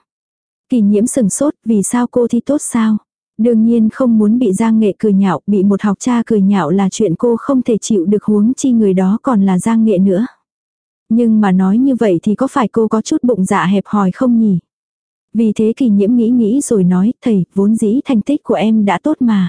Kỷ nhiễm sừng sốt vì sao cô thi tốt sao. Đương nhiên không muốn bị Giang Nghệ cười nhạo, bị một học cha cười nhạo là chuyện cô không thể chịu được huống chi người đó còn là Giang Nghệ nữa. Nhưng mà nói như vậy thì có phải cô có chút bụng dạ hẹp hòi không nhỉ? Vì thế kỳ nhiễm nghĩ nghĩ rồi nói, thầy, vốn dĩ thành tích của em đã tốt mà.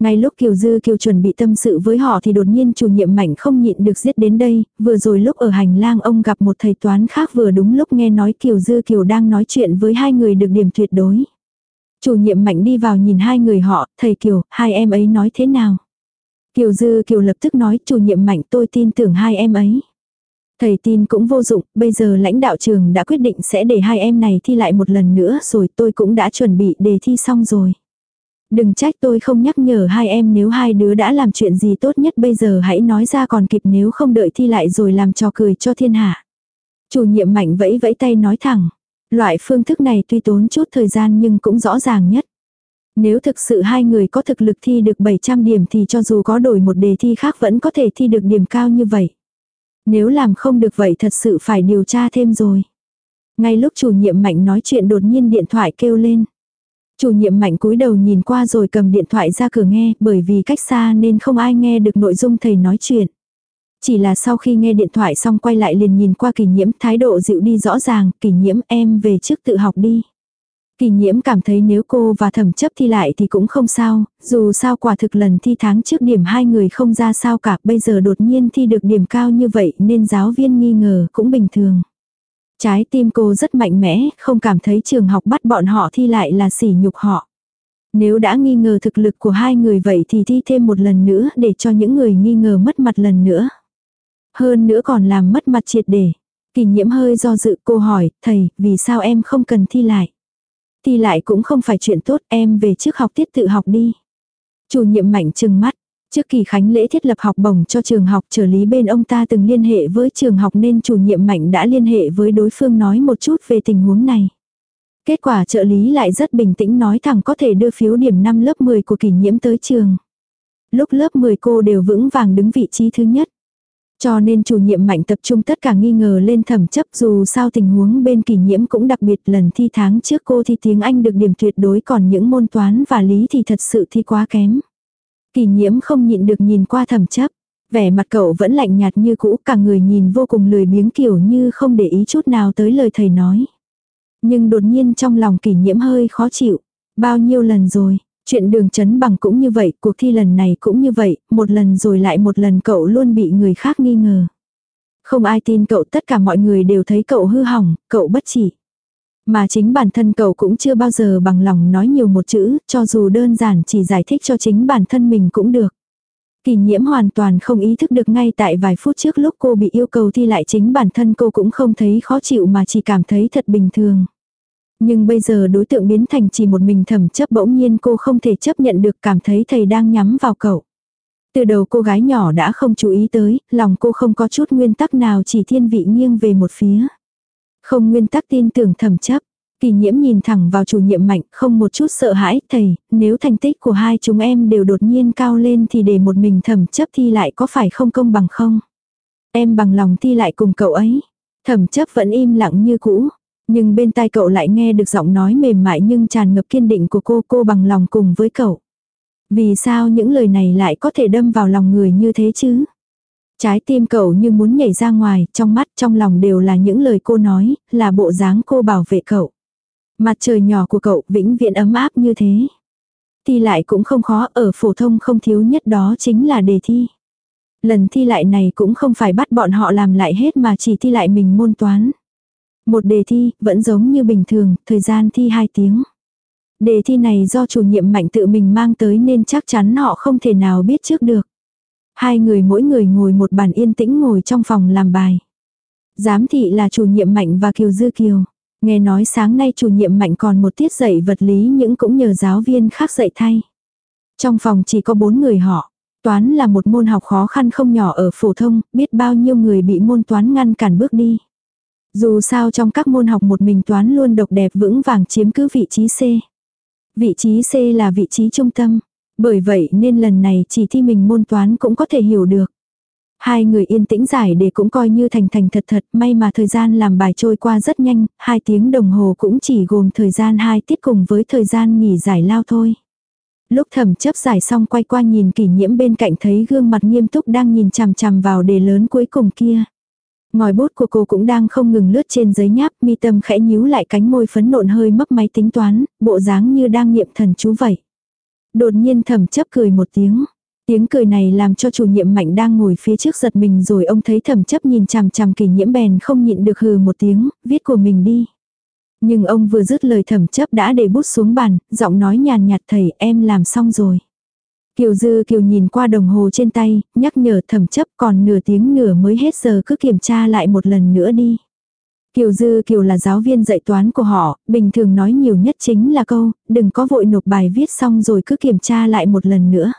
Ngay lúc Kiều Dư Kiều chuẩn bị tâm sự với họ thì đột nhiên chủ nhiệm mạnh không nhịn được giết đến đây, vừa rồi lúc ở hành lang ông gặp một thầy toán khác vừa đúng lúc nghe nói Kiều Dư Kiều đang nói chuyện với hai người được điểm tuyệt đối. Chủ nhiệm mạnh đi vào nhìn hai người họ, thầy Kiều, hai em ấy nói thế nào? Kiều Dư Kiều lập tức nói chủ nhiệm mạnh tôi tin tưởng hai em ấy. Thầy tin cũng vô dụng, bây giờ lãnh đạo trường đã quyết định sẽ để hai em này thi lại một lần nữa rồi tôi cũng đã chuẩn bị đề thi xong rồi. Đừng trách tôi không nhắc nhở hai em nếu hai đứa đã làm chuyện gì tốt nhất bây giờ hãy nói ra còn kịp nếu không đợi thi lại rồi làm trò cười cho thiên hạ. Chủ nhiệm mạnh vẫy vẫy tay nói thẳng. Loại phương thức này tuy tốn chút thời gian nhưng cũng rõ ràng nhất. Nếu thực sự hai người có thực lực thi được 700 điểm thì cho dù có đổi một đề thi khác vẫn có thể thi được điểm cao như vậy. Nếu làm không được vậy thật sự phải điều tra thêm rồi. Ngay lúc chủ nhiệm mạnh nói chuyện đột nhiên điện thoại kêu lên. Chủ nhiệm mạnh cúi đầu nhìn qua rồi cầm điện thoại ra cửa nghe bởi vì cách xa nên không ai nghe được nội dung thầy nói chuyện. Chỉ là sau khi nghe điện thoại xong quay lại liền nhìn qua kỷ nhiễm thái độ dịu đi rõ ràng, kỷ nhiễm em về trước tự học đi. Kỳ nhiễm cảm thấy nếu cô và thẩm chấp thi lại thì cũng không sao, dù sao quả thực lần thi tháng trước điểm hai người không ra sao cả, bây giờ đột nhiên thi được điểm cao như vậy nên giáo viên nghi ngờ cũng bình thường. Trái tim cô rất mạnh mẽ, không cảm thấy trường học bắt bọn họ thi lại là sỉ nhục họ. Nếu đã nghi ngờ thực lực của hai người vậy thì thi thêm một lần nữa để cho những người nghi ngờ mất mặt lần nữa. Hơn nữa còn làm mất mặt triệt để. Kỳ nhiễm hơi do dự cô hỏi, thầy, vì sao em không cần thi lại? Thi lại cũng không phải chuyện tốt, em về trước học tiết tự học đi. Chủ nhiệm mạnh trừng mắt, Trước kỳ khánh lễ thiết lập học bổng cho trường học trợ lý bên ông ta từng liên hệ với trường học nên chủ nhiệm mạnh đã liên hệ với đối phương nói một chút về tình huống này. Kết quả trợ lý lại rất bình tĩnh nói thẳng có thể đưa phiếu điểm năm lớp 10 của kỷ nhiễm tới trường. Lúc lớp 10 cô đều vững vàng đứng vị trí thứ nhất. Cho nên chủ nhiệm mạnh tập trung tất cả nghi ngờ lên thẩm chấp dù sao tình huống bên kỷ nhiễm cũng đặc biệt lần thi tháng trước cô thi tiếng Anh được điểm tuyệt đối còn những môn toán và lý thì thật sự thi quá kém. Kỷ nhiễm không nhịn được nhìn qua thẩm chấp. Vẻ mặt cậu vẫn lạnh nhạt như cũ cả người nhìn vô cùng lười biếng kiểu như không để ý chút nào tới lời thầy nói. Nhưng đột nhiên trong lòng kỷ nhiễm hơi khó chịu. Bao nhiêu lần rồi, chuyện đường chấn bằng cũng như vậy, cuộc thi lần này cũng như vậy, một lần rồi lại một lần cậu luôn bị người khác nghi ngờ. Không ai tin cậu tất cả mọi người đều thấy cậu hư hỏng, cậu bất chỉ. Mà chính bản thân cậu cũng chưa bao giờ bằng lòng nói nhiều một chữ, cho dù đơn giản chỉ giải thích cho chính bản thân mình cũng được. Kỳ nhiễm hoàn toàn không ý thức được ngay tại vài phút trước lúc cô bị yêu cầu thi lại chính bản thân cô cũng không thấy khó chịu mà chỉ cảm thấy thật bình thường. Nhưng bây giờ đối tượng biến thành chỉ một mình thẩm chấp bỗng nhiên cô không thể chấp nhận được cảm thấy thầy đang nhắm vào cậu. Từ đầu cô gái nhỏ đã không chú ý tới, lòng cô không có chút nguyên tắc nào chỉ thiên vị nghiêng về một phía. Không nguyên tắc tin tưởng thẩm chấp. Kỳ nhiễm nhìn thẳng vào chủ nhiệm mạnh, không một chút sợ hãi, thầy, nếu thành tích của hai chúng em đều đột nhiên cao lên thì để một mình thẩm chấp thi lại có phải không công bằng không? Em bằng lòng thi lại cùng cậu ấy. Thẩm chấp vẫn im lặng như cũ. Nhưng bên tai cậu lại nghe được giọng nói mềm mại nhưng tràn ngập kiên định của cô, cô bằng lòng cùng với cậu. Vì sao những lời này lại có thể đâm vào lòng người như thế chứ? Trái tim cậu như muốn nhảy ra ngoài, trong mắt trong lòng đều là những lời cô nói, là bộ dáng cô bảo vệ cậu. Mặt trời nhỏ của cậu vĩnh viễn ấm áp như thế. Thi lại cũng không khó, ở phổ thông không thiếu nhất đó chính là đề thi. Lần thi lại này cũng không phải bắt bọn họ làm lại hết mà chỉ thi lại mình môn toán. Một đề thi, vẫn giống như bình thường, thời gian thi 2 tiếng. Đề thi này do chủ nhiệm mạnh tự mình mang tới nên chắc chắn họ không thể nào biết trước được. Hai người mỗi người ngồi một bàn yên tĩnh ngồi trong phòng làm bài. Giám thị là chủ nhiệm mạnh và Kiều Dư Kiều. Nghe nói sáng nay chủ nhiệm mạnh còn một tiết dạy vật lý những cũng nhờ giáo viên khác dạy thay. Trong phòng chỉ có bốn người họ. Toán là một môn học khó khăn không nhỏ ở phổ thông, biết bao nhiêu người bị môn toán ngăn cản bước đi. Dù sao trong các môn học một mình toán luôn độc đẹp vững vàng chiếm cứ vị trí C. Vị trí C là vị trí trung tâm. Bởi vậy nên lần này chỉ thi mình môn toán cũng có thể hiểu được. Hai người yên tĩnh giải để cũng coi như thành thành thật thật, may mà thời gian làm bài trôi qua rất nhanh, hai tiếng đồng hồ cũng chỉ gồm thời gian hai tiết cùng với thời gian nghỉ giải lao thôi. Lúc thẩm chấp giải xong quay qua nhìn kỷ nhiễm bên cạnh thấy gương mặt nghiêm túc đang nhìn chằm chằm vào đề lớn cuối cùng kia. Ngòi bút của cô cũng đang không ngừng lướt trên giấy nháp, mi tâm khẽ nhíu lại cánh môi phấn nộn hơi mấp máy tính toán, bộ dáng như đang niệm thần chú vậy. Đột nhiên thẩm chấp cười một tiếng. Tiếng cười này làm cho chủ nhiệm mạnh đang ngồi phía trước giật mình rồi ông thấy thẩm chấp nhìn chằm chằm kỷ nhiễm bèn không nhịn được hừ một tiếng, viết của mình đi. Nhưng ông vừa dứt lời thẩm chấp đã để bút xuống bàn, giọng nói nhàn nhạt thầy em làm xong rồi. Kiều Dư Kiều nhìn qua đồng hồ trên tay, nhắc nhở thẩm chấp còn nửa tiếng nửa mới hết giờ cứ kiểm tra lại một lần nữa đi. Kiều Dư Kiều là giáo viên dạy toán của họ, bình thường nói nhiều nhất chính là câu, đừng có vội nộp bài viết xong rồi cứ kiểm tra lại một lần nữa.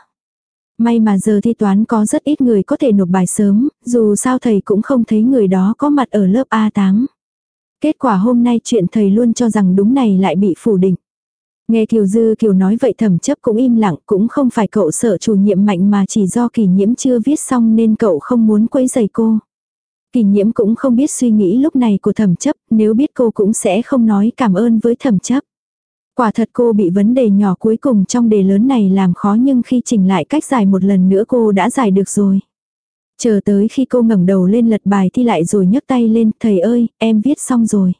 May mà giờ thi toán có rất ít người có thể nộp bài sớm, dù sao thầy cũng không thấy người đó có mặt ở lớp A8. Kết quả hôm nay chuyện thầy luôn cho rằng đúng này lại bị phủ định. Nghe Kiều Dư Kiều nói vậy thẩm chấp cũng im lặng, cũng không phải cậu sợ chủ nhiệm mạnh mà chỉ do kỳ nhiễm chưa viết xong nên cậu không muốn quấy giày cô. Kỳ nhiễm cũng không biết suy nghĩ lúc này của thẩm chấp, nếu biết cô cũng sẽ không nói cảm ơn với thẩm chấp. Quả thật cô bị vấn đề nhỏ cuối cùng trong đề lớn này làm khó nhưng khi chỉnh lại cách giải một lần nữa cô đã giải được rồi. Chờ tới khi cô ngẩng đầu lên lật bài thi lại rồi nhấc tay lên, thầy ơi, em viết xong rồi.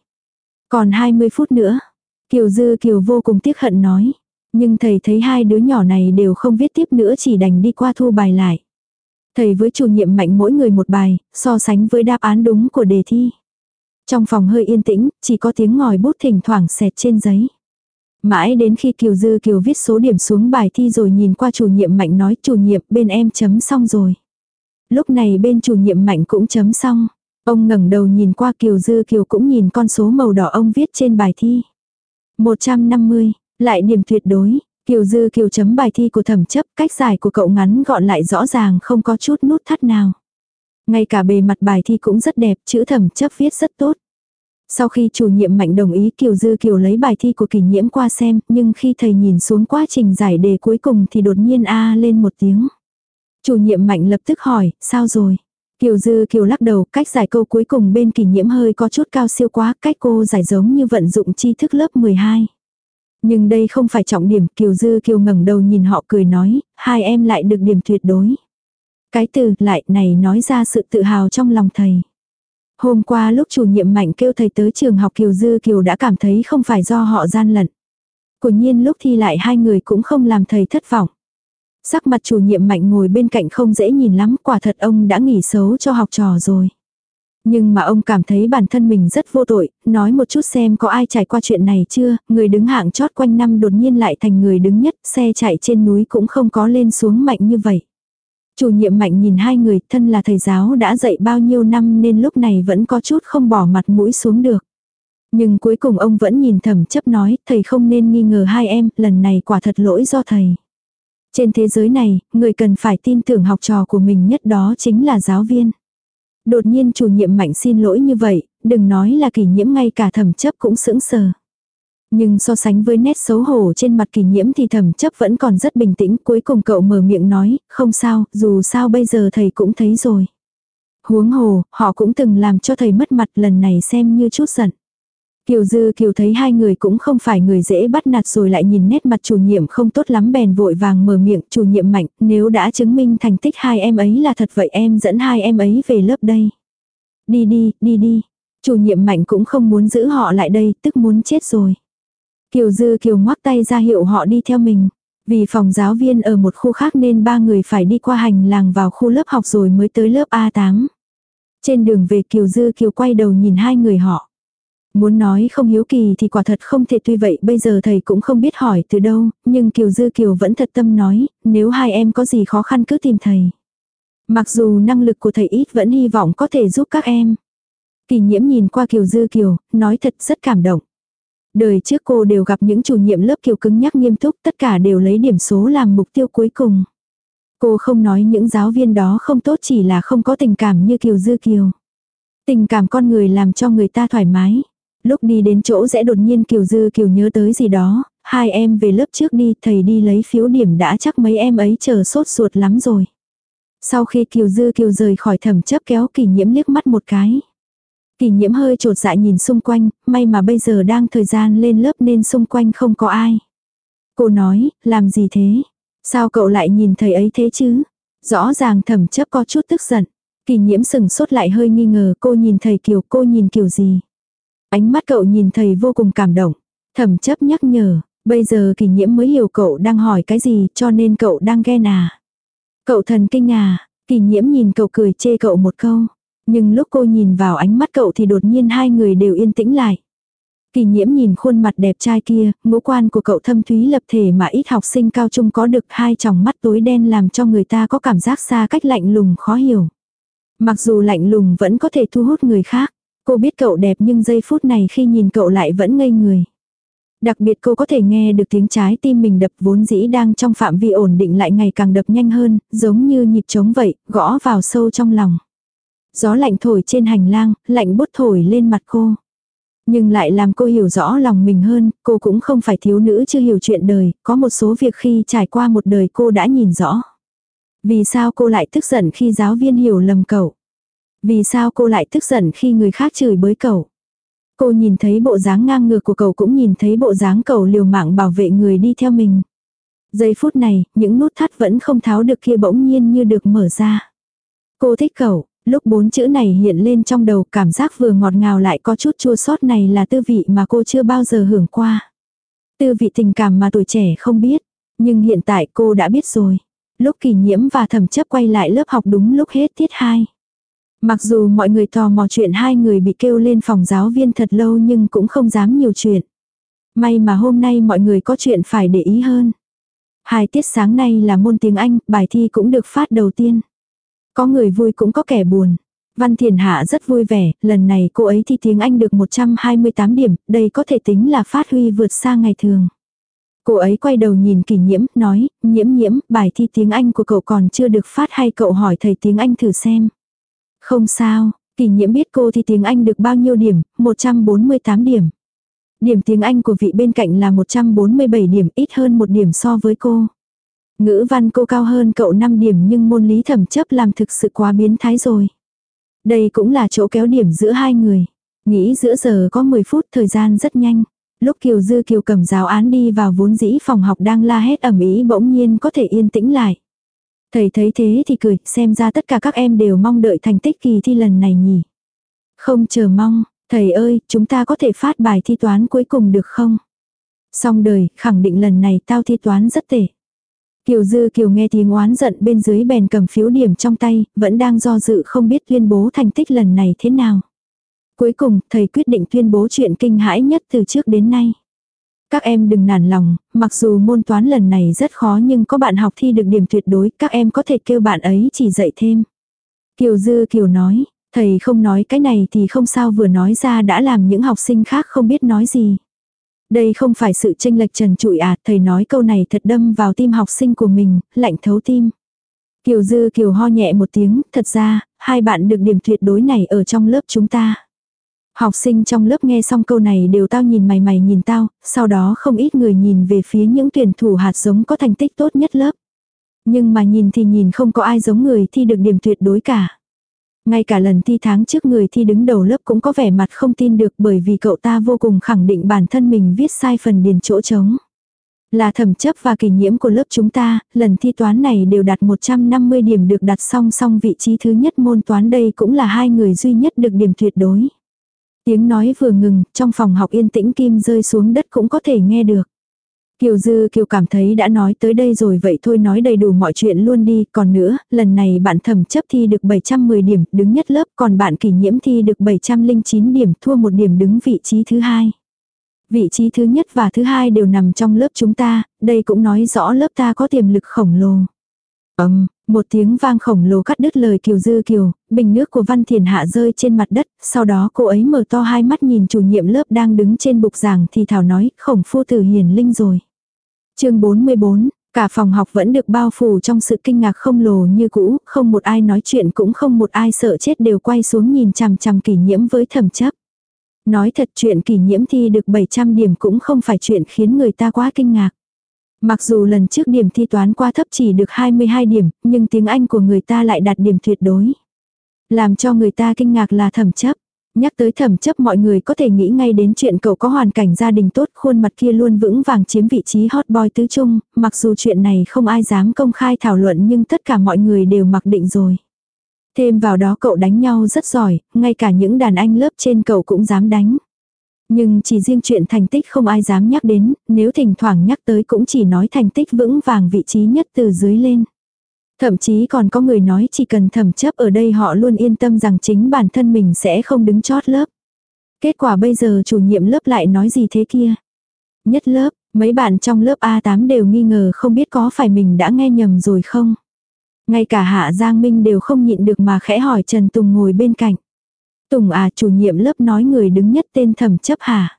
Còn 20 phút nữa. Kiều Dư Kiều vô cùng tiếc hận nói. Nhưng thầy thấy hai đứa nhỏ này đều không viết tiếp nữa chỉ đành đi qua thu bài lại. Thầy với chủ nhiệm mạnh mỗi người một bài, so sánh với đáp án đúng của đề thi. Trong phòng hơi yên tĩnh, chỉ có tiếng ngòi bút thỉnh thoảng xẹt trên giấy. Mãi đến khi Kiều Dư Kiều viết số điểm xuống bài thi rồi nhìn qua chủ nhiệm mạnh nói chủ nhiệm bên em chấm xong rồi. Lúc này bên chủ nhiệm mạnh cũng chấm xong. Ông ngẩng đầu nhìn qua Kiều Dư Kiều cũng nhìn con số màu đỏ ông viết trên bài thi. 150, lại điểm tuyệt đối. Kiều Dư Kiều chấm bài thi của thẩm chấp, cách giải của cậu ngắn gọn lại rõ ràng không có chút nút thắt nào. Ngay cả bề mặt bài thi cũng rất đẹp, chữ thẩm chấp viết rất tốt. Sau khi chủ nhiệm mạnh đồng ý Kiều Dư Kiều lấy bài thi của kỷ nhiễm qua xem, nhưng khi thầy nhìn xuống quá trình giải đề cuối cùng thì đột nhiên a lên một tiếng. Chủ nhiệm mạnh lập tức hỏi, sao rồi? Kiều Dư Kiều lắc đầu, cách giải câu cuối cùng bên kỷ nhiễm hơi có chút cao siêu quá, cách cô giải giống như vận dụng tri thức lớp 12. Nhưng đây không phải trọng điểm, Kiều Dư Kiều ngẩng đầu nhìn họ cười nói, hai em lại được điểm tuyệt đối. Cái từ lại này nói ra sự tự hào trong lòng thầy. Hôm qua lúc chủ nhiệm mạnh kêu thầy tới trường học Kiều Dư Kiều đã cảm thấy không phải do họ gian lận. Quả nhiên lúc thi lại hai người cũng không làm thầy thất vọng. Sắc mặt chủ nhiệm mạnh ngồi bên cạnh không dễ nhìn lắm, quả thật ông đã nghỉ xấu cho học trò rồi. Nhưng mà ông cảm thấy bản thân mình rất vô tội, nói một chút xem có ai trải qua chuyện này chưa, người đứng hạng chót quanh năm đột nhiên lại thành người đứng nhất, xe chạy trên núi cũng không có lên xuống mạnh như vậy. Chủ nhiệm mạnh nhìn hai người thân là thầy giáo đã dạy bao nhiêu năm nên lúc này vẫn có chút không bỏ mặt mũi xuống được. Nhưng cuối cùng ông vẫn nhìn thầm chấp nói thầy không nên nghi ngờ hai em, lần này quả thật lỗi do thầy. Trên thế giới này, người cần phải tin tưởng học trò của mình nhất đó chính là giáo viên. Đột nhiên chủ nhiệm mạnh xin lỗi như vậy, đừng nói là kỷ nhiễm ngay cả thẩm chấp cũng sững sờ. Nhưng so sánh với nét xấu hổ trên mặt kỷ nhiễm thì thẩm chấp vẫn còn rất bình tĩnh. Cuối cùng cậu mở miệng nói, không sao, dù sao bây giờ thầy cũng thấy rồi. Huống hồ, họ cũng từng làm cho thầy mất mặt lần này xem như chút giận. Kiều Dư Kiều thấy hai người cũng không phải người dễ bắt nạt rồi lại nhìn nét mặt chủ nhiệm không tốt lắm bèn vội vàng mở miệng chủ nhiệm mạnh nếu đã chứng minh thành tích hai em ấy là thật vậy em dẫn hai em ấy về lớp đây. Đi đi, đi đi. Chủ nhiệm mạnh cũng không muốn giữ họ lại đây tức muốn chết rồi. Kiều Dư Kiều ngoắc tay ra hiệu họ đi theo mình. Vì phòng giáo viên ở một khu khác nên ba người phải đi qua hành làng vào khu lớp học rồi mới tới lớp A8. Trên đường về Kiều Dư Kiều quay đầu nhìn hai người họ. Muốn nói không hiếu kỳ thì quả thật không thể tuy vậy bây giờ thầy cũng không biết hỏi từ đâu, nhưng Kiều Dư Kiều vẫn thật tâm nói, nếu hai em có gì khó khăn cứ tìm thầy. Mặc dù năng lực của thầy ít vẫn hy vọng có thể giúp các em. Kỳ nhiễm nhìn qua Kiều Dư Kiều, nói thật rất cảm động. Đời trước cô đều gặp những chủ nhiệm lớp Kiều cứng nhắc nghiêm túc, tất cả đều lấy điểm số làm mục tiêu cuối cùng. Cô không nói những giáo viên đó không tốt chỉ là không có tình cảm như Kiều Dư Kiều. Tình cảm con người làm cho người ta thoải mái. Lúc đi đến chỗ rẽ đột nhiên Kiều Dư Kiều nhớ tới gì đó, hai em về lớp trước đi, thầy đi lấy phiếu điểm đã chắc mấy em ấy chờ sốt ruột lắm rồi. Sau khi Kiều Dư Kiều rời khỏi thẩm chấp kéo kỷ nhiễm liếc mắt một cái. Kỷ nhiễm hơi trột dạ nhìn xung quanh, may mà bây giờ đang thời gian lên lớp nên xung quanh không có ai. Cô nói, làm gì thế? Sao cậu lại nhìn thầy ấy thế chứ? Rõ ràng thẩm chấp có chút tức giận. Kỷ nhiễm sừng sốt lại hơi nghi ngờ cô nhìn thầy Kiều cô nhìn kiểu gì? Ánh mắt cậu nhìn thầy vô cùng cảm động. Thẩm chấp nhắc nhở, bây giờ kỷ nhiễm mới hiểu cậu đang hỏi cái gì cho nên cậu đang ghen à. Cậu thần kinh à, kỷ nhiễm nhìn cậu cười chê cậu một câu. Nhưng lúc cô nhìn vào ánh mắt cậu thì đột nhiên hai người đều yên tĩnh lại. Kỳ nhiễm nhìn khuôn mặt đẹp trai kia, ngũ quan của cậu thâm thúy lập thể mà ít học sinh cao trung có được hai tròng mắt tối đen làm cho người ta có cảm giác xa cách lạnh lùng khó hiểu. Mặc dù lạnh lùng vẫn có thể thu hút người khác. Cô biết cậu đẹp nhưng giây phút này khi nhìn cậu lại vẫn ngây người. Đặc biệt cô có thể nghe được tiếng trái tim mình đập vốn dĩ đang trong phạm vi ổn định lại ngày càng đập nhanh hơn, giống như nhịp trống vậy, gõ vào sâu trong lòng. Gió lạnh thổi trên hành lang, lạnh bút thổi lên mặt cô. Nhưng lại làm cô hiểu rõ lòng mình hơn, cô cũng không phải thiếu nữ chưa hiểu chuyện đời, có một số việc khi trải qua một đời cô đã nhìn rõ. Vì sao cô lại tức giận khi giáo viên hiểu lầm cậu? Vì sao cô lại tức giận khi người khác chửi bới cậu? Cô nhìn thấy bộ dáng ngang ngược của cậu cũng nhìn thấy bộ dáng cậu liều mạng bảo vệ người đi theo mình. Giây phút này, những nút thắt vẫn không tháo được kia bỗng nhiên như được mở ra. Cô thích cậu, lúc bốn chữ này hiện lên trong đầu cảm giác vừa ngọt ngào lại có chút chua sót này là tư vị mà cô chưa bao giờ hưởng qua. Tư vị tình cảm mà tuổi trẻ không biết, nhưng hiện tại cô đã biết rồi. Lúc kỷ nhiễm và thẩm chấp quay lại lớp học đúng lúc hết tiết 2. Mặc dù mọi người tò mò chuyện hai người bị kêu lên phòng giáo viên thật lâu nhưng cũng không dám nhiều chuyện. May mà hôm nay mọi người có chuyện phải để ý hơn. Hai tiết sáng nay là môn tiếng Anh, bài thi cũng được phát đầu tiên. Có người vui cũng có kẻ buồn. Văn Thiền Hạ rất vui vẻ, lần này cô ấy thi tiếng Anh được 128 điểm, đây có thể tính là phát huy vượt xa ngày thường. Cô ấy quay đầu nhìn kỷ nhiễm, nói, nhiễm nhiễm, bài thi tiếng Anh của cậu còn chưa được phát hay cậu hỏi thầy tiếng Anh thử xem. Không sao, kỷ nhiễm biết cô thì tiếng Anh được bao nhiêu điểm, 148 điểm. Điểm tiếng Anh của vị bên cạnh là 147 điểm, ít hơn một điểm so với cô. Ngữ văn cô cao hơn cậu 5 điểm nhưng môn lý thẩm chấp làm thực sự quá biến thái rồi. Đây cũng là chỗ kéo điểm giữa hai người. Nghĩ giữa giờ có 10 phút thời gian rất nhanh. Lúc Kiều Dư Kiều cầm giáo án đi vào vốn dĩ phòng học đang la hét ẩm ý bỗng nhiên có thể yên tĩnh lại. Thầy thấy thế thì cười, xem ra tất cả các em đều mong đợi thành tích kỳ thi lần này nhỉ. Không chờ mong, thầy ơi, chúng ta có thể phát bài thi toán cuối cùng được không? Xong đời, khẳng định lần này tao thi toán rất tệ. Kiều Dư Kiều nghe tiếng oán giận bên dưới bèn cầm phiếu điểm trong tay, vẫn đang do dự không biết tuyên bố thành tích lần này thế nào. Cuối cùng, thầy quyết định tuyên bố chuyện kinh hãi nhất từ trước đến nay. Các em đừng nản lòng, mặc dù môn toán lần này rất khó nhưng có bạn học thi được điểm tuyệt đối, các em có thể kêu bạn ấy chỉ dạy thêm. Kiều Dư Kiều nói, thầy không nói cái này thì không sao vừa nói ra đã làm những học sinh khác không biết nói gì. Đây không phải sự tranh lệch trần trụi à, thầy nói câu này thật đâm vào tim học sinh của mình, lạnh thấu tim. Kiều Dư Kiều ho nhẹ một tiếng, thật ra, hai bạn được điểm tuyệt đối này ở trong lớp chúng ta. Học sinh trong lớp nghe xong câu này đều tao nhìn mày mày nhìn tao, sau đó không ít người nhìn về phía những tuyển thủ hạt giống có thành tích tốt nhất lớp. Nhưng mà nhìn thì nhìn không có ai giống người thi được điểm tuyệt đối cả. Ngay cả lần thi tháng trước người thi đứng đầu lớp cũng có vẻ mặt không tin được bởi vì cậu ta vô cùng khẳng định bản thân mình viết sai phần điền chỗ trống. Là thẩm chấp và kỷ nhiễm của lớp chúng ta, lần thi toán này đều đạt 150 điểm được đặt song song vị trí thứ nhất môn toán đây cũng là hai người duy nhất được điểm tuyệt đối. Tiếng nói vừa ngừng, trong phòng học yên tĩnh kim rơi xuống đất cũng có thể nghe được. Kiều Dư Kiều cảm thấy đã nói tới đây rồi vậy thôi nói đầy đủ mọi chuyện luôn đi, còn nữa, lần này bạn thẩm chấp thi được 710 điểm, đứng nhất lớp, còn bạn kỷ nhiễm thi được 709 điểm, thua một điểm đứng vị trí thứ hai. Vị trí thứ nhất và thứ hai đều nằm trong lớp chúng ta, đây cũng nói rõ lớp ta có tiềm lực khổng lồ. Ầm, một tiếng vang khổng lồ cắt đứt lời Kiều Dư Kiều, bình nước của Văn Thiền Hạ rơi trên mặt đất, sau đó cô ấy mở to hai mắt nhìn chủ nhiệm lớp đang đứng trên bục giảng thì thảo nói, khổng phu tử hiền linh rồi. chương 44, cả phòng học vẫn được bao phủ trong sự kinh ngạc không lồ như cũ, không một ai nói chuyện cũng không một ai sợ chết đều quay xuống nhìn chằm chằm kỷ nhiễm với thầm chấp. Nói thật chuyện kỷ nhiễm thi được 700 điểm cũng không phải chuyện khiến người ta quá kinh ngạc. Mặc dù lần trước điểm thi toán qua thấp chỉ được 22 điểm, nhưng tiếng Anh của người ta lại đạt điểm tuyệt đối. Làm cho người ta kinh ngạc là thẩm chấp. Nhắc tới thẩm chấp mọi người có thể nghĩ ngay đến chuyện cậu có hoàn cảnh gia đình tốt khuôn mặt kia luôn vững vàng chiếm vị trí hot boy tứ trung, mặc dù chuyện này không ai dám công khai thảo luận nhưng tất cả mọi người đều mặc định rồi. Thêm vào đó cậu đánh nhau rất giỏi, ngay cả những đàn anh lớp trên cậu cũng dám đánh. Nhưng chỉ riêng chuyện thành tích không ai dám nhắc đến, nếu thỉnh thoảng nhắc tới cũng chỉ nói thành tích vững vàng vị trí nhất từ dưới lên. Thậm chí còn có người nói chỉ cần thẩm chấp ở đây họ luôn yên tâm rằng chính bản thân mình sẽ không đứng chót lớp. Kết quả bây giờ chủ nhiệm lớp lại nói gì thế kia. Nhất lớp, mấy bạn trong lớp A8 đều nghi ngờ không biết có phải mình đã nghe nhầm rồi không. Ngay cả Hạ Giang Minh đều không nhịn được mà khẽ hỏi Trần Tùng ngồi bên cạnh. Tùng à chủ nhiệm lớp nói người đứng nhất tên thẩm chấp hả?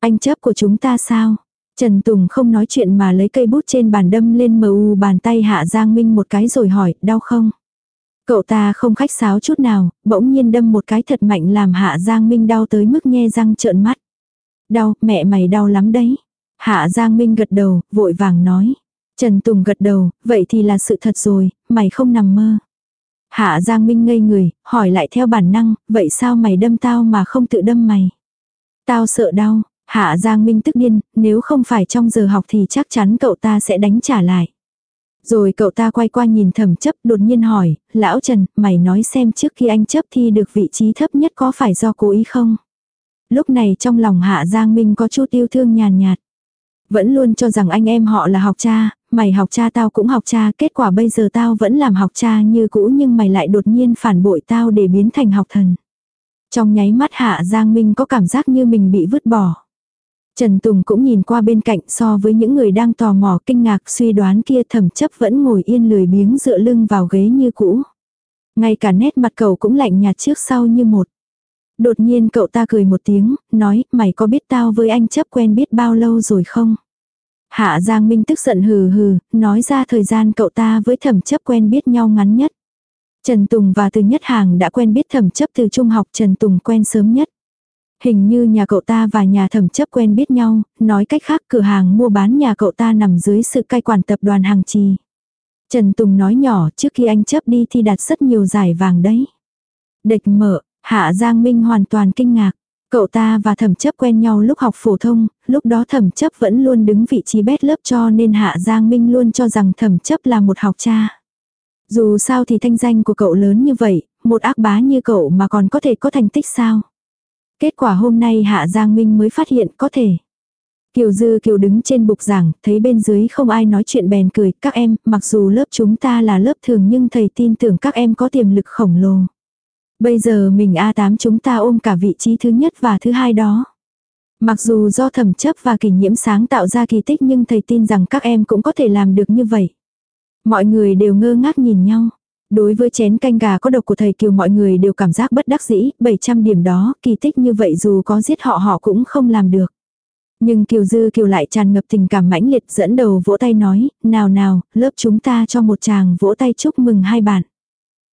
Anh chấp của chúng ta sao? Trần Tùng không nói chuyện mà lấy cây bút trên bàn đâm lên mờ u bàn tay Hạ Giang Minh một cái rồi hỏi, đau không? Cậu ta không khách sáo chút nào, bỗng nhiên đâm một cái thật mạnh làm Hạ Giang Minh đau tới mức nhe răng trợn mắt. Đau, mẹ mày đau lắm đấy. Hạ Giang Minh gật đầu, vội vàng nói. Trần Tùng gật đầu, vậy thì là sự thật rồi, mày không nằm mơ. Hạ Giang Minh ngây người, hỏi lại theo bản năng, vậy sao mày đâm tao mà không tự đâm mày? Tao sợ đau, Hạ Giang Minh tức điên, nếu không phải trong giờ học thì chắc chắn cậu ta sẽ đánh trả lại. Rồi cậu ta quay qua nhìn thẩm chấp đột nhiên hỏi, lão Trần, mày nói xem trước khi anh chấp thi được vị trí thấp nhất có phải do cố ý không? Lúc này trong lòng Hạ Giang Minh có chút yêu thương nhàn nhạt. Vẫn luôn cho rằng anh em họ là học cha, mày học cha tao cũng học cha, kết quả bây giờ tao vẫn làm học cha như cũ nhưng mày lại đột nhiên phản bội tao để biến thành học thần. Trong nháy mắt Hạ Giang Minh có cảm giác như mình bị vứt bỏ. Trần Tùng cũng nhìn qua bên cạnh so với những người đang tò mò kinh ngạc suy đoán kia thẩm chấp vẫn ngồi yên lười biếng dựa lưng vào ghế như cũ. Ngay cả nét mặt cậu cũng lạnh nhạt trước sau như một. Đột nhiên cậu ta cười một tiếng, nói, mày có biết tao với anh chấp quen biết bao lâu rồi không? Hạ Giang Minh tức giận hừ hừ, nói ra thời gian cậu ta với thẩm chấp quen biết nhau ngắn nhất. Trần Tùng và Từ Nhất Hàng đã quen biết thẩm chấp từ trung học Trần Tùng quen sớm nhất. Hình như nhà cậu ta và nhà thẩm chấp quen biết nhau, nói cách khác cửa hàng mua bán nhà cậu ta nằm dưới sự cai quản tập đoàn hàng trì. Trần Tùng nói nhỏ trước khi anh chấp đi thì đặt rất nhiều giải vàng đấy. Địch mở, Hạ Giang Minh hoàn toàn kinh ngạc. Cậu ta và thẩm chấp quen nhau lúc học phổ thông, lúc đó thẩm chấp vẫn luôn đứng vị trí bét lớp cho nên Hạ Giang Minh luôn cho rằng thẩm chấp là một học cha. Dù sao thì thanh danh của cậu lớn như vậy, một ác bá như cậu mà còn có thể có thành tích sao. Kết quả hôm nay Hạ Giang Minh mới phát hiện có thể. Kiều Dư Kiều đứng trên bục giảng, thấy bên dưới không ai nói chuyện bèn cười, các em, mặc dù lớp chúng ta là lớp thường nhưng thầy tin tưởng các em có tiềm lực khổng lồ. Bây giờ mình A8 chúng ta ôm cả vị trí thứ nhất và thứ hai đó. Mặc dù do thẩm chấp và kỷ nhiễm sáng tạo ra kỳ tích nhưng thầy tin rằng các em cũng có thể làm được như vậy. Mọi người đều ngơ ngác nhìn nhau. Đối với chén canh gà có độc của thầy Kiều mọi người đều cảm giác bất đắc dĩ, 700 điểm đó, kỳ tích như vậy dù có giết họ họ cũng không làm được. Nhưng Kiều Dư Kiều lại tràn ngập tình cảm mãnh liệt dẫn đầu vỗ tay nói, nào nào, lớp chúng ta cho một chàng vỗ tay chúc mừng hai bạn.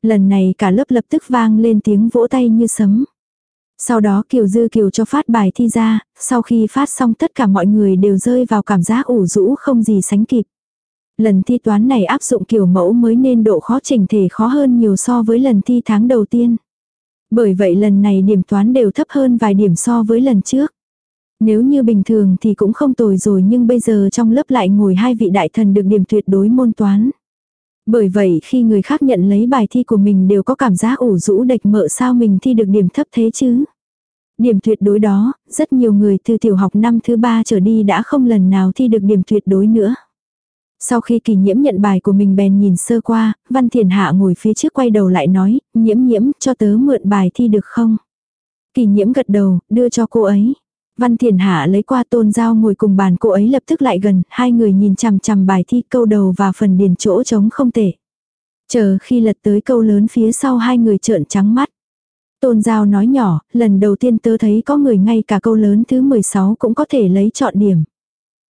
Lần này cả lớp lập tức vang lên tiếng vỗ tay như sấm. Sau đó Kiều Dư Kiều cho phát bài thi ra, sau khi phát xong tất cả mọi người đều rơi vào cảm giác ủ rũ không gì sánh kịp. Lần thi toán này áp dụng kiểu mẫu mới nên độ khó trình thể khó hơn nhiều so với lần thi tháng đầu tiên. Bởi vậy lần này điểm toán đều thấp hơn vài điểm so với lần trước. Nếu như bình thường thì cũng không tồi rồi nhưng bây giờ trong lớp lại ngồi hai vị đại thần được điểm tuyệt đối môn toán. Bởi vậy khi người khác nhận lấy bài thi của mình đều có cảm giác ủ rũ đệch mợ sao mình thi được điểm thấp thế chứ. Điểm tuyệt đối đó, rất nhiều người từ tiểu học năm thứ ba trở đi đã không lần nào thi được điểm tuyệt đối nữa. Sau khi kỳ nhiễm nhận bài của mình bèn nhìn sơ qua, Văn Thiền Hạ ngồi phía trước quay đầu lại nói, nhiễm nhiễm cho tớ mượn bài thi được không? Kỳ nhiễm gật đầu, đưa cho cô ấy. Văn Thiền Hạ lấy qua tôn giao ngồi cùng bàn cô ấy lập tức lại gần, hai người nhìn chằm chằm bài thi câu đầu và phần điền chỗ trống không tệ. Chờ khi lật tới câu lớn phía sau hai người trợn trắng mắt. Tôn giao nói nhỏ, lần đầu tiên tớ thấy có người ngay cả câu lớn thứ 16 cũng có thể lấy chọn điểm.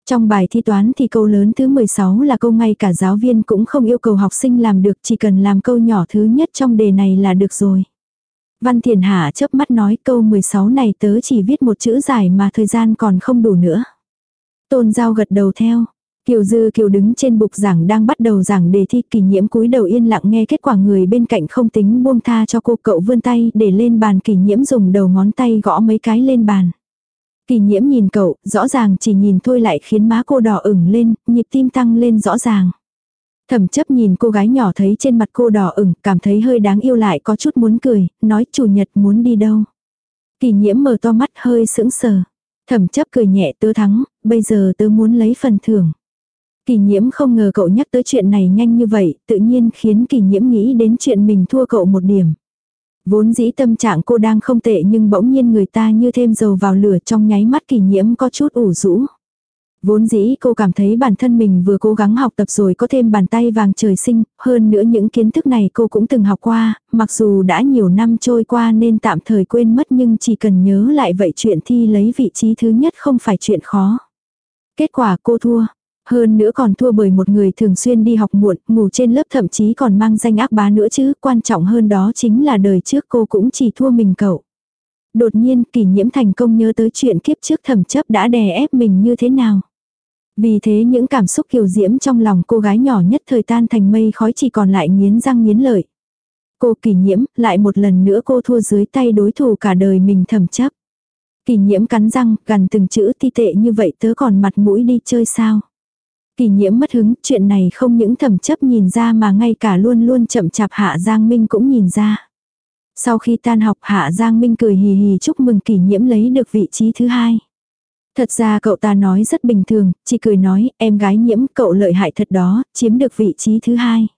Trong bài thi toán thì câu lớn thứ 16 là câu ngay cả giáo viên cũng không yêu cầu học sinh làm được chỉ cần làm câu nhỏ thứ nhất trong đề này là được rồi. Văn Thiền Hạ chớp mắt nói câu 16 này tớ chỉ viết một chữ giải mà thời gian còn không đủ nữa. Tôn Giao gật đầu theo. Kiều Dư Kiều đứng trên bục giảng đang bắt đầu giảng đề thi kỷ nhiễm cúi đầu yên lặng nghe kết quả người bên cạnh không tính buông tha cho cô cậu vươn tay để lên bàn kỷ nhiễm dùng đầu ngón tay gõ mấy cái lên bàn. Kỷ nhiễm nhìn cậu, rõ ràng chỉ nhìn thôi lại khiến má cô đỏ ửng lên, nhịp tim tăng lên rõ ràng. Thẩm chấp nhìn cô gái nhỏ thấy trên mặt cô đỏ ửng, cảm thấy hơi đáng yêu lại có chút muốn cười, nói chủ nhật muốn đi đâu. Kỳ nhiễm mở to mắt hơi sững sờ. Thẩm chấp cười nhẹ tớ thắng, bây giờ tớ muốn lấy phần thưởng. Kỳ nhiễm không ngờ cậu nhắc tới chuyện này nhanh như vậy, tự nhiên khiến kỳ nhiễm nghĩ đến chuyện mình thua cậu một điểm. Vốn dĩ tâm trạng cô đang không tệ nhưng bỗng nhiên người ta như thêm dầu vào lửa trong nháy mắt kỳ nhiễm có chút ủ rũ. Vốn dĩ cô cảm thấy bản thân mình vừa cố gắng học tập rồi có thêm bàn tay vàng trời sinh, hơn nữa những kiến thức này cô cũng từng học qua, mặc dù đã nhiều năm trôi qua nên tạm thời quên mất nhưng chỉ cần nhớ lại vậy chuyện thi lấy vị trí thứ nhất không phải chuyện khó. Kết quả cô thua, hơn nữa còn thua bởi một người thường xuyên đi học muộn, ngủ trên lớp thậm chí còn mang danh ác bá nữa chứ, quan trọng hơn đó chính là đời trước cô cũng chỉ thua mình cậu. Đột nhiên kỷ nhiễm thành công nhớ tới chuyện kiếp trước thẩm chấp đã đè ép mình như thế nào. Vì thế những cảm xúc kiều diễm trong lòng cô gái nhỏ nhất thời tan thành mây khói chỉ còn lại nghiến răng nghiến lợi. Cô kỷ nhiễm, lại một lần nữa cô thua dưới tay đối thủ cả đời mình thầm chấp. Kỷ nhiễm cắn răng, gần từng chữ ti tệ như vậy tớ còn mặt mũi đi chơi sao. Kỳ nhiễm mất hứng, chuyện này không những thẩm chấp nhìn ra mà ngay cả luôn luôn chậm chạp Hạ Giang Minh cũng nhìn ra. Sau khi tan học Hạ Giang Minh cười hì hì chúc mừng kỷ nhiễm lấy được vị trí thứ hai. Thật ra cậu ta nói rất bình thường, chỉ cười nói em gái nhiễm cậu lợi hại thật đó, chiếm được vị trí thứ hai.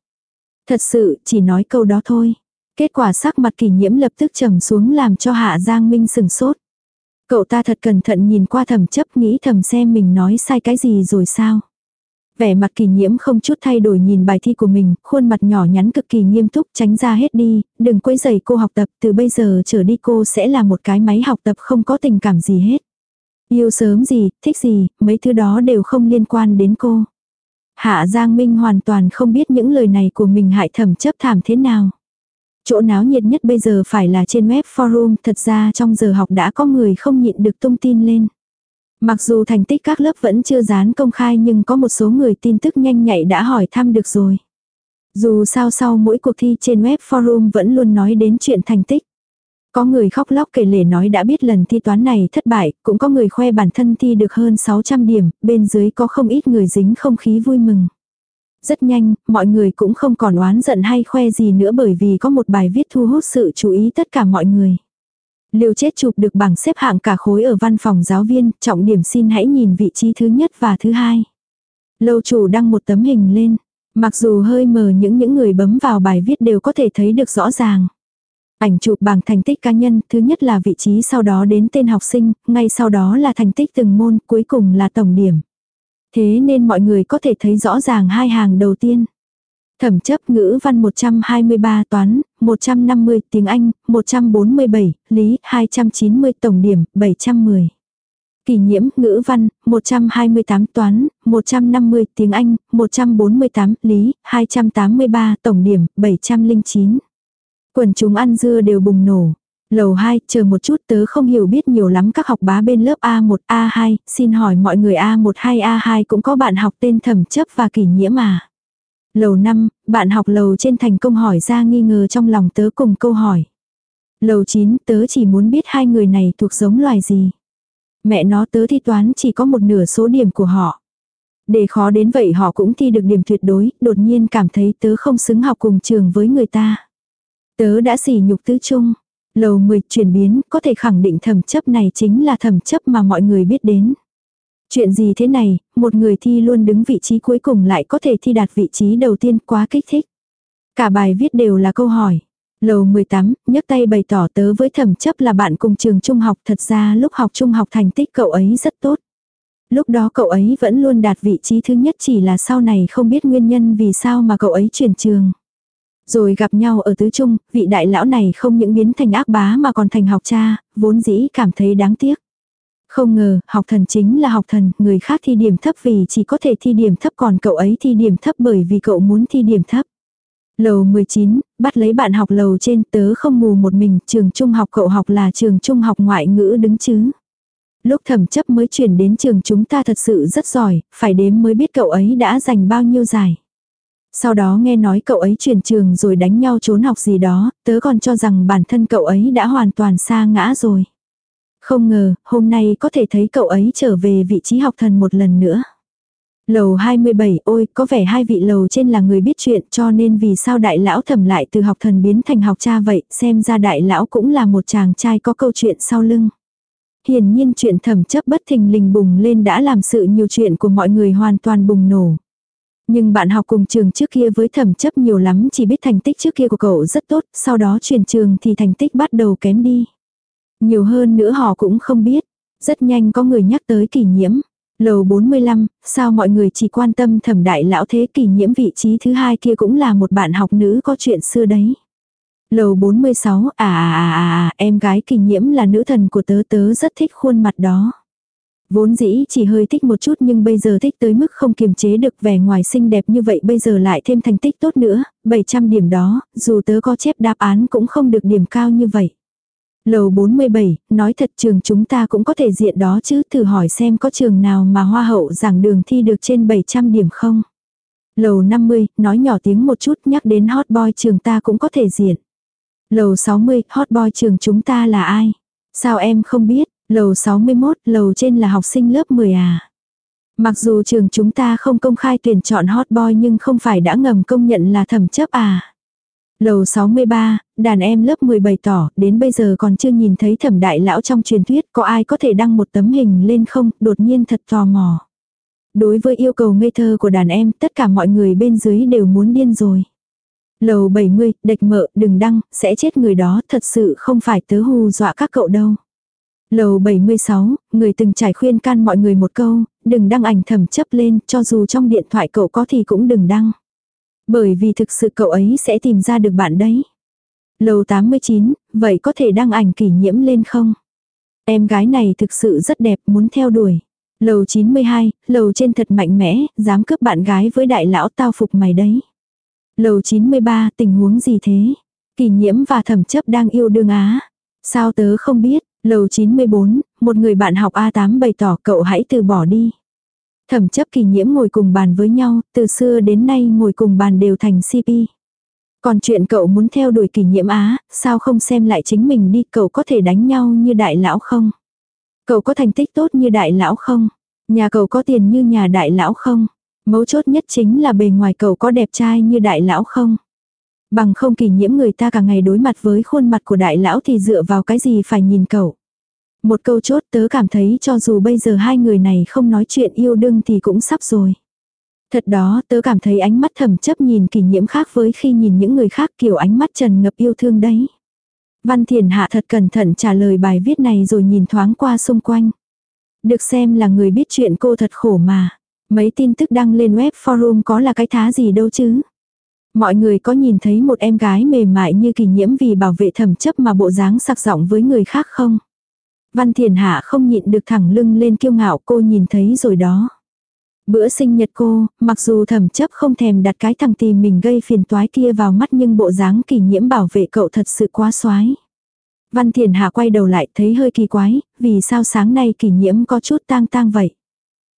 Thật sự chỉ nói câu đó thôi. Kết quả sắc mặt kỷ nhiễm lập tức trầm xuống làm cho Hạ Giang Minh sừng sốt. Cậu ta thật cẩn thận nhìn qua thầm chấp nghĩ thầm xem mình nói sai cái gì rồi sao. Vẻ mặt kỳ nhiễm không chút thay đổi nhìn bài thi của mình, khuôn mặt nhỏ nhắn cực kỳ nghiêm túc tránh ra hết đi, đừng quấy rầy cô học tập, từ bây giờ trở đi cô sẽ là một cái máy học tập không có tình cảm gì hết. Yêu sớm gì, thích gì, mấy thứ đó đều không liên quan đến cô. Hạ Giang Minh hoàn toàn không biết những lời này của mình hại thẩm chấp thảm thế nào. Chỗ náo nhiệt nhất bây giờ phải là trên web forum, thật ra trong giờ học đã có người không nhịn được tung tin lên. Mặc dù thành tích các lớp vẫn chưa dán công khai nhưng có một số người tin tức nhanh nhạy đã hỏi thăm được rồi. Dù sao sau mỗi cuộc thi trên web forum vẫn luôn nói đến chuyện thành tích. Có người khóc lóc kể lể nói đã biết lần thi toán này thất bại, cũng có người khoe bản thân thi được hơn 600 điểm, bên dưới có không ít người dính không khí vui mừng. Rất nhanh, mọi người cũng không còn oán giận hay khoe gì nữa bởi vì có một bài viết thu hút sự chú ý tất cả mọi người. liều chết chụp được bảng xếp hạng cả khối ở văn phòng giáo viên, trọng điểm xin hãy nhìn vị trí thứ nhất và thứ hai. Lâu chủ đăng một tấm hình lên, mặc dù hơi mờ những những người bấm vào bài viết đều có thể thấy được rõ ràng. Ảnh chụp bảng thành tích cá nhân, thứ nhất là vị trí sau đó đến tên học sinh, ngay sau đó là thành tích từng môn, cuối cùng là tổng điểm. Thế nên mọi người có thể thấy rõ ràng hai hàng đầu tiên. Thẩm chấp ngữ văn 123 toán, 150 tiếng Anh, 147, lý 290 tổng điểm, 710. Kỷ nhiễm ngữ văn, 128 toán, 150 tiếng Anh, 148 lý, 283 tổng điểm, 709. Quần chúng ăn dưa đều bùng nổ. Lầu 2, chờ một chút tớ không hiểu biết nhiều lắm các học bá bên lớp A1, A2, xin hỏi mọi người A1 hay A2 cũng có bạn học tên thẩm chấp và kỷ nhiễm à. Lầu 5, bạn học lầu trên thành công hỏi ra nghi ngờ trong lòng tớ cùng câu hỏi. Lầu 9, tớ chỉ muốn biết hai người này thuộc giống loài gì. Mẹ nó tớ thi toán chỉ có một nửa số điểm của họ. Để khó đến vậy họ cũng thi được điểm tuyệt đối, đột nhiên cảm thấy tớ không xứng học cùng trường với người ta. Tớ đã xỉ nhục tứ trung. Lầu 10 chuyển biến, có thể khẳng định thẩm chấp này chính là thẩm chấp mà mọi người biết đến. Chuyện gì thế này, một người thi luôn đứng vị trí cuối cùng lại có thể thi đạt vị trí đầu tiên quá kích thích. Cả bài viết đều là câu hỏi. Lầu 18, nhấc tay bày tỏ tớ với thẩm chấp là bạn cùng trường trung học thật ra lúc học trung học thành tích cậu ấy rất tốt. Lúc đó cậu ấy vẫn luôn đạt vị trí thứ nhất chỉ là sau này không biết nguyên nhân vì sao mà cậu ấy chuyển trường. Rồi gặp nhau ở tứ trung, vị đại lão này không những biến thành ác bá mà còn thành học cha, vốn dĩ cảm thấy đáng tiếc. Không ngờ, học thần chính là học thần, người khác thi điểm thấp vì chỉ có thể thi điểm thấp còn cậu ấy thi điểm thấp bởi vì cậu muốn thi điểm thấp. Lầu 19, bắt lấy bạn học lầu trên tớ không mù một mình, trường trung học cậu học là trường trung học ngoại ngữ đứng chứ. Lúc thẩm chấp mới chuyển đến trường chúng ta thật sự rất giỏi, phải đếm mới biết cậu ấy đã giành bao nhiêu giải. Sau đó nghe nói cậu ấy chuyển trường rồi đánh nhau trốn học gì đó, tớ còn cho rằng bản thân cậu ấy đã hoàn toàn xa ngã rồi. Không ngờ, hôm nay có thể thấy cậu ấy trở về vị trí học thần một lần nữa. Lầu 27, ôi, có vẻ hai vị lầu trên là người biết chuyện cho nên vì sao đại lão thẩm lại từ học thần biến thành học cha vậy, xem ra đại lão cũng là một chàng trai có câu chuyện sau lưng. Hiển nhiên chuyện thẩm chấp bất thình lình bùng lên đã làm sự nhiều chuyện của mọi người hoàn toàn bùng nổ. Nhưng bạn học cùng trường trước kia với thẩm chấp nhiều lắm chỉ biết thành tích trước kia của cậu rất tốt, sau đó chuyển trường thì thành tích bắt đầu kém đi. Nhiều hơn nữa họ cũng không biết. Rất nhanh có người nhắc tới kỷ nhiễm. Lầu 45, sao mọi người chỉ quan tâm thẩm đại lão thế kỷ nhiễm vị trí thứ hai kia cũng là một bạn học nữ có chuyện xưa đấy. Lầu 46, à à à à, à em gái kỷ nhiễm là nữ thần của tớ tớ rất thích khuôn mặt đó. Vốn dĩ chỉ hơi thích một chút nhưng bây giờ thích tới mức không kiềm chế được vẻ ngoài xinh đẹp như vậy bây giờ lại thêm thành tích tốt nữa, 700 điểm đó, dù tớ có chép đáp án cũng không được điểm cao như vậy. Lầu 47, nói thật trường chúng ta cũng có thể diện đó chứ, thử hỏi xem có trường nào mà hoa hậu giảng đường thi được trên 700 điểm không. Lầu 50, nói nhỏ tiếng một chút nhắc đến hot boy trường ta cũng có thể diện. Lầu 60, hot boy trường chúng ta là ai? Sao em không biết? Lầu 61, lầu trên là học sinh lớp 10 à? Mặc dù trường chúng ta không công khai tuyển chọn hot boy nhưng không phải đã ngầm công nhận là thẩm chấp à? Lầu 63, đàn em lớp 17 tỏ, đến bây giờ còn chưa nhìn thấy thẩm đại lão trong truyền thuyết, có ai có thể đăng một tấm hình lên không, đột nhiên thật tò mò. Đối với yêu cầu ngây thơ của đàn em, tất cả mọi người bên dưới đều muốn điên rồi. Lầu 70, đạch mợ, đừng đăng, sẽ chết người đó, thật sự không phải tớ hù dọa các cậu đâu. Lầu 76, người từng trải khuyên can mọi người một câu, đừng đăng ảnh thầm chấp lên, cho dù trong điện thoại cậu có thì cũng đừng đăng. Bởi vì thực sự cậu ấy sẽ tìm ra được bạn đấy. Lầu 89, vậy có thể đăng ảnh kỷ nhiễm lên không? Em gái này thực sự rất đẹp muốn theo đuổi. Lầu 92, lầu trên thật mạnh mẽ, dám cướp bạn gái với đại lão tao phục mày đấy. Lầu 93, tình huống gì thế? kỷ nhiễm và thẩm chấp đang yêu đương á. Sao tớ không biết, lầu 94, một người bạn học A8 bày tỏ cậu hãy từ bỏ đi. Thẩm chấp kỳ nhiễm ngồi cùng bàn với nhau, từ xưa đến nay ngồi cùng bàn đều thành CP. Còn chuyện cậu muốn theo đuổi kỳ nhiễm á, sao không xem lại chính mình đi, cậu có thể đánh nhau như đại lão không? Cậu có thành tích tốt như đại lão không? Nhà cậu có tiền như nhà đại lão không? Mấu chốt nhất chính là bề ngoài cậu có đẹp trai như đại lão không? Bằng không kỳ nhiễm người ta cả ngày đối mặt với khuôn mặt của đại lão thì dựa vào cái gì phải nhìn cậu. Một câu chốt tớ cảm thấy cho dù bây giờ hai người này không nói chuyện yêu đương thì cũng sắp rồi. Thật đó, tớ cảm thấy ánh mắt thầm chấp nhìn kỳ nhiễm khác với khi nhìn những người khác kiểu ánh mắt trần ngập yêu thương đấy. Văn Thiền Hạ thật cẩn thận trả lời bài viết này rồi nhìn thoáng qua xung quanh. Được xem là người biết chuyện cô thật khổ mà. Mấy tin tức đăng lên web forum có là cái thá gì đâu chứ. Mọi người có nhìn thấy một em gái mềm mại như kỳ nhiễm vì bảo vệ thẩm chấp mà bộ dáng sặc giọng với người khác không? Văn Thiền Hạ không nhịn được thẳng lưng lên kiêu ngạo cô nhìn thấy rồi đó. Bữa sinh nhật cô, mặc dù thẩm chấp không thèm đặt cái thằng tìm mình gây phiền toái kia vào mắt nhưng bộ dáng kỳ nhiễm bảo vệ cậu thật sự quá xoái. Văn Thiền Hạ quay đầu lại thấy hơi kỳ quái, vì sao sáng nay kỳ nhiễm có chút tang tang vậy.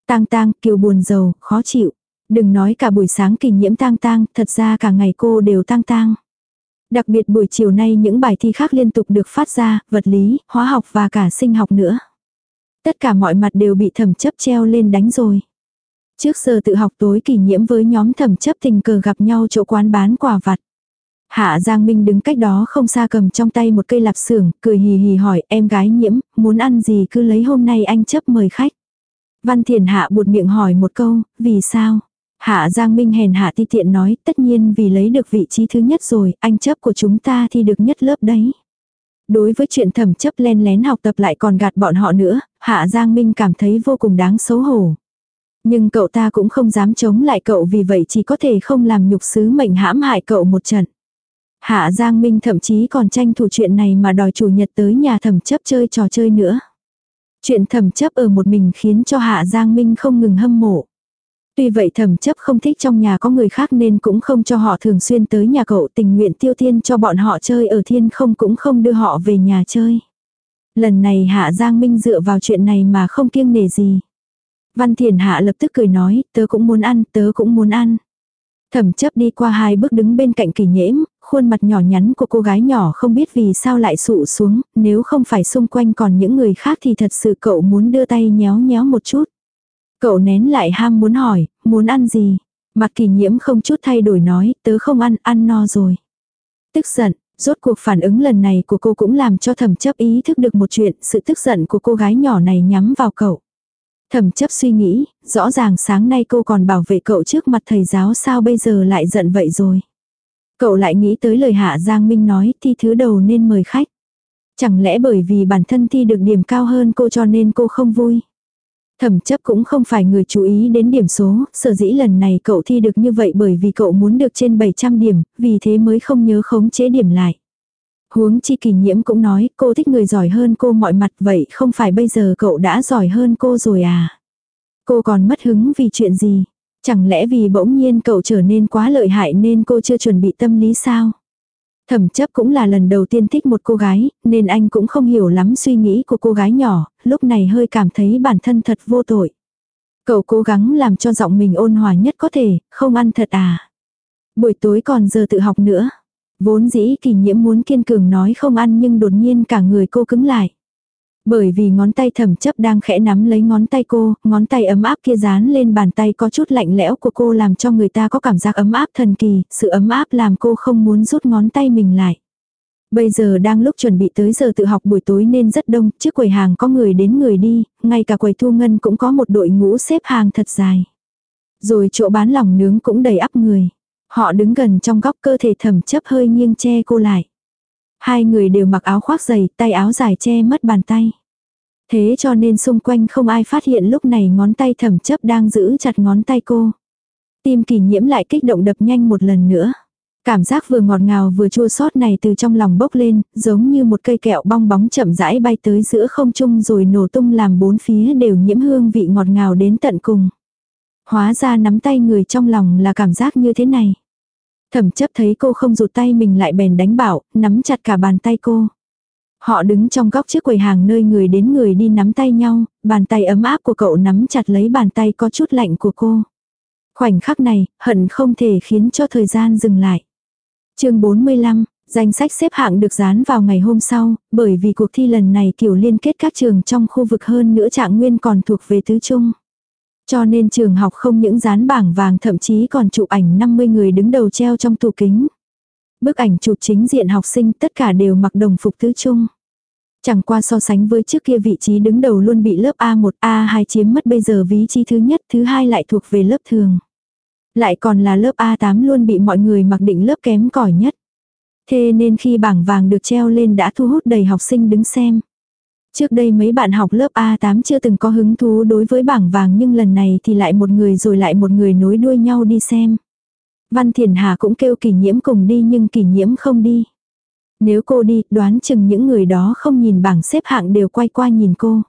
Tang tang, kiều buồn giàu, khó chịu. Đừng nói cả buổi sáng kỳ nhiễm tang tang, thật ra cả ngày cô đều tang tang. Đặc biệt buổi chiều nay những bài thi khác liên tục được phát ra, vật lý, hóa học và cả sinh học nữa. Tất cả mọi mặt đều bị thẩm chấp treo lên đánh rồi. Trước giờ tự học tối kỷ nhiễm với nhóm thẩm chấp tình cờ gặp nhau chỗ quán bán quà vặt. Hạ Giang Minh đứng cách đó không xa cầm trong tay một cây lạp xưởng, cười hì hì hỏi em gái nhiễm, muốn ăn gì cứ lấy hôm nay anh chấp mời khách. Văn Thiền Hạ buột miệng hỏi một câu, vì sao? Hạ Giang Minh hèn hạ ti tiện nói, tất nhiên vì lấy được vị trí thứ nhất rồi, anh chấp của chúng ta thì được nhất lớp đấy. Đối với chuyện thẩm chấp len lén học tập lại còn gạt bọn họ nữa, Hạ Giang Minh cảm thấy vô cùng đáng xấu hổ. Nhưng cậu ta cũng không dám chống lại cậu vì vậy chỉ có thể không làm nhục sứ mệnh hãm hại cậu một trận. Hạ Giang Minh thậm chí còn tranh thủ chuyện này mà đòi chủ nhật tới nhà thẩm chấp chơi trò chơi nữa. Chuyện thẩm chấp ở một mình khiến cho Hạ Giang Minh không ngừng hâm mộ. Tuy vậy thẩm chấp không thích trong nhà có người khác nên cũng không cho họ thường xuyên tới nhà cậu tình nguyện tiêu thiên cho bọn họ chơi ở thiên không cũng không đưa họ về nhà chơi. Lần này Hạ Giang Minh dựa vào chuyện này mà không kiêng nề gì. Văn Thiền Hạ lập tức cười nói, tớ cũng muốn ăn, tớ cũng muốn ăn. Thẩm chấp đi qua hai bước đứng bên cạnh kỳ nhễm, khuôn mặt nhỏ nhắn của cô gái nhỏ không biết vì sao lại sụ xuống, nếu không phải xung quanh còn những người khác thì thật sự cậu muốn đưa tay nhéo nhéo một chút. Cậu nén lại ham muốn hỏi, muốn ăn gì? Mặc kỳ nhiễm không chút thay đổi nói, tớ không ăn, ăn no rồi. Tức giận, rốt cuộc phản ứng lần này của cô cũng làm cho thẩm chấp ý thức được một chuyện, sự tức giận của cô gái nhỏ này nhắm vào cậu. Thẩm chấp suy nghĩ, rõ ràng sáng nay cô còn bảo vệ cậu trước mặt thầy giáo sao bây giờ lại giận vậy rồi. Cậu lại nghĩ tới lời Hạ Giang Minh nói thi thứ đầu nên mời khách. Chẳng lẽ bởi vì bản thân thi được điểm cao hơn cô cho nên cô không vui. Thẩm chấp cũng không phải người chú ý đến điểm số, sở dĩ lần này cậu thi được như vậy bởi vì cậu muốn được trên 700 điểm, vì thế mới không nhớ khống chế điểm lại. Huống chi kỳ nhiễm cũng nói cô thích người giỏi hơn cô mọi mặt vậy không phải bây giờ cậu đã giỏi hơn cô rồi à. Cô còn mất hứng vì chuyện gì? Chẳng lẽ vì bỗng nhiên cậu trở nên quá lợi hại nên cô chưa chuẩn bị tâm lý sao? Thẩm chấp cũng là lần đầu tiên thích một cô gái, nên anh cũng không hiểu lắm suy nghĩ của cô gái nhỏ, lúc này hơi cảm thấy bản thân thật vô tội. Cậu cố gắng làm cho giọng mình ôn hòa nhất có thể, không ăn thật à. Buổi tối còn giờ tự học nữa. Vốn dĩ kỳ nhiễm muốn kiên cường nói không ăn nhưng đột nhiên cả người cô cứng lại. Bởi vì ngón tay thẩm chấp đang khẽ nắm lấy ngón tay cô, ngón tay ấm áp kia dán lên bàn tay có chút lạnh lẽo của cô làm cho người ta có cảm giác ấm áp thần kỳ, sự ấm áp làm cô không muốn rút ngón tay mình lại. Bây giờ đang lúc chuẩn bị tới giờ tự học buổi tối nên rất đông, trước quầy hàng có người đến người đi, ngay cả quầy thu ngân cũng có một đội ngũ xếp hàng thật dài. Rồi chỗ bán lòng nướng cũng đầy ắp người. Họ đứng gần trong góc cơ thể thẩm chấp hơi nghiêng che cô lại. Hai người đều mặc áo khoác dày, tay áo dài che mất bàn tay. Thế cho nên xung quanh không ai phát hiện lúc này ngón tay thẩm chấp đang giữ chặt ngón tay cô. Tim kỳ nhiễm lại kích động đập nhanh một lần nữa. Cảm giác vừa ngọt ngào vừa chua xót này từ trong lòng bốc lên, giống như một cây kẹo bong bóng chậm rãi bay tới giữa không trung rồi nổ tung làm bốn phía đều nhiễm hương vị ngọt ngào đến tận cùng. Hóa ra nắm tay người trong lòng là cảm giác như thế này. Thẩm chấp thấy cô không rụt tay mình lại bèn đánh bảo, nắm chặt cả bàn tay cô. Họ đứng trong góc trước quầy hàng nơi người đến người đi nắm tay nhau, bàn tay ấm áp của cậu nắm chặt lấy bàn tay có chút lạnh của cô. Khoảnh khắc này, hận không thể khiến cho thời gian dừng lại. chương 45, danh sách xếp hạng được dán vào ngày hôm sau, bởi vì cuộc thi lần này kiểu liên kết các trường trong khu vực hơn nữa trạng nguyên còn thuộc về tứ trung. Cho nên trường học không những dán bảng vàng thậm chí còn chụp ảnh 50 người đứng đầu treo trong tủ kính. Bức ảnh chụp chính diện học sinh tất cả đều mặc đồng phục tứ trung. Chẳng qua so sánh với trước kia vị trí đứng đầu luôn bị lớp A1, A2 chiếm mất bây giờ vị trí thứ nhất, thứ hai lại thuộc về lớp thường. Lại còn là lớp A8 luôn bị mọi người mặc định lớp kém cỏi nhất. Thế nên khi bảng vàng được treo lên đã thu hút đầy học sinh đứng xem. Trước đây mấy bạn học lớp A8 chưa từng có hứng thú đối với bảng vàng nhưng lần này thì lại một người rồi lại một người nối đuôi nhau đi xem. Văn Thiền Hà cũng kêu kỷ nhiễm cùng đi nhưng kỷ nhiễm không đi. Nếu cô đi, đoán chừng những người đó không nhìn bảng xếp hạng đều quay qua nhìn cô.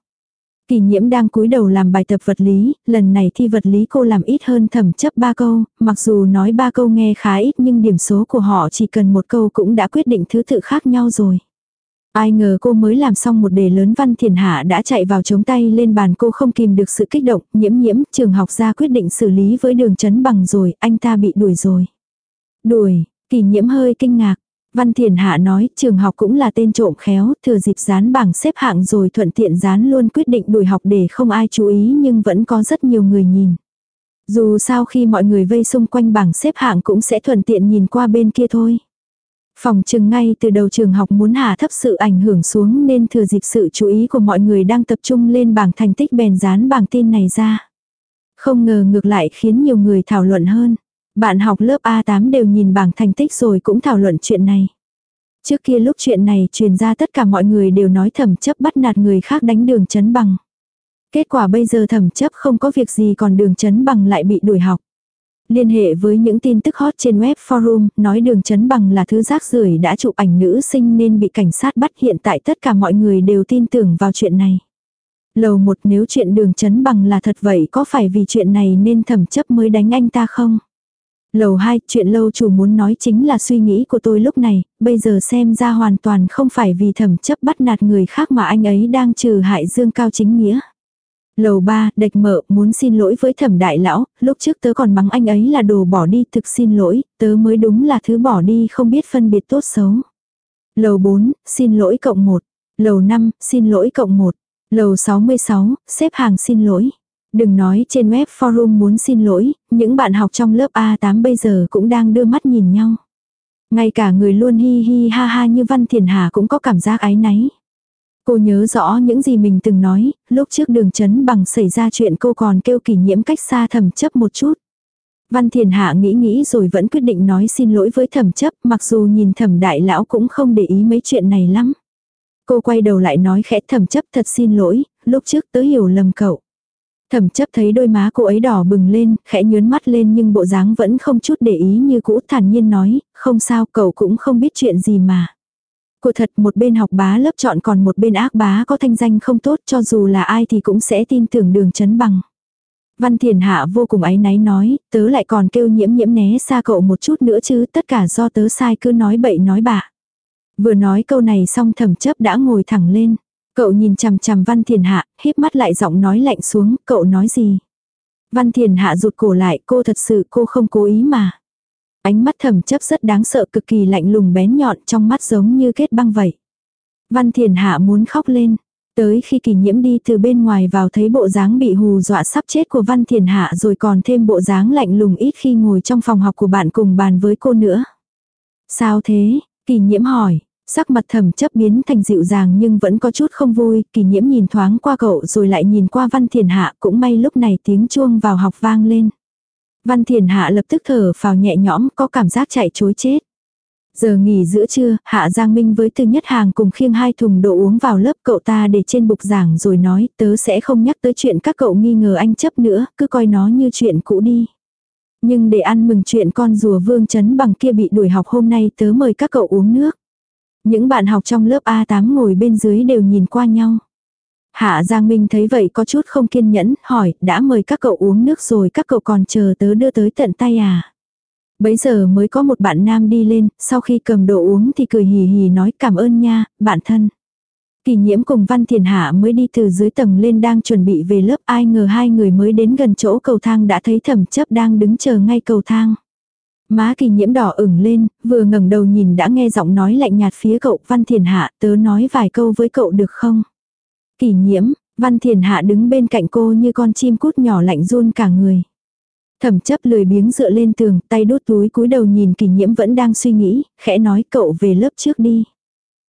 Kỳ nhiễm đang cúi đầu làm bài tập vật lý, lần này thi vật lý cô làm ít hơn thẩm chấp ba câu, mặc dù nói ba câu nghe khá ít nhưng điểm số của họ chỉ cần một câu cũng đã quyết định thứ tự khác nhau rồi. Ai ngờ cô mới làm xong một đề lớn văn thiền hạ đã chạy vào chống tay lên bàn cô không kìm được sự kích động, nhiễm nhiễm, trường học ra quyết định xử lý với đường chấn bằng rồi, anh ta bị đuổi rồi. Đuổi, kỳ nhiễm hơi kinh ngạc, Văn Thiền Hạ nói, trường học cũng là tên trộm khéo, thừa dịp dán bảng xếp hạng rồi thuận tiện dán luôn quyết định đuổi học để không ai chú ý nhưng vẫn có rất nhiều người nhìn. Dù sao khi mọi người vây xung quanh bảng xếp hạng cũng sẽ thuận tiện nhìn qua bên kia thôi. Phòng trừng ngay từ đầu trường học muốn hạ thấp sự ảnh hưởng xuống nên thừa dịp sự chú ý của mọi người đang tập trung lên bảng thành tích bèn dán bảng tin này ra. Không ngờ ngược lại khiến nhiều người thảo luận hơn. Bạn học lớp A8 đều nhìn bảng thành tích rồi cũng thảo luận chuyện này. Trước kia lúc chuyện này truyền ra tất cả mọi người đều nói thẩm chấp bắt nạt người khác đánh đường chấn bằng. Kết quả bây giờ thẩm chấp không có việc gì còn đường chấn bằng lại bị đuổi học. Liên hệ với những tin tức hot trên web forum, nói đường chấn bằng là thứ rác rưởi đã chụp ảnh nữ sinh nên bị cảnh sát bắt hiện tại tất cả mọi người đều tin tưởng vào chuyện này. Lầu một nếu chuyện đường chấn bằng là thật vậy có phải vì chuyện này nên thẩm chấp mới đánh anh ta không? Lầu 2, chuyện lâu chủ muốn nói chính là suy nghĩ của tôi lúc này, bây giờ xem ra hoàn toàn không phải vì thẩm chấp bắt nạt người khác mà anh ấy đang trừ hại dương cao chính nghĩa. Lầu ba đạch mợ muốn xin lỗi với thẩm đại lão, lúc trước tớ còn mắng anh ấy là đồ bỏ đi, thực xin lỗi, tớ mới đúng là thứ bỏ đi không biết phân biệt tốt xấu. Lầu 4, xin lỗi cộng 1. Lầu 5, xin lỗi cộng 1. Lầu 66, xếp hàng xin lỗi. Đừng nói trên web forum muốn xin lỗi, những bạn học trong lớp A8 bây giờ cũng đang đưa mắt nhìn nhau. Ngay cả người luôn hi hi ha ha như Văn Thiền Hà cũng có cảm giác ái náy. Cô nhớ rõ những gì mình từng nói, lúc trước đường chấn bằng xảy ra chuyện cô còn kêu kỷ nhiễm cách xa thẩm chấp một chút. Văn Thiền Hạ nghĩ nghĩ rồi vẫn quyết định nói xin lỗi với thẩm chấp, mặc dù nhìn thẩm đại lão cũng không để ý mấy chuyện này lắm. Cô quay đầu lại nói khẽ thẩm chấp thật xin lỗi, lúc trước tớ hiểu lầm cậu. Thẩm chấp thấy đôi má cô ấy đỏ bừng lên, khẽ nhớn mắt lên nhưng bộ dáng vẫn không chút để ý như cũ thản nhiên nói, không sao cậu cũng không biết chuyện gì mà. Cô thật một bên học bá lớp chọn còn một bên ác bá có thanh danh không tốt cho dù là ai thì cũng sẽ tin tưởng đường chấn bằng. Văn Thiền Hạ vô cùng áy náy nói, tớ lại còn kêu nhiễm nhiễm né xa cậu một chút nữa chứ tất cả do tớ sai cứ nói bậy nói bạ. Vừa nói câu này xong thẩm chấp đã ngồi thẳng lên. Cậu nhìn chằm chằm Văn Thiền Hạ, híp mắt lại giọng nói lạnh xuống, cậu nói gì? Văn Thiền Hạ rụt cổ lại, cô thật sự cô không cố ý mà. Ánh mắt thầm chấp rất đáng sợ cực kỳ lạnh lùng bén nhọn trong mắt giống như kết băng vậy. Văn Thiền Hạ muốn khóc lên. Tới khi kỳ nhiễm đi từ bên ngoài vào thấy bộ dáng bị hù dọa sắp chết của Văn Thiền Hạ rồi còn thêm bộ dáng lạnh lùng ít khi ngồi trong phòng học của bạn cùng bàn với cô nữa. Sao thế? Kỳ nhiễm hỏi, Sắc mặt thầm chấp biến thành dịu dàng nhưng vẫn có chút không vui, kỳ nhiễm nhìn thoáng qua cậu rồi lại nhìn qua văn thiền hạ, cũng may lúc này tiếng chuông vào học vang lên. Văn thiền hạ lập tức thở vào nhẹ nhõm, có cảm giác chạy chối chết. Giờ nghỉ giữa trưa, Hạ Giang Minh với Từ Nhất Hàng cùng khiêng hai thùng đồ uống vào lớp cậu ta để trên bục giảng rồi nói tớ sẽ không nhắc tới chuyện các cậu nghi ngờ anh chấp nữa, cứ coi nó như chuyện cũ đi. Nhưng để ăn mừng chuyện con rùa vương chấn bằng kia bị đuổi học hôm nay tớ mời các cậu uống nước. Những bạn học trong lớp A8 ngồi bên dưới đều nhìn qua nhau. Hạ Giang Minh thấy vậy có chút không kiên nhẫn, hỏi, đã mời các cậu uống nước rồi các cậu còn chờ tớ đưa tới tận tay à? Bấy giờ mới có một bạn nam đi lên, sau khi cầm đồ uống thì cười hì hì nói cảm ơn nha, bạn thân. Kỳ nhiễm cùng Văn Thiền Hạ mới đi từ dưới tầng lên đang chuẩn bị về lớp ai ngờ hai người mới đến gần chỗ cầu thang đã thấy thẩm chấp đang đứng chờ ngay cầu thang. Má kỳ nhiễm đỏ ửng lên, vừa ngẩng đầu nhìn đã nghe giọng nói lạnh nhạt phía cậu Văn Thiền Hạ tớ nói vài câu với cậu được không? Kỳ nhiễm, Văn Thiền Hạ đứng bên cạnh cô như con chim cút nhỏ lạnh run cả người. Thẩm chấp lười biếng dựa lên tường, tay đút túi cúi đầu nhìn kỳ nhiễm vẫn đang suy nghĩ, khẽ nói cậu về lớp trước đi.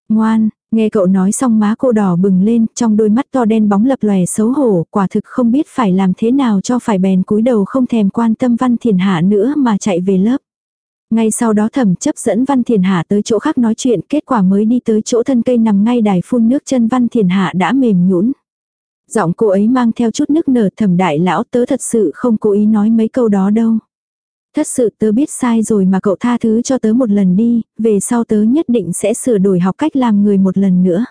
Ngoan, nghe cậu nói xong má cô đỏ bừng lên, trong đôi mắt to đen bóng lập lòe xấu hổ, quả thực không biết phải làm thế nào cho phải bèn cúi đầu không thèm quan tâm văn thiền hạ nữa mà chạy về lớp. Ngay sau đó thẩm chấp dẫn Văn Thiền Hạ tới chỗ khác nói chuyện, kết quả mới đi tới chỗ thân cây nằm ngay đài phun nước chân Văn Thiền Hạ đã mềm nhũn. Giọng cô ấy mang theo chút nước nở thẩm đại lão tớ thật sự không cố ý nói mấy câu đó đâu. Thật sự tớ biết sai rồi mà cậu tha thứ cho tớ một lần đi, về sau tớ nhất định sẽ sửa đổi học cách làm người một lần nữa.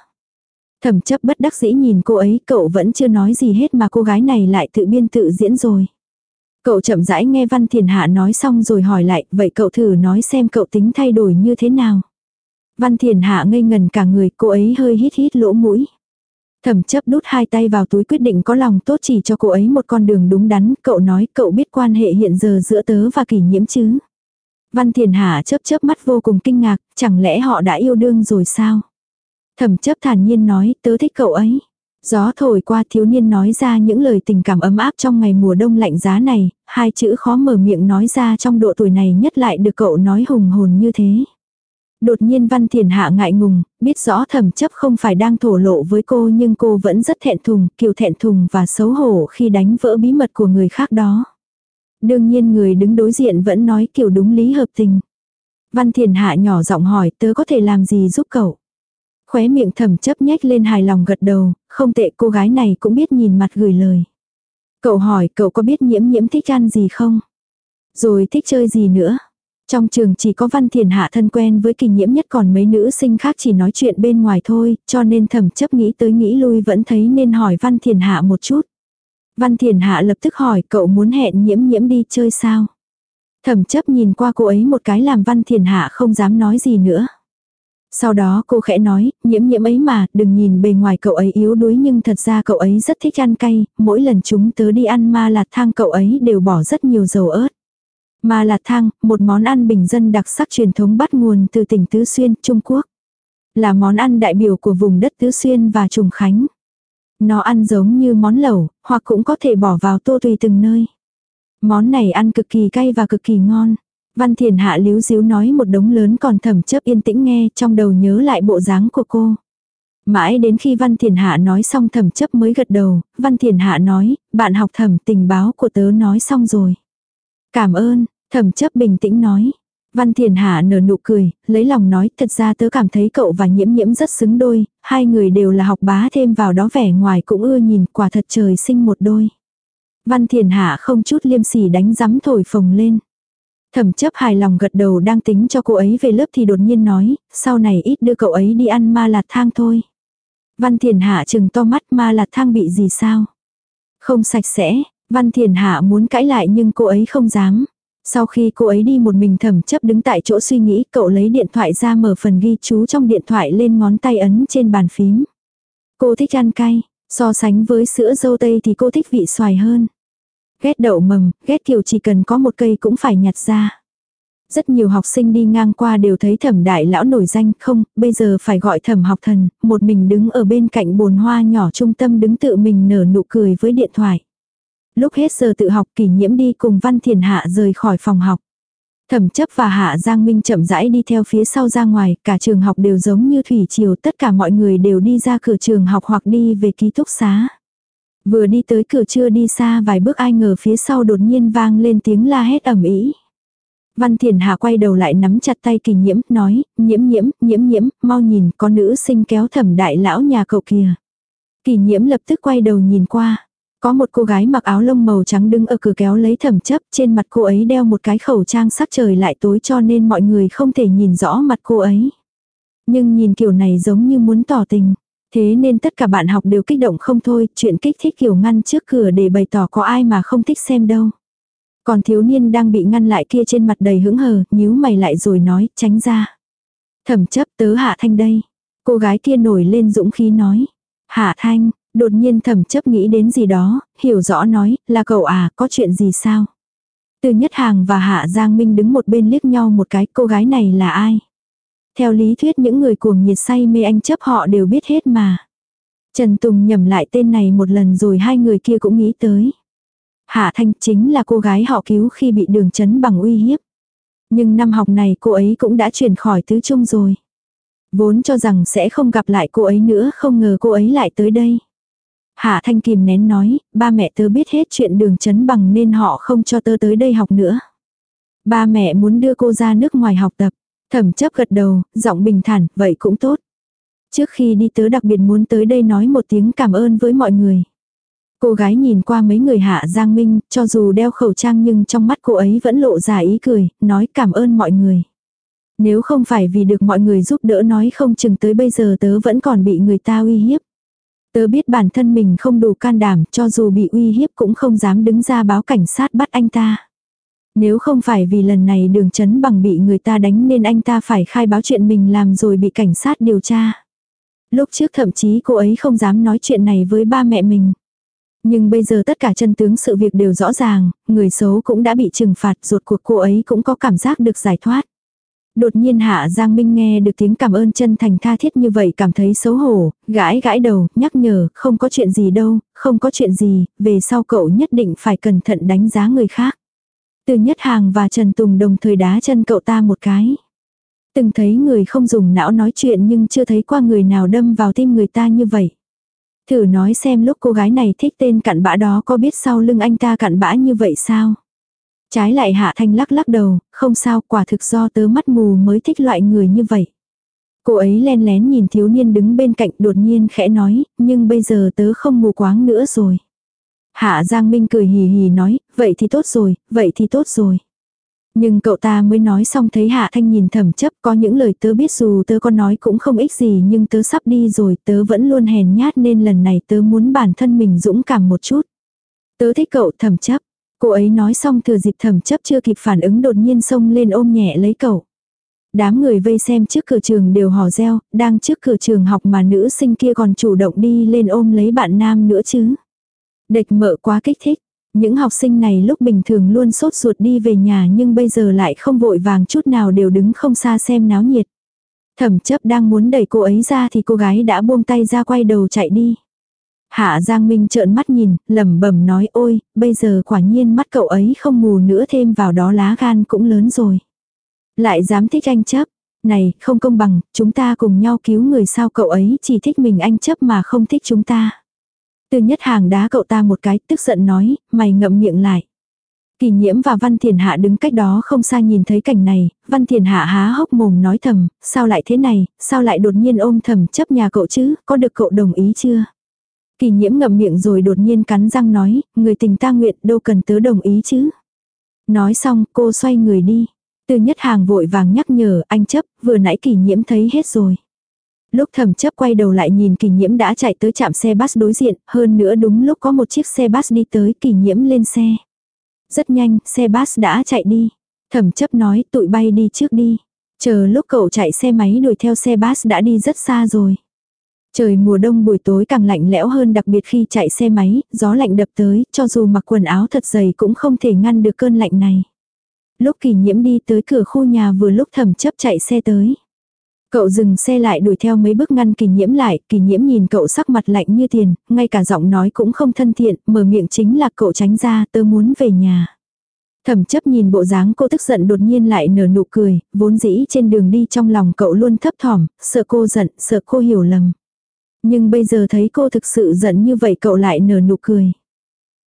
Thẩm chấp bất đắc dĩ nhìn cô ấy, cậu vẫn chưa nói gì hết mà cô gái này lại tự biên tự diễn rồi. Cậu chậm rãi nghe Văn Thiền Hạ nói xong rồi hỏi lại, vậy cậu thử nói xem cậu tính thay đổi như thế nào. Văn Thiền Hạ ngây ngần cả người, cô ấy hơi hít hít lỗ mũi. Thẩm chấp đút hai tay vào túi quyết định có lòng tốt chỉ cho cô ấy một con đường đúng đắn, cậu nói cậu biết quan hệ hiện giờ giữa tớ và kỷ nhiễm chứ. Văn Thiền Hạ chớp chớp mắt vô cùng kinh ngạc, chẳng lẽ họ đã yêu đương rồi sao? Thẩm chấp thản nhiên nói, tớ thích cậu ấy. Gió thổi qua thiếu niên nói ra những lời tình cảm ấm áp trong ngày mùa đông lạnh giá này, hai chữ khó mở miệng nói ra trong độ tuổi này nhất lại được cậu nói hùng hồn như thế. Đột nhiên Văn Thiền Hạ ngại ngùng, biết rõ thẩm chấp không phải đang thổ lộ với cô nhưng cô vẫn rất thẹn thùng, kiều thẹn thùng và xấu hổ khi đánh vỡ bí mật của người khác đó. Đương nhiên người đứng đối diện vẫn nói kiểu đúng lý hợp tình. Văn Thiền Hạ nhỏ giọng hỏi tớ có thể làm gì giúp cậu. Khóe miệng thẩm chấp nhếch lên hài lòng gật đầu, không tệ cô gái này cũng biết nhìn mặt gửi lời. Cậu hỏi cậu có biết nhiễm nhiễm thích ăn gì không? Rồi thích chơi gì nữa? Trong trường chỉ có Văn Thiền Hạ thân quen với kỳ nhiễm nhất còn mấy nữ sinh khác chỉ nói chuyện bên ngoài thôi, cho nên thẩm chấp nghĩ tới nghĩ lui vẫn thấy nên hỏi Văn Thiền Hạ một chút. Văn Thiền Hạ lập tức hỏi cậu muốn hẹn nhiễm nhiễm đi chơi sao? Thẩm chấp nhìn qua cô ấy một cái làm Văn Thiền Hạ không dám nói gì nữa. Sau đó cô khẽ nói, nhiễm nhiễm ấy mà, đừng nhìn bề ngoài cậu ấy yếu đuối nhưng thật ra cậu ấy rất thích ăn cay, mỗi lần chúng tớ đi ăn ma lạt thang cậu ấy đều bỏ rất nhiều dầu ớt. Ma lạt thang, một món ăn bình dân đặc sắc truyền thống bắt nguồn từ tỉnh Tứ Xuyên, Trung Quốc. Là món ăn đại biểu của vùng đất Tứ Xuyên và Trùng Khánh. Nó ăn giống như món lẩu, hoặc cũng có thể bỏ vào tô tùy từng nơi. Món này ăn cực kỳ cay và cực kỳ ngon. Văn Thiền Hạ líu díu nói một đống lớn còn thẩm chấp yên tĩnh nghe trong đầu nhớ lại bộ dáng của cô. Mãi đến khi Văn Thiền Hạ nói xong thẩm chấp mới gật đầu, Văn Thiền Hạ nói, bạn học thẩm tình báo của tớ nói xong rồi. Cảm ơn, thẩm chấp bình tĩnh nói. Văn Thiền Hạ nở nụ cười, lấy lòng nói thật ra tớ cảm thấy cậu và nhiễm nhiễm rất xứng đôi, hai người đều là học bá thêm vào đó vẻ ngoài cũng ưa nhìn quả thật trời sinh một đôi. Văn Thiền Hạ không chút liêm sỉ đánh rắm thổi phồng lên. Thẩm chấp hài lòng gật đầu đang tính cho cô ấy về lớp thì đột nhiên nói, sau này ít đưa cậu ấy đi ăn ma lạt thang thôi. Văn Thiền Hạ chừng to mắt ma lạt thang bị gì sao? Không sạch sẽ, Văn Thiền Hạ muốn cãi lại nhưng cô ấy không dám. Sau khi cô ấy đi một mình thẩm chấp đứng tại chỗ suy nghĩ cậu lấy điện thoại ra mở phần ghi chú trong điện thoại lên ngón tay ấn trên bàn phím. Cô thích ăn cay, so sánh với sữa dâu tây thì cô thích vị xoài hơn. Ghét đậu mầm, ghét kiểu chỉ cần có một cây cũng phải nhặt ra. Rất nhiều học sinh đi ngang qua đều thấy thẩm đại lão nổi danh, không, bây giờ phải gọi thẩm học thần, một mình đứng ở bên cạnh bồn hoa nhỏ trung tâm đứng tự mình nở nụ cười với điện thoại. Lúc hết giờ tự học kỷ nhiễm đi cùng Văn Thiền Hạ rời khỏi phòng học. Thẩm chấp và Hạ Giang Minh chậm rãi đi theo phía sau ra ngoài, cả trường học đều giống như thủy triều, tất cả mọi người đều đi ra cửa trường học hoặc đi về ký túc xá. Vừa đi tới cửa chưa đi xa vài bước ai ngờ phía sau đột nhiên vang lên tiếng la hét ầm ĩ. Văn Thiền Hạ quay đầu lại nắm chặt tay kỳ nhiễm, nói, nhiễm nhiễm, nhiễm nhiễm, mau nhìn, có nữ sinh kéo thẩm đại lão nhà cậu kìa. Kỳ nhiễm lập tức quay đầu nhìn qua. Có một cô gái mặc áo lông màu trắng đứng ở cửa kéo lấy thẩm chấp, trên mặt cô ấy đeo một cái khẩu trang sắc trời lại tối cho nên mọi người không thể nhìn rõ mặt cô ấy. Nhưng nhìn kiểu này giống như muốn tỏ tình. Thế nên tất cả bạn học đều kích động không thôi, chuyện kích thích kiểu ngăn trước cửa để bày tỏ có ai mà không thích xem đâu. Còn thiếu niên đang bị ngăn lại kia trên mặt đầy hững hờ, nhíu mày lại rồi nói, tránh ra. Thẩm chấp tớ hạ thanh đây. Cô gái kia nổi lên dũng khí nói. Hạ thanh, đột nhiên thẩm chấp nghĩ đến gì đó, hiểu rõ nói, là cậu à, có chuyện gì sao? Từ nhất hàng và hạ giang minh đứng một bên liếc nhau một cái, cô gái này là ai? Theo lý thuyết những người cuồng nhiệt say mê anh chấp họ đều biết hết mà. Trần Tùng nhầm lại tên này một lần rồi hai người kia cũng nghĩ tới. Hạ Thanh chính là cô gái họ cứu khi bị đường chấn bằng uy hiếp. Nhưng năm học này cô ấy cũng đã chuyển khỏi tứ trung rồi. Vốn cho rằng sẽ không gặp lại cô ấy nữa không ngờ cô ấy lại tới đây. Hạ Thanh kìm nén nói, ba mẹ tớ biết hết chuyện đường chấn bằng nên họ không cho tớ tới đây học nữa. Ba mẹ muốn đưa cô ra nước ngoài học tập. Thẩm chấp gật đầu, giọng bình thản, vậy cũng tốt. Trước khi đi tớ đặc biệt muốn tới đây nói một tiếng cảm ơn với mọi người. Cô gái nhìn qua mấy người hạ Giang Minh, cho dù đeo khẩu trang nhưng trong mắt cô ấy vẫn lộ ra ý cười, nói cảm ơn mọi người. Nếu không phải vì được mọi người giúp đỡ nói không chừng tới bây giờ tớ vẫn còn bị người ta uy hiếp. Tớ biết bản thân mình không đủ can đảm cho dù bị uy hiếp cũng không dám đứng ra báo cảnh sát bắt anh ta. Nếu không phải vì lần này đường chấn bằng bị người ta đánh nên anh ta phải khai báo chuyện mình làm rồi bị cảnh sát điều tra. Lúc trước thậm chí cô ấy không dám nói chuyện này với ba mẹ mình. Nhưng bây giờ tất cả chân tướng sự việc đều rõ ràng, người xấu cũng đã bị trừng phạt, ruột cuộc cô ấy cũng có cảm giác được giải thoát. Đột nhiên Hạ Giang Minh nghe được tiếng cảm ơn chân thành tha thiết như vậy cảm thấy xấu hổ, gãi gãi đầu, nhắc nhở, không có chuyện gì đâu, không có chuyện gì, về sau cậu nhất định phải cẩn thận đánh giá người khác. Từ Nhất Hàng và Trần Tùng đồng thời đá chân cậu ta một cái. Từng thấy người không dùng não nói chuyện nhưng chưa thấy qua người nào đâm vào tim người ta như vậy. Thử nói xem lúc cô gái này thích tên cặn bã đó có biết sau lưng anh ta cặn bã như vậy sao? Trái lại Hạ Thanh lắc lắc đầu, không sao quả thực do tớ mắt mù mới thích loại người như vậy. Cô ấy len lén nhìn thiếu niên đứng bên cạnh đột nhiên khẽ nói, nhưng bây giờ tớ không mù quáng nữa rồi. Hạ Giang Minh cười hì hì nói, vậy thì tốt rồi, vậy thì tốt rồi. Nhưng cậu ta mới nói xong thấy Hạ Thanh nhìn thầm chấp có những lời tớ biết dù tớ có nói cũng không ích gì nhưng tớ sắp đi rồi tớ vẫn luôn hèn nhát nên lần này tớ muốn bản thân mình dũng cảm một chút. Tớ thích cậu thầm chấp. Cô ấy nói xong thừa dịp thầm chấp chưa kịp phản ứng đột nhiên xông lên ôm nhẹ lấy cậu. Đám người vây xem trước cửa trường đều hò reo, đang trước cửa trường học mà nữ sinh kia còn chủ động đi lên ôm lấy bạn nam nữa chứ. Địch mợ quá kích thích. Những học sinh này lúc bình thường luôn sốt ruột đi về nhà nhưng bây giờ lại không vội vàng chút nào đều đứng không xa xem náo nhiệt. Thẩm chấp đang muốn đẩy cô ấy ra thì cô gái đã buông tay ra quay đầu chạy đi. Hạ Giang Minh trợn mắt nhìn, lẩm bẩm nói ôi, bây giờ quả nhiên mắt cậu ấy không mù nữa thêm vào đó lá gan cũng lớn rồi. Lại dám thích anh chấp. Này, không công bằng, chúng ta cùng nhau cứu người sao cậu ấy chỉ thích mình anh chấp mà không thích chúng ta. Tư nhất hàng đá cậu ta một cái, tức giận nói, mày ngậm miệng lại. Kỳ nhiễm và Văn Thiền Hạ đứng cách đó không xa nhìn thấy cảnh này, Văn Thiền Hạ há hốc mồm nói thầm, sao lại thế này, sao lại đột nhiên ôm thầm chấp nhà cậu chứ, có được cậu đồng ý chưa? Kỳ nhiễm ngậm miệng rồi đột nhiên cắn răng nói, người tình ta nguyện đâu cần tớ đồng ý chứ. Nói xong cô xoay người đi. Từ nhất hàng vội vàng nhắc nhở anh chấp, vừa nãy kỳ nhiễm thấy hết rồi. Lúc thẩm chấp quay đầu lại nhìn kỳ nhiễm đã chạy tới trạm xe bus đối diện, hơn nữa đúng lúc có một chiếc xe bus đi tới kỳ nhiễm lên xe. Rất nhanh, xe bus đã chạy đi. Thẩm chấp nói tụi bay đi trước đi. Chờ lúc cậu chạy xe máy đuổi theo xe bus đã đi rất xa rồi. Trời mùa đông buổi tối càng lạnh lẽo hơn đặc biệt khi chạy xe máy, gió lạnh đập tới, cho dù mặc quần áo thật dày cũng không thể ngăn được cơn lạnh này. Lúc kỳ nhiễm đi tới cửa khu nhà vừa lúc thẩm chấp chạy xe tới. Cậu dừng xe lại đuổi theo mấy bước ngăn kỳ nhiễm lại, kỳ nhiễm nhìn cậu sắc mặt lạnh như tiền, ngay cả giọng nói cũng không thân thiện, mở miệng chính là cậu tránh ra, tớ muốn về nhà. Thẩm chấp nhìn bộ dáng cô tức giận đột nhiên lại nở nụ cười, vốn dĩ trên đường đi trong lòng cậu luôn thấp thỏm, sợ cô giận, sợ cô hiểu lầm. Nhưng bây giờ thấy cô thực sự giận như vậy cậu lại nở nụ cười.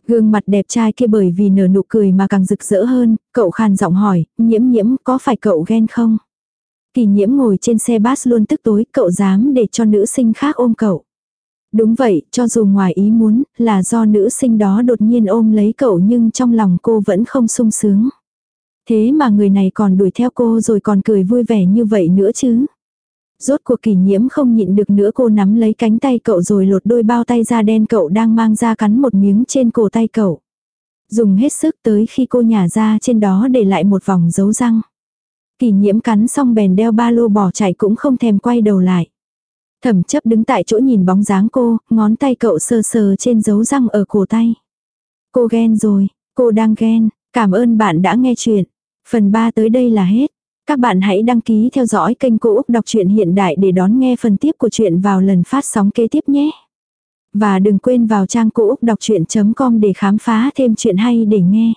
Gương mặt đẹp trai kia bởi vì nở nụ cười mà càng rực rỡ hơn, cậu khàn giọng hỏi, nhiễm nhiễm có phải cậu ghen không? Kỳ nhiễm ngồi trên xe bus luôn tức tối, cậu dám để cho nữ sinh khác ôm cậu. Đúng vậy, cho dù ngoài ý muốn, là do nữ sinh đó đột nhiên ôm lấy cậu nhưng trong lòng cô vẫn không sung sướng. Thế mà người này còn đuổi theo cô rồi còn cười vui vẻ như vậy nữa chứ. Rốt cuộc kỷ nhiễm không nhịn được nữa cô nắm lấy cánh tay cậu rồi lột đôi bao tay da đen cậu đang mang ra cắn một miếng trên cổ tay cậu. Dùng hết sức tới khi cô nhả ra trên đó để lại một vòng dấu răng. Kỷ nhiễm cắn xong bèn đeo ba lô bỏ chạy cũng không thèm quay đầu lại. Thẩm chấp đứng tại chỗ nhìn bóng dáng cô, ngón tay cậu sờ sờ trên dấu răng ở cổ tay. Cô ghen rồi, cô đang ghen, cảm ơn bạn đã nghe chuyện. Phần 3 tới đây là hết. Các bạn hãy đăng ký theo dõi kênh Cô Úc Đọc truyện Hiện Đại để đón nghe phần tiếp của chuyện vào lần phát sóng kế tiếp nhé. Và đừng quên vào trang Cô Úc Đọc Chuyện.com để khám phá thêm chuyện hay để nghe.